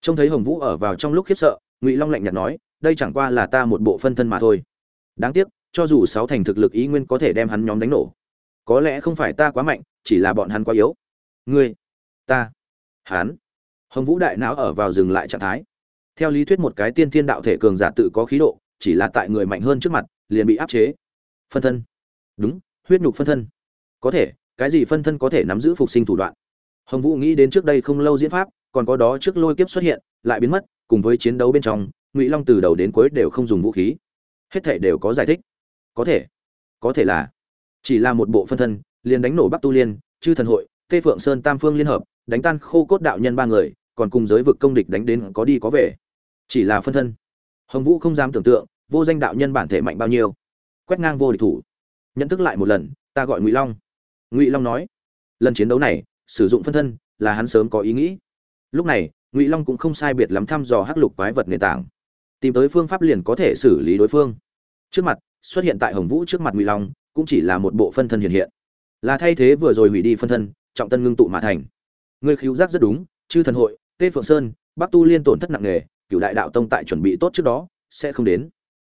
trông thấy hồng vũ ở vào trong lúc khiếp sợ ngụy long lạnh nhạt nói đây chẳng qua là ta một bộ phân thân mà thôi đáng tiếc cho dù sáu thành thực lực ý nguyên có thể đem hắn nhóm đánh nổ có lẽ không phải ta quá mạnh chỉ là bọn hắn quá yếu ngươi ta hắn hồng vũ đại não ở vào dừng lại trạng thái theo lý thuyết một cái tiên thiên đạo thể cường giả tự có khí độ chỉ là tại người mạnh hơn trước mặt liền bị áp chế phân thân đúng huyết nhục phân thân có thể cái gì phân thân có thể nắm giữ phục sinh thủ đoạn? Hồng vũ nghĩ đến trước đây không lâu diễn pháp, còn có đó trước lôi kiếp xuất hiện, lại biến mất, cùng với chiến đấu bên trong, ngụy long từ đầu đến cuối đều không dùng vũ khí. Hết thể đều có giải thích. Có thể. Có thể là chỉ là một bộ phân thân, liền đánh nổ bắc tu liên, chư thần hội, tê phượng sơn tam phương liên hợp, đánh tan khô cốt đạo nhân ba người, còn cùng giới vực công địch đánh đến có đi có về. Chỉ là phân thân. Hồng vũ không dám tưởng tượng, vô danh đạo nhân bản thể mạnh bao nhiêu. Quét ngang vô địch thủ. Nhận thức lại một lần, ta gọi ngụy long ngụy long nói, lần chiến đấu này, sử dụng phân thân là hắn sớm có ý nghĩ. Lúc này, ngụy long cũng không sai biệt lắm thăm dò hắc lục quái vật nền tảng, tìm tới phương pháp liền có thể xử lý đối phương. Trước mặt, xuất hiện tại hồng vũ trước mặt ngụy long cũng chỉ là một bộ phân thân hiện hiện. Là thay thế vừa rồi hủy đi phân thân, trọng tân ngưng tụ mà thành. Người khiếu giác rất đúng, chư thần hội, tê phượng sơn, bắc tu liên tổn thất nặng nề cựu đại đạo tông tại chuẩn bị tốt trước đó, sẽ không đến.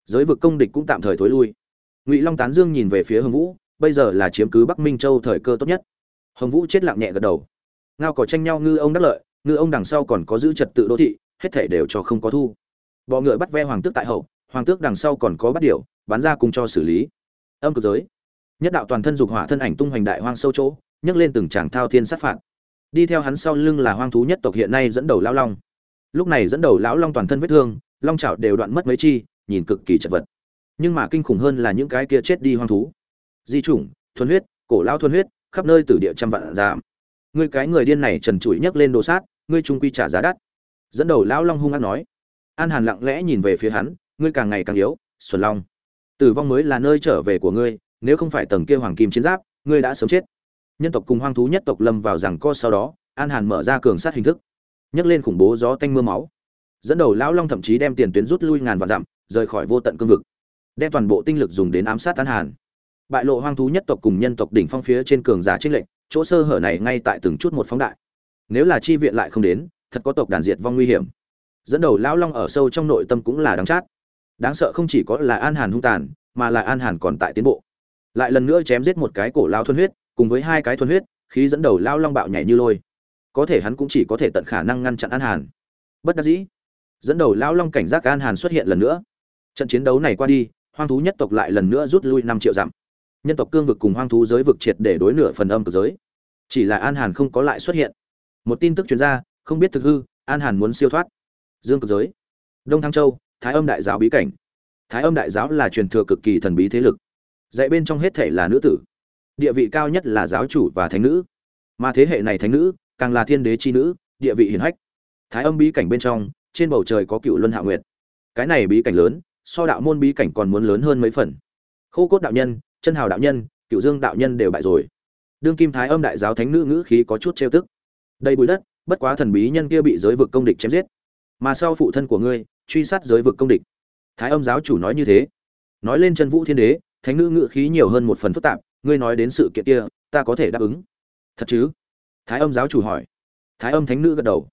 Giới vực công địch cũng tạm thời thối lui. Ngụy long tán dương nhìn về phía hồng vũ bây giờ là chiếm cứ bắc minh châu thời cơ tốt nhất. Hồng vũ chết lặng nhẹ gật đầu. Ngao cỏ tranh nhau ngư ông đắc lợi, ngư ông đằng sau còn có giữ trật tự đô thị, hết thể đều cho không có thu. Bọ ngựa bắt ve hoàng tước tại hậu, hoàng tước đằng sau còn có bắt điệu bán ra cùng cho xử lý. Âm cực giới. Nhất đạo toàn thân dục hỏa thân ảnh tung hoành đại hoang sâu chỗ, nhấc lên từng tràng thao thiên sát phạt. Đi theo hắn sau lưng là hoang thú nhất tộc hiện nay dẫn đầu lão long. Lúc này dẫn đầu lão long toàn thân vết thương, long chảo đều đoạn mất mấy chi, nhìn cực kỳ chật vật. Nhưng mà kinh khủng hơn là những cái kia chết đi hoang thú di chủng, thuần huyết, cổ lao thuần huyết, khắp nơi tử địa trăm vạn giảm. Ngươi cái người điên này trần trụi nhấc lên đồ sát, ngươi trung quy trả giá đắt. Dẫn đầu lão long hung hăng nói. An hàn lặng lẽ nhìn về phía hắn, ngươi càng ngày càng yếu, xuân long. Tử vong mới là nơi trở về của ngươi, nếu không phải tầng kia hoàng kim chiến giáp, ngươi đã sớm chết. Nhân tộc cùng hoang thú nhất tộc lâm vào rằng co sau đó, an hàn mở ra cường sát hình thức. Nhấc lên khủng bố gió tanh mưa máu. Dẫn đầu lão long thậm chí đem tiền tuyến rút lui ngàn vạn dặm, rời khỏi vô tận cương vực. Đem toàn bộ tinh lực dùng đến ám sát an hàn bại lộ hoang thú nhất tộc cùng nhân tộc đỉnh phong phía trên cường giả trinh lệnh chỗ sơ hở này ngay tại từng chút một phóng đại. Nếu là chi viện lại không đến, thật có tộc đàn diệt vong nguy hiểm. Dẫn đầu lão long ở sâu trong nội tâm cũng là đáng chát. Đáng sợ không chỉ có là an hàn hung tàn, mà là an hàn còn tại tiến bộ. Lại lần nữa chém giết một cái cổ lao thuần huyết, cùng với hai cái thuần huyết, khí dẫn đầu lao long bạo nhảy như lôi. Có thể hắn cũng chỉ có thể tận khả năng ngăn chặn an hàn. Bất đắc dĩ, dẫn đầu lao long cảnh giác an hàn xuất hiện lần nữa. Trận chiến đấu này qua đi, hoang thú nhất tộc lại lần nữa rút lui năm triệu dặm nhân tộc cương vực cùng hoang thú giới vực triệt để đối nửa phần âm cực giới. Chỉ là an hàn không có lại xuất hiện. Một tin tức chuyên ra, không biết thực hư, an hàn muốn siêu thoát. Dương cực giới. Đông thăng châu, thái âm đại giáo bí cảnh. Thái âm đại giáo là truyền thừa cực kỳ thần bí thế lực. Dạy bên trong hết thể là nữ tử. Địa vị cao nhất là giáo chủ và thánh nữ. Mà thế hệ này thánh nữ, càng là thiên đế chi nữ, địa vị hiển hách. Thái âm bí cảnh bên trong, trên bầu trời có cựu luân hạ nguyệt. Cái này bí cảnh lớn, so đạo môn bí cảnh còn muốn lớn hơn mấy phần. Khô cốt đạo nhân chân hào đạo nhân, cựu dương đạo nhân đều bại rồi. Đương kim thái âm đại giáo thánh nữ ngữ khí có chút trêu tức. Đây bụi đất, bất quá thần bí nhân kia bị giới vực công địch chém giết. Mà sau phụ thân của ngươi, truy sát giới vực công địch. Thái âm giáo chủ nói như thế. Nói lên chân vũ thiên đế, thánh nữ ngữ khí nhiều hơn một phần phức tạp, ngươi nói đến sự kiện kia, ta có thể đáp ứng. Thật chứ? Thái âm giáo chủ hỏi. Thái âm thánh nữ gật đầu.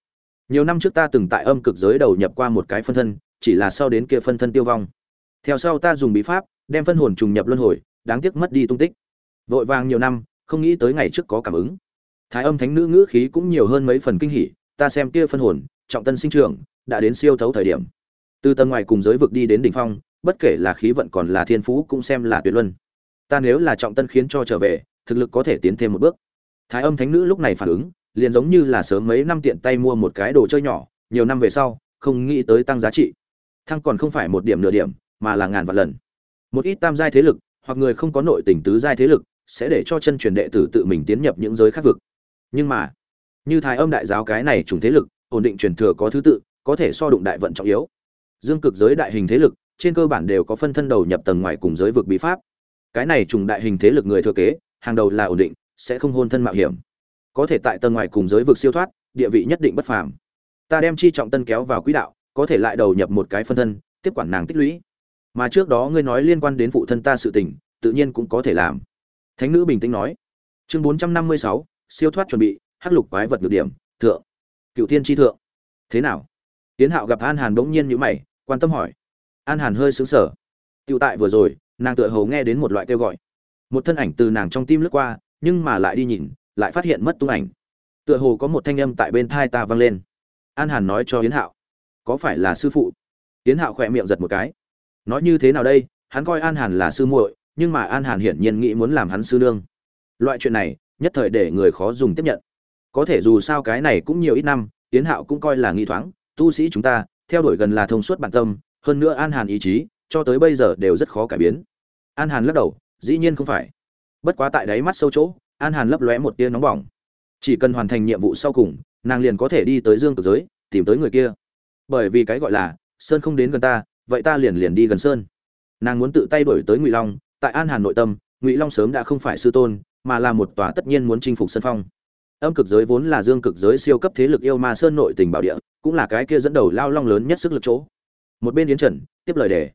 Nhiều năm trước ta từng tại âm cực giới đầu nhập qua một cái phân thân, chỉ là sau đến kia phân thân tiêu vong. Theo sau ta dùng bí pháp, đem phân hồn trùng nhập luân hồi đáng tiếc mất đi tung tích. Vội vàng nhiều năm, không nghĩ tới ngày trước có cảm ứng. Thái âm thánh nữ ngữ khí cũng nhiều hơn mấy phần kinh hỉ, ta xem kia phân hồn, trọng tân sinh trưởng, đã đến siêu thấu thời điểm. Từ tầng ngoài cùng giới vực đi đến đỉnh phong, bất kể là khí vận còn là thiên phú cũng xem là tuyệt luân. Ta nếu là trọng tân khiến cho trở về, thực lực có thể tiến thêm một bước. Thái âm thánh nữ lúc này phản ứng, liền giống như là sớm mấy năm tiện tay mua một cái đồ chơi nhỏ, nhiều năm về sau, không nghĩ tới tăng giá trị. Thăng còn không phải một điểm nửa điểm, mà là ngàn vạn lần. Một ít tam giai thế lực hoặc người không có nội tình tứ giai thế lực, sẽ để cho chân truyền đệ tử tự mình tiến nhập những giới khác vực. Nhưng mà, như thái âm đại giáo cái này trùng thế lực, ổn định truyền thừa có thứ tự, có thể so đụng đại vận trọng yếu. Dương cực giới đại hình thế lực, trên cơ bản đều có phân thân đầu nhập tầng ngoài cùng giới vực bí pháp. Cái này trùng đại hình thế lực người thừa kế, hàng đầu là ổn định, sẽ không hôn thân mạo hiểm. Có thể tại tầng ngoài cùng giới vực siêu thoát, địa vị nhất định bất phàm. Ta đem chi trọng tân kéo vào quỹ đạo, có thể lại đầu nhập một cái phân thân, tiếp quản nàng tích lũy mà trước đó ngươi nói liên quan đến phụ thân ta sự tình, tự nhiên cũng có thể làm. Thánh nữ bình tĩnh nói. Chương bốn trăm năm mươi sáu, siêu thoát chuẩn bị, hắc lục quái vật được điểm, thượng. Cựu thiên tri thượng. Thế nào? Tiến hạo gặp an hàn bỗng nhiên nhữ mày, quan tâm hỏi. An hàn hơi xứng sở tựu tại vừa rồi, nàng tựa hầu nghe đến một loại kêu gọi. Một thân ảnh từ nàng trong tim lướt qua, nhưng mà lại đi nhìn, lại phát hiện mất tung ảnh. Tựa hồ có một thanh âm tại bên thai ta vang lên. An hàn nói cho yến hạo. Có phải là sư phụ? Yến hạo khỏe miệng giật một cái nói như thế nào đây, hắn coi an hàn là sư muội, nhưng mà an hàn hiển nhiên nghĩ muốn làm hắn sư nương. Loại chuyện này, nhất thời để người khó dùng tiếp nhận. Có thể dù sao cái này cũng nhiều ít năm tiến hạo cũng coi là nghi thoáng, tu sĩ chúng ta, theo đuổi gần là thông suốt bản tâm, hơn nữa an hàn ý chí, cho tới bây giờ đều rất khó cải biến. An hàn lắc đầu, dĩ nhiên không phải. Bất quá tại đáy mắt sâu chỗ, an hàn lấp lóe một tia nóng bỏng. Chỉ cần hoàn thành nhiệm vụ sau cùng, nàng liền có thể đi tới dương cực giới, tìm tới người kia. Bởi vì cái gọi là, sơn không đến gần ta vậy ta liền liền đi gần sơn. Nàng muốn tự tay đổi tới ngụy long, tại an hàn nội tâm, ngụy long sớm đã không phải sư tôn, mà là một tòa tất nhiên muốn chinh phục sân phong. Âm cực giới vốn là dương cực giới siêu cấp thế lực yêu ma sơn nội tình bảo địa, cũng là cái kia dẫn đầu lao long lớn nhất sức lực chỗ. Một bên yến trần, tiếp lời đề.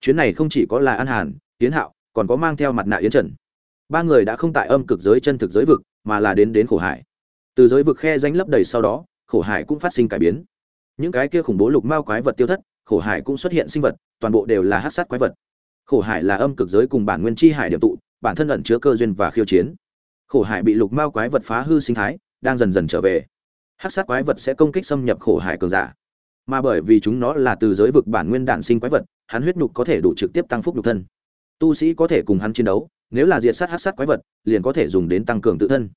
Chuyến này không chỉ có là an hàn, yến hạo, còn có mang theo mặt nạ yến trần. Ba người đã không tại âm cực giới chân thực giới vực, mà là đến đến khổ hải. Từ giới vực khe danh lấp đầy sau đó, khổ hải cũng phát sinh cải biến. Những cái kia khủng bố lục mao quái vật tiêu thất khổ hải cũng xuất hiện sinh vật, toàn bộ đều là hát sát quái vật. Khổ hải là âm cực giới cùng bản nguyên chi hải điểm tụ, bản thân ẩn chứa cơ duyên và khiêu chiến. Khổ hải bị lục mao quái vật phá hư sinh thái, đang dần dần trở về. Hát sát quái vật sẽ công kích xâm nhập khổ hải cường giả. Mà bởi vì chúng nó là từ giới vực bản nguyên đản sinh quái vật, hắn huyết nhục có thể đủ trực tiếp tăng phúc nhục thân. Tu sĩ có thể cùng hắn chiến đấu, nếu là diệt sát hát sát quái vật, liền có thể dùng đến tăng cường tự thân.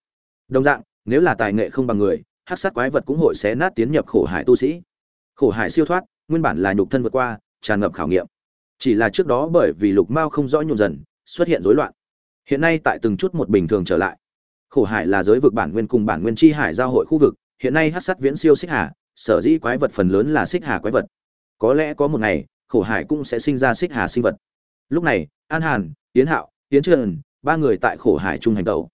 Đồng dạng, nếu là tài nghệ không bằng người hát sát quái vật cũng hội xé nát tiến nhập khổ hải tu sĩ. Khổ hải siêu thoát nguyên bản là nhục thân vượt qua, tràn ngập khảo nghiệm. Chỉ là trước đó bởi vì lục mao không rõ nhộn dần, xuất hiện rối loạn. Hiện nay tại từng chút một bình thường trở lại. Khổ hải là giới vực bản nguyên cùng bản nguyên chi hải giao hội khu vực, hiện nay hát sát viễn siêu xích hà, sở dĩ quái vật phần lớn là xích hà quái vật. Có lẽ có một ngày, khổ hải cũng sẽ sinh ra xích hà sinh vật. Lúc này, an hàn tiến hạo tiến trần ba người tại khổ hải trung hành tẩu.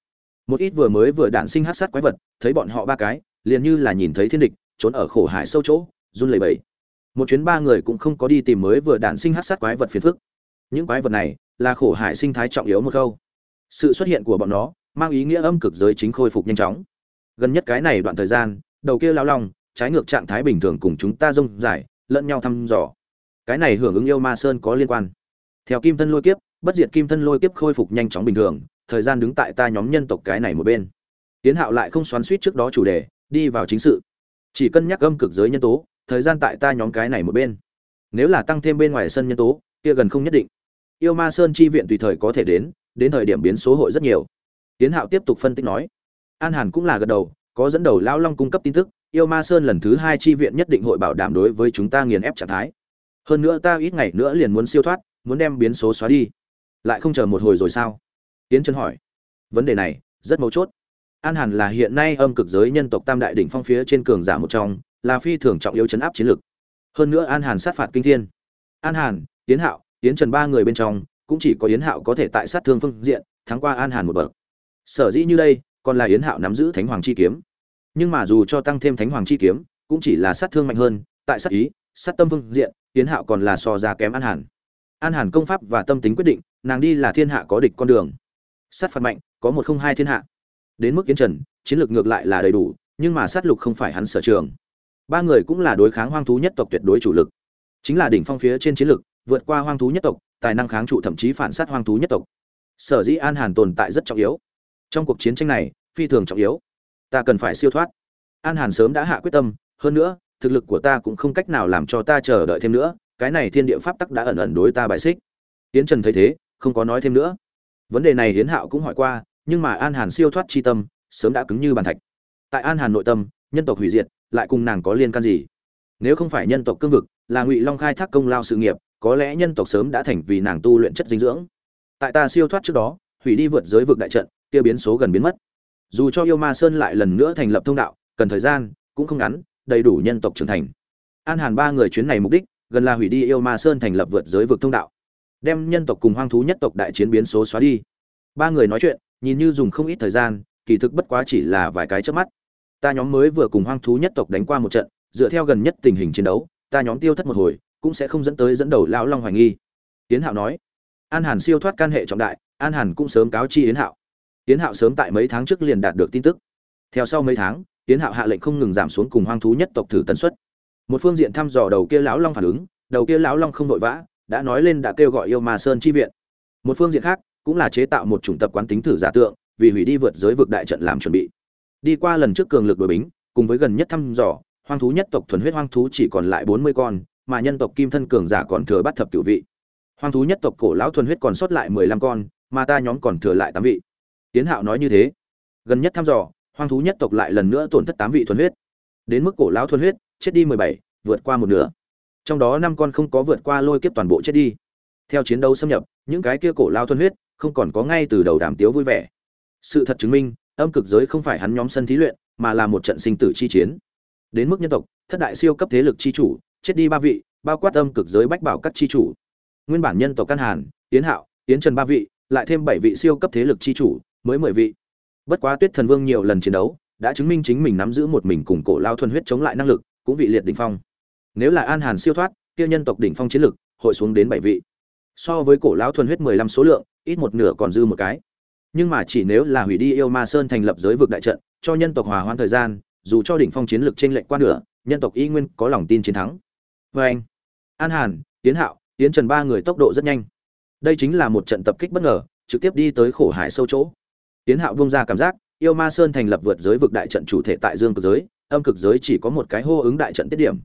Một ít vừa mới vừa đạn sinh hát sát quái vật, thấy bọn họ ba cái, liền như là nhìn thấy thiên địch, trốn ở khổ hải sâu chỗ, run lẩy bẩy một chuyến ba người cũng không có đi tìm mới vừa đạn sinh hát sát quái vật phiền phức. Những quái vật này là khổ hải sinh thái trọng yếu một câu. Sự xuất hiện của bọn nó mang ý nghĩa âm cực giới chính khôi phục nhanh chóng. Gần nhất cái này đoạn thời gian, đầu kia lao long, trái ngược trạng thái bình thường cùng chúng ta rông dài lẫn nhau thăm dò. Cái này hưởng ứng yêu ma sơn có liên quan. Theo kim thân lôi kiếp, bất diệt kim thân lôi kiếp khôi phục nhanh chóng bình thường, thời gian đứng tại ta nhóm nhân tộc cái này một bên. Tiến hạo lại không xoắn suýt trước đó chủ đề, đi vào chính sự. Chỉ cân nhắc âm cực giới nhân tố thời gian tại ta nhóm cái này một bên. Nếu là tăng thêm bên ngoài sân nhân tố, kia gần không nhất định. Yêu ma sơn chi viện tùy thời có thể đến đến thời điểm biến số hội rất nhiều. Tiến hạo tiếp tục phân tích nói. An hàn cũng là gật đầu, có dẫn đầu lão long cung cấp tin tức, yêu ma sơn lần thứ hai chi viện nhất định hội bảo đảm đối với chúng ta nghiền ép trạng thái. Hơn nữa ta ít ngày nữa liền muốn siêu thoát, muốn đem biến số xóa đi. Lại không chờ một hồi rồi sao? Tiến chân hỏi. Vấn đề này, rất mấu chốt. An hàn là hiện nay âm cực giới nhân tộc tam đại đỉnh phong phía trên cường giả một trong là phi thường trọng yếu chấn áp chiến lược. Hơn nữa an hàn sát phạt kinh thiên. An hàn tiến hạo tiến trần ba người bên trong, cũng chỉ có yến hạo có thể tại sát thương phương diện, thắng qua an hàn một bậc. Sở dĩ như đây, còn là yến hạo nắm giữ thánh hoàng chi kiếm. Nhưng mà dù cho tăng thêm thánh hoàng chi kiếm, cũng chỉ là sát thương mạnh hơn, tại sát ý, sát tâm phương diện, yến hạo còn là so ra kém an hàn. An hàn công pháp và tâm tính quyết định, nàng đi là thiên hạ có địch con đường. Sát phạt mạnh, có một không hai thiên hạ. Đến mức Yến trần, chiến lược ngược lại là đầy đủ, nhưng mà sát lục không phải hắn sở trường ba người cũng là đối kháng hoang thú nhất tộc tuyệt đối chủ lực. Chính là đỉnh phong phía trên chiến lực, vượt qua hoang thú nhất tộc tài năng kháng trụ thậm chí phản sát hoang thú nhất tộc. Sở dĩ an hàn tồn tại rất trọng yếu. Trong cuộc chiến tranh này phi thường trọng yếu. Ta cần phải siêu thoát. An hàn sớm đã hạ quyết tâm hơn nữa thực lực của ta cũng không cách nào làm cho ta chờ đợi thêm nữa cái này thiên địa pháp tắc đã ẩn ẩn đối ta bại xích. Tiến trần thấy thế không có nói thêm nữa. Vấn đề này hiến hạo cũng hỏi qua nhưng mà an hàn siêu thoát chi tâm sớm đã cứng như bàn thạch. Tại an hàn nội tâm nhân tộc hủy diệt lại cùng nàng có liên can gì? Nếu không phải nhân tộc cương vực, là ngụy long khai thác công lao sự nghiệp, có lẽ nhân tộc sớm đã thành vì nàng tu luyện chất dinh dưỡng. Tại ta siêu thoát trước đó, hủy đi vượt giới vực đại trận, kia biến số gần biến mất. Dù cho yêu ma sơn lại lần nữa thành lập thông đạo, cần thời gian, cũng không ngắn, đầy đủ nhân tộc trưởng thành. An hàn ba người chuyến này mục đích, gần là hủy đi yêu ma sơn thành lập vượt giới vực thông đạo. Đem nhân tộc cùng hoang thú nhất tộc đại chiến biến số xóa đi. Ba người nói chuyện, nhìn như dùng không ít thời gian, kỳ thực bất quá chỉ là vài cái trước mắt ta nhóm mới vừa cùng hoang thú nhất tộc đánh qua một trận, dựa theo gần nhất tình hình chiến đấu, ta nhóm tiêu thất một hồi, cũng sẽ không dẫn tới dẫn đầu lão long hoài nghi. Tiến hạo nói. An hàn siêu thoát can hệ trọng đại, an hàn cũng sớm cáo chi yến hạo. Yến hạo sớm tại mấy tháng trước liền đạt được tin tức. Theo sau mấy tháng, yến hạo hạ lệnh không ngừng giảm xuống cùng hoang thú nhất tộc thử tần suất. Một phương diện thăm dò đầu kia lão long phản ứng, đầu kia lão long không vội vã, đã nói lên đã kêu gọi yêu ma sơn chi viện. Một phương diện khác, cũng là chế tạo một chủng tập quán tính thử giả tượng, vì hủy đi vượt giới vực đại trận làm chuẩn bị đi qua lần trước cường lực đối bính, cùng với gần nhất thăm dò, hoang thú nhất tộc thuần huyết hoang thú chỉ còn lại bốn mươi con, mà nhân tộc kim thân cường giả còn thừa bắt thập cửu vị. Hoang thú nhất tộc cổ lão thuần huyết còn sót lại mười lăm con, mà ta nhóm còn thừa lại tám vị. Tiến hạo nói như thế. Gần nhất thăm dò, hoang thú nhất tộc lại lần nữa tổn thất tám vị thuần huyết. Đến mức cổ lão thuần huyết, chết đi mười bảy, vượt qua một nửa. Trong đó năm con không có vượt qua lôi kiếp toàn bộ chết đi. Theo chiến đấu xâm nhập, những cái kia cổ lão thuần huyết không còn có ngay từ đầu đàm tiếu vui vẻ. Sự thật chứng minh âm cực giới không phải hắn nhóm sân thí luyện, mà là một trận sinh tử chi chiến. Đến mức nhân tộc, thất đại siêu cấp thế lực chi chủ, chết đi ba vị, bao quát âm cực giới bách bảo các chi chủ. Nguyên bản nhân tộc căn hàn tiến hạo tiến trần ba vị, lại thêm bảy vị siêu cấp thế lực chi chủ, mới mười vị. Bất quá tuyết thần vương nhiều lần chiến đấu, đã chứng minh chính mình nắm giữ một mình cùng cổ lao thuần huyết chống lại năng lực, cũng vị liệt đỉnh phong. Nếu là an hàn siêu thoát, kia nhân tộc đỉnh phong chiến lực, hội xuống đến bảy vị. So với cổ lão thuần huyết mười lăm số lượng, ít một nửa còn dư một cái nhưng mà chỉ nếu là hủy đi yêu ma sơn thành lập giới vực đại trận, cho nhân tộc hòa hoãn thời gian, dù cho đỉnh phong chiến lược trên lệnh qua nửa, nhân tộc y nguyên có lòng tin chiến thắng. Vê anh, an hàn tiến hạo tiến trần ba người tốc độ rất nhanh. Đây chính là một trận tập kích bất ngờ, trực tiếp đi tới khổ hải sâu chỗ. Tiến hạo bung ra cảm giác, yêu ma sơn thành lập vượt giới vực đại trận chủ thể tại dương cực giới, âm cực giới chỉ có một cái hô ứng đại trận tiết điểm.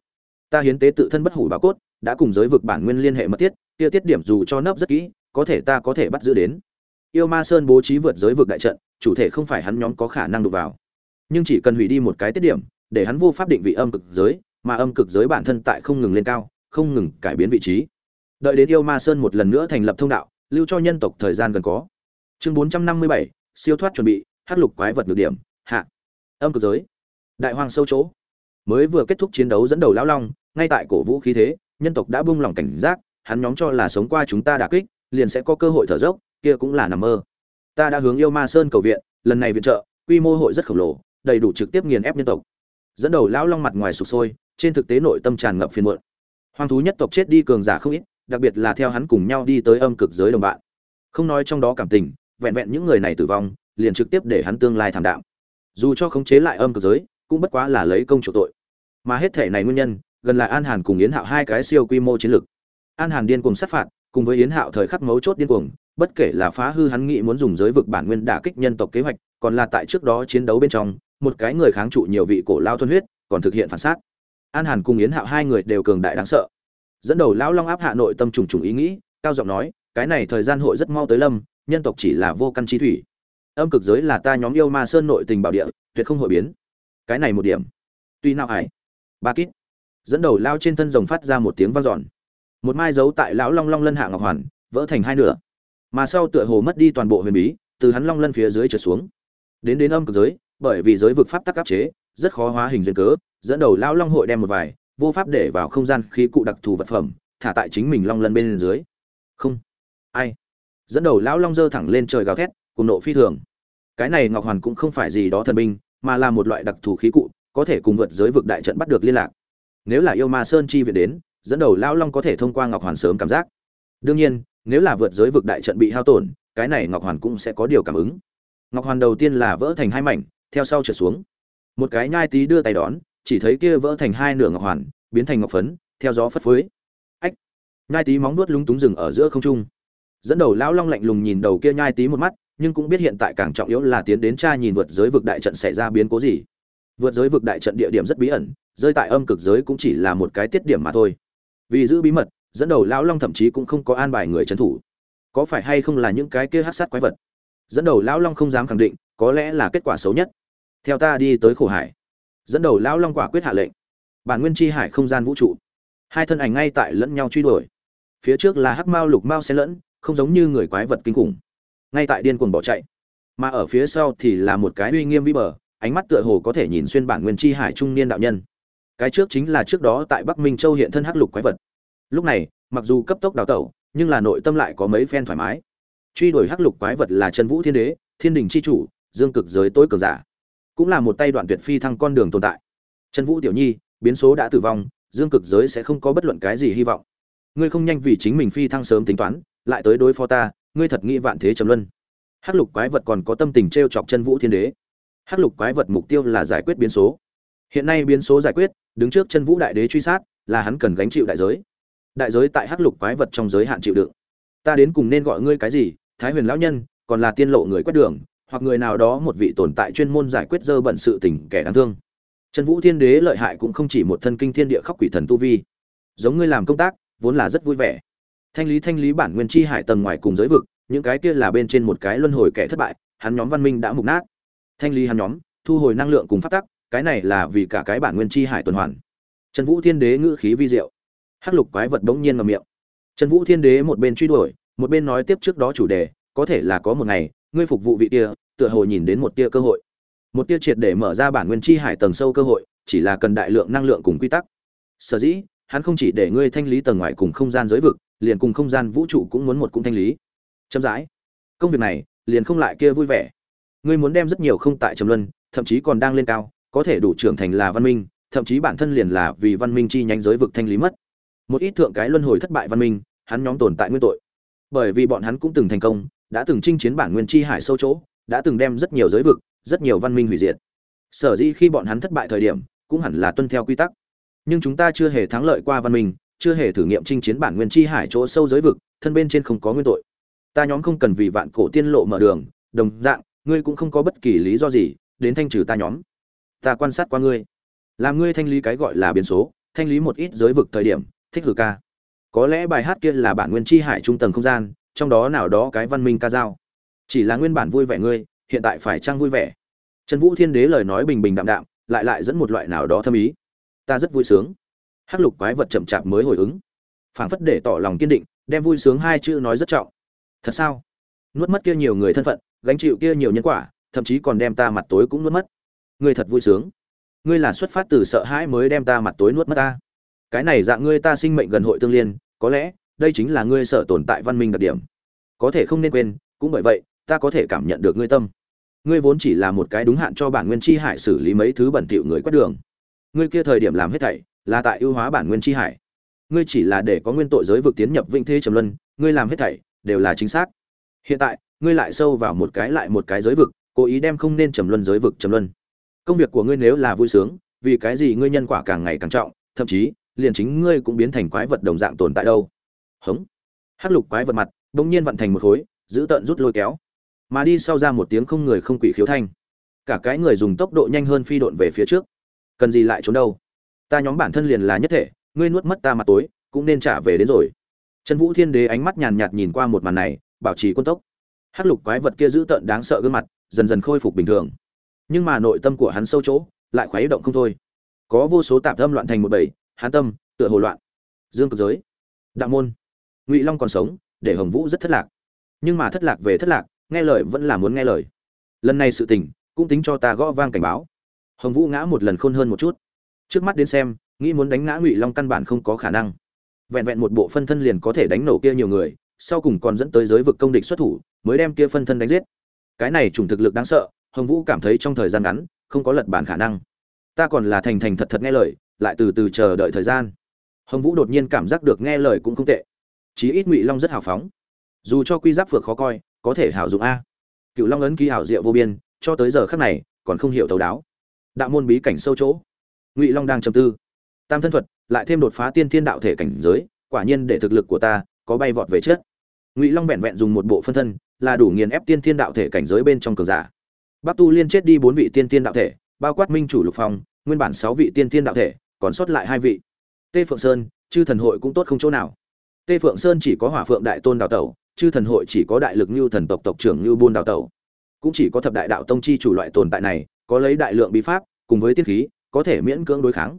Ta hiến tế tự thân bất hủ bảo cốt, đã cùng giới vực bản nguyên liên hệ mật thiết, kia tiết điểm dù cho nấp rất kỹ, có thể ta có thể bắt giữ đến yêu ma sơn bố trí vượt giới vực đại trận, chủ thể không phải hắn nhóm có khả năng đụng vào. Nhưng chỉ cần hủy đi một cái tiết điểm, để hắn vô pháp định vị âm cực giới, mà âm cực giới bản thân tại không ngừng lên cao, không ngừng cải biến vị trí. Đợi đến yêu ma sơn một lần nữa thành lập thông đạo, lưu cho nhân tộc thời gian gần có. Chương bốn trăm năm mươi bảy, siêu thoát chuẩn bị hát lục quái vật ngược điểm, hạ. Âm cực giới. Đại hoàng sâu chỗ. Mới vừa kết thúc chiến đấu dẫn đầu lão long, ngay tại cổ vũ khí thế, nhân tộc đã buông lỏng cảnh giác, hắn nhóm cho là sống qua chúng ta đả kích, liền sẽ có cơ hội thở dốc kia cũng là nằm mơ. Ta đã hướng yêu ma sơn cầu viện, lần này viện trợ, quy mô hội rất khổng lồ, đầy đủ trực tiếp nghiền ép nhân tộc. Dẫn đầu lão long mặt ngoài sụp sôi, trên thực tế nội tâm tràn ngập phiền muộn. Hoang thú nhất tộc chết đi cường giả không ít, đặc biệt là theo hắn cùng nhau đi tới âm cực giới đồng bạn. Không nói trong đó cảm tình, vẹn vẹn những người này tử vong, liền trực tiếp để hắn tương lai thảm đạm. Dù cho khống chế lại âm cực giới, cũng bất quá là lấy công chủ tội. Mà hết thể này nguyên nhân, gần là an hàn cùng yến hạo hai cái siêu quy mô chiến lược. An hàn điên cuồng sát phạt, cùng với yến hạo thời khắc mấu chốt điên cuồng bất kể là phá hư hắn nghĩ muốn dùng giới vực bản nguyên đả kích nhân tộc kế hoạch, còn là tại trước đó chiến đấu bên trong, một cái người kháng trụ nhiều vị cổ lao thuần huyết, còn thực hiện phản sát. An hàn cùng yến hạo hai người đều cường đại đáng sợ. Dẫn đầu lão long áp hạ nội tâm trùng trùng ý nghĩ, cao giọng nói, cái này thời gian hội rất mau tới lâm, nhân tộc chỉ là vô căn chi thủy. Âm cực giới là ta nhóm yêu ma sơn nội tình bảo địa, tuyệt không hội biến. Cái này một điểm. Tuy nào hải ba kít. Dẫn đầu lao trên thân rồng phát ra một tiếng vang dọn. Một mai dấu tại lão long long lân hạ ngọc hoàn, vỡ thành hai nửa mà sau tựa hồ mất đi toàn bộ huyền bí, từ hắn long lân phía dưới trượt xuống. Đến đến âm cực giới, bởi vì giới vực pháp tắc áp chế, rất khó hóa hình duyên cớ, dẫn đầu lão long hội đem một vài, vô pháp để vào không gian khí cụ đặc thù vật phẩm, thả tại chính mình long lân bên dưới. Không. Ai? Dẫn đầu lão long dơ thẳng lên trời gào thét, cùng nộ phi thường. Cái này ngọc hoàn cũng không phải gì đó thần binh, mà là một loại đặc thù khí cụ, có thể cùng vượt giới vực đại trận bắt được liên lạc. Nếu là yêu ma sơn chi viện đến, dẫn đầu lão long có thể thông qua ngọc hoàn sớm cảm giác. Đương nhiên nếu là vượt giới vực đại trận bị hao tổn, cái này ngọc hoàn cũng sẽ có điều cảm ứng. Ngọc hoàn đầu tiên là vỡ thành hai mảnh, theo sau trở xuống. Một cái nhai tí đưa tay đón, chỉ thấy kia vỡ thành hai nửa ngọc hoàn, biến thành ngọc phấn, theo gió phất phới. Ách! Nhai tí móng nuốt lúng túng rừng ở giữa không trung. Dẫn đầu lão long lạnh lùng nhìn đầu kia nhai tí một mắt, nhưng cũng biết hiện tại càng trọng yếu là tiến đến tra nhìn vượt giới vực đại trận xảy ra biến cố gì. Vượt giới vực đại trận địa điểm rất bí ẩn, rơi tại âm cực giới cũng chỉ là một cái tiết điểm mà thôi. Vì giữ bí mật dẫn đầu lão long thậm chí cũng không có an bài người trấn thủ. Có phải hay không là những cái kia hát sát quái vật? Dẫn đầu lão long không dám khẳng định, có lẽ là kết quả xấu nhất. Theo ta đi tới khổ hải. Dẫn đầu lão long quả quyết hạ lệnh. Bản nguyên chi hải không gian vũ trụ. Hai thân ảnh ngay tại lẫn nhau truy đuổi. Phía trước là hắc mao lục mao xen lẫn, không giống như người quái vật kinh khủng. Ngay tại điên cuồng bỏ chạy. Mà ở phía sau thì là một cái uy nghiêm vĩ bờ, ánh mắt tựa hồ có thể nhìn xuyên bản nguyên chi hải trung niên đạo nhân. Cái trước chính là trước đó tại bắc minh châu hiện thân hắc lục quái vật lúc này, mặc dù cấp tốc đào tẩu, nhưng là nội tâm lại có mấy phen thoải mái. Truy đuổi hắc lục quái vật là Trần vũ thiên đế, thiên đình chi chủ, dương cực giới tối cường giả. Cũng là một tay đoạn tuyệt phi thăng con đường tồn tại. Trần vũ tiểu nhi, biến số đã tử vong, dương cực giới sẽ không có bất luận cái gì hy vọng. Ngươi không nhanh vì chính mình phi thăng sớm tính toán, lại tới đối phó ta, ngươi thật nghĩ vạn thế trầm luân. Hắc lục quái vật còn có tâm tình t r e o chọc chân vũ thiên đế. Hắc lục quái vật mục tiêu là giải quyết biến số. Hiện nay biến số giải quyết, đứng trước chân vũ đại đế truy sát, là hắn cần gánh chịu đại giới đại giới tại hắc lục quái vật trong giới hạn chịu đựng. Ta đến cùng nên gọi ngươi cái gì? Thái huyền lão nhân, còn là tiên lộ người quét đường, hoặc người nào đó một vị tồn tại chuyên môn giải quyết dơ bẩn sự tình kẻ đáng thương. Chân vũ thiên đế lợi hại cũng không chỉ một thân kinh thiên địa khóc quỷ thần tu vi. Giống ngươi làm công tác, vốn là rất vui vẻ. Thanh lý thanh lý bản nguyên chi hải tầng ngoài cùng giới vực, những cái kia là bên trên một cái luân hồi kẻ thất bại, hắn nhóm văn minh đã mục nát. Thanh lý hắn nhóm, thu hồi năng lượng cùng phát tắc, cái này là vì cả cái bản nguyên chi hải tuần hoàn. Trần vũ thiên đế ngữ khí vi diệu hắc lục quái vật bỗng nhiên ngậm miệng. Trần vũ thiên đế một bên truy đuổi, một bên nói tiếp trước đó chủ đề, có thể là có một ngày, ngươi phục vụ vị kia, tựa hồ nhìn đến một tia cơ hội. Một tia triệt để mở ra bản nguyên chi hải tầng sâu cơ hội, chỉ là cần đại lượng năng lượng cùng quy tắc. Sở dĩ, hắn không chỉ để ngươi thanh lý tầng ngoài cùng không gian giới vực, liền cùng không gian vũ trụ cũng muốn một cũng thanh lý. Chậm rãi. Công việc này, liền không lại kia vui vẻ. Ngươi muốn đem rất nhiều không tại trầm luân, thậm chí còn đang lên cao, có thể đủ trưởng thành là văn minh, thậm chí bản thân liền là vì văn minh chi nhánh giới vực thanh lý mất một ít thượng cái luân hồi thất bại văn minh, hắn nhóm tồn tại nguyên tội. Bởi vì bọn hắn cũng từng thành công, đã từng chinh chiến bản nguyên chi hải sâu chỗ, đã từng đem rất nhiều giới vực, rất nhiều văn minh hủy diệt. Sở dĩ khi bọn hắn thất bại thời điểm, cũng hẳn là tuân theo quy tắc. Nhưng chúng ta chưa hề thắng lợi qua văn minh, chưa hề thử nghiệm chinh chiến bản nguyên chi hải chỗ sâu giới vực, thân bên trên không có nguyên tội. Ta nhóm không cần vì vạn cổ tiên lộ mở đường, đồng dạng, ngươi cũng không có bất kỳ lý do gì, đến thanh trừ ta nhóm. Ta quan sát qua ngươi. Làm ngươi thanh lý cái gọi là biến số, thanh lý một ít giới vực thời điểm thích hử ca. Có lẽ bài hát kia là bản nguyên chi hải trung tầng không gian, trong đó nào đó cái văn minh ca dao. Chỉ là nguyên bản vui vẻ ngươi, hiện tại phải trang vui vẻ? Trần vũ thiên đế lời nói bình bình đạm đạm, lại lại dẫn một loại nào đó thâm ý. Ta rất vui sướng. Hắc lục quái vật chậm chạp mới hồi ứng. Phảng phất để tỏ lòng kiên định, đem vui sướng hai chữ nói rất trọng. Thật sao? Nuốt mất kia nhiều người thân phận, gánh chịu kia nhiều nhân quả, thậm chí còn đem ta mặt tối cũng nuốt mất. Ngươi thật vui sướng. Ngươi là xuất phát từ sợ hãi mới đem ta mặt tối nuốt mất ta cái này dạng ngươi ta sinh mệnh gần hội tương liên, có lẽ, đây chính là ngươi sở tồn tại văn minh đặc điểm. Có thể không nên quên, cũng bởi vậy, ta có thể cảm nhận được ngươi tâm. Ngươi vốn chỉ là một cái đúng hạn cho bản nguyên chi hải xử lý mấy thứ bẩn thỉu người quét đường. Ngươi kia thời điểm làm hết thảy, là tại ưu hóa bản nguyên chi hải. Ngươi chỉ là để có nguyên tội giới vực tiến nhập vĩnh thế trầm luân, ngươi làm hết thảy, đều là chính xác. Hiện tại, ngươi lại sâu vào một cái lại một cái giới vực, cố ý đem không nên trầm luân giới vực trầm luân. Công việc của ngươi nếu là vui sướng, vì cái gì ngươi nhân quả càng ngày càng trọng, thậm chí liền chính ngươi cũng biến thành quái vật đồng dạng tồn tại đâu. Hống. Hắc lục quái vật mặt, bỗng nhiên vận thành một khối, giữ tận rút lôi kéo. Mà đi sau ra một tiếng không người không quỷ khiếu thanh. Cả cái người dùng tốc độ nhanh hơn phi độn về phía trước. Cần gì lại trốn đâu? Ta nhóm bản thân liền là nhất thể, ngươi nuốt mất ta mặt tối, cũng nên trả về đến rồi. Trần vũ thiên đế ánh mắt nhàn nhạt nhìn qua một màn này, bảo trì quân tốc. Hắc lục quái vật kia giữ tợn đáng sợ gương mặt, dần dần khôi phục bình thường. Nhưng mà nội tâm của hắn sâu chỗ, lại khuấy động không thôi. Có vô số tạp âm loạn thành một bầy hán tâm, tựa hồ loạn. Dương cực giới. Đạo môn. Ngụy long còn sống, để hồng vũ rất thất lạc. Nhưng mà thất lạc về thất lạc, nghe lời vẫn là muốn nghe lời. Lần này sự tình, cũng tính cho ta gõ vang cảnh báo. Hồng vũ ngã một lần khôn hơn một chút. Trước mắt đến xem, nghĩ muốn đánh ngã ngụy long căn bản không có khả năng. Vẹn vẹn một bộ phân thân liền có thể đánh nổ kia nhiều người, sau cùng còn dẫn tới giới vực công địch xuất thủ, mới đem kia phân thân đánh giết. Cái này trùng thực lực đáng sợ, hồng vũ cảm thấy trong thời gian ngắn, không có lật bản khả năng. Ta còn là thành thành thật thật nghe lời lại từ từ chờ đợi thời gian. Hồng vũ đột nhiên cảm giác được nghe lời cũng không tệ. Chí ít ngụy long rất hào phóng. Dù cho quy giáp phược khó coi, có thể hảo dụng a. Cựu long ấn ký hảo diệu vô biên, cho tới giờ khác này, còn không hiểu thấu đáo. Đạo môn bí cảnh sâu chỗ. Ngụy long đang trầm tư. Tam thân thuật, lại thêm đột phá tiên thiên đạo thể cảnh giới, quả nhiên để thực lực của ta có bay vọt về trước. Ngụy long vẹn vẹn dùng một bộ phân thân, là đủ nghiền ép tiên thiên đạo thể cảnh giới bên trong cường giả. Bắc tu liên chết đi bốn vị tiên thiên đạo thể, bao quát minh chủ lục phong, nguyên bản sáu vị tiên thiên đạo thể còn sót lại hai vị. Tê phượng sơn, chư thần hội cũng tốt không chỗ nào. Tê phượng sơn chỉ có hỏa phượng đại tôn đào tẩu, chư thần hội chỉ có đại lực như thần tộc tộc trưởng như buôn đào tẩu. Cũng chỉ có thập đại đạo tông chi chủ loại tồn tại này, có lấy đại lượng bí pháp, cùng với tiết khí, có thể miễn cưỡng đối kháng,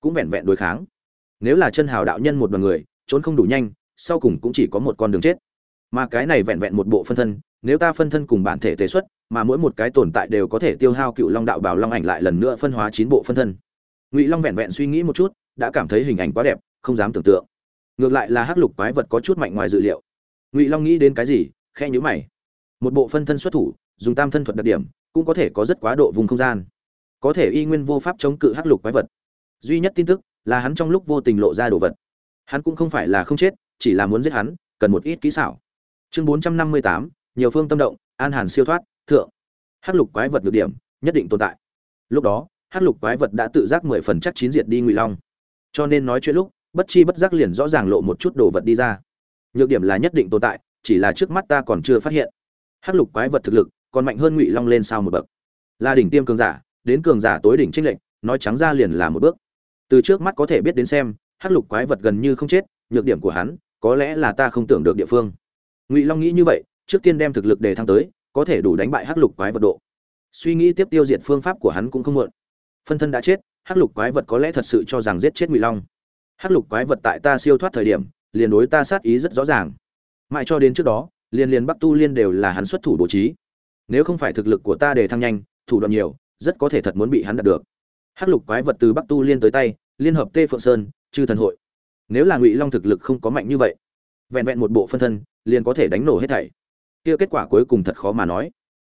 cũng vẹn vẹn đối kháng. Nếu là chân hào đạo nhân một đoàn người, trốn không đủ nhanh, sau cùng cũng chỉ có một con đường chết. Mà cái này vẹn vẹn một bộ phân thân, nếu ta phân thân cùng bản thể tế xuất, mà mỗi một cái tồn tại đều có thể tiêu hao cựu long đạo bảo long ảnh lại lần nữa phân hóa chín bộ phân thân ngụy long vẹn vẹn suy nghĩ một chút, đã cảm thấy hình ảnh quá đẹp, không dám tưởng tượng. Ngược lại là hắc lục quái vật có chút mạnh ngoài dự liệu. Ngụy long nghĩ đến cái gì khe nhữ mày. Một bộ phân thân xuất thủ, dùng tam thân thuật đặc điểm, cũng có thể có rất quá độ vùng không gian. Có thể y nguyên vô pháp chống cự hắc lục quái vật. Duy nhất tin tức là hắn trong lúc vô tình lộ ra đồ vật. Hắn cũng không phải là không chết, chỉ là muốn giết hắn, cần một ít kỹ xảo. Chương bốn trăm năm mươi tám, nhiều phương tâm động, an hàn siêu thoát, thượng. Hắc lục quái vật được điểm, nhất định tồn tại. Lúc đó hắc lục quái vật đã tự giác mười phần chắc chín diệt đi ngụy long cho nên nói chuyện lúc bất chi bất giác liền rõ ràng lộ một chút đồ vật đi ra nhược điểm là nhất định tồn tại chỉ là trước mắt ta còn chưa phát hiện hắc lục quái vật thực lực còn mạnh hơn ngụy long lên sau một bậc là đỉnh tiêm cường giả đến cường giả tối đỉnh trinh lệnh nói trắng ra liền là một bước từ trước mắt có thể biết đến xem hắc lục quái vật gần như không chết nhược điểm của hắn có lẽ là ta không tưởng được địa phương ngụy long nghĩ như vậy trước tiên đem thực lực đề thăng tới có thể đủ đánh bại hắc lục quái vật độ suy nghĩ tiếp tiêu diệt phương pháp của hắn cũng không muộn phân thân đã chết, hắc lục quái vật có lẽ thật sự cho rằng giết chết ngụy long. Hắc lục quái vật tại ta siêu thoát thời điểm, liền đối ta sát ý rất rõ ràng. Mãi cho đến trước đó liên liên bắc tu liên đều là hắn xuất thủ bố trí. Nếu không phải thực lực của ta để thăng nhanh, thủ đoạn nhiều, rất có thể thật muốn bị hắn đạt được. Hắc lục quái vật từ bắc tu liên tới tay, liên hợp tê phượng sơn, chư thần hội. Nếu là ngụy long thực lực không có mạnh như vậy, vẹn vẹn một bộ phân thân, liền có thể đánh nổ hết thảy. Kia kết quả cuối cùng thật khó mà nói.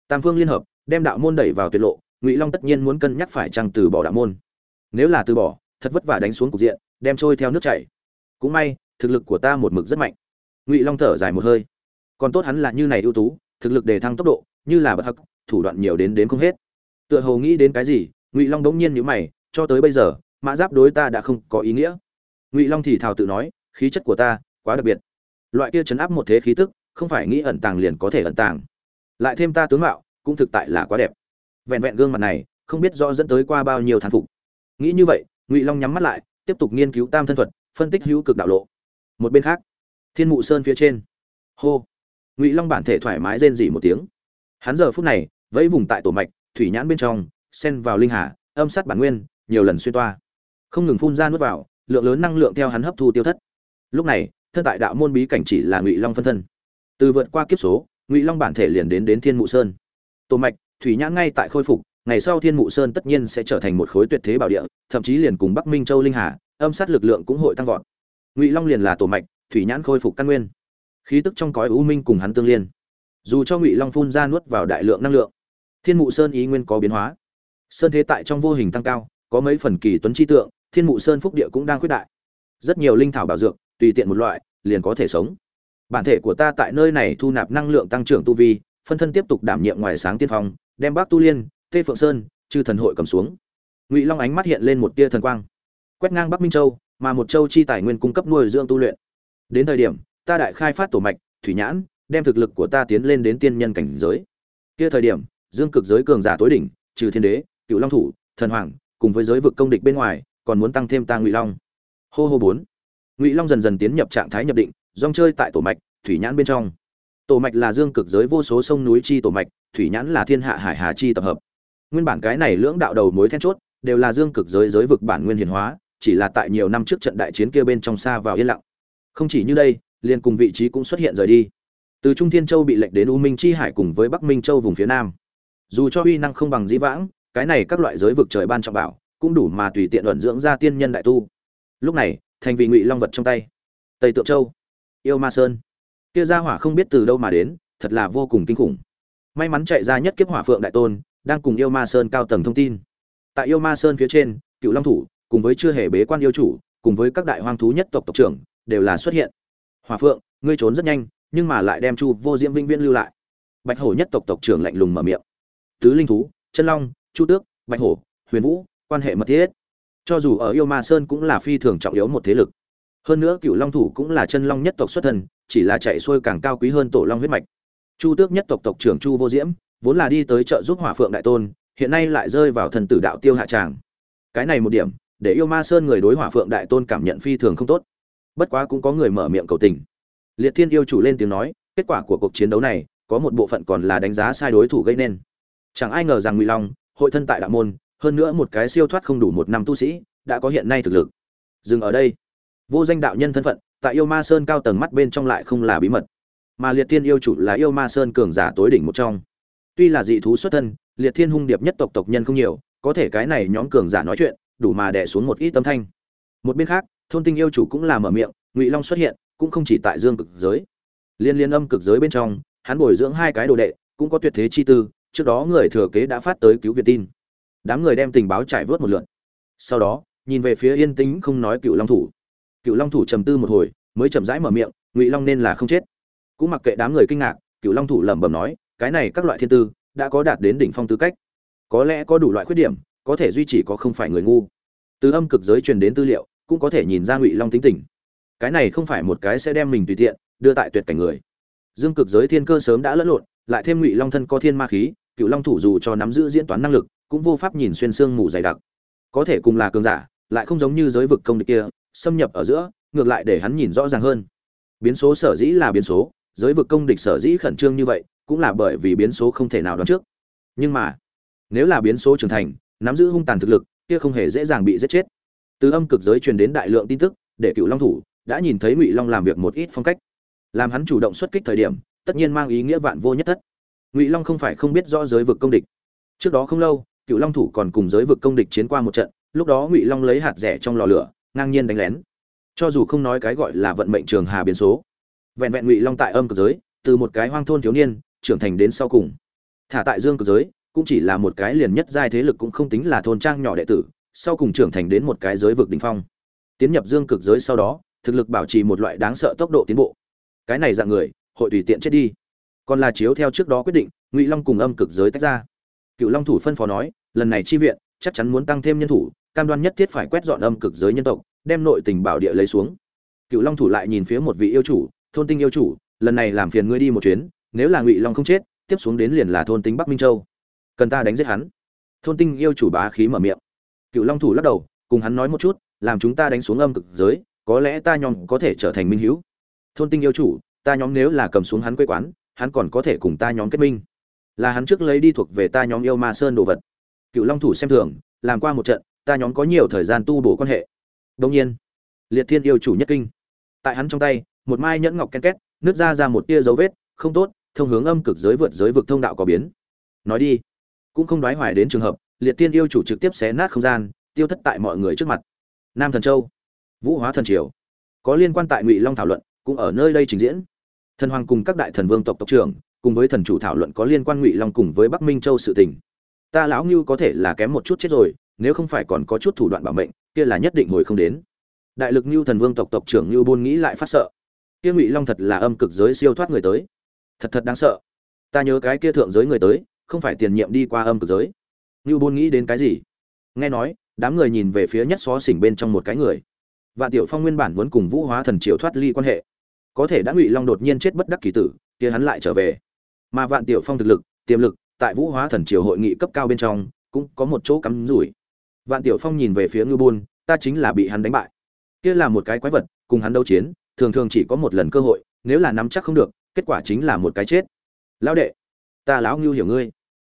Tam phương liên hợp, đem đạo môn đẩy vào tuyệt lộ ngụy long tất nhiên muốn cân nhắc phải chăng từ bỏ đạo môn nếu là từ bỏ thật vất vả đánh xuống cục diện đem trôi theo nước chảy cũng may thực lực của ta một mực rất mạnh ngụy long thở dài một hơi còn tốt hắn là như này ưu tú thực lực đề thăng tốc độ như là bậc hắc, thủ đoạn nhiều đến đến không hết tựa hồ nghĩ đến cái gì ngụy long đống nhiên nhíu mày cho tới bây giờ mã giáp đối ta đã không có ý nghĩa ngụy long thì thào tự nói khí chất của ta quá đặc biệt loại kia chấn áp một thế khí tức không phải nghĩ ẩn tàng liền có thể ẩn tàng lại thêm ta tướng mạo cũng thực tại là quá đẹp vẹn vẹn gương mặt này, không biết rõ dẫn tới qua bao nhiêu thán phục. Nghĩ như vậy, ngụy long nhắm mắt lại, tiếp tục nghiên cứu tam thân thuật, phân tích hữu cực đạo lộ. Một bên khác, thiên mụ sơn phía trên. Hô. Ngụy long bản thể thoải mái rên dỉ một tiếng. Hắn giờ phút này, vẫy vùng tại tổ mạch, thủy nhãn bên trong, xen vào linh hà, âm sát bản nguyên, nhiều lần xuyên toa. Không ngừng phun ra nuốt vào, lượng lớn năng lượng theo hắn hấp thu tiêu thất. Lúc này, thân tại đạo môn bí cảnh chỉ là ngụy long phân thân. Từ vượt qua kiếp số, ngụy long bản thể liền đến đến thiên mụ sơn. Tổ mạch thủy nhãn ngay tại khôi phục, ngày sau thiên mụ sơn tất nhiên sẽ trở thành một khối tuyệt thế bảo địa, thậm chí liền cùng bắc minh châu linh hà, âm sát lực lượng cũng hội tăng vọt. Ngụy long liền là tổ mạch, thủy nhãn khôi phục căn nguyên. Khí tức trong cõi u minh cùng hắn tương liên. Dù cho ngụy long phun ra nuốt vào đại lượng năng lượng, thiên mụ sơn ý nguyên có biến hóa. Sơn thế tại trong vô hình tăng cao, có mấy phần kỳ tuấn chi tượng, thiên mụ sơn phúc địa cũng đang khuyết đại. Rất nhiều linh thảo bảo dược, tùy tiện một loại, liền có thể sống. Bản thể của ta tại nơi này thu nạp năng lượng tăng trưởng tu vi, phân thân tiếp tục đảm nhiệm ngoài sáng tiên phong đem bác tu liên tê phượng sơn, chư thần hội cầm xuống. Ngụy long ánh mắt hiện lên một tia thần quang. Quét ngang bắc minh châu, mà một châu chi tài nguyên cung cấp nuôi dưỡng tu luyện. Đến thời điểm, ta đại khai phát tổ mạch, thủy nhãn, đem thực lực của ta tiến lên đến tiên nhân cảnh giới. Kia thời điểm, dương cực giới cường giả tối đỉnh, trừ thiên đế, cựu long thủ, thần hoàng, cùng với giới vực công địch bên ngoài, còn muốn tăng thêm ta ngụy long. Hô hô bốn. Ngụy long dần dần tiến nhập trạng thái nhập định, rong chơi tại tổ mạch, thủy nhãn bên trong tổ mạch là dương cực giới vô số sông núi chi tổ mạch, thủy nhãn là thiên hạ hải hà chi tập hợp. Nguyên bản cái này lưỡng đạo đầu mối then chốt, đều là dương cực giới giới vực bản nguyên hiển hóa, chỉ là tại nhiều năm trước trận đại chiến kia bên trong xa vào yên lặng. Không chỉ như đây, liền cùng vị trí cũng xuất hiện rời đi. Từ trung thiên châu bị lệnh đến u minh chi hải cùng với bắc minh châu vùng phía nam. Dù cho uy năng không bằng dĩ vãng, cái này các loại giới vực trời ban trọng bảo, cũng đủ mà tùy tiện luận dưỡng ra tiên nhân đại tu. Lúc này, thành vị ngụy long vật trong tay. Tây tượng châu. Yêu ma sơn kia gia hỏa không biết từ đâu mà đến, thật là vô cùng kinh khủng. May mắn chạy ra nhất kiếp hỏa phượng đại tôn, đang cùng yêu ma sơn cao tầng thông tin. Tại yêu ma sơn phía trên, cựu long thủ, cùng với chưa hề bế quan yêu chủ, cùng với các đại hoang thú nhất tộc tộc trưởng, đều là xuất hiện. Hòa phượng, ngươi trốn rất nhanh, nhưng mà lại đem chu vô diễm vĩnh viễn lưu lại. Bạch hổ nhất tộc tộc trưởng lạnh lùng mở miệng. Tứ linh thú, chân long, chu tước, bạch hổ, huyền vũ, quan hệ mật thiết cho dù ở yêu ma sơn cũng là phi thường trọng yếu một thế lực. Hơn nữa cựu long thủ cũng là chân long nhất tộc xuất thần chỉ là chạy xuôi càng cao quý hơn tổ long huyết mạch. Chu tước nhất tộc tộc trưởng chu vô diễm, vốn là đi tới trợ giúp hỏa phượng đại tôn, hiện nay lại rơi vào thần tử đạo tiêu hạ tràng. Cái này một điểm, để yêu ma sơn người đối hỏa phượng đại tôn cảm nhận phi thường không tốt. Bất quá cũng có người mở miệng cầu tình. Liệt thiên yêu chủ lên tiếng nói, kết quả của cuộc chiến đấu này, có một bộ phận còn là đánh giá sai đối thủ gây nên. Chẳng ai ngờ rằng ngụy long, hội thân tại đạo môn, hơn nữa một cái siêu thoát không đủ một năm tu sĩ, đã có hiện nay thực lực. Dừng ở đây vô danh đạo nhân thân phận, tại yêu ma sơn cao tầng mắt bên trong lại không là bí mật. Mà liệt thiên yêu chủ là yêu ma sơn cường giả tối đỉnh một trong. Tuy là dị thú xuất thân, liệt thiên hung điệp nhất tộc tộc nhân không nhiều, có thể cái này nhóm cường giả nói chuyện, đủ mà đẻ xuống một ít tâm thanh. Một bên khác, thôn tinh yêu chủ cũng là mở miệng, ngụy long xuất hiện, cũng không chỉ tại dương cực giới. Liên liên âm cực giới bên trong, hắn bồi dưỡng hai cái đồ đệ, cũng có tuyệt thế chi tư, trước đó người thừa kế đã phát tới cứu việt tin. Đám người đem tình báo trải vớt một lượt. Sau đó, nhìn về phía yên tĩnh không nói cựu long thủ cựu long thủ trầm tư một hồi, mới chậm rãi mở miệng, ngụy long nên là không chết. Cũng mặc kệ đám người kinh ngạc cựu long thủ lẩm bẩm nói, cái này các loại thiên tư, đã có đạt đến đỉnh phong tư cách. Có lẽ có đủ loại khuyết điểm, có thể duy trì có không phải người ngu. Từ âm cực giới truyền đến tư liệu, cũng có thể nhìn ra ngụy long tính tình. Cái này không phải một cái sẽ đem mình tùy tiện, đưa tại tuyệt cảnh người. Dương cực giới thiên cơ sớm đã lẫn lộn, lại thêm ngụy long thân có thiên ma khí cựu long thủ dù cho nắm giữ diễn toán năng lực, cũng vô pháp nhìn xuyên xương mù dày đặc. Có thể cùng là cường giả, lại không giống như giới vực công địch kia xâm nhập ở giữa, ngược lại để hắn nhìn rõ ràng hơn. Biến số sở dĩ là biến số, giới vực công địch sở dĩ khẩn trương như vậy, cũng là bởi vì biến số không thể nào đoán trước. Nhưng mà, nếu là biến số trưởng thành, nắm giữ hung tàn thực lực, kia không hề dễ dàng bị giết chết. Từ âm cực giới truyền đến đại lượng tin tức, để cựu long thủ đã nhìn thấy ngụy long làm việc một ít phong cách. Làm hắn chủ động xuất kích thời điểm, tất nhiên mang ý nghĩa vạn vô nhất thất. Ngụy long không phải không biết rõ giới vực công địch. Trước đó không lâu cựu long thủ còn cùng giới vực công địch chiến qua một trận, lúc đó ngụy long lấy hạt rẻ trong lò lửa ngang nhiên đánh lén. Cho dù không nói cái gọi là vận mệnh trường hà biến số, vẹn vẹn ngụy long tại âm cực giới, từ một cái hoang thôn thiếu niên, trưởng thành đến sau cùng. Thả tại dương cực giới, cũng chỉ là một cái liền nhất giai thế lực cũng không tính là thôn trang nhỏ đệ tử, sau cùng trưởng thành đến một cái giới vực đỉnh phong. Tiến nhập dương cực giới sau đó, thực lực bảo trì một loại đáng sợ tốc độ tiến bộ. Cái này dạng người, hội tùy tiện chết đi. Còn là chiếu theo trước đó quyết định, ngụy long cùng âm cực giới tách ra. Cựu long thủ phân phó nói, lần này chi viện, chắc chắn muốn tăng thêm nhân thủ cam đoan nhất thiết phải quét dọn âm cực giới nhân tộc, đem nội tình bảo địa lấy xuống. Cựu long thủ lại nhìn phía một vị yêu chủ, thôn tinh yêu chủ, lần này làm phiền ngươi đi một chuyến, nếu là ngụy long không chết, tiếp xuống đến liền là thôn tinh bắc minh châu. Cần ta đánh giết hắn. Thôn tinh yêu chủ bá khí mở miệng. Cựu long thủ lắc đầu, cùng hắn nói một chút, làm chúng ta đánh xuống âm cực giới, có lẽ ta nhóm có thể trở thành minh hữu. Thôn tinh yêu chủ, ta nhóm nếu là cầm xuống hắn quê quán, hắn còn có thể cùng ta nhóm kết minh. Là hắn trước lấy đi thuộc về ta nhóm yêu ma sơn đồ vật. Cựu long thủ xem thường, làm qua một trận ta nhóm có nhiều thời gian tu bổ quan hệ. Đông nhiên, liệt thiên yêu chủ nhất kinh. Tại hắn trong tay, một mai nhẫn ngọc ken két, nứt ra ra một tia dấu vết, không tốt, thông hướng âm cực giới vượt giới vực thông đạo có biến. Nói đi, cũng không đoái hoài đến trường hợp, liệt thiên yêu chủ trực tiếp xé nát không gian, tiêu thất tại mọi người trước mặt. Nam thần châu, vũ hóa thần triều, có liên quan tại ngụy long thảo luận, cũng ở nơi đây trình diễn. Thần hoàng cùng các đại thần vương tộc tộc trưởng, cùng với thần chủ thảo luận có liên quan ngụy long cùng với bắc minh châu sự tình. Ta lão ngưu có thể là kém một chút chết rồi nếu không phải còn có chút thủ đoạn bảo mệnh kia là nhất định hồi không đến. Đại lực ngưu thần vương tộc tộc trưởng ngưu Bôn nghĩ lại phát sợ. Kia ngụy long thật là âm cực giới siêu thoát người tới. Thật thật đáng sợ. Ta nhớ cái kia thượng giới người tới không phải tiền nhiệm đi qua âm cực giới. Ngưu Bôn nghĩ đến cái gì? Nghe nói đám người nhìn về phía nhất xó xỉnh bên trong một cái người. Vạn Tiểu Phong nguyên bản muốn cùng Vũ Hóa Thần Triều thoát ly quan hệ, có thể đã Ngụy Long đột nhiên chết bất đắc kỳ tử, kia hắn lại trở về. Mà Vạn Tiểu Phong thực lực, tiềm lực, tại Vũ Hóa Thần Triều hội nghị cấp cao bên trong, cũng có một chỗ cắm rủi. Vạn Tiểu Phong nhìn về phía Ngưu Bôn, ta chính là bị hắn đánh bại. Kia là một cái quái vật, cùng hắn đấu chiến, thường thường chỉ có một lần cơ hội, nếu là nắm chắc không được, kết quả chính là một cái chết. Lão đệ ta lão ngưu hiểu ngươi.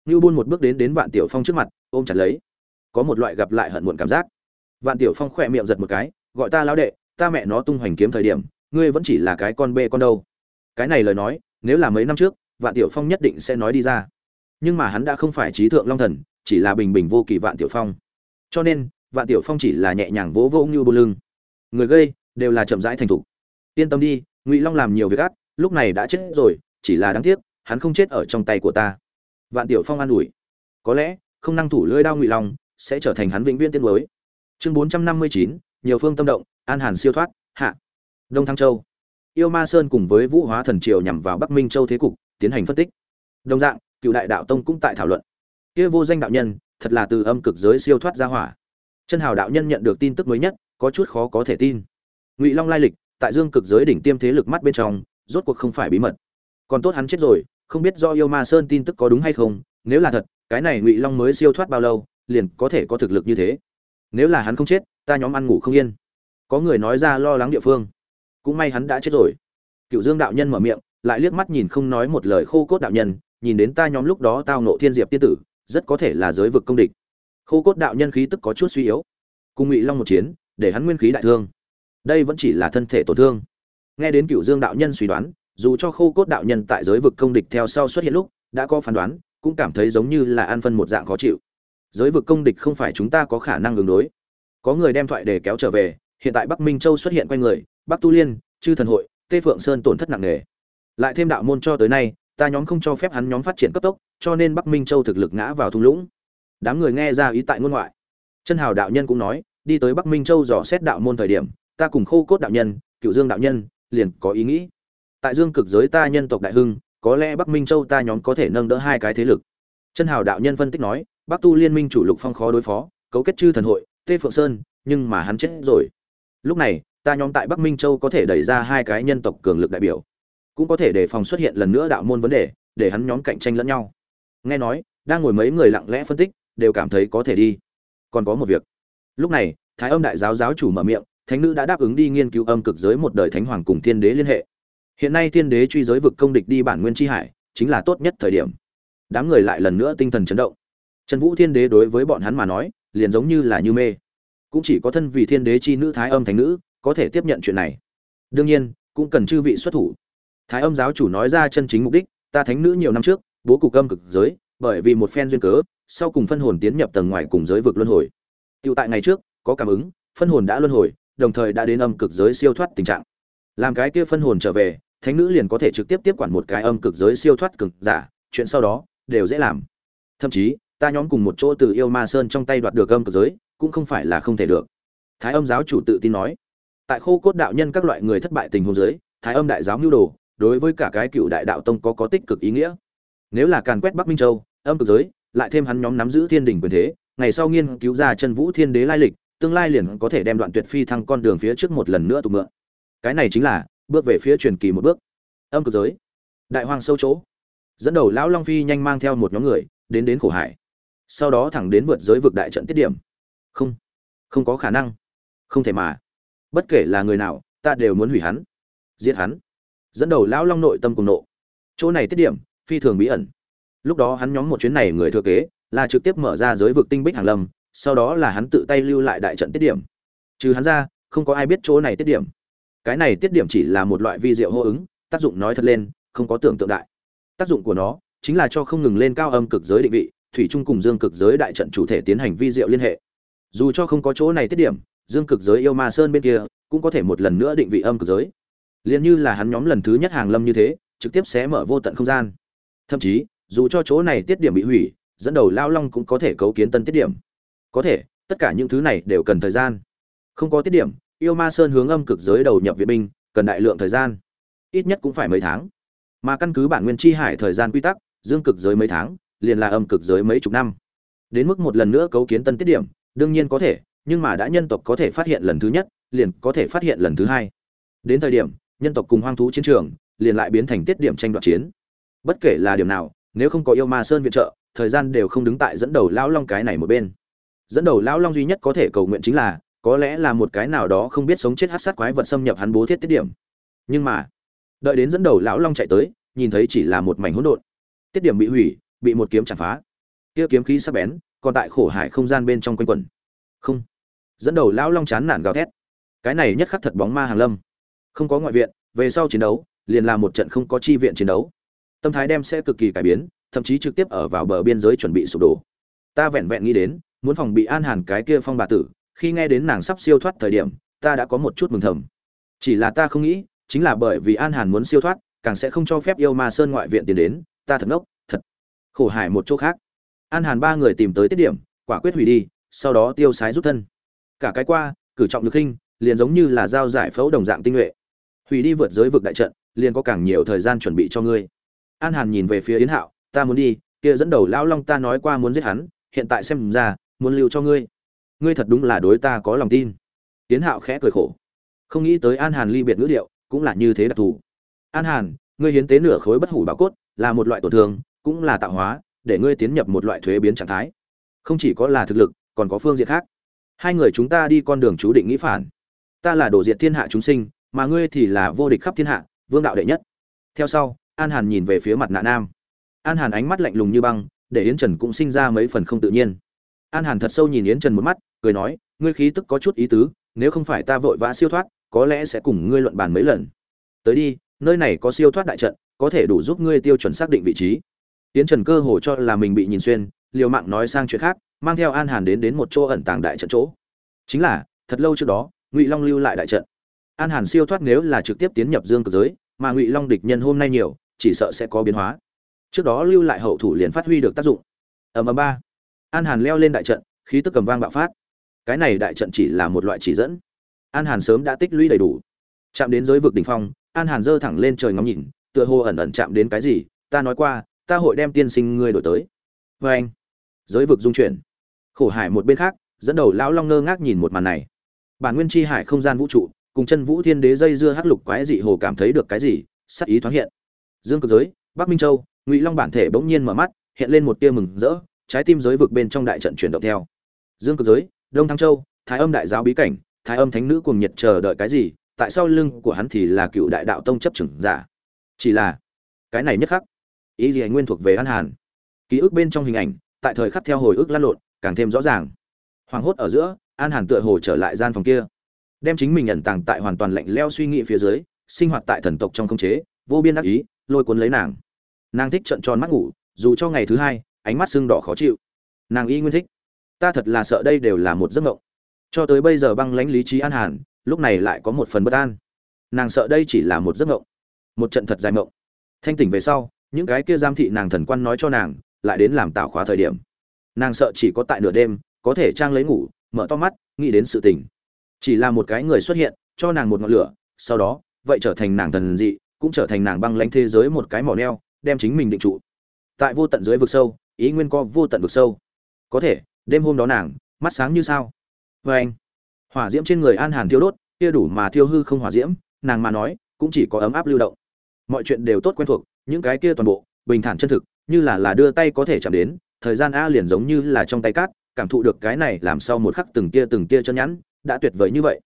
Ngưu Bôn một bước đến đến vạn tiểu phong trước mặt ôm chặt lấy. Có một loại gặp lại hận muộn cảm giác. Vạn tiểu phong khỏe miệng giật một cái gọi ta lão đệ ta mẹ nó tung hoành kiếm thời điểm ngươi vẫn chỉ là cái con bê con đâu. Cái này lời nói nếu là mấy năm trước vạn tiểu phong nhất định sẽ nói đi ra. Nhưng mà hắn đã không phải trí thượng long thần chỉ là bình bình vô kỳ vạn tiểu phong cho nên, vạn tiểu phong chỉ là nhẹ nhàng vỗ vỗ như bô lưng. Người gây, đều là chậm rãi thành thục. Yên tâm đi, ngụy long làm nhiều việc ác, lúc này đã chết rồi, chỉ là đáng tiếc, hắn không chết ở trong tay của ta. Vạn tiểu phong an ủi. Có lẽ, không năng thủ lưỡi đao ngụy long, sẽ trở thành hắn vĩnh viễn tiên mới chương bốn trăm năm mươi chín, nhiều phương tâm động, an hàn siêu thoát, hạ. Đông thăng châu. Yêu ma sơn cùng với vũ hóa thần triều nhằm vào bắc minh châu thế cục, tiến hành phân tích. Đồng dạng, cựu đại đạo tông cũng tại thảo luận. Kia vô danh đạo nhân thật là từ âm cực giới siêu thoát ra hỏa. Chân hào đạo nhân nhận được tin tức mới nhất, có chút khó có thể tin. Ngụy long lai lịch, tại dương cực giới đỉnh tiêm thế lực mắt bên trong, rốt cuộc không phải bí mật. Còn tốt hắn chết rồi, không biết do yêu ma sơn tin tức có đúng hay không, nếu là thật, cái này ngụy long mới siêu thoát bao lâu, liền có thể có thực lực như thế. Nếu là hắn không chết, ta nhóm ăn ngủ không yên. Có người nói ra lo lắng địa phương. Cũng may hắn đã chết rồi. Cựu dương đạo nhân mở miệng, lại liếc mắt nhìn không nói một lời khô cốt đạo nhân, nhìn đến ta nhóm lúc đó tao nộ thiên diệp tiên tử rất có thể là giới vực công địch. Khô cốt đạo nhân khí tức có chút suy yếu. Cùng ngụy long một chiến, để hắn nguyên khí đại thương. Đây vẫn chỉ là thân thể tổn thương. Nghe đến cựu dương đạo nhân suy đoán, dù cho khô cốt đạo nhân tại giới vực công địch theo sau xuất hiện lúc, đã có phán đoán, cũng cảm thấy giống như là an phân một dạng khó chịu. Giới vực công địch không phải chúng ta có khả năng ứng đối. Có người đem thoại để kéo trở về, hiện tại bắc minh châu xuất hiện quanh người, bắc tu liên, chư thần hội, tê phượng sơn tổn thất nặng nề. Lại thêm đạo môn cho tới nay ta nhóm không cho phép hắn nhóm phát triển cấp tốc, cho nên bắc minh châu thực lực ngã vào thung lũng. Đám người nghe ra ý tại ngôn ngoại. Chân hào đạo nhân cũng nói, đi tới bắc minh châu dò xét đạo môn thời điểm, ta cùng khô cốt đạo nhân, cựu dương đạo nhân, liền có ý nghĩ. Tại dương cực giới ta nhân tộc đại hưng, có lẽ bắc minh châu ta nhóm có thể nâng đỡ hai cái thế lực. Chân hào đạo nhân phân tích nói, bắc tu liên minh chủ lục phong khó đối phó, cấu kết chư thần hội, tê phượng sơn, nhưng mà hắn chết rồi. Lúc này, ta nhóm tại bắc minh châu có thể đẩy ra hai cái nhân tộc cường lực đại biểu cũng có thể đề phòng xuất hiện lần nữa đạo môn vấn đề, để hắn nhóm cạnh tranh lẫn nhau. Nghe nói, đang ngồi mấy người lặng lẽ phân tích, đều cảm thấy có thể đi. Còn có một việc. Lúc này, thái âm đại giáo giáo chủ mở miệng, thánh nữ đã đáp ứng đi nghiên cứu âm cực giới một đời thánh hoàng cùng thiên đế liên hệ. Hiện nay thiên đế truy giới vực công địch đi bản nguyên tri hải, chính là tốt nhất thời điểm. Đám người lại lần nữa tinh thần chấn động. Trần vũ thiên đế đối với bọn hắn mà nói, liền giống như là như mê. Cũng chỉ có thân vì thiên đế chi nữ thái âm thánh nữ, có thể tiếp nhận chuyện này. Đương nhiên, cũng cần chư vị xuất thủ thái âm giáo chủ nói ra chân chính mục đích, ta thánh nữ nhiều năm trước, bố cục âm cực giới, bởi vì một phen duyên cớ, sau cùng phân hồn tiến nhập tầng ngoài cùng giới vực luân hồi. Tựu tại ngày trước, có cảm ứng, phân hồn đã luân hồi, đồng thời đã đến âm cực giới siêu thoát tình trạng. Làm cái kia phân hồn trở về, thánh nữ liền có thể trực tiếp tiếp quản một cái âm cực giới siêu thoát cực giả, chuyện sau đó, đều dễ làm. Thậm chí, ta nhóm cùng một chỗ từ yêu ma sơn trong tay đoạt được âm cực giới, cũng không phải là không thể được. Thái âm giáo chủ tự tin nói, tại khô cốt đạo nhân các loại người thất bại tình huống giới thái âm đại giáo mưu đồ đối với cả cái cựu đại đạo tông có có tích cực ý nghĩa. Nếu là càn quét bắc minh châu, âm cực giới, lại thêm hắn nhóm nắm giữ thiên đình quyền thế, ngày sau nghiên cứu ra chân vũ thiên đế lai lịch, tương lai liền có thể đem đoạn tuyệt phi thăng con đường phía trước một lần nữa tụ mượn. Cái này chính là bước về phía truyền kỳ một bước. Âm cực giới, đại hoang sâu chỗ. Dẫn đầu lão long phi nhanh mang theo một nhóm người, đến đến khổ hải. Sau đó thẳng đến vượt giới vực đại trận tiết điểm. Không không có khả năng. Không thể mà. Bất kể là người nào, ta đều muốn hủy hắn, giết hắn dẫn đầu lão long nội tâm cùng nộ. Chỗ này tiết điểm, phi thường bí ẩn. Lúc đó hắn nhóm một chuyến này người thừa kế, là trực tiếp mở ra giới vực tinh bích hàng lâm, sau đó là hắn tự tay lưu lại đại trận tiết điểm. Trừ hắn ra, không có ai biết chỗ này tiết điểm. Cái này tiết điểm chỉ là một loại vi diệu hô ứng, tác dụng nói thật lên, không có tưởng tượng đại. Tác dụng của nó chính là cho không ngừng lên cao âm cực giới định vị, thủy trung cùng dương cực giới đại trận chủ thể tiến hành vi diệu liên hệ. Dù cho không có chỗ này tiết điểm, dương cực giới yêu ma sơn bên kia cũng có thể một lần nữa định vị âm cực giới liền như là hắn nhóm lần thứ nhất hàng lâm như thế, trực tiếp xé mở vô tận không gian. Thậm chí, dù cho chỗ này tiết điểm bị hủy, dẫn đầu lao long cũng có thể cấu kiến tân tiết điểm. Có thể, tất cả những thứ này đều cần thời gian. Không có tiết điểm, yêu ma sơn hướng âm cực giới đầu nhập viện binh, cần đại lượng thời gian. Ít nhất cũng phải mấy tháng. Mà căn cứ bản nguyên chi hải thời gian quy tắc, dương cực giới mấy tháng, liền là âm cực giới mấy chục năm. Đến mức một lần nữa cấu kiến tân tiết điểm, đương nhiên có thể, nhưng mà đã nhân tộc có thể phát hiện lần thứ nhất, liền có thể phát hiện lần thứ hai. Đến thời điểm nhân tộc cùng hoang thú chiến trường, liền lại biến thành tiết điểm tranh đoạt chiến. Bất kể là điểm nào, nếu không có yêu ma sơn viện trợ, thời gian đều không đứng tại dẫn đầu lão long cái này một bên. Dẫn đầu lão long duy nhất có thể cầu nguyện chính là, có lẽ là một cái nào đó không biết sống chết hát sát quái vật xâm nhập hắn bố thiết tiết điểm. Nhưng mà, đợi đến dẫn đầu lão long chạy tới, nhìn thấy chỉ là một mảnh hỗn độn. Tiết điểm bị hủy, bị một kiếm chặt phá. Kia kiếm khí sắc bén, còn tại khổ hải không gian bên trong quanh quẩn. Không. Dẫn đầu lão long chán nản gào thét. Cái này nhất khắc thật bóng ma hàng lâm không có ngoại viện, về sau chiến đấu, liền là một trận không có chi viện chiến đấu. Tâm thái đem sẽ cực kỳ cải biến, thậm chí trực tiếp ở vào bờ biên giới chuẩn bị sụp đổ. Ta vẹn vẹn nghĩ đến, muốn phòng bị an hàn cái kia phong bà tử, khi nghe đến nàng sắp siêu thoát thời điểm, ta đã có một chút mừng thầm. Chỉ là ta không nghĩ, chính là bởi vì an hàn muốn siêu thoát, càng sẽ không cho phép yêu ma sơn ngoại viện tiến đến, ta thật ngốc, thật khổ hải một chỗ khác. An hàn ba người tìm tới tiết điểm, quả quyết hủy đi, sau đó tiêu sái rút thân. Cả cái qua, cử trọng lực khinh liền giống như là giao giải phẫu đồng dạng tinh nhuệ hủy đi vượt giới vực đại trận, liền có càng nhiều thời gian chuẩn bị cho ngươi. An hàn nhìn về phía yến hạo, ta muốn đi, kia dẫn đầu lão long ta nói qua muốn giết hắn, hiện tại xem ra, muốn lưu cho ngươi. Ngươi thật đúng là đối ta có lòng tin. Yến hạo khẽ cười khổ. Không nghĩ tới an hàn ly biệt ngữ điệu, cũng là như thế đặc thù. An hàn, ngươi hiến tế nửa khối bất hủ bảo cốt, là một loại tổn thương, cũng là tạo hóa, để ngươi tiến nhập một loại thuế biến trạng thái. Không chỉ có là thực lực, còn có phương diện khác. Hai người chúng ta đi con đường chú định nghĩ phản. Ta là đồ diệt thiên hạ chúng sinh mà ngươi thì là vô địch khắp thiên hạ, vương đạo đệ nhất. Theo sau, an hàn nhìn về phía mặt nạ nam. An hàn ánh mắt lạnh lùng như băng, để yến trần cũng sinh ra mấy phần không tự nhiên. An hàn thật sâu nhìn yến trần một mắt, cười nói, ngươi khí tức có chút ý tứ, nếu không phải ta vội vã siêu thoát, có lẽ sẽ cùng ngươi luận bàn mấy lần. Tới đi, nơi này có siêu thoát đại trận, có thể đủ giúp ngươi tiêu chuẩn xác định vị trí. Yến trần cơ hồ cho là mình bị nhìn xuyên, liều mạng nói sang chuyện khác, mang theo an hàn đến đến một chỗ ẩn tàng đại trận chỗ. Chính là, thật lâu trước đó, ngụy long lưu lại đại trận an hàn siêu thoát nếu là trực tiếp tiến nhập dương cực giới, mà ngụy long địch nhân hôm nay nhiều, chỉ sợ sẽ có biến hóa. Trước đó lưu lại hậu thủ liền phát huy được tác dụng. Ầm ầm ba. An hàn leo lên đại trận, khí tức cầm vang bạo phát. Cái này đại trận chỉ là một loại chỉ dẫn. An hàn sớm đã tích lũy đầy đủ. Chạm đến giới vực đỉnh phong, an hàn giơ thẳng lên trời ngắm nhìn, tựa hồ ẩn ẩn chạm đến cái gì, ta nói qua, ta hội đem tiên sinh ngươi đổi tới. Vê anh giới vực dung chuyển. Khổ hải một bên khác, dẫn đầu lão long ngơ ngác nhìn một màn này. Bản nguyên chi hải không gian vũ trụ cùng chân vũ thiên đế dây dưa hắc lục quái dị hồ cảm thấy được cái gì, sắc ý thoáng hiện. Dương cực giới, bắc minh châu, ngụy long bản thể bỗng nhiên mở mắt, hiện lên một tia mừng rỡ, trái tim giới vực bên trong đại trận chuyển động theo. Dương cực giới, đông thăng châu, thái âm đại giáo bí cảnh, thái âm thánh nữ cùng nhiệt chờ đợi cái gì, tại sao lưng của hắn thì là cựu đại đạo tông chấp trưởng giả. Chỉ là, cái này nhất khắc, ý gì nguyên thuộc về an hàn. Ký ức bên trong hình ảnh, tại thời khắc theo hồi ức lăn lộn, càng thêm rõ ràng. Hoàng hốt ở giữa, an hàn tựa hồ trở lại gian phòng kia đem chính mình ẩn tàng tại hoàn toàn lạnh leo suy nghĩ phía dưới, sinh hoạt tại thần tộc trong không chế, vô biên đắc ý, lôi cuốn lấy nàng. Nàng thích trận tròn mắt ngủ, dù cho ngày thứ hai, ánh mắt sưng đỏ khó chịu. Nàng y nguyên thích. Ta thật là sợ đây đều là một giấc mộng. Cho tới bây giờ băng lãnh lý trí an hàn, lúc này lại có một phần bất an. Nàng sợ đây chỉ là một giấc mộng, một trận thật dài mộng. Thanh tỉnh về sau, những cái kia giam thị nàng thần quan nói cho nàng, lại đến làm tạo khóa thời điểm. Nàng sợ chỉ có tại nửa đêm, có thể trang lấy ngủ, mở to mắt, nghĩ đến sự tình chỉ là một cái người xuất hiện, cho nàng một ngọn lửa, sau đó, vậy trở thành nàng thần dị, cũng trở thành nàng băng lãnh thế giới một cái mỏ neo, đem chính mình định trụ. Tại vô tận dưới vực sâu, ý nguyên co vô tận vực sâu. Có thể, đêm hôm đó nàng, mắt sáng như sao. Vê anh, hỏa diễm trên người an hàn thiêu đốt, kia đủ mà thiêu hư không hỏa diễm, nàng mà nói, cũng chỉ có ấm áp lưu động. Mọi chuyện đều tốt quen thuộc, những cái kia toàn bộ, bình thản chân thực, như là là đưa tay có thể chạm đến, thời gian a liền giống như là trong tay cát, cảm thụ được cái này làm sau một khắc từng tia từng tia chân nhẵn đã tuyệt vời như vậy.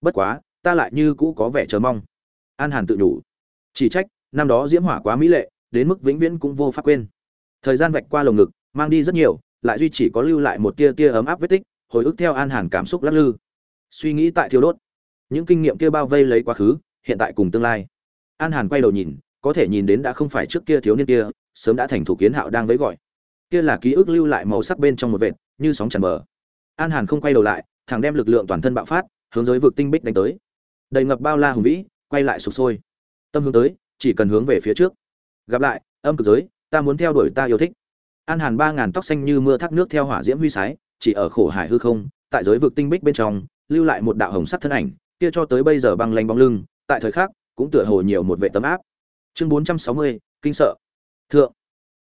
Bất quá, ta lại như cũ có vẻ chờ mong. An hàn tự đủ chỉ trách, năm đó diễm hỏa quá mỹ lệ, đến mức vĩnh viễn cũng vô pháp quên. Thời gian vạch qua lồng ngực, mang đi rất nhiều, lại duy chỉ có lưu lại một tia tia ấm áp vết tích, hồi ức theo an hàn cảm xúc lắc lư. Suy nghĩ tại thiêu đốt. Những kinh nghiệm kia bao vây lấy quá khứ, hiện tại cùng tương lai. An hàn quay đầu nhìn, có thể nhìn đến đã không phải trước kia thiếu niên kia, sớm đã thành thủ kiến hạo đang vẫy gọi. Kia là ký ức lưu lại màu sắc bên trong một vệt, như sóng tràn bờ. An hàn không quay đầu lại thằng đem lực lượng toàn thân bạo phát, hướng giới vực tinh bích đánh tới. Đầy ngập bao la hùng vĩ, quay lại sụp sôi. Tâm hướng tới, chỉ cần hướng về phía trước. Gặp lại, âm cực giới, ta muốn theo đuổi ta yêu thích. An hàn ba ngàn tóc xanh như mưa thác nước theo hỏa diễm huy sái, chỉ ở khổ hải hư không, tại giới vực tinh bích bên trong, lưu lại một đạo hồng sắc thân ảnh, kia cho tới bây giờ băng lanh bóng lưng, tại thời khắc, cũng tựa hồ nhiều một vệ tấm áp. Chương bốn trăm sáu mươi, kinh sợ. Thượng.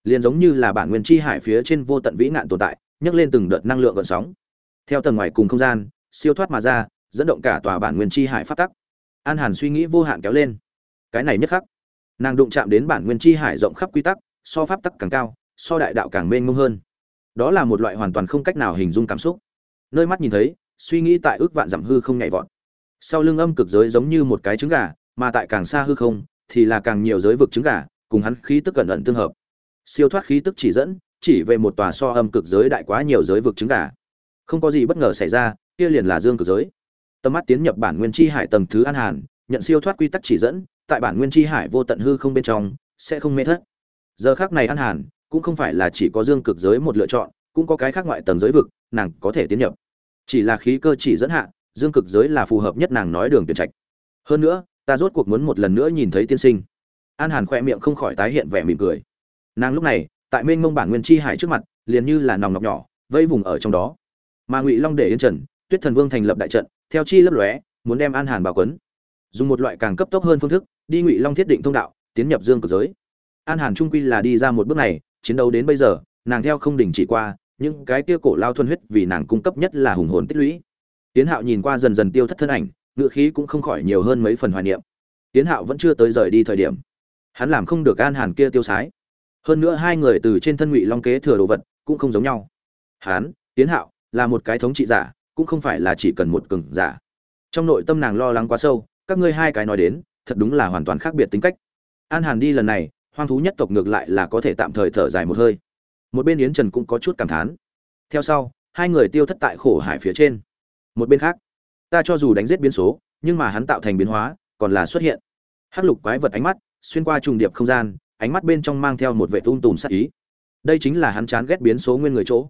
Liền giống như là bản nguyên chi hải phía trên vô tận vĩ nạn tồn tại, nhấc lên từng đợt năng lượng gợn sóng theo tầng ngoài cùng không gian, siêu thoát mà ra, dẫn động cả tòa bản nguyên chi hải phát tắc. An hàn suy nghĩ vô hạn kéo lên. Cái này nhất khắc. Nàng đụng chạm đến bản nguyên chi hải rộng khắp quy tắc, so pháp tắc càng cao, so đại đạo càng mênh mông hơn. Đó là một loại hoàn toàn không cách nào hình dung cảm xúc. Nơi mắt nhìn thấy, suy nghĩ tại ước vạn dặm hư không nhảy vọt. Sau lưng âm cực giới giống như một cái trứng gà, mà tại càng xa hư không, thì là càng nhiều giới vực trứng gà, cùng hắn khí tức cẩn ẩn tương hợp. Siêu thoát khí tức chỉ dẫn, chỉ về một tòa so âm cực giới đại quá nhiều giới vực trứng gà không có gì bất ngờ xảy ra, kia liền là dương cực giới. Tầm mắt tiến nhập bản nguyên chi hải tầng thứ an hàn, nhận siêu thoát quy tắc chỉ dẫn, tại bản nguyên chi hải vô tận hư không bên trong, sẽ không mê thất. Giờ khác này an hàn, cũng không phải là chỉ có dương cực giới một lựa chọn, cũng có cái khác ngoại tầng giới vực, nàng có thể tiến nhập. Chỉ là khí cơ chỉ dẫn hạ, dương cực giới là phù hợp nhất nàng nói đường tuyển trạch. Hơn nữa, ta rốt cuộc muốn một lần nữa nhìn thấy tiên sinh. An hàn khoe miệng không khỏi tái hiện vẻ mỉm cười. Nàng lúc này, tại mênh mông bản nguyên chi hải trước mặt, liền như là nòng nọc nhỏ, vây vùng ở trong đó mà ngụy long để yên trần, tuyết thần vương thành lập đại trận, theo chi lấp lóe, muốn đem an hàn bảo quấn. Dùng một loại càng cấp tốc hơn phương thức, đi ngụy long thiết định thông đạo, tiến nhập dương cực giới. An hàn trung quy là đi ra một bước này, chiến đấu đến bây giờ, nàng theo không đình chỉ qua, những cái kia cổ lao thuần huyết vì nàng cung cấp nhất là hùng hồn tích lũy. Tiến hạo nhìn qua dần dần tiêu thất thân ảnh ngựa khí cũng không khỏi nhiều hơn mấy phần hoài niệm. Tiến hạo vẫn chưa tới rời đi thời điểm. Hắn làm không được an hàn kia tiêu sái. Hơn nữa hai người từ trên thân ngụy long kế thừa đồ vật cũng không giống nhau. Hắn tiến hạo là một cái thống trị giả, cũng không phải là chỉ cần một cường giả. Trong nội tâm nàng lo lắng quá sâu, các ngươi hai cái nói đến, thật đúng là hoàn toàn khác biệt tính cách. An hàn đi lần này, hoang thú nhất tộc ngược lại là có thể tạm thời thở dài một hơi. Một bên yến trần cũng có chút cảm thán. Theo sau, hai người tiêu thất tại khổ hải phía trên. Một bên khác, ta cho dù đánh giết biến số, nhưng mà hắn tạo thành biến hóa, còn là xuất hiện. Hắc lục quái vật ánh mắt, xuyên qua trùng điệp không gian, ánh mắt bên trong mang theo một vệ tung tùm sắc ý. Đây chính là hắn chán ghét biến số nguyên người chỗ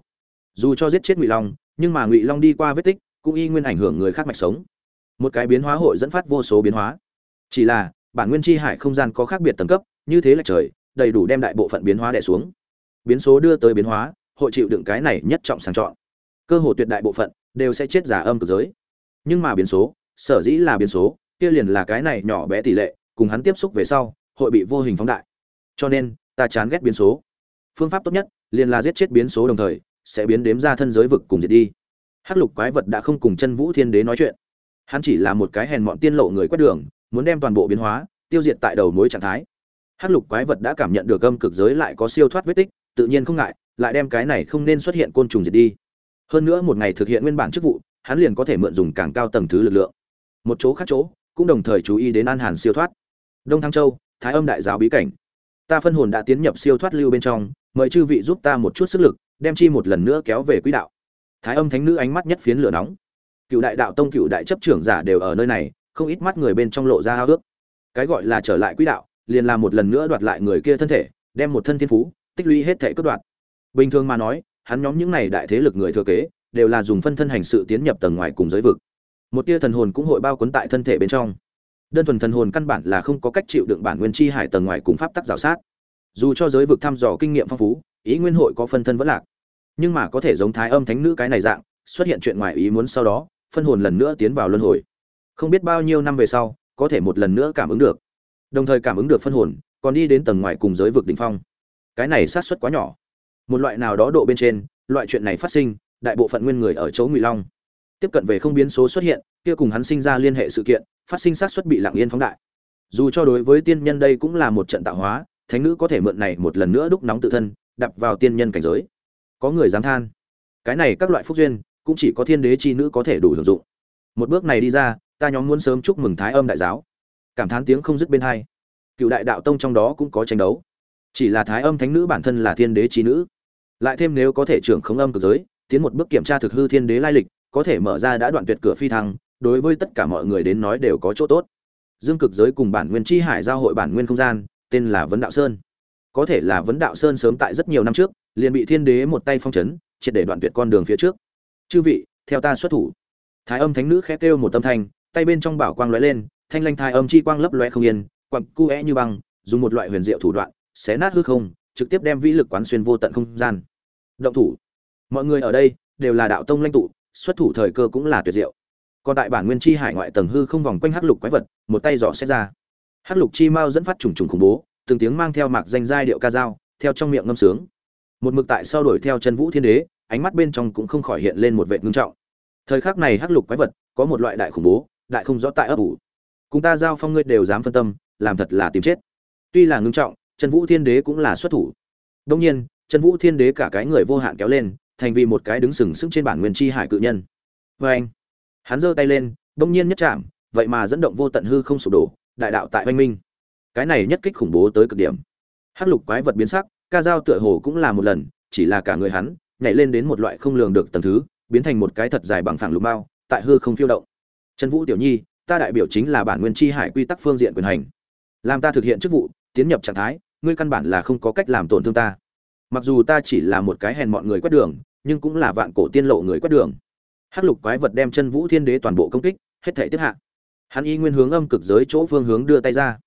dù cho giết chết ngụy long, nhưng mà ngụy long đi qua vết tích, cũng y nguyên ảnh hưởng người khác mạch sống. Một cái biến hóa hội dẫn phát vô số biến hóa. Chỉ là, bản nguyên chi hải không gian có khác biệt tầng cấp, như thế là trời, đầy đủ đem đại bộ phận biến hóa đẻ xuống. Biến số đưa tới biến hóa, hội chịu đựng cái này nhất trọng sàng chọn. Cơ hội tuyệt đại bộ phận đều sẽ chết giả âm cực giới. Nhưng mà biến số, sở dĩ là biến số, kia liền là cái này nhỏ bé tỷ lệ, cùng hắn tiếp xúc về sau, hội bị vô hình phóng đại. Cho nên, ta chán ghét biến số. Phương pháp tốt nhất, liền là giết chết biến số đồng thời sẽ biến đếm ra thân giới vực cùng diệt đi. Hắc lục quái vật đã không cùng chân vũ thiên đế nói chuyện. Hắn chỉ là một cái hèn mọn tiên lộ người quét đường, muốn đem toàn bộ biến hóa, tiêu diệt tại đầu mối trạng thái. Hắc lục quái vật đã cảm nhận được âm cực giới lại có siêu thoát vết tích, tự nhiên không ngại, lại đem cái này không nên xuất hiện côn trùng diệt đi. Hơn nữa một ngày thực hiện nguyên bản chức vụ, hắn liền có thể mượn dùng càng cao tầng thứ lực lượng. Một chỗ khác chỗ, cũng đồng thời chú ý đến an hàn siêu thoát. Đông thăng châu, thái âm đại giáo bí cảnh. Ta phân hồn đã tiến nhập siêu thoát lưu bên trong, mời chư vị giúp ta một chút sức lực đem chi một lần nữa kéo về quỹ đạo. Thái âm thánh nữ ánh mắt nhất phiến lửa nóng. Cựu đại đạo tông cựu đại chấp trưởng giả đều ở nơi này, không ít mắt người bên trong lộ ra hao ước cái gọi là trở lại quỹ đạo, liền là một lần nữa đoạt lại người kia thân thể, đem một thân thiên phú, tích lũy hết thể cướp đoạt. Bình thường mà nói, hắn nhóm những này đại thế lực người thừa kế, đều là dùng phân thân hành sự tiến nhập tầng ngoài cùng giới vực. Một tia thần hồn cũng hội bao quấn tại thân thể bên trong. Đơn thuần thần hồn căn bản là không có cách chịu đựng bản nguyên chi hải tầng ngoài cùng pháp tắc rào sát. Dù cho giới vực thăm dò kinh nghiệm phong phú ý nguyên hội có phân thân vẫn lạc. Nhưng mà có thể giống thái âm thánh nữ cái này dạng, xuất hiện chuyện ngoài ý muốn sau đó, phân hồn lần nữa tiến vào luân hồi. Không biết bao nhiêu năm về sau, có thể một lần nữa cảm ứng được. Đồng thời cảm ứng được phân hồn, còn đi đến tầng ngoài cùng giới vực đỉnh phong. Cái này sát xuất quá nhỏ. Một loại nào đó độ bên trên, loại chuyện này phát sinh, đại bộ phận nguyên người ở chỗ ngụy long. Tiếp cận về không biến số xuất hiện, kia cùng hắn sinh ra liên hệ sự kiện, phát sinh sát xuất bị lặng yên phóng đại. Dù cho đối với tiên nhân đây cũng là một trận tạo hóa, thánh nữ có thể mượn này một lần nữa đúc nóng tự thân đập vào tiên nhân cảnh giới. Có người dám than. Cái này các loại phúc duyên, cũng chỉ có thiên đế chi nữ có thể đủ hưởng dụng. Một bước này đi ra, ta nhóm muốn sớm chúc mừng thái âm đại giáo. Cảm thán tiếng không dứt bên hai. Cựu đại đạo tông trong đó cũng có tranh đấu. Chỉ là thái âm thánh nữ bản thân là thiên đế chi nữ. Lại thêm nếu có thể trưởng khống âm cực giới, tiến một bước kiểm tra thực hư thiên đế lai lịch, có thể mở ra đã đoạn tuyệt cửa phi thăng, đối với tất cả mọi người đến nói đều có chỗ tốt. Dương cực giới cùng bản nguyên chi hải giao hội bản nguyên không gian, tên là vấn đạo sơn có thể là vấn đạo sơn sớm tại rất nhiều năm trước, liền bị thiên đế một tay phong chấn, triệt để đoạn tuyệt con đường phía trước. Chư vị, theo ta xuất thủ. Thái âm thánh nữ khẽ kêu một tâm thanh, tay bên trong bảo quang lóe lên, thanh lanh thái âm chi quang lấp lóe không yên quặng cu é như băng, dùng một loại huyền diệu thủ đoạn, xé nát hư không, trực tiếp đem vĩ lực quán xuyên vô tận không gian. Động thủ. Mọi người ở đây đều là đạo tông lãnh tụ, xuất thủ thời cơ cũng là tuyệt diệu. Còn tại bản nguyên chi hải ngoại tầng hư không vòng quanh hắc lục quái vật, một tay giỏ xét ra. Hắc lục chi mao dẫn phát trùng trùng khủng bố từng tiếng mang theo mạc danh giai điệu ca dao, theo trong miệng ngâm sướng. Một mực tại sau đuổi theo chân vũ thiên đế, ánh mắt bên trong cũng không khỏi hiện lên một vệ ngưng trọng. Thời khắc này hắc lục quái vật, có một loại đại khủng bố, đại không rõ tại ấp ủ. Cùng ta giao phong ngươi đều dám phân tâm, làm thật là tìm chết. Tuy là ngưng trọng, chân vũ thiên đế cũng là xuất thủ. Đông nhiên, chân vũ thiên đế cả cái người vô hạn kéo lên, thành vì một cái đứng sừng sững trên bản nguyên chi hải cự nhân. Vê anh, hắn giơ tay lên đông nhiên nhất chạm, vậy mà dẫn động vô tận hư không sụp đổ, đại đạo tại oanh minh cái này nhất kích khủng bố tới cực điểm. Hắc lục quái vật biến sắc, ca dao tựa hồ cũng là một lần, chỉ là cả người hắn nhảy lên đến một loại không lường được tầng thứ, biến thành một cái thật dài bằng phẳng lục bao tại hư không phiêu động. Trần vũ tiểu nhi, ta đại biểu chính là bản nguyên chi hải quy tắc phương diện quyền hành. Làm ta thực hiện chức vụ, tiến nhập trạng thái, ngươi căn bản là không có cách làm tổn thương ta. Mặc dù ta chỉ là một cái hèn mọn người quét đường, nhưng cũng là vạn cổ tiên lộ người quét đường. Hắc lục quái vật đem chân vũ thiên đế toàn bộ công kích, hết thể tiếp hạ. Hắn y nguyên hướng âm cực giới chỗ phương hướng đưa tay ra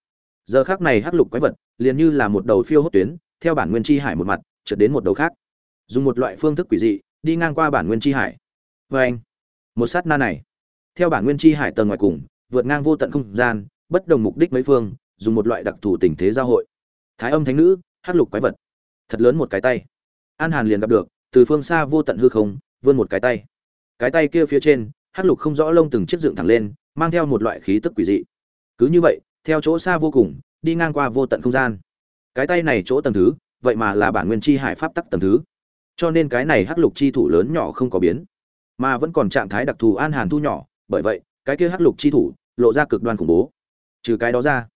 giờ khác này hắc lục quái vật liền như là một đầu phiêu hốt tuyến, theo bản nguyên chi hải một mặt, trượt đến một đầu khác. Dùng một loại phương thức quỷ dị, đi ngang qua bản nguyên chi hải. Vê anh một sát na này. Theo bản nguyên chi hải tầng ngoài cùng, vượt ngang vô tận không gian, bất đồng mục đích mấy phương, dùng một loại đặc thù tình thế giao hội. Thái âm thánh nữ, hắc lục quái vật. Thật lớn một cái tay. An hàn liền gặp được, từ phương xa vô tận hư không, vươn một cái tay. Cái tay kia phía trên, hắc lục không rõ lông từng chiếc dựng thẳng lên, mang theo một loại khí tức quỷ dị. Cứ như vậy theo chỗ xa vô cùng, đi ngang qua vô tận không gian. Cái tay này chỗ tầng thứ, vậy mà là bản nguyên chi hải pháp tắc tầng thứ. Cho nên cái này hắc lục chi thủ lớn nhỏ không có biến, mà vẫn còn trạng thái đặc thù an hàn thu nhỏ, bởi vậy, cái kia hắc lục chi thủ lộ ra cực đoan khủng bố. Trừ cái đó ra,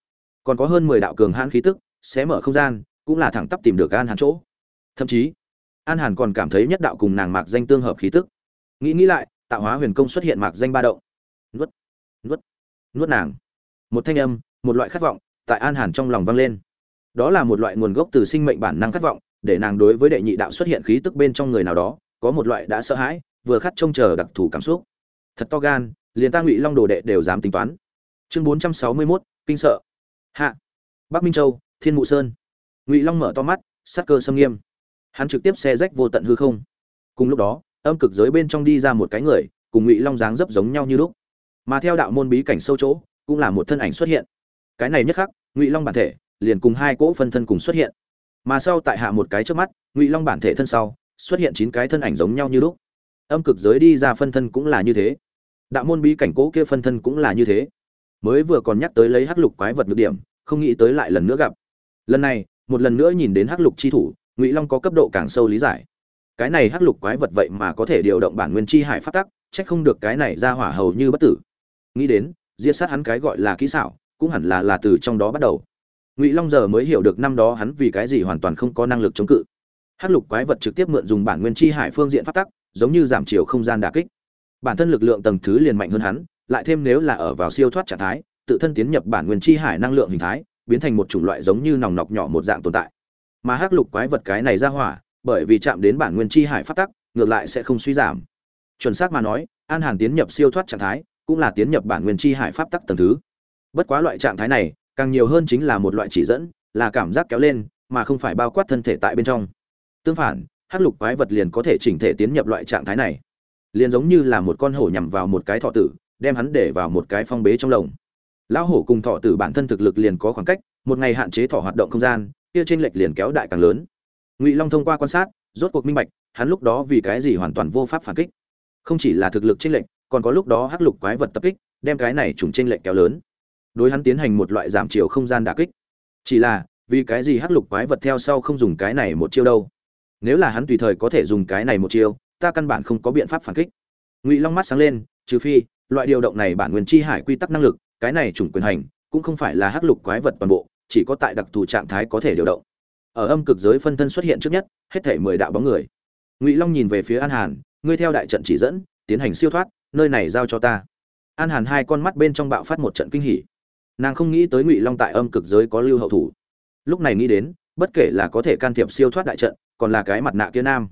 còn có hơn mười đạo cường hãn khí tức xé mở không gian, cũng là thẳng tắp tìm được an hàn chỗ. Thậm chí, an hàn còn cảm thấy nhất đạo cùng nàng mạc danh tương hợp khí tức. Nghĩ nghĩ lại, tạo hóa huyền công xuất hiện mạc danh ba động. Nuốt nuốt nuốt nàng. Một thanh âm một loại khát vọng tại an hàn trong lòng vang lên. Đó là một loại nguồn gốc từ sinh mệnh bản năng khát vọng, để nàng đối với đệ nhị đạo xuất hiện khí tức bên trong người nào đó, có một loại đã sợ hãi, vừa khát trông chờ đặc thù cảm xúc. Thật to gan, liền ta ngụy long đồ đệ đều dám tính toán. Chương bốn trăm sáu mươi mốt, kinh sợ. Hạ. Bắc minh châu, thiên mụ sơn. Ngụy long mở to mắt, sắc cơ xâm nghiêm. Hắn trực tiếp xe rách vô tận hư không. Cùng lúc đó, âm cực giới bên trong đi ra một cái người, cùng ngụy long dáng dấp giống nhau như lúc. Mà theo đạo môn bí cảnh sâu chỗ, cũng là một thân ảnh xuất hiện cái này nhất khắc, ngụy long bản thể liền cùng hai cỗ phân thân cùng xuất hiện. Mà sau tại hạ một cái trước mắt, ngụy long bản thể thân sau, xuất hiện chín cái thân ảnh giống nhau như lúc. Âm cực giới đi ra phân thân cũng là như thế. Đạo môn bí cảnh cỗ kia phân thân cũng là như thế. Mới vừa còn nhắc tới lấy hắc lục quái vật ngược điểm, không nghĩ tới lại lần nữa gặp. Lần này, một lần nữa nhìn đến hắc lục chi thủ, ngụy long có cấp độ càng sâu lý giải. Cái này hắc lục quái vật vậy mà có thể điều động bản nguyên chi hải phát tắc trách không được cái này ra hỏa hầu như bất tử. Nghĩ đến diệt sát hắn cái gọi là kỹ xảo cũng hẳn là là từ trong đó bắt đầu. Ngụy long giờ mới hiểu được năm đó hắn vì cái gì hoàn toàn không có năng lực chống cự. Hắc lục quái vật trực tiếp mượn dùng bản nguyên chi hải phương diện phát tắc, giống như giảm chiều không gian đà kích. Bản thân lực lượng tầng thứ liền mạnh hơn hắn, lại thêm nếu là ở vào siêu thoát trạng thái, tự thân tiến nhập bản nguyên chi hải năng lượng hình thái, biến thành một chủng loại giống như nòng nọc nhỏ một dạng tồn tại. Mà hắc lục quái vật cái này ra hỏa, bởi vì chạm đến bản nguyên chi hải phát tắc, ngược lại sẽ không suy giảm. Chuẩn xác mà nói, an hàn tiến nhập siêu thoát trạng thái, cũng là tiến nhập bản nguyên chi hải pháp tắc tầng thứ bất quá loại trạng thái này, càng nhiều hơn chính là một loại chỉ dẫn, là cảm giác kéo lên, mà không phải bao quát thân thể tại bên trong. Tương phản, hắc lục quái vật liền có thể chỉnh thể tiến nhập loại trạng thái này. Liền giống như là một con hổ nhằm vào một cái thọ tử, đem hắn để vào một cái phong bế trong lồng. Lão hổ cùng thọ tử bản thân thực lực liền có khoảng cách, một ngày hạn chế thọ hoạt động không gian, kia trên lệch liền kéo đại càng lớn. Ngụy long thông qua quan sát, rốt cuộc minh bạch, hắn lúc đó vì cái gì hoàn toàn vô pháp phản kích. Không chỉ là thực lực trên lệch, còn có lúc đó hắc lục quái vật tập kích, đem cái này trùng trên lệch kéo lớn đối hắn tiến hành một loại giảm chiều không gian đả kích. Chỉ là, vì cái gì hắc lục quái vật theo sau không dùng cái này một chiêu đâu? Nếu là hắn tùy thời có thể dùng cái này một chiêu, ta căn bản không có biện pháp phản kích. Ngụy long mắt sáng lên, trừ phi, loại điều động này bản nguyên chi hải quy tắc năng lực, cái này chủng quyền hành, cũng không phải là hắc lục quái vật toàn bộ, chỉ có tại đặc thù trạng thái có thể điều động. Ở âm cực giới phân thân xuất hiện trước nhất, hết thể mười đạo bóng người. Ngụy long nhìn về phía an hàn, ngươi theo đại trận chỉ dẫn, tiến hành siêu thoát, nơi này giao cho ta. An hàn hai con mắt bên trong bạo phát một trận kinh hỉ nàng không nghĩ tới ngụy long tại âm cực giới có lưu hậu thủ. Lúc này nghĩ đến, bất kể là có thể can thiệp siêu thoát đại trận, còn là cái mặt nạ kia nam.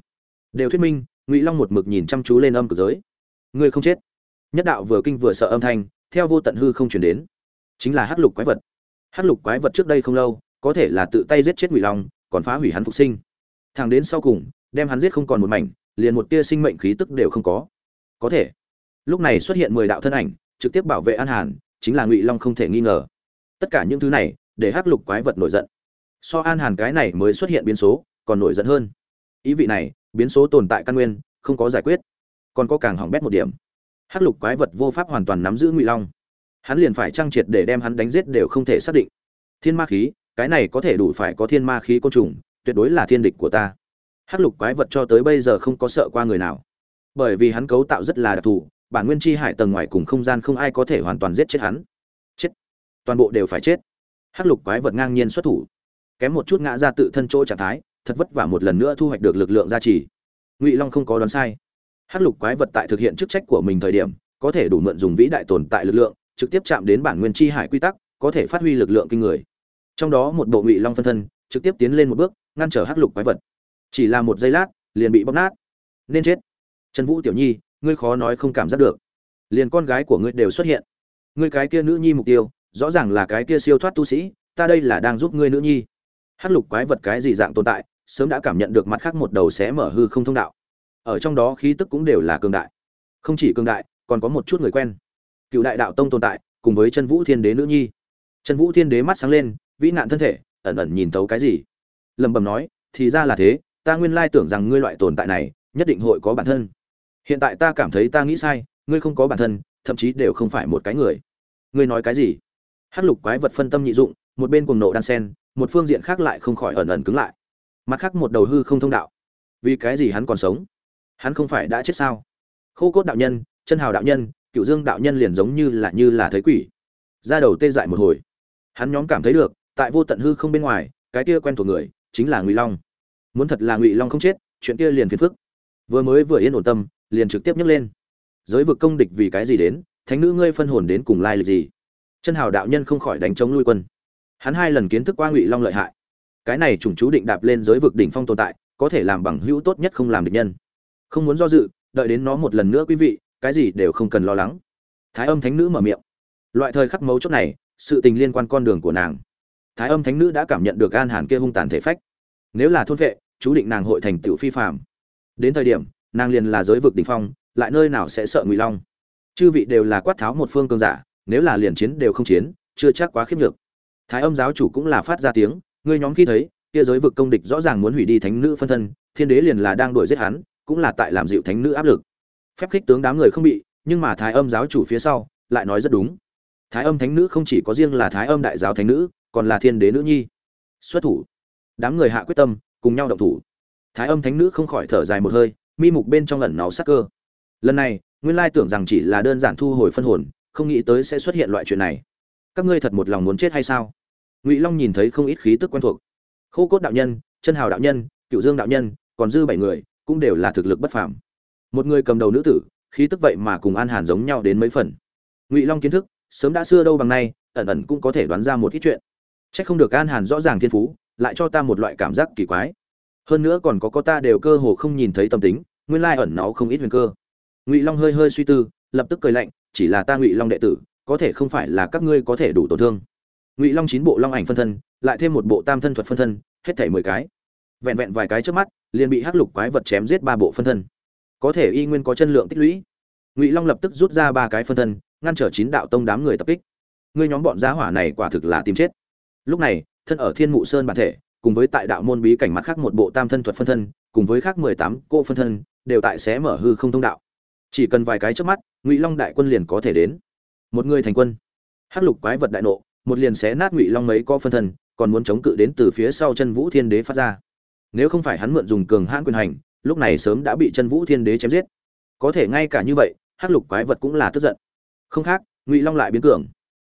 Đều thuyết minh, ngụy long một mực nhìn chăm chú lên âm cực giới. Ngươi không chết. Nhất đạo vừa kinh vừa sợ âm thanh, theo vô tận hư không chuyển đến. Chính là hắc lục quái vật. Hắc lục quái vật trước đây không lâu, có thể là tự tay giết chết ngụy long, còn phá hủy hắn phục sinh. Thằng đến sau cùng, đem hắn giết không còn một mảnh, liền một tia sinh mệnh khí tức đều không có. Có thể. Lúc này xuất hiện mười đạo thân ảnh, trực tiếp bảo vệ an hàn chính là ngụy long không thể nghi ngờ. Tất cả những thứ này để hắc lục quái vật nổi giận. So an hàn cái này mới xuất hiện biến số, còn nổi giận hơn. Ý vị này, biến số tồn tại căn nguyên, không có giải quyết. Còn có càng hỏng bét một điểm. Hắc lục quái vật vô pháp hoàn toàn nắm giữ ngụy long. Hắn liền phải trang triệt để đem hắn đánh giết đều không thể xác định. Thiên ma khí, cái này có thể đủ phải có thiên ma khí côn trùng, tuyệt đối là thiên địch của ta. Hắc lục quái vật cho tới bây giờ không có sợ qua người nào. Bởi vì hắn cấu tạo rất là đặc thù bản nguyên chi hải tầng ngoài cùng không gian không ai có thể hoàn toàn giết chết hắn. Chết. Toàn bộ đều phải chết. Hắc lục quái vật ngang nhiên xuất thủ. Kém một chút ngã ra tự thân chỗ trạng thái, thật vất vả một lần nữa thu hoạch được lực lượng gia trì. Ngụy long không có đoán sai. Hắc lục quái vật tại thực hiện chức trách của mình thời điểm, có thể đủ mượn dùng vĩ đại tồn tại lực lượng, trực tiếp chạm đến bản nguyên chi hải quy tắc, có thể phát huy lực lượng kinh người. Trong đó một bộ ngụy long phân thân, trực tiếp tiến lên một bước, ngăn trở hắc lục quái vật. Chỉ là một giây lát, liền bị bóp nát. Nên chết. Trần vũ tiểu nhi ngươi khó nói không cảm giác được. Liền con gái của ngươi đều xuất hiện. Ngươi cái kia nữ nhi mục tiêu, rõ ràng là cái kia siêu thoát tu sĩ, ta đây là đang giúp ngươi nữ nhi. Hắc lục quái vật cái gì dạng tồn tại, sớm đã cảm nhận được mặt khác một đầu xé mở hư không thông đạo. Ở trong đó khí tức cũng đều là cường đại. Không chỉ cường đại, còn có một chút người quen. Cựu đại đạo tông tồn tại, cùng với chân vũ thiên đế nữ nhi. Chân vũ thiên đế mắt sáng lên, vĩ nạn thân thể, ẩn ẩn nhìn tấu cái gì. Lầm bầm nói, thì ra là thế, ta nguyên lai tưởng rằng ngươi loại tồn tại này, nhất định hội có bản thân hiện tại ta cảm thấy ta nghĩ sai, ngươi không có bản thân, thậm chí đều không phải một cái người. Ngươi nói cái gì? Hát lục quái vật phân tâm nhị dụng, một bên cuồng nộ đan sen, một phương diện khác lại không khỏi ẩn ẩn cứng lại. Mặt khác một đầu hư không thông đạo. Vì cái gì hắn còn sống? Hắn không phải đã chết sao? Khô cốt đạo nhân, chân hào đạo nhân, cựu dương đạo nhân liền giống như là như là thấy quỷ. Ra đầu tê dại một hồi. Hắn nhóm cảm thấy được, tại vô tận hư không bên ngoài, cái kia quen thuộc người, chính là ngụy long. Muốn thật là ngụy long không chết, chuyện kia liền phiền phức. Vừa mới vừa yên ổn tâm liền trực tiếp nhấc lên. Giới vực công địch vì cái gì đến, thánh nữ ngươi phân hồn đến cùng lai lịch gì? Chân hào đạo nhân không khỏi đánh chống lui quân. Hắn hai lần kiến thức qua ngụy long lợi hại. Cái này trùng chú định đạp lên giới vực đỉnh phong tồn tại, có thể làm bằng hữu tốt nhất không làm địch nhân. Không muốn do dự, đợi đến nó một lần nữa quý vị, cái gì đều không cần lo lắng. Thái âm thánh nữ mở miệng. Loại thời khắc mấu chốt này, sự tình liên quan con đường của nàng. Thái âm thánh nữ đã cảm nhận được an hàn kia hung tàn thể phách. Nếu là thôn vệ, chú định nàng hội thành tựu phi phạm đến thời điểm nàng liền là giới vực đỉnh phong, lại nơi nào sẽ sợ ngụy long? Chư vị đều là quát tháo một phương cường giả, nếu là liền chiến đều không chiến, chưa chắc quá khiếp nhược. Thái âm giáo chủ cũng là phát ra tiếng, ngươi nhóm khi thấy, kia giới vực công địch rõ ràng muốn hủy đi thánh nữ phân thân, thiên đế liền là đang đuổi giết hắn, cũng là tại làm dịu thánh nữ áp lực. Phép khích tướng đám người không bị, nhưng mà thái âm giáo chủ phía sau lại nói rất đúng. Thái âm thánh nữ không chỉ có riêng là thái âm đại giáo thánh nữ, còn là thiên đế nữ nhi. Xuất thủ. Đám người hạ quyết tâm, cùng nhau động thủ. Thái âm thánh nữ không khỏi thở dài một hơi mi mục bên trong lẩn náu sắc cơ. Lần này, nguyên lai tưởng rằng chỉ là đơn giản thu hồi phân hồn, không nghĩ tới sẽ xuất hiện loại chuyện này. Các ngươi thật một lòng muốn chết hay sao? Ngụy long nhìn thấy không ít khí tức quen thuộc. Khô cốt đạo nhân, chân hào đạo nhân, cựu dương đạo nhân, còn dư bảy người, cũng đều là thực lực bất phàm. Một người cầm đầu nữ tử, khí tức vậy mà cùng an hàn giống nhau đến mấy phần. Ngụy long kiến thức, sớm đã xưa đâu bằng nay, ẩn ẩn cũng có thể đoán ra một ít chuyện. C h ắ c không được an hàn rõ ràng thiên phú, lại cho ta một loại cảm giác kỳ quái hơn nữa còn có có ta đều cơ hồ không nhìn thấy tâm tính, nguyên lai ẩn náu không ít huyền cơ. Ngụy long hơi hơi suy tư, lập tức cười lạnh, chỉ là ta ngụy long đệ tử, có thể không phải là các ngươi có thể đủ tổn thương. Ngụy long chín bộ long ảnh phân thân, lại thêm một bộ tam thân thuật phân thân, hết thảy mười cái. Vẹn vẹn vài cái trước mắt, liền bị hắc lục quái vật chém giết ba bộ phân thân. Có thể y nguyên có chân lượng tích lũy. Ngụy long lập tức rút ra ba cái phân thân, ngăn trở chín đạo tông đám người tập kích. Ngươi nhóm bọn giá hỏa này quả thực là tìm chết. Lúc này, thân ở thiên mụ sơn bản thể cùng với tại đạo môn bí cảnh mặt khác một bộ tam thân thuật phân thân, cùng với khác mười tám cô phân thân, đều tại xé mở hư không thông đạo. Chỉ cần vài cái trước mắt, ngụy long đại quân liền có thể đến. Một người thành quân. Hắc lục quái vật đại nộ, một liền xé nát ngụy long mấy co phân thân, còn muốn chống cự đến từ phía sau chân vũ thiên đế phát ra. Nếu không phải hắn mượn dùng cường hãn quyền hành, lúc này sớm đã bị chân vũ thiên đế chém giết. Có thể ngay cả như vậy, hắc lục quái vật cũng là tức giận. Không khác, ngụy long lại biến cường.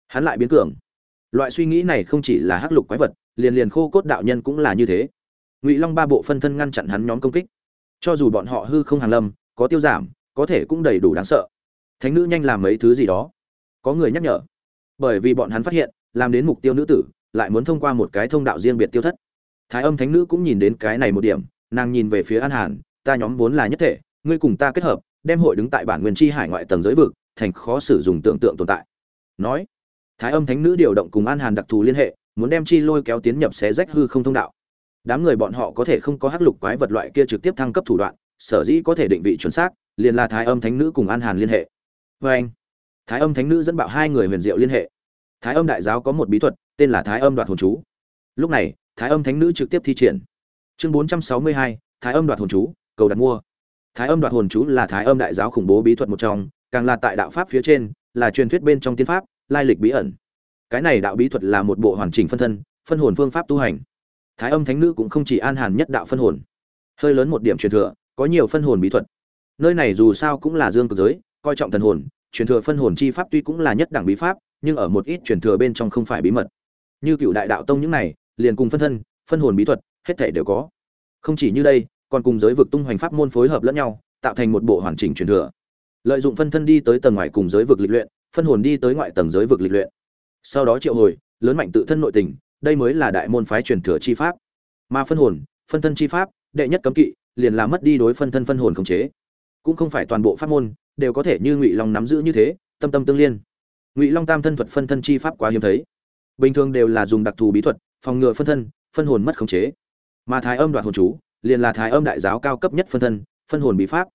Hắn lại biến cường. Loại suy nghĩ này không chỉ là hắc lục quái vật liền liền khô cốt đạo nhân cũng là như thế. Ngụy long ba bộ phân thân ngăn chặn hắn nhóm công kích. Cho dù bọn họ hư không hàng lâm, có tiêu giảm, có thể cũng đầy đủ đáng sợ. Thánh nữ nhanh làm mấy thứ gì đó. Có người nhắc nhở. Bởi vì bọn hắn phát hiện, làm đến mục tiêu nữ tử, lại muốn thông qua một cái thông đạo riêng biệt tiêu thất. Thái âm thánh nữ cũng nhìn đến cái này một điểm, nàng nhìn về phía an hàn, ta nhóm vốn là nhất thể, ngươi cùng ta kết hợp, đem hội đứng tại bản nguyên chi hải ngoại tầng giới vực, thành khó sử dụng tưởng tượng tồn tại. Nói, thái âm thánh nữ điều động cùng an hàn đặc thù liên hệ muốn đem chi lôi kéo tiến nhập xé rách hư không thông đạo. Đám người bọn họ có thể không có hắc lục quái vật loại kia trực tiếp thăng cấp thủ đoạn, sở dĩ có thể định vị chuẩn xác, liền là thái âm thánh nữ cùng an hàn liên hệ. Vê anh, thái âm thánh nữ dẫn bạo hai người huyền diệu liên hệ. Thái âm đại giáo có một bí thuật, tên là thái âm đoạt hồn chú. Lúc này, thái âm thánh nữ trực tiếp thi triển. Chương bốn trăm sáu mươi hai, thái âm đoạt hồn chú, cầu đặt mua. Thái âm đoạt hồn chú là thái âm đại giáo khủng bố bí thuật một trong, càng là tại đạo pháp phía trên, là truyền thuyết bên trong tiên pháp, lai lịch bí ẩn cái này đạo bí thuật là một bộ hoàn chỉnh phân thân, phân hồn phương pháp tu hành. Thái âm thánh nữ cũng không chỉ an hàn nhất đạo phân hồn, hơi lớn một điểm truyền thừa, có nhiều phân hồn bí thuật. Nơi này dù sao cũng là dương cực giới, coi trọng thần hồn, truyền thừa phân hồn chi pháp tuy cũng là nhất đẳng bí pháp, nhưng ở một ít truyền thừa bên trong không phải bí mật. Như cựu đại đạo tông những này, liền cùng phân thân, phân hồn bí thuật, hết thể đều có. Không chỉ như đây, còn cùng giới vực tung hoành pháp môn phối hợp lẫn nhau, tạo thành một bộ hoàn chỉnh truyền thừa. Lợi dụng phân thân đi tới tầng ngoài cùng giới vực lịch luyện, phân hồn đi tới ngoại tầng giới vực lịch luyện sau đó triệu hồi, lớn mạnh tự thân nội tình, đây mới là đại môn phái truyền thừa chi pháp. Mà phân hồn, phân thân chi pháp, đệ nhất cấm kỵ, liền là mất đi đối phân thân phân hồn khống chế. Cũng không phải toàn bộ pháp môn đều có thể như ngụy long nắm giữ như thế, tâm tâm tương liên. Ngụy long tam thân thuật phân thân chi pháp quá hiếm thấy. Bình thường đều là dùng đặc thù bí thuật, phòng ngừa phân thân, phân hồn mất khống chế. Mà thái âm đoạt hồn chú, liền là thái âm đại giáo cao cấp nhất phân thân, phân hồn bí pháp.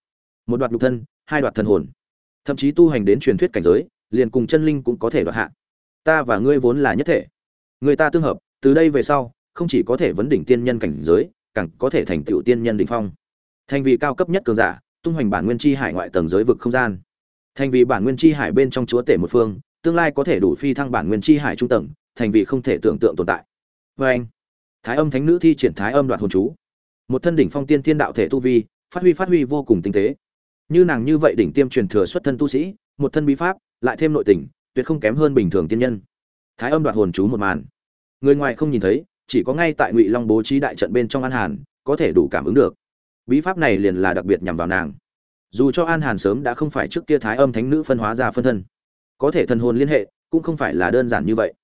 Một đoạt nhục thân, hai đoạt thân hồn. Thậm chí tu hành đến truyền thuyết cảnh giới, liền cùng chân linh cũng có thể đoạt hạ ta và ngươi vốn là nhất thể. Người ta tương hợp, từ đây về sau, không chỉ có thể vấn đỉnh tiên nhân cảnh giới, càng có thể thành tựu tiên nhân đỉnh phong. Thành vì cao cấp nhất cường giả, tung hoành bản nguyên chi hải ngoại tầng giới vực không gian. Thành vì bản nguyên chi hải bên trong chúa tể một phương, tương lai có thể đủ phi thăng bản nguyên chi hải trung tầng, thành vì không thể tưởng tượng tồn tại. Vê anh, thái âm thánh nữ thi triển thái âm đoạt hồn chú. Một thân đỉnh phong tiên thiên đạo thể tu vi, phát huy phát huy vô cùng tinh tế. Như nàng như vậy đỉnh tiêm truyền thừa xuất thân tu sĩ, một thân bí pháp, lại thêm nội tình tuyệt không kém hơn bình thường tiên nhân. Thái âm đoạt hồn chú một màn. Người ngoài không nhìn thấy, chỉ có ngay tại ngụy long bố trí đại trận bên trong an hàn, có thể đủ cảm ứng được. Bí pháp này liền là đặc biệt nhằm vào nàng. Dù cho an hàn sớm đã không phải trước kia thái âm thánh nữ phân hóa ra phân thân, có thể thần hồn liên hệ, cũng không phải là đơn giản như vậy.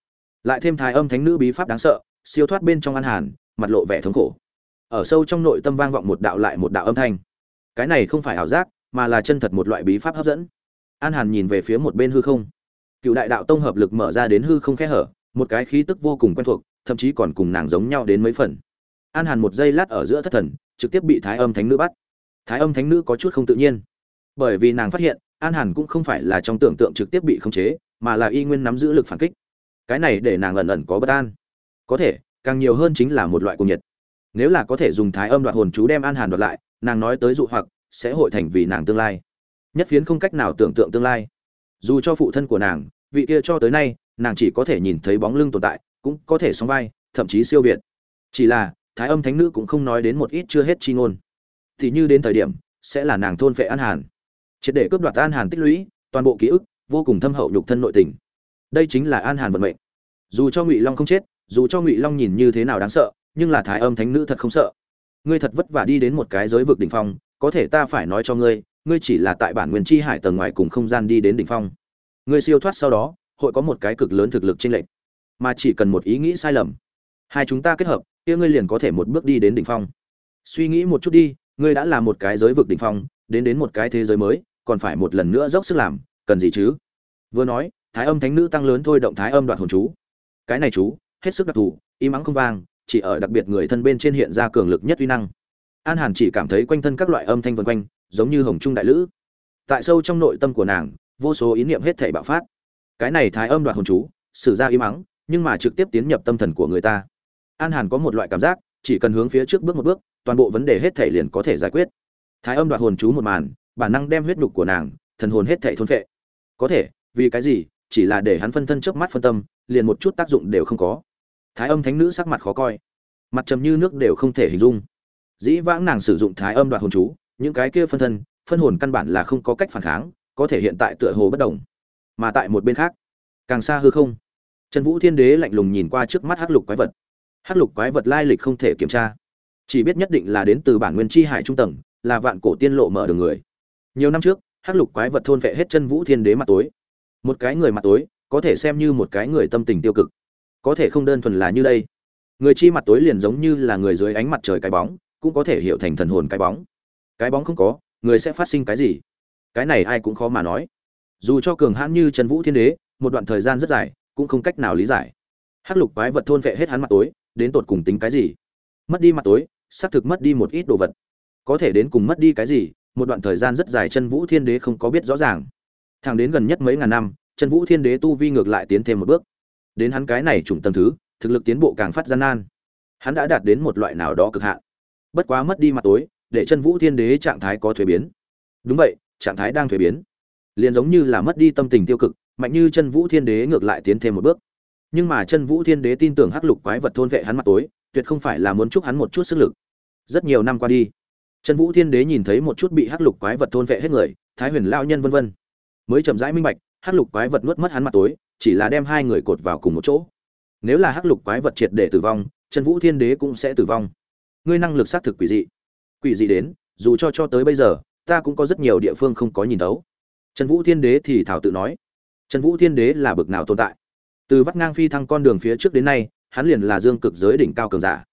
Lại thêm thái âm thánh nữ bí pháp đáng sợ, siêu thoát bên trong an hàn, mặt lộ vẻ thống khổ. Ở sâu trong nội tâm vang vọng một đạo lại một đạo âm thanh. Cái này không phải ảo giác, mà là chân thật một loại bí pháp hấp dẫn. An hàn nhìn về phía một bên hư không cựu đại đạo tông hợp lực mở ra đến hư không khe hở, một cái khí tức vô cùng quen thuộc, thậm chí còn cùng nàng giống nhau đến mấy phần. An hàn một giây lát ở giữa thất thần, trực tiếp bị thái âm thánh nữ bắt. Thái âm thánh nữ có chút không tự nhiên. Bởi vì nàng phát hiện, an hàn cũng không phải là trong tưởng tượng trực tiếp bị khống chế, mà là y nguyên nắm giữ lực phản kích. Cái này để nàng ẩn ẩn có bất an. Có thể, càng nhiều hơn chính là một loại cuồng nhiệt. Nếu là có thể dùng thái âm đoạt hồn chú đem an hàn đoạt lại, nàng nói tới dụ hoặc, sẽ hội thành vì nàng tương lai. Nhất phiến không cách nào tưởng tượng tương lai dù cho phụ thân của nàng, vị kia cho tới nay, nàng chỉ có thể nhìn thấy bóng lưng tồn tại, cũng có thể song vai, thậm chí siêu việt. Chỉ là, thái âm thánh nữ cũng không nói đến một ít chưa hết chi ngôn. Thì như đến thời điểm, sẽ là nàng thôn phệ an hàn. Triệt để cướp đoạt an hàn tích lũy, toàn bộ ký ức, vô cùng thâm hậu nhục thân nội tình. Đây chính là an hàn vận mệnh. Dù cho ngụy long không chết, dù cho ngụy long nhìn như thế nào đáng sợ, nhưng là thái âm thánh nữ thật không sợ. Ngươi thật vất vả đi đến một cái giới vực đỉnh phong, có thể ta phải nói cho ngươi ngươi chỉ là tại bản nguyên chi hải tầng ngoài cùng không gian đi đến đỉnh phong. Ngươi siêu thoát sau đó, hội có một cái cực lớn thực lực chênh lệnh mà chỉ cần một ý nghĩ sai lầm, hai chúng ta kết hợp, kia ngươi liền có thể một bước đi đến đỉnh phong. Suy nghĩ một chút đi, ngươi đã là một cái giới vực đỉnh phong, đến đến một cái thế giới mới, còn phải một lần nữa dốc sức làm, cần gì chứ? Vừa nói, thái âm thánh nữ tăng lớn thôi động thái âm đoạt hồn chú. Cái này chú, hết sức đặc thù, im ắng không vang, chỉ ở đặc biệt người thân bên trên hiện ra cường lực nhất uy năng. An hàn chỉ cảm thấy quanh thân các loại âm thanh vân quanh giống như hồng trung đại lữ. Tại sâu trong nội tâm của nàng, vô số ý niệm hết thảy bạo phát. Cái này thái âm đoạt hồn chú, sử ra im ắng nhưng mà trực tiếp tiến nhập tâm thần của người ta. An hàn có một loại cảm giác, chỉ cần hướng phía trước bước một bước, toàn bộ vấn đề hết thảy liền có thể giải quyết. Thái âm đoạt hồn chú một màn, bản năng đem huyết nhục của nàng, thần hồn hết thảy thôn phệ. Có thể, vì cái gì, chỉ là để hắn phân thân trước mắt phân tâm, liền một chút tác dụng đều không có. Thái âm thánh nữ sắc mặt khó coi. Mặt trầm như nước đều không thể hình dung. Dĩ vãng nàng sử dụng thái âm đoạt hồn chú những cái kia phân thân, phân hồn căn bản là không có cách phản kháng, có thể hiện tại tựa hồ bất đồng. Mà tại một bên khác, càng xa hư không, trần vũ thiên đế lạnh lùng nhìn qua trước mắt hắc lục quái vật. Hắc lục quái vật lai lịch không thể kiểm tra, chỉ biết nhất định là đến từ bản nguyên chi hải trung tầng, là vạn cổ tiên lộ mở đường người. Nhiều năm trước, hắc lục quái vật thôn vệ hết chân vũ thiên đế mặt tối. Một cái người mặt tối, có thể xem như một cái người tâm tình tiêu cực. Có thể không đơn thuần là như đây. Người chi mặt tối liền giống như là người dưới ánh mặt trời cái bóng, cũng có thể hiểu thành thần hồn cái bóng cái bóng không có, người sẽ phát sinh cái gì? Cái này ai cũng khó mà nói. Dù cho cường hãn như trần vũ thiên đế, một đoạn thời gian rất dài, cũng không cách nào lý giải. Hắc lục quái vật thôn vệ hết hắn mặt tối, đến tột cùng tính cái gì? Mất đi mặt tối, xác thực mất đi một ít đồ vật. Có thể đến cùng mất đi cái gì, một đoạn thời gian rất dài chân vũ thiên đế không có biết rõ ràng. Thẳng đến gần nhất mấy ngàn năm chân vũ thiên đế tu vi ngược lại tiến thêm một bước. Đến hắn cái này trùng tầng thứ, thực lực tiến bộ càng phát gian nan. Hắn đã đạt đến một loại nào đó cực hạn. Bất quá mất đi mặt tối để chân vũ thiên đế trạng thái có thuế biến. Đúng vậy, trạng thái đang thuế biến. Liền giống như là mất đi tâm tình tiêu cực, mạnh như chân vũ thiên đế ngược lại tiến thêm một bước. Nhưng mà chân vũ thiên đế tin tưởng hắc lục quái vật thôn vệ hắn mặt tối, tuyệt không phải là muốn chúc hắn một chút sức lực. Rất nhiều năm qua đi, chân vũ thiên đế nhìn thấy một chút bị hắc lục quái vật thôn vệ hết người, thái huyền lao nhân vân vân. Mới chậm rãi minh bạch, hắc lục quái vật nuốt mất hắn mặt tối, chỉ là đem hai người cột vào cùng một chỗ. Nếu là hắc lục quái vật triệt để tử vong, chân vũ thiên đế cũng sẽ tử vong. Ngươi năng lực xác thực quỷ dị quỷ dị đến, dù cho cho tới bây giờ, ta cũng có rất nhiều địa phương không có nhìn đấu trần vũ thiên đế thì thảo tự nói, trần vũ thiên đế là bực nào tồn tại? Từ vắt ngang phi thăng con đường phía trước đến nay, hắn liền là dương cực giới đỉnh cao cường giả.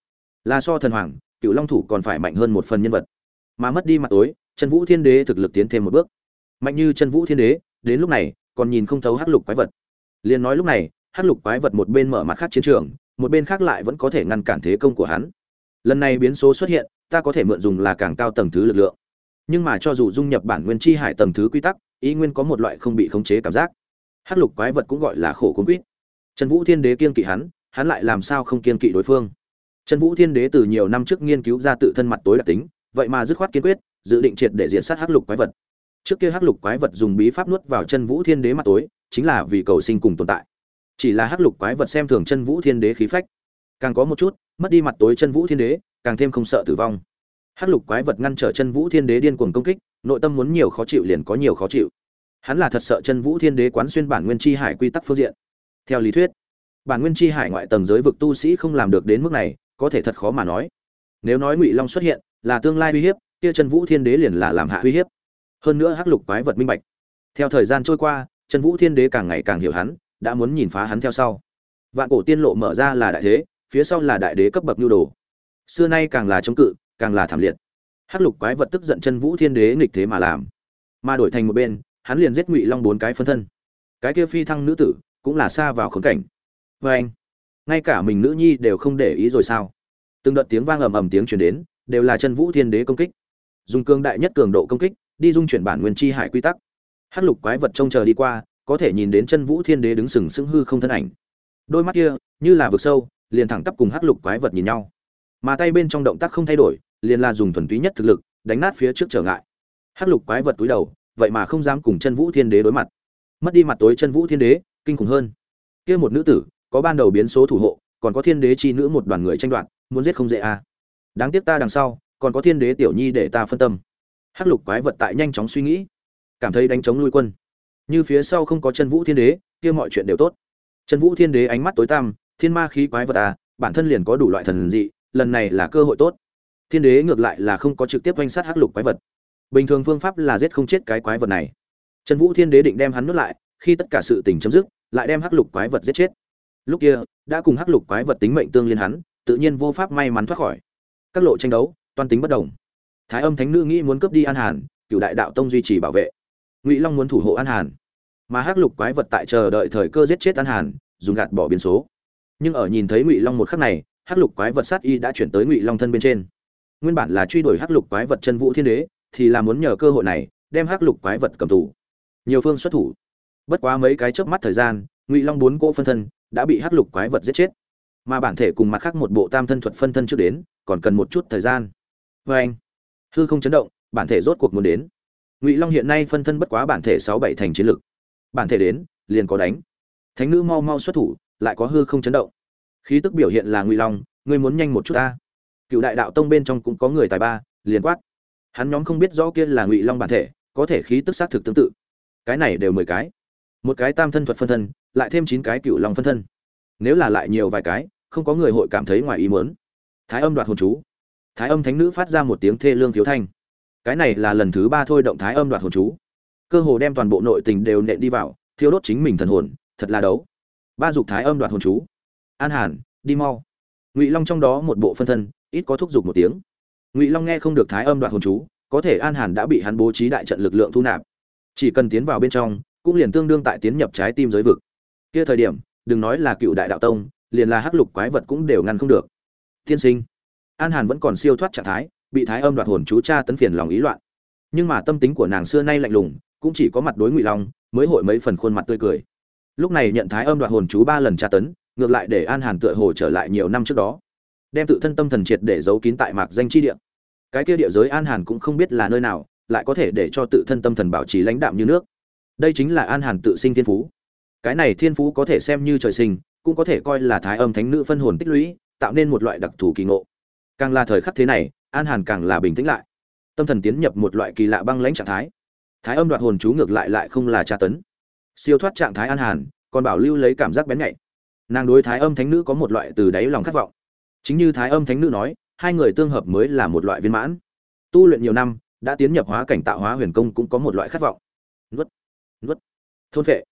Là so thần hoàng, cựu long thủ còn phải mạnh hơn một phần nhân vật. Mà mất đi mặt tối, trần vũ thiên đế thực lực tiến thêm một bước. Mạnh như trần vũ thiên đế, đến lúc này, còn nhìn không thấu Hát lục quái vật. Liền nói lúc này Hát lục quái vật một bên mở mặt khác chiến trường, một bên khác lại vẫn có thể ngăn cản thế công của hắn. Lần này biến số xuất hiện ta có thể mượn dùng là càng cao tầng thứ lực lượng. Nhưng mà cho dù dung nhập bản nguyên chi hải tầng thứ quy tắc, ý nguyên có một loại không bị khống chế cảm giác. Hắc lục quái vật cũng gọi là khổ cuốn quýt. Trần vũ thiên đế kiên kỵ hắn hắn lại làm sao không kiên kỵ đối phương? Trần vũ thiên đế từ nhiều năm trước nghiên cứu ra tự thân mặt tối đặc tính, vậy mà dứt khoát kiên quyết, dự định triệt để diện sát hắc lục quái vật. Trước kia hắc lục quái vật dùng bí pháp nuốt vào chân vũ thiên đế mặt tối, chính là vì cầu sinh cùng tồn tại. Chỉ là hắc lục quái vật xem thường chân vũ thiên đế khí phách. Càng có một chút mất đi mặt tối chân vũ thiên đế, càng thêm không sợ tử vong. Hắc lục quái vật ngăn trở chân vũ thiên đế điên cuồng công kích, nội tâm muốn nhiều khó chịu liền có nhiều khó chịu. Hắn là thật sợ chân vũ thiên đế quán xuyên bản nguyên chi hải quy tắc phương diện. Theo lý thuyết, bản nguyên chi hải ngoại tầng giới vực tu sĩ không làm được đến mức này, có thể thật khó mà nói. Nếu nói ngụy long xuất hiện, là tương lai uy hiếp, kia chân vũ thiên đế liền là làm hạ uy hiếp. Hơn nữa hắc lục quái vật minh bạch. Theo thời gian trôi qua, chân vũ thiên đế càng ngày càng hiểu hắn, đã muốn nhìn phá hắn theo sau. Vạn cổ tiên lộ mở ra là đại thế phía sau là đại đế cấp bậc nhu đồ. Xưa nay càng là chống cự, càng là thảm liệt. Hắc lục quái vật tức giận chân vũ thiên đế nghịch thế mà làm. Mà đổi thành một bên, hắn liền giết ngụy long bốn cái phân thân. Cái kia phi thăng nữ tử, cũng là xa vào khốn cảnh. Vê anh, ngay cả mình nữ nhi đều không để ý rồi sao? Từng đợt tiếng vang ầm ầm tiếng truyền đến, đều là chân vũ thiên đế công kích. Dùng cương đại nhất cường độ công kích, đi dung chuyển bản nguyên chi hải quy tắc. Hắc lục quái vật trông chờ đi qua, có thể nhìn đến chân vũ thiên đế đứng sừng sững hư không thân ảnh. Đôi mắt kia, như là vực sâu liền thẳng tắp cùng hắc lục quái vật nhìn nhau. Mà tay bên trong động tác không thay đổi, liền là dùng thuần túy nhất thực lực, đánh nát phía trước trở ngại. Hắc lục quái vật túi đầu, vậy mà không dám cùng chân vũ thiên đế đối mặt. Mất đi mặt tối chân vũ thiên đế, kinh khủng hơn. Kia một nữ tử, có ban đầu biến số thủ hộ, còn có thiên đế chi nữ một đoàn người tranh đoạt, muốn giết không dễ à. đáng tiếc ta đằng sau, còn có thiên đế tiểu nhi để ta phân tâm. Hắc lục quái vật tại nhanh chóng suy nghĩ, cảm thấy đánh chống nuôi quân. Như phía sau không có chân vũ thiên đế, kia mọi chuyện đều tốt. Chân vũ thiên đế ánh mắt tối tăm thiên ma khí quái vật à bản thân liền có đủ loại thần dị, lần này là cơ hội tốt. Thiên đế ngược lại là không có trực tiếp vây sát hắc lục quái vật. Bình thường phương pháp là giết không chết cái quái vật này. Trần vũ thiên đế định đem hắn nuốt lại, khi tất cả sự tình chấm dứt, lại đem hắc lục quái vật giết chết. Lúc kia, đã cùng hắc lục quái vật tính mệnh tương liên hắn, tự nhiên vô pháp may mắn thoát khỏi. Các lộ tranh đấu, toàn tính bất đồng. Thái âm thánh nữ nghĩ muốn cướp đi an hàn, Cửu đại đạo tông duy trì bảo vệ. Ngụy long muốn thủ hộ an hàn. Mà hắc lục quái vật tại chờ đợi thời cơ giết chết an hàn, dùng gạt bỏ biến số nhưng ở nhìn thấy ngụy long một khắc này, hắc lục quái vật sát y đã chuyển tới ngụy long thân bên trên. Nguyên bản là truy đuổi hắc lục quái vật chân vũ thiên đế, thì là muốn nhờ cơ hội này, đem hắc lục quái vật cầm tù. Nhiều phương xuất thủ. Bất quá mấy cái chớp mắt thời gian, ngụy long bốn cỗ phân thân đã bị hắc lục quái vật giết chết. Mà bản thể cùng mặt khác một bộ tam thân thuật phân thân trước đến, còn cần một chút thời gian. Vê anh, hư không chấn động, bản thể rốt cuộc muốn đến. Ngụy long hiện nay phân thân bất quá bản thể sáu bảy thành chiến lực. Bản thể đến, liền có đánh. Thánh nữ mau mau xuất thủ lại có hư không chấn động. Khí tức biểu hiện là ngụy long, ngươi muốn nhanh một chút ta. Cựu đại đạo tông bên trong cũng có người tài ba, liền quát. Hắn nhóm không biết rõ kia là ngụy long bản thể, có thể khí tức xác thực tương tự. Cái này đều mười cái. Một cái tam thân thuật phân thân, lại thêm chín cái cựu long phân thân. Nếu là lại nhiều vài cái, không có người hội cảm thấy ngoài ý muốn. Thái âm đoạt hồn chú. Thái âm thánh nữ phát ra một tiếng thê lương thiếu thanh. Cái này là lần thứ ba thôi động thái âm đoạt hồn chú. Cơ hồ đem toàn bộ nội tình đều nện đi vào, thiêu đốt chính mình thần hồn, thật là đấu ba dục thái âm đoạt hồn chú. An hàn, đi mau. Ngụy long trong đó một bộ phân thân, ít có thúc giục một tiếng. Ngụy long nghe không được thái âm đoạt hồn chú, có thể an hàn đã bị hắn bố trí đại trận lực lượng thu nạp. Chỉ cần tiến vào bên trong, cũng liền tương đương tại tiến nhập trái tim giới vực. Kia thời điểm, đừng nói là cựu đại đạo tông, liền là hắc lục quái vật cũng đều ngăn không được. Tiên sinh. An hàn vẫn còn siêu thoát trạng thái, bị thái âm đoạt hồn chú cha tấn phiền lòng ý loạn. Nhưng mà tâm tính của nàng xưa nay lạnh lùng, cũng chỉ có mặt đối ngụy long, mới hội mấy phần khuôn mặt tươi cười lúc này nhận thái âm đoạt hồn chú ba lần tra tấn, ngược lại để an hàn tựa hồ trở lại nhiều năm trước đó, đem tự thân tâm thần triệt để giấu kín tại mạc danh chi địa. Cái kia địa giới an hàn cũng không biết là nơi nào, lại có thể để cho tự thân tâm thần bảo trì lãnh đạm như nước. Đây chính là an hàn tự sinh thiên phú. Cái này thiên phú có thể xem như trời sinh, cũng có thể coi là thái âm thánh nữ phân hồn tích lũy, tạo nên một loại đặc thù kỳ ngộ. Càng là thời khắc thế này, an hàn càng là bình tĩnh lại. Tâm thần tiến nhập một loại kỳ lạ băng lãnh trạng thái. Thái âm đoạt hồn chú ngược lại lại không là tra tấn siêu thoát trạng thái an hàn, còn bảo lưu lấy cảm giác bén nhạy. Nàng đối thái âm thánh nữ có một loại từ đáy lòng khát vọng. Chính như thái âm thánh nữ nói, hai người tương hợp mới là một loại viên mãn. Tu luyện nhiều năm, đã tiến nhập hóa cảnh tạo hóa huyền công cũng có một loại khát vọng. Nuốt nuốt. Thôn vệ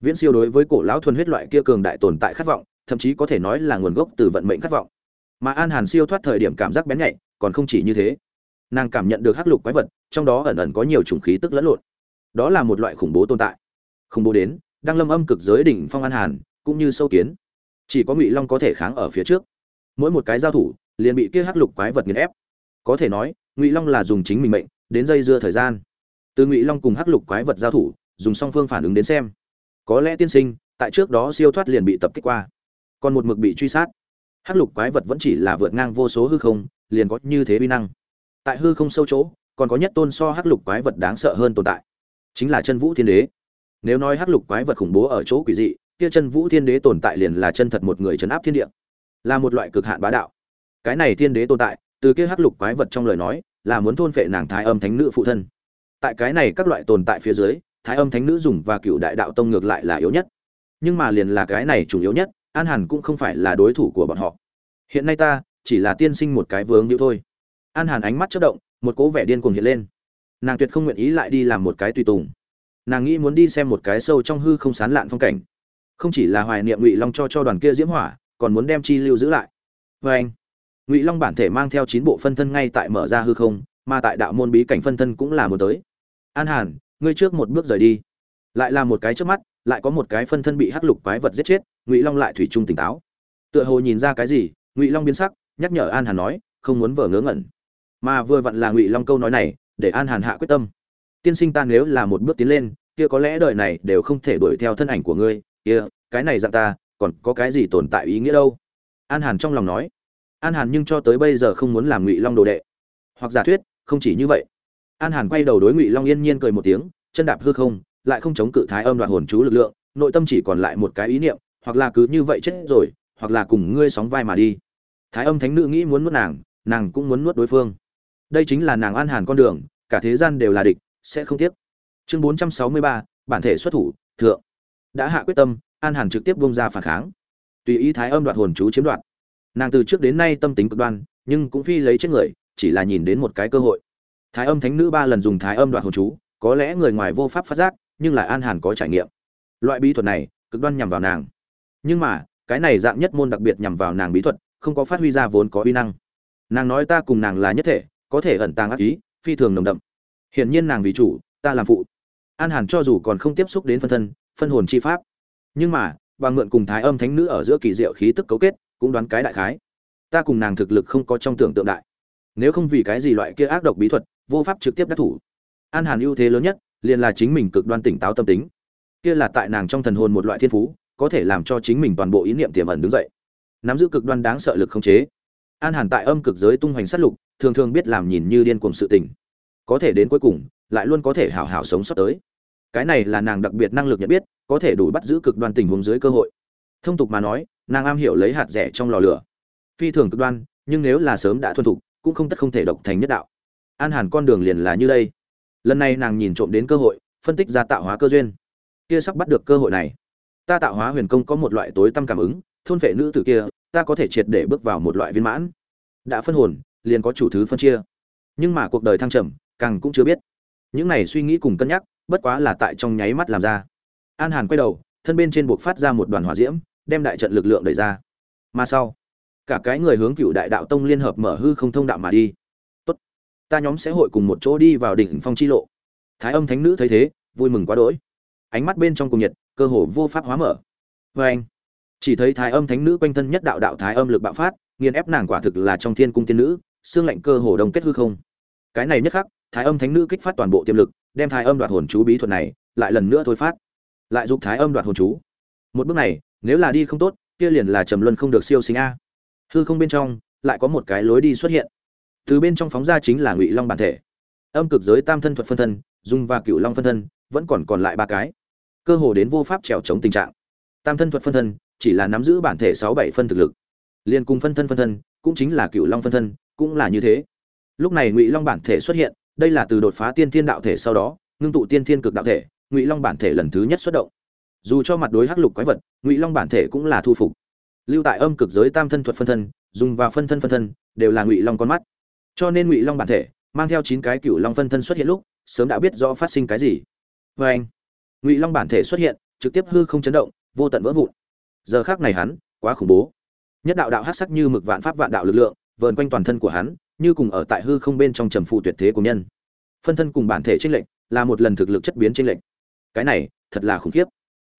viễn siêu đối với cổ lão thuần huyết loại kia cường đại tồn tại khát vọng, thậm chí có thể nói là nguồn gốc từ vận mệnh khát vọng. Mà an hàn siêu thoát thời điểm cảm giác bén nhạy, còn không chỉ như thế. Nàng cảm nhận được hắc lục quái vật, trong đó ẩn ẩn có nhiều chủng khí tức lẫn lộn. Đó là một loại khủng bố tồn tại khủng bố đến, đang lâm âm cực giới đỉnh phong an hàn, cũng như sâu kiến. Chỉ có ngụy long có thể kháng ở phía trước. Mỗi một cái giao thủ, liền bị kia hắc lục quái vật nghiền ép. Có thể nói, ngụy long là dùng chính mình mệnh, đến dây dưa thời gian. Từ ngụy long cùng hắc lục quái vật giao thủ, dùng song phương phản ứng đến xem. Có lẽ tiên sinh, tại trước đó siêu thoát liền bị tập kích qua. Còn một mực bị truy sát. Hắc lục quái vật vẫn chỉ là vượt ngang vô số hư không, liền có như thế uy năng. Tại hư không sâu chỗ, còn có nhất tôn so hắc lục quái vật đáng sợ hơn tồn tại. Chính là chân vũ thiên đế nếu nói hắc lục quái vật khủng bố ở chỗ quỷ dị, kia chân vũ thiên đế tồn tại liền là chân thật một người chấn áp thiên địa. Là một loại cực hạn bá đạo. Cái này thiên đế tồn tại, từ kia hắc lục quái vật trong lời nói, là muốn thôn phệ nàng thái âm thánh nữ phụ thân. Tại cái này các loại tồn tại phía dưới, thái âm thánh nữ dùng và cựu đại đạo tông ngược lại là yếu nhất. Nhưng mà liền là cái này chủ yếu nhất, an hàn cũng không phải là đối thủ của bọn họ. Hiện nay ta, chỉ là tiên sinh một cái vướng như thôi. An hàn ánh mắt chất động, một cố vẻ điên cuồng hiện lên. Nàng tuyệt không nguyện ý lại đi làm một cái tùy tùng nàng nghĩ muốn đi xem một cái sâu trong hư không sán lạn phong cảnh. Không chỉ là hoài niệm ngụy long cho cho đoàn kia diễm hỏa, còn muốn đem chi lưu giữ lại. Vê anh, ngụy long bản thể mang theo chín bộ phân thân ngay tại mở ra hư không, mà tại đạo môn bí cảnh phân thân cũng là một tới. An hàn, ngươi trước một bước rời đi. Lại là một cái trước mắt, lại có một cái phân thân bị hắc lục quái vật giết chết, ngụy long lại thủy chung tỉnh táo. Tựa hồ nhìn ra cái gì, ngụy long biến sắc, nhắc nhở an hàn nói, không muốn vờ ngớ ngẩn. Mà vừa vặn là ngụy long câu nói này, để an hàn hạ quyết tâm tiên sinh ta nếu là một bước tiến lên, kia có lẽ đời này đều không thể đuổi theo thân ảnh của ngươi, kia, cái này dạng ta, còn có cái gì tồn tại ý nghĩa đâu? An hàn trong lòng nói. An hàn nhưng cho tới bây giờ không muốn làm ngụy long đồ đệ. Hoặc giả thuyết, không chỉ như vậy. An hàn quay đầu đối ngụy long yên nhiên cười một tiếng, chân đạp hư không, lại không chống cự thái âm đoạt hồn chú lực lượng, nội tâm chỉ còn lại một cái ý niệm, hoặc là cứ như vậy chết rồi, hoặc là cùng ngươi sóng vai mà đi. Thái âm thánh nữ nghĩ muốn nuốt nàng nàng cũng muốn nuốt đối phương. Đây chính là nàng an hàn con đường, cả thế gian đều là địch sẽ không tiếc. Chương bốn trăm sáu mươi ba, bản thể xuất thủ, thượng. Đã hạ quyết tâm, an hàn trực tiếp bông ra phản kháng. Tùy ý thái âm đoạt hồn chú chiếm đoạt. Nàng từ trước đến nay tâm tính cực đoan, nhưng cũng phi lấy chết người, chỉ là nhìn đến một cái cơ hội. Thái âm thánh nữ ba lần dùng thái âm đoạt hồn chú, có lẽ người ngoài vô pháp phát giác, nhưng lại an hàn có trải nghiệm. Loại bí thuật này, cực đoan nhằm vào nàng. Nhưng mà, cái này dạng nhất môn đặc biệt nhằm vào nàng bí thuật, không có phát huy ra vốn có uy năng. Nàng nói ta cùng nàng là nhất thể, có thể ẩn tàng ác ý, phi thường nồng đậm hiển nhiên nàng vì chủ, ta làm phụ. An hàn cho dù còn không tiếp xúc đến phân thân, phân hồn chi pháp, nhưng mà bà mượn cùng thái âm thánh nữ ở giữa kỳ diệu khí tức cấu kết, cũng đoán cái đại khái. Ta cùng nàng thực lực không có trong tưởng tượng đại. Nếu không vì cái gì loại kia ác độc bí thuật, vô pháp trực tiếp đắc thủ. An hàn ưu thế lớn nhất, liền là chính mình cực đoan tỉnh táo tâm tính. Kia là tại nàng trong thần hồn một loại thiên phú, có thể làm cho chính mình toàn bộ ý niệm tiềm ẩn đứng dậy. Nắm giữ cực đoan đáng sợ lực không chế. An hàn tại âm cực giới tung hoành sát lục, thường thường biết làm nhìn như điên cuồng sự tình có thể đến cuối cùng, lại luôn có thể hảo hảo sống sót tới. Cái này là nàng đặc biệt năng lực nhận biết, có thể đủ bắt giữ cực đoan tình huống dưới cơ hội. Thông tục mà nói, nàng am hiểu lấy hạt rẻ trong lò lửa. Phi thường cực đoan, nhưng nếu là sớm đã thuần thục, cũng không tất không thể độc thành nhất đạo. An hàn con đường liền là như đây. Lần này nàng nhìn trộm đến cơ hội, phân tích ra tạo hóa cơ duyên. Kia sắp bắt được cơ hội này. Ta tạo hóa huyền công có một loại tối tâm cảm ứng, thôn vệ nữ tử kia, ta có thể triệt để bước vào một loại viên mãn. Đã phân hồn, liền có chủ thứ phân chia. Nhưng mà cuộc đời thăng trầm càng cũng chưa biết. Những này suy nghĩ cùng cân nhắc, bất quá là tại trong nháy mắt làm ra. An hàn quay đầu, thân bên trên buộc phát ra một đoàn hỏa diễm, đem đại trận lực lượng đẩy ra. Mà sau, cả cái người hướng cựu đại đạo tông liên hợp mở hư không thông đạo mà đi. Tốt, ta nhóm sẽ hội cùng một chỗ đi vào đỉnh phong chi lộ. Thái âm thánh nữ thấy thế, vui mừng quá đỗi. Ánh mắt bên trong cùng nhiệt, cơ hồ vô pháp hóa mở. Vê anh. Chỉ thấy thái âm thánh nữ quanh thân nhất đạo đạo thái âm lực bạo phát, nghiền ép nàng quả thực là trong thiên cung tiên nữ, xương lạnh cơ hồ đồng kết hư không. Cái này nhất khắc thái âm thánh nữ kích phát toàn bộ tiềm lực, đem thái âm đoạt hồn chú bí thuật này lại lần nữa thôi phát. Lại giúp thái âm đoạt hồn chú. Một bước này, nếu là đi không tốt, kia liền là trầm luân không được siêu sinh a. Hư không bên trong, lại có một cái lối đi xuất hiện. Từ bên trong phóng ra chính là ngụy long bản thể. Âm cực giới tam thân thuật phân thân, dung và cựu long phân thân, vẫn còn còn lại ba cái. Cơ hồ đến vô pháp trèo chống tình trạng. Tam thân thuật phân thân, chỉ là nắm giữ bản thể sáu bảy phân thực lực. Liên cùng phân thân phân thân, cũng chính là cựu long phân thân, cũng là như thế. Lúc này ngụy long bản thể xuất hiện đây là từ đột phá tiên thiên đạo thể sau đó, ngưng tụ tiên thiên cực đạo thể, ngụy long bản thể lần thứ nhất xuất động. Dù cho mặt đối hắc lục quái vật, ngụy long bản thể cũng là thu phục. Lưu tại âm cực giới tam thân thuật phân thân, dùng và phân thân phân thân, đều là ngụy long con mắt. Cho nên ngụy long bản thể, mang theo chín cái cựu long phân thân xuất hiện lúc, sớm đã biết rõ phát sinh cái gì. Vê anh ngụy long bản thể xuất hiện, trực tiếp hư không chấn động, vô tận vỡ vụn. Giờ khác này hắn, quá khủng bố. Nhất đạo đạo hát sắc như mực vạn pháp vạn đạo lực lượng, vờn quanh toàn thân của hắn như cùng ở tại hư không bên trong trầm phụ tuyệt thế của nhân. Phân thân cùng bản thể tranh lệnh là một lần thực lực chất biến tranh lệnh cái này, thật là khủng khiếp.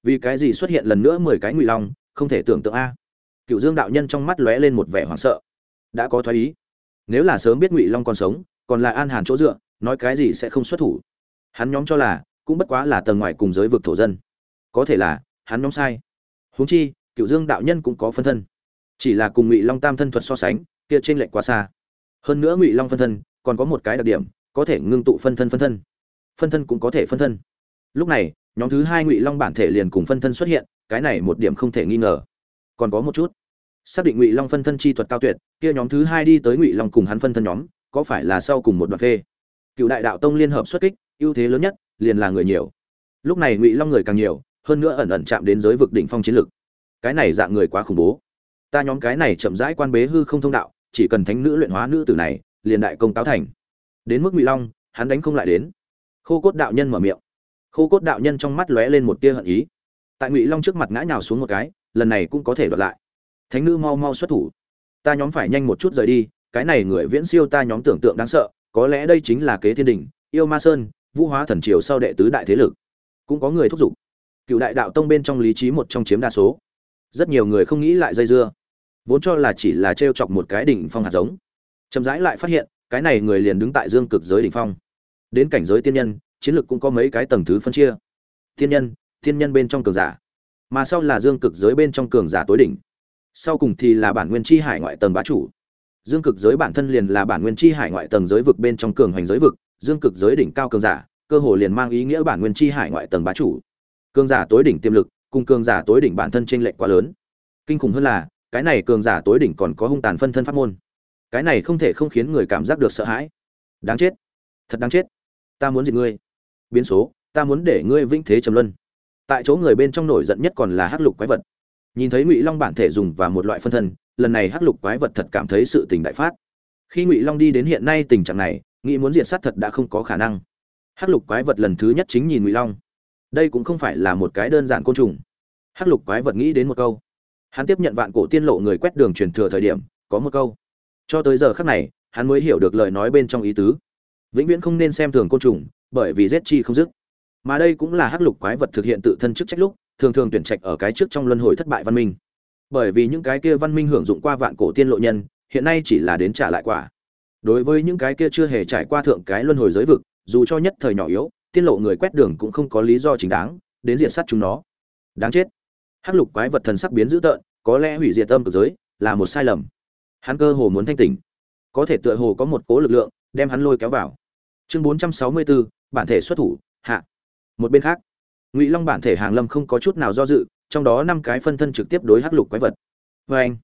Vì cái gì xuất hiện lần nữa mười cái ngụy long, không thể tưởng tượng a? Cựu dương đạo nhân trong mắt lóe lên một vẻ hoảng sợ. Đã có thoái ý. Nếu là sớm biết ngụy long còn sống, còn là an hàn chỗ dựa, nói cái gì sẽ không xuất thủ? Hắn nhóm cho là, cũng bất quá là tầng ngoài cùng giới vực thổ dân. Có thể là, hắn nhóm sai. Huống chi, cựu dương đạo nhân cũng có phân thân. Chỉ là cùng ngụy long tam thân thuật so sánh, kia trên lệnh quá xa hơn nữa ngụy long phân thân còn có một cái đặc điểm, có thể ngưng tụ phân thân phân thân. Phân thân cũng có thể phân thân. Lúc này, nhóm thứ hai ngụy long bản thể liền cùng phân thân xuất hiện, cái này một điểm không thể nghi ngờ. Còn có một chút. Xác định ngụy long phân thân chi thuật cao tuyệt, kia nhóm thứ hai đi tới ngụy long cùng hắn phân thân nhóm, có phải là sau cùng một đoạn phê? Cựu đại đạo tông liên hợp xuất kích, ưu thế lớn nhất, liền là người nhiều. Lúc này ngụy long người càng nhiều, hơn nữa ẩn ẩn chạm đến giới vực đỉnh phong chiến lực. Cái này dạng người quá khủng bố. Ta nhóm cái này chậm rãi quan bế hư không thông đạo chỉ cần thánh nữ luyện hóa nữ tử này, liền đại công táo thành. Đến mức ngụy long, hắn đánh không lại đến. Khô cốt đạo nhân mở miệng. Khô cốt đạo nhân trong mắt lóe lên một tia hận ý. Tại ngụy long trước mặt ngã nhào xuống một cái, lần này cũng có thể đoạt lại. Thánh nữ mau mau xuất thủ. Ta nhóm phải nhanh một chút rời đi, cái này người viễn siêu ta nhóm tưởng tượng đáng sợ, có lẽ đây chính là kế thiên đình, yêu ma sơn, vũ hóa thần triều sau đệ tứ đại thế lực. Cũng có người thúc giục. Cựu đại đạo tông bên trong lý trí một trong chiếm đa số. Rất nhiều người không nghĩ lại dây dưa vốn cho là chỉ là t r e o chọc một cái đỉnh phong hạt giống. Chậm rãi lại phát hiện, cái này người liền đứng tại dương cực giới đỉnh phong. Đến cảnh giới tiên nhân, chiến lược cũng có mấy cái tầng thứ phân chia. Tiên nhân tiên nhân bên trong cường giả. Mà sau là dương cực giới bên trong cường giả tối đỉnh. Sau cùng thì là bản nguyên chi hải ngoại tầng bá chủ. Dương cực giới bản thân liền là bản nguyên chi hải ngoại tầng giới vực bên trong cường hoành giới vực, dương cực giới đỉnh cao cường giả, cơ hồ liền mang ý nghĩa bản nguyên chi hải ngoại tầng bá chủ. Cường giả tối đỉnh tiềm lực, cùng cường giả tối đỉnh bản thân trên lệnh quá lớn. Kinh khủng hơn là cái này cường giả tối đỉnh còn có hung tàn phân thân pháp môn. Cái này không thể không khiến người cảm giác được sợ hãi. Đáng chết. Thật đáng chết. Ta muốn diệt ngươi. Biến số, ta muốn để ngươi vĩnh thế trầm luân. Tại chỗ người bên trong nổi giận nhất còn là hắc lục quái vật. Nhìn thấy ngụy long bản thể dùng và một loại phân thân, lần này hắc lục quái vật thật cảm thấy sự tình đại phát. Khi ngụy long đi đến hiện nay tình trạng này, nghĩ muốn diệt sát thật đã không có khả năng. Hắc lục quái vật lần thứ nhất chính nhìn ngụy long. Đây cũng không phải là một cái đơn giản côn trùng. Hắc lục quái vật nghĩ đến một câu hắn tiếp nhận vạn cổ tiên lộ người quét đường truyền thừa thời điểm, có một câu. Cho tới giờ khác này, hắn mới hiểu được lời nói bên trong ý tứ. Vĩnh viễn không nên xem thường côn trùng, bởi vì giết chi không dứt. Mà đây cũng là hắc lục quái vật thực hiện tự thân chức trách lúc, thường thường tuyển trạch ở cái trước trong luân hồi thất bại văn minh. Bởi vì những cái kia văn minh hưởng dụng qua vạn cổ tiên lộ nhân, hiện nay chỉ là đến trả lại quả. Đối với những cái kia chưa hề trải qua thượng cái luân hồi giới vực, dù cho nhất thời nhỏ yếu, tiên lộ người quét đường cũng không có lý do chính đáng, đến diện sát chúng nó. Đáng chết hắc lục quái vật thần sắc biến dữ tợn có lẽ hủy diệt tâm cực giới là một sai lầm. Hắn cơ hồ muốn thanh tỉnh. Có thể tựa hồ có một cố lực lượng đem hắn lôi kéo vào. Chương 464, bản thể xuất thủ hạ. Một bên khác ngụy long bản thể hàng lâm không có chút nào do dự trong đó năm cái phân thân trực tiếp đối hắc lục quái vật. Vê anh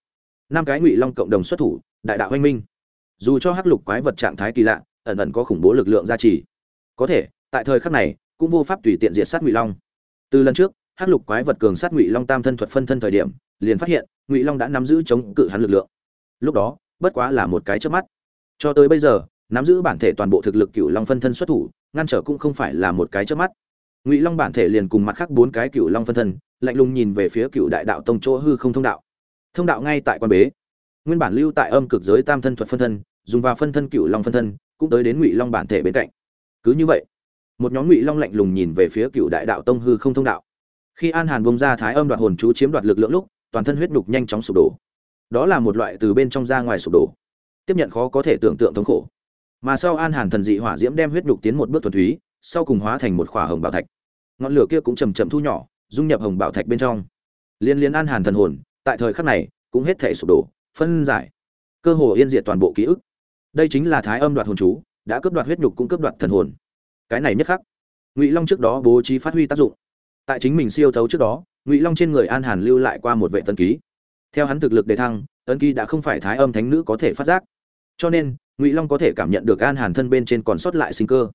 năm cái ngụy long cộng đồng xuất thủ đại đạo anh minh. Dù cho hắc lục quái vật trạng thái kỳ lạ ẩn ẩn có khủng bố lực lượng gia trì. Có thể tại thời khắc này cũng vô pháp tùy tiện diệt sát ngụy long. Từ lần trước hắc lục quái vật cường sát ngụy long tam thân thuật phân thân thời điểm, liền phát hiện, ngụy long đã nắm giữ chống cự hắn lực lượng. Lúc đó, bất quá là một cái chớp mắt. Cho tới bây giờ, nắm giữ bản thể toàn bộ thực lực cựu long phân thân xuất thủ, ngăn trở cũng không phải là một cái chớp mắt. Ngụy long bản thể liền cùng mặt khác bốn cái cựu long phân thân, lạnh lùng nhìn về phía cựu đại đạo tông chỗ hư không thông đạo. Thông đạo ngay tại quan bế. Nguyên bản lưu tại âm cực giới tam thân thuật phân thân, dùng vào phân thân cựu long phân thân, cũng tới đến ngụy long bản thể bên cạnh. Cứ như vậy, một nhóm ngụy long lạnh lùng nhìn về phía cựu đại đạo tông hư không thông đạo khi an hàn bông ra thái âm đoạt hồn chú chiếm đoạt lực lượng lúc, toàn thân huyết nhục nhanh chóng sụp đổ. Đó là một loại từ bên trong ra ngoài sụp đổ. Tiếp nhận khó có thể tưởng tượng thống khổ. Mà sau an hàn thần dị hỏa diễm đem huyết nhục tiến một bước thuần túy, sau cùng hóa thành một khỏa hồng bảo thạch. Ngọn lửa kia cũng chầm chậm thu nhỏ, dung nhập hồng bảo thạch bên trong. Liên liên an hàn thần hồn, tại thời khắc này, cũng hết thể sụp đổ, phân giải. Cơ hồ yên diệt toàn bộ ký ức. Đây chính là thái âm đoạt hồn chú, đã cướp đoạt huyết nhục cũng cướp đoạt thần hồn. Cái này nhất khắc. Ngụy long trước đó bố trí phát huy tác dụng tại chính mình siêu thấu trước đó, ngụy long trên người an hàn lưu lại qua một vệ tân ký. Theo hắn thực lực đề thăng tân ký đã không phải thái âm thánh nữ có thể phát giác. Cho nên, ngụy long có thể cảm nhận được an hàn thân bên trên còn sót lại sinh cơ.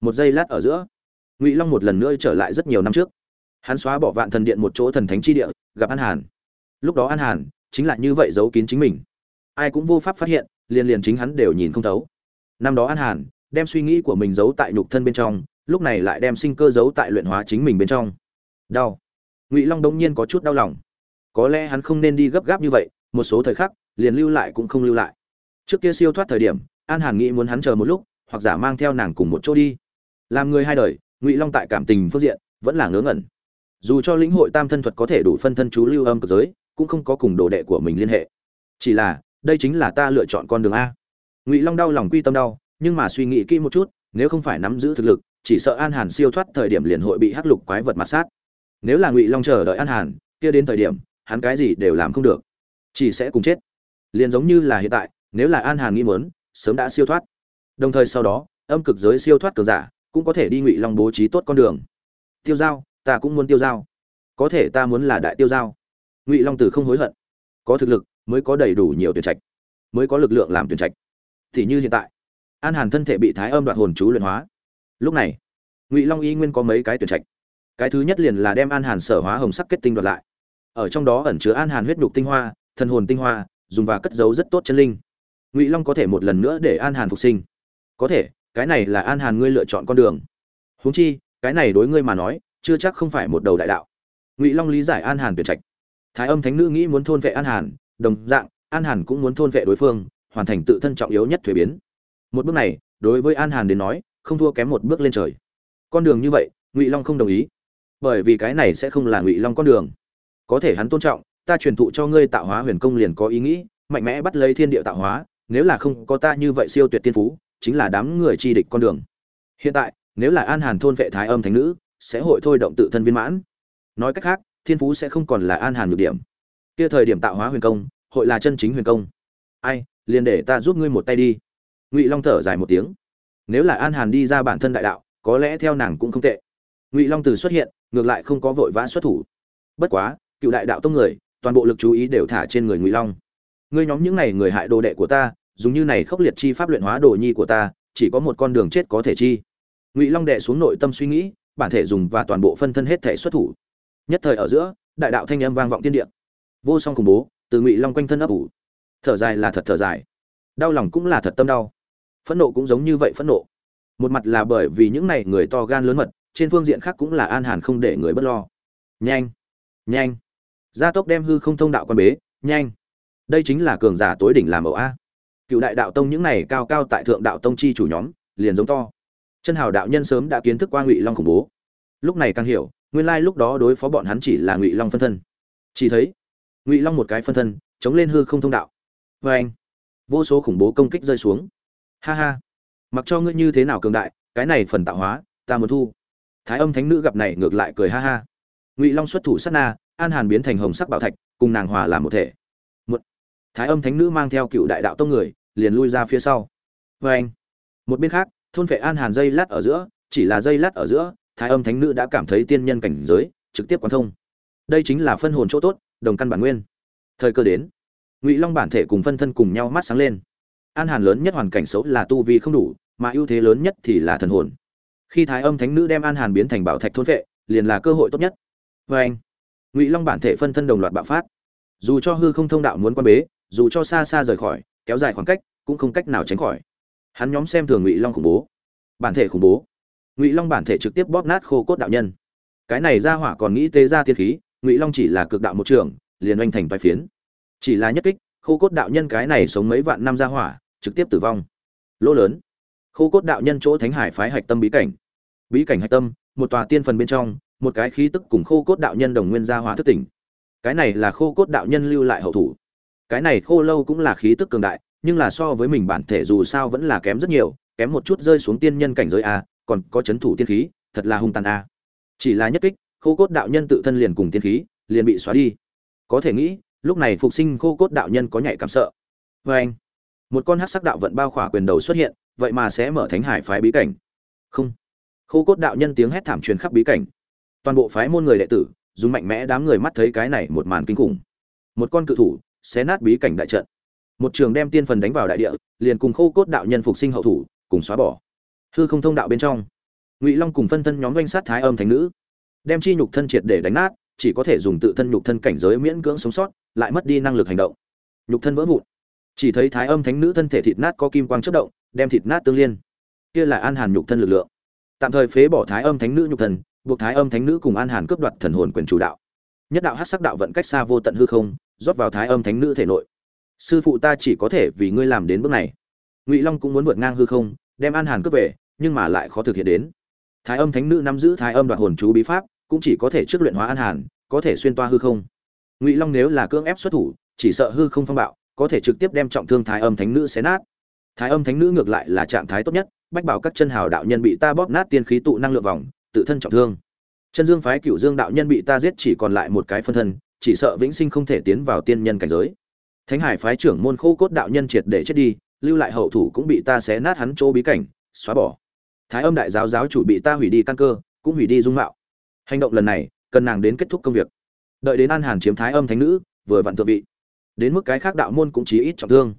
Một giây lát ở giữa, ngụy long một lần nữa trở lại rất nhiều năm trước. Hắn xóa bỏ vạn thần điện một chỗ thần thánh chi địa, gặp an hàn. Lúc đó an hàn chính là như vậy giấu kín chính mình. Ai cũng vô pháp phát hiện, liền liền chính hắn đều nhìn không thấu. Năm đó an hàn đem suy nghĩ của mình giấu tại nhục thân bên trong, lúc này lại đem sinh cơ giấu tại luyện hóa chính mình bên trong đau. Ngụy long đông nhiên có chút đau lòng. Có lẽ hắn không nên đi gấp gáp như vậy, một số thời khắc, liền lưu lại cũng không lưu lại. Trước kia siêu thoát thời điểm, an hàn nghĩ muốn hắn chờ một lúc, hoặc giả mang theo nàng cùng một chỗ đi. Làm người hai đời, ngụy long tại cảm tình phương diện vẫn là ngớ ngẩn. Dù cho lĩnh hội tam thân thuật có thể đủ phân thân chú lưu âm cực giới, cũng không có cùng đồ đệ của mình liên hệ. Chỉ là, đây chính là ta lựa chọn con đường a. Ngụy long đau lòng quy tâm đau, nhưng mà suy nghĩ kỹ một chút, nếu không phải nắm giữ thực lực, chỉ sợ an hàn siêu thoát thời điểm liền hội bị hắc lục quái vật mặt sát nếu là ngụy long chờ đợi an hàn kia đến thời điểm hắn cái gì đều làm không được chỉ sẽ cùng chết liền giống như là hiện tại nếu là an hàn nghĩ mớn sớm đã siêu thoát đồng thời sau đó âm cực giới siêu thoát cường giả cũng có thể đi ngụy long bố trí tốt con đường tiêu giao ta cũng muốn tiêu giao có thể ta muốn là đại tiêu giao ngụy long tử không hối hận có thực lực mới có đầy đủ nhiều tuyển trạch mới có lực lượng làm tuyển trạch thì như hiện tại an hàn thân thể bị thái âm Đoạn hồn chú luyện hóa lúc này ngụy long y nguyên có mấy cái tuyển trạch cái thứ nhất liền là đem an hàn sở hóa hồng sắc kết tinh đoạt lại. Ở trong đó ẩn chứa an hàn huyết nhục tinh hoa, thần hồn tinh hoa, dùng và cất giấu rất tốt chân linh. Ngụy long có thể một lần nữa để an hàn phục sinh. Có thể, cái này là an hàn ngươi lựa chọn con đường. Huống chi, cái này đối ngươi mà nói, chưa chắc không phải một đầu đại đạo. Ngụy long lý giải an hàn tuyệt trạch. Thái âm thánh nữ nghĩ muốn thôn vệ an hàn, đồng dạng, an hàn cũng muốn thôn vệ đối phương, hoàn thành tự thân trọng yếu nhất thuế biến. Một bước này, đối với an hàn đến nói, không thua kém một bước lên trời. Con đường như vậy, ngụy long không đồng ý bởi vì cái này sẽ không là ngụy long con đường. Có thể hắn tôn trọng, ta truyền thụ cho ngươi tạo hóa huyền công liền có ý nghĩ, mạnh mẽ bắt lấy thiên địa tạo hóa, nếu là không có ta như vậy siêu tuyệt tiên phú, chính là đám người chi địch con đường. Hiện tại, nếu là an hàn thôn vệ thái âm thánh nữ, sẽ hội thôi động tự thân viên mãn. Nói cách khác, thiên phú sẽ không còn là an hàn nhược điểm. Kia thời điểm tạo hóa huyền công, hội là chân chính huyền công. Ai, liền để ta giúp ngươi một tay đi. Ngụy long thở dài một tiếng. Nếu là an hàn đi ra bản thân đại đạo, có lẽ theo nàng cũng không tệ. Ngụy long từ xuất hiện ngược lại không có vội vã xuất thủ. Bất quá, cựu đại đạo tông người, toàn bộ lực chú ý đều thả trên người ngụy long. Ngươi nhóm những này người hại đồ đệ của ta, dùng như này khốc liệt chi pháp luyện hóa đồ nhi của ta, chỉ có một con đường chết có thể chi. Ngụy long đệ xuống nội tâm suy nghĩ, bản thể dùng và toàn bộ phân thân hết thể xuất thủ. Nhất thời ở giữa, đại đạo thanh âm vang vọng tiên địa. Vô song khủng bố, từ ngụy long quanh thân ấp ủ. Thở dài là thật thở dài. Đau lòng cũng là thật tâm đau. Phẫn nộ cũng giống như vậy phẫn nộ. Một mặt là bởi vì những này người to gan lớn mật trên phương diện khác cũng là an hàn không để người bất lo. Nhanh nhanh. Gia tốc đem hư không thông đạo quan bế, nhanh. Đây chính là cường giả tối đỉnh làm ẩu a. Cựu đại đạo tông những này cao cao tại thượng đạo tông chi chủ nhóm, liền giống to. Chân hào đạo nhân sớm đã kiến thức qua ngụy long khủng bố. Lúc này càng hiểu, nguyên lai lúc đó đối phó bọn hắn chỉ là ngụy long phân thân. Chỉ thấy, ngụy long một cái phân thân, chống lên hư không thông đạo. Vê anh vô số khủng bố công kích rơi xuống. Ha ha. Mặc cho ngươi như thế nào cường đại, cái này phần tạo hóa, ta muốn thu thái âm thánh nữ gặp này ngược lại cười ha ha. Ngụy long xuất thủ sát na, an hàn biến thành hồng sắc bảo thạch, cùng nàng hòa làm một thể. Một thái âm thánh nữ mang theo cựu đại đạo tông người, liền lui ra phía sau. Vê anh, một bên khác, thôn vệ an hàn dây lát ở giữa, chỉ là dây lát ở giữa, thái âm thánh nữ đã cảm thấy tiên nhân cảnh giới, trực tiếp quán thông. Đây chính là phân hồn chỗ tốt, đồng căn bản nguyên. Thời cơ đến, ngụy long bản thể cùng phân thân cùng nhau mắt sáng lên. An hàn lớn nhất hoàn cảnh xấu là tu vi không đủ, mà ưu thế lớn nhất thì là thần hồn khi thái âm thánh nữ đem an hàn biến thành bảo thạch thôn vệ, liền là cơ hội tốt nhất. Vê anh, ngụy long bản thể phân thân đồng loạt bạo phát. Dù cho hư không thông đạo muốn quan bế, dù cho xa xa rời khỏi, kéo dài khoảng cách, cũng không cách nào tránh khỏi. Hắn nhóm xem thường ngụy long khủng bố. Bản thể khủng bố. Ngụy long bản thể trực tiếp bóp nát khô cốt đạo nhân. Cái này ra hỏa còn nghĩ tê ra tiên khí, ngụy long chỉ là cực đạo một trường, liền oanh thành bài phiến. Chỉ là nhất kích, khô cốt đạo nhân cái này sống mấy vạn năm ra hỏa, trực tiếp tử vong. Lỗ lớn. Khô cốt đạo nhân chỗ thánh hải phái hạch tâm bí cảnh bí cảnh hạch tâm, một tòa tiên phần bên trong, một cái khí tức cùng khô cốt đạo nhân đồng nguyên gia hỏa thức tỉnh. Cái này là khô cốt đạo nhân lưu lại hậu thủ. Cái này khô lâu cũng là khí tức cường đại, nhưng là so với mình bản thể dù sao vẫn là kém rất nhiều, kém một chút rơi xuống tiên nhân cảnh giới a, còn có chấn thủ tiên khí, thật là hung tàn a. Chỉ là nhất kích, khô cốt đạo nhân tự thân liền cùng tiên khí, liền bị xóa đi. Có thể nghĩ, lúc này phục sinh khô cốt đạo nhân có nhạy cảm sợ. Vê anh, một con hát sắc đạo vận bao khỏa quyền đầu xuất hiện, vậy mà sẽ mở thánh hải phái bí cảnh. Không khô cốt đạo nhân tiếng hét thảm truyền khắp bí cảnh. Toàn bộ phái môn người đệ tử, dùng mạnh mẽ đám người mắt thấy cái này một màn kinh khủng. Một con cự thủ, xé nát bí cảnh đại trận. Một trường đem tiên phần đánh vào đại địa, liền cùng khô cốt đạo nhân phục sinh hậu thủ, cùng xóa bỏ. Hư không thông đạo bên trong, ngụy long cùng phân thân nhóm doanh sát thái âm thành nữ. Đem chi nhục thân triệt để đánh nát, chỉ có thể dùng tự thân nhục thân cảnh giới miễn cưỡng sống sót, lại mất đi năng lực hành động. Nhục thân vỡ vụn. Chỉ thấy thái âm thánh nữ thân thể thịt nát có kim quang chất động, đem thịt nát tương liên. Kia là an hàn nhục thân lực lượng tạm thời phế bỏ thái âm thánh nữ nhục thần, buộc thái âm thánh nữ cùng an hàn cướp đoạt thần hồn quyền chủ đạo. Nhất đạo hát sắc đạo vận cách xa vô tận hư không rót vào thái âm thánh nữ thể nội. Sư phụ ta chỉ có thể vì ngươi làm đến bước này. Ngụy long cũng muốn vượt ngang hư không đem an hàn cướp về nhưng mà lại khó thực hiện đến. Thái âm thánh nữ nắm giữ thái âm đoạt hồn chú bí pháp cũng chỉ có thể trước luyện hóa an hàn có thể xuyên toa hư không. Ngụy long nếu là cưỡng ép xuất thủ chỉ sợ hư không phong bạo có thể trực tiếp đem trọng thương thái âm thánh nữ xé nát. Thái âm thánh nữ ngược lại là trạng thái tốt nhất bách bảo các chân hào đạo nhân bị ta bóp nát tiên khí tụ năng lượng vòng, tự thân trọng thương. Chân dương phái cựu dương đạo nhân bị ta giết chỉ còn lại một cái phân thân, chỉ sợ vĩnh sinh không thể tiến vào tiên nhân cảnh giới. Thánh hải phái trưởng môn khô cốt đạo nhân triệt để chết đi, lưu lại hậu thủ cũng bị ta xé nát hắn chỗ bí cảnh, xóa bỏ. Thái âm đại giáo giáo chủ bị ta hủy đi căn cơ, cũng hủy đi dung mạo. Hành động lần này, cần nàng đến kết thúc công việc. Đợi đến an hàn chiếm thái âm thánh nữ, vừa vặn thượng vị. Đến mức cái khác đạo môn cũng chí ít trọng thương.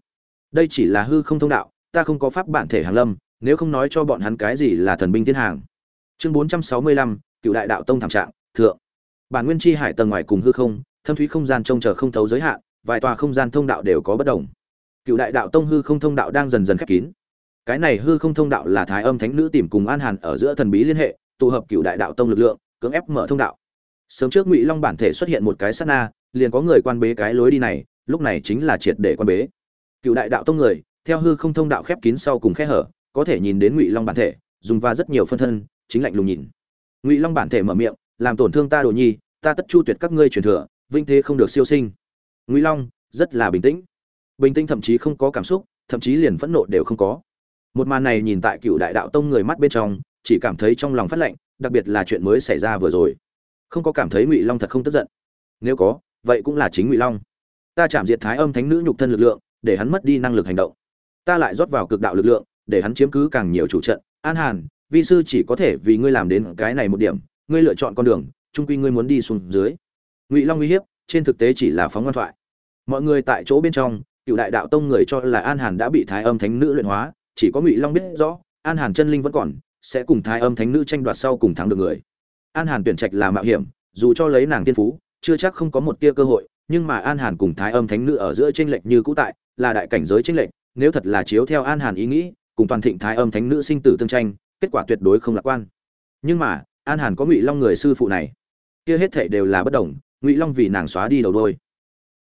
Đây chỉ là hư không thông đạo, ta không có pháp bản thể hàng lâm nếu không nói cho bọn hắn cái gì là thần binh thiên hàng. Chương bốn trăm sáu mươi lăm, cựu đại đạo tông thảm trạng, thượng. Bản nguyên chi hải tầng ngoài cùng hư không, thâm thúy không gian trông chờ không thấu giới hạn, vài tòa không gian thông đạo đều có bất đồng. Cựu đại đạo tông hư không thông đạo đang dần dần khép kín. Cái này hư không thông đạo là thái âm thánh nữ tìm cùng an hàn ở giữa thần bí liên hệ, tụ hợp cựu đại đạo tông lực lượng, cưỡng ép mở thông đạo. Sớm trước ngụy long bản thể xuất hiện một cái sát na, liền có người quan bế cái lối đi này, lúc này chính là triệt để quan bế. Cựu đại đạo tông người, theo hư không thông đạo khép kín sau cùng khe hở có thể nhìn đến ngụy long bản thể dùng và rất nhiều phân thân chính lạnh lùng nhìn ngụy long bản thể mở miệng làm tổn thương ta đồ nhi ta tất chu tuyệt các ngươi truyền thừa vinh thế không được siêu sinh ngụy long rất là bình tĩnh bình tĩnh thậm chí không có cảm xúc thậm chí liền phẫn nộ đều không có một màn này nhìn tại cựu đại đạo tông người mắt bên trong chỉ cảm thấy trong lòng phát lạnh đặc biệt là chuyện mới xảy ra vừa rồi không có cảm thấy ngụy long thật không tức giận nếu có vậy cũng là chính ngụy long ta chạm diệt thái âm thánh nữ nhục thân lực lượng để hắn mất đi năng lực hành động ta lại rót vào cực đạo lực lượng để hắn chiếm cứ càng nhiều chủ trận. An hàn, vi sư chỉ có thể vì ngươi làm đến cái này một điểm, ngươi lựa chọn con đường trung quy ngươi muốn đi xuống dưới. Ngụy long uy hiếp, trên thực tế chỉ là phóng ngoan thoại. Mọi người tại chỗ bên trong, cựu đại đạo tông người cho là an hàn đã bị thái âm thánh nữ luyện hóa, chỉ có ngụy long biết rõ, an hàn chân linh vẫn còn, sẽ cùng thái âm thánh nữ tranh đoạt sau cùng thắng được người. An hàn tuyển trạch là mạo hiểm, dù cho lấy nàng tiên phú, chưa chắc không có một tia cơ hội, nhưng mà an hàn cùng thái âm thánh nữ ở giữa tranh lệch như cũ tại, là đại cảnh giới tranh lệch, nếu thật là chiếu theo an hàn ý nghĩ cùng toàn thịnh thái âm thánh nữ sinh tử tương tranh, kết quả tuyệt đối không lạc quan. Nhưng mà, an hàn có ngụy long người sư phụ này. Kia hết thệ đều là bất đồng, ngụy long vì nàng xóa đi đầu đôi.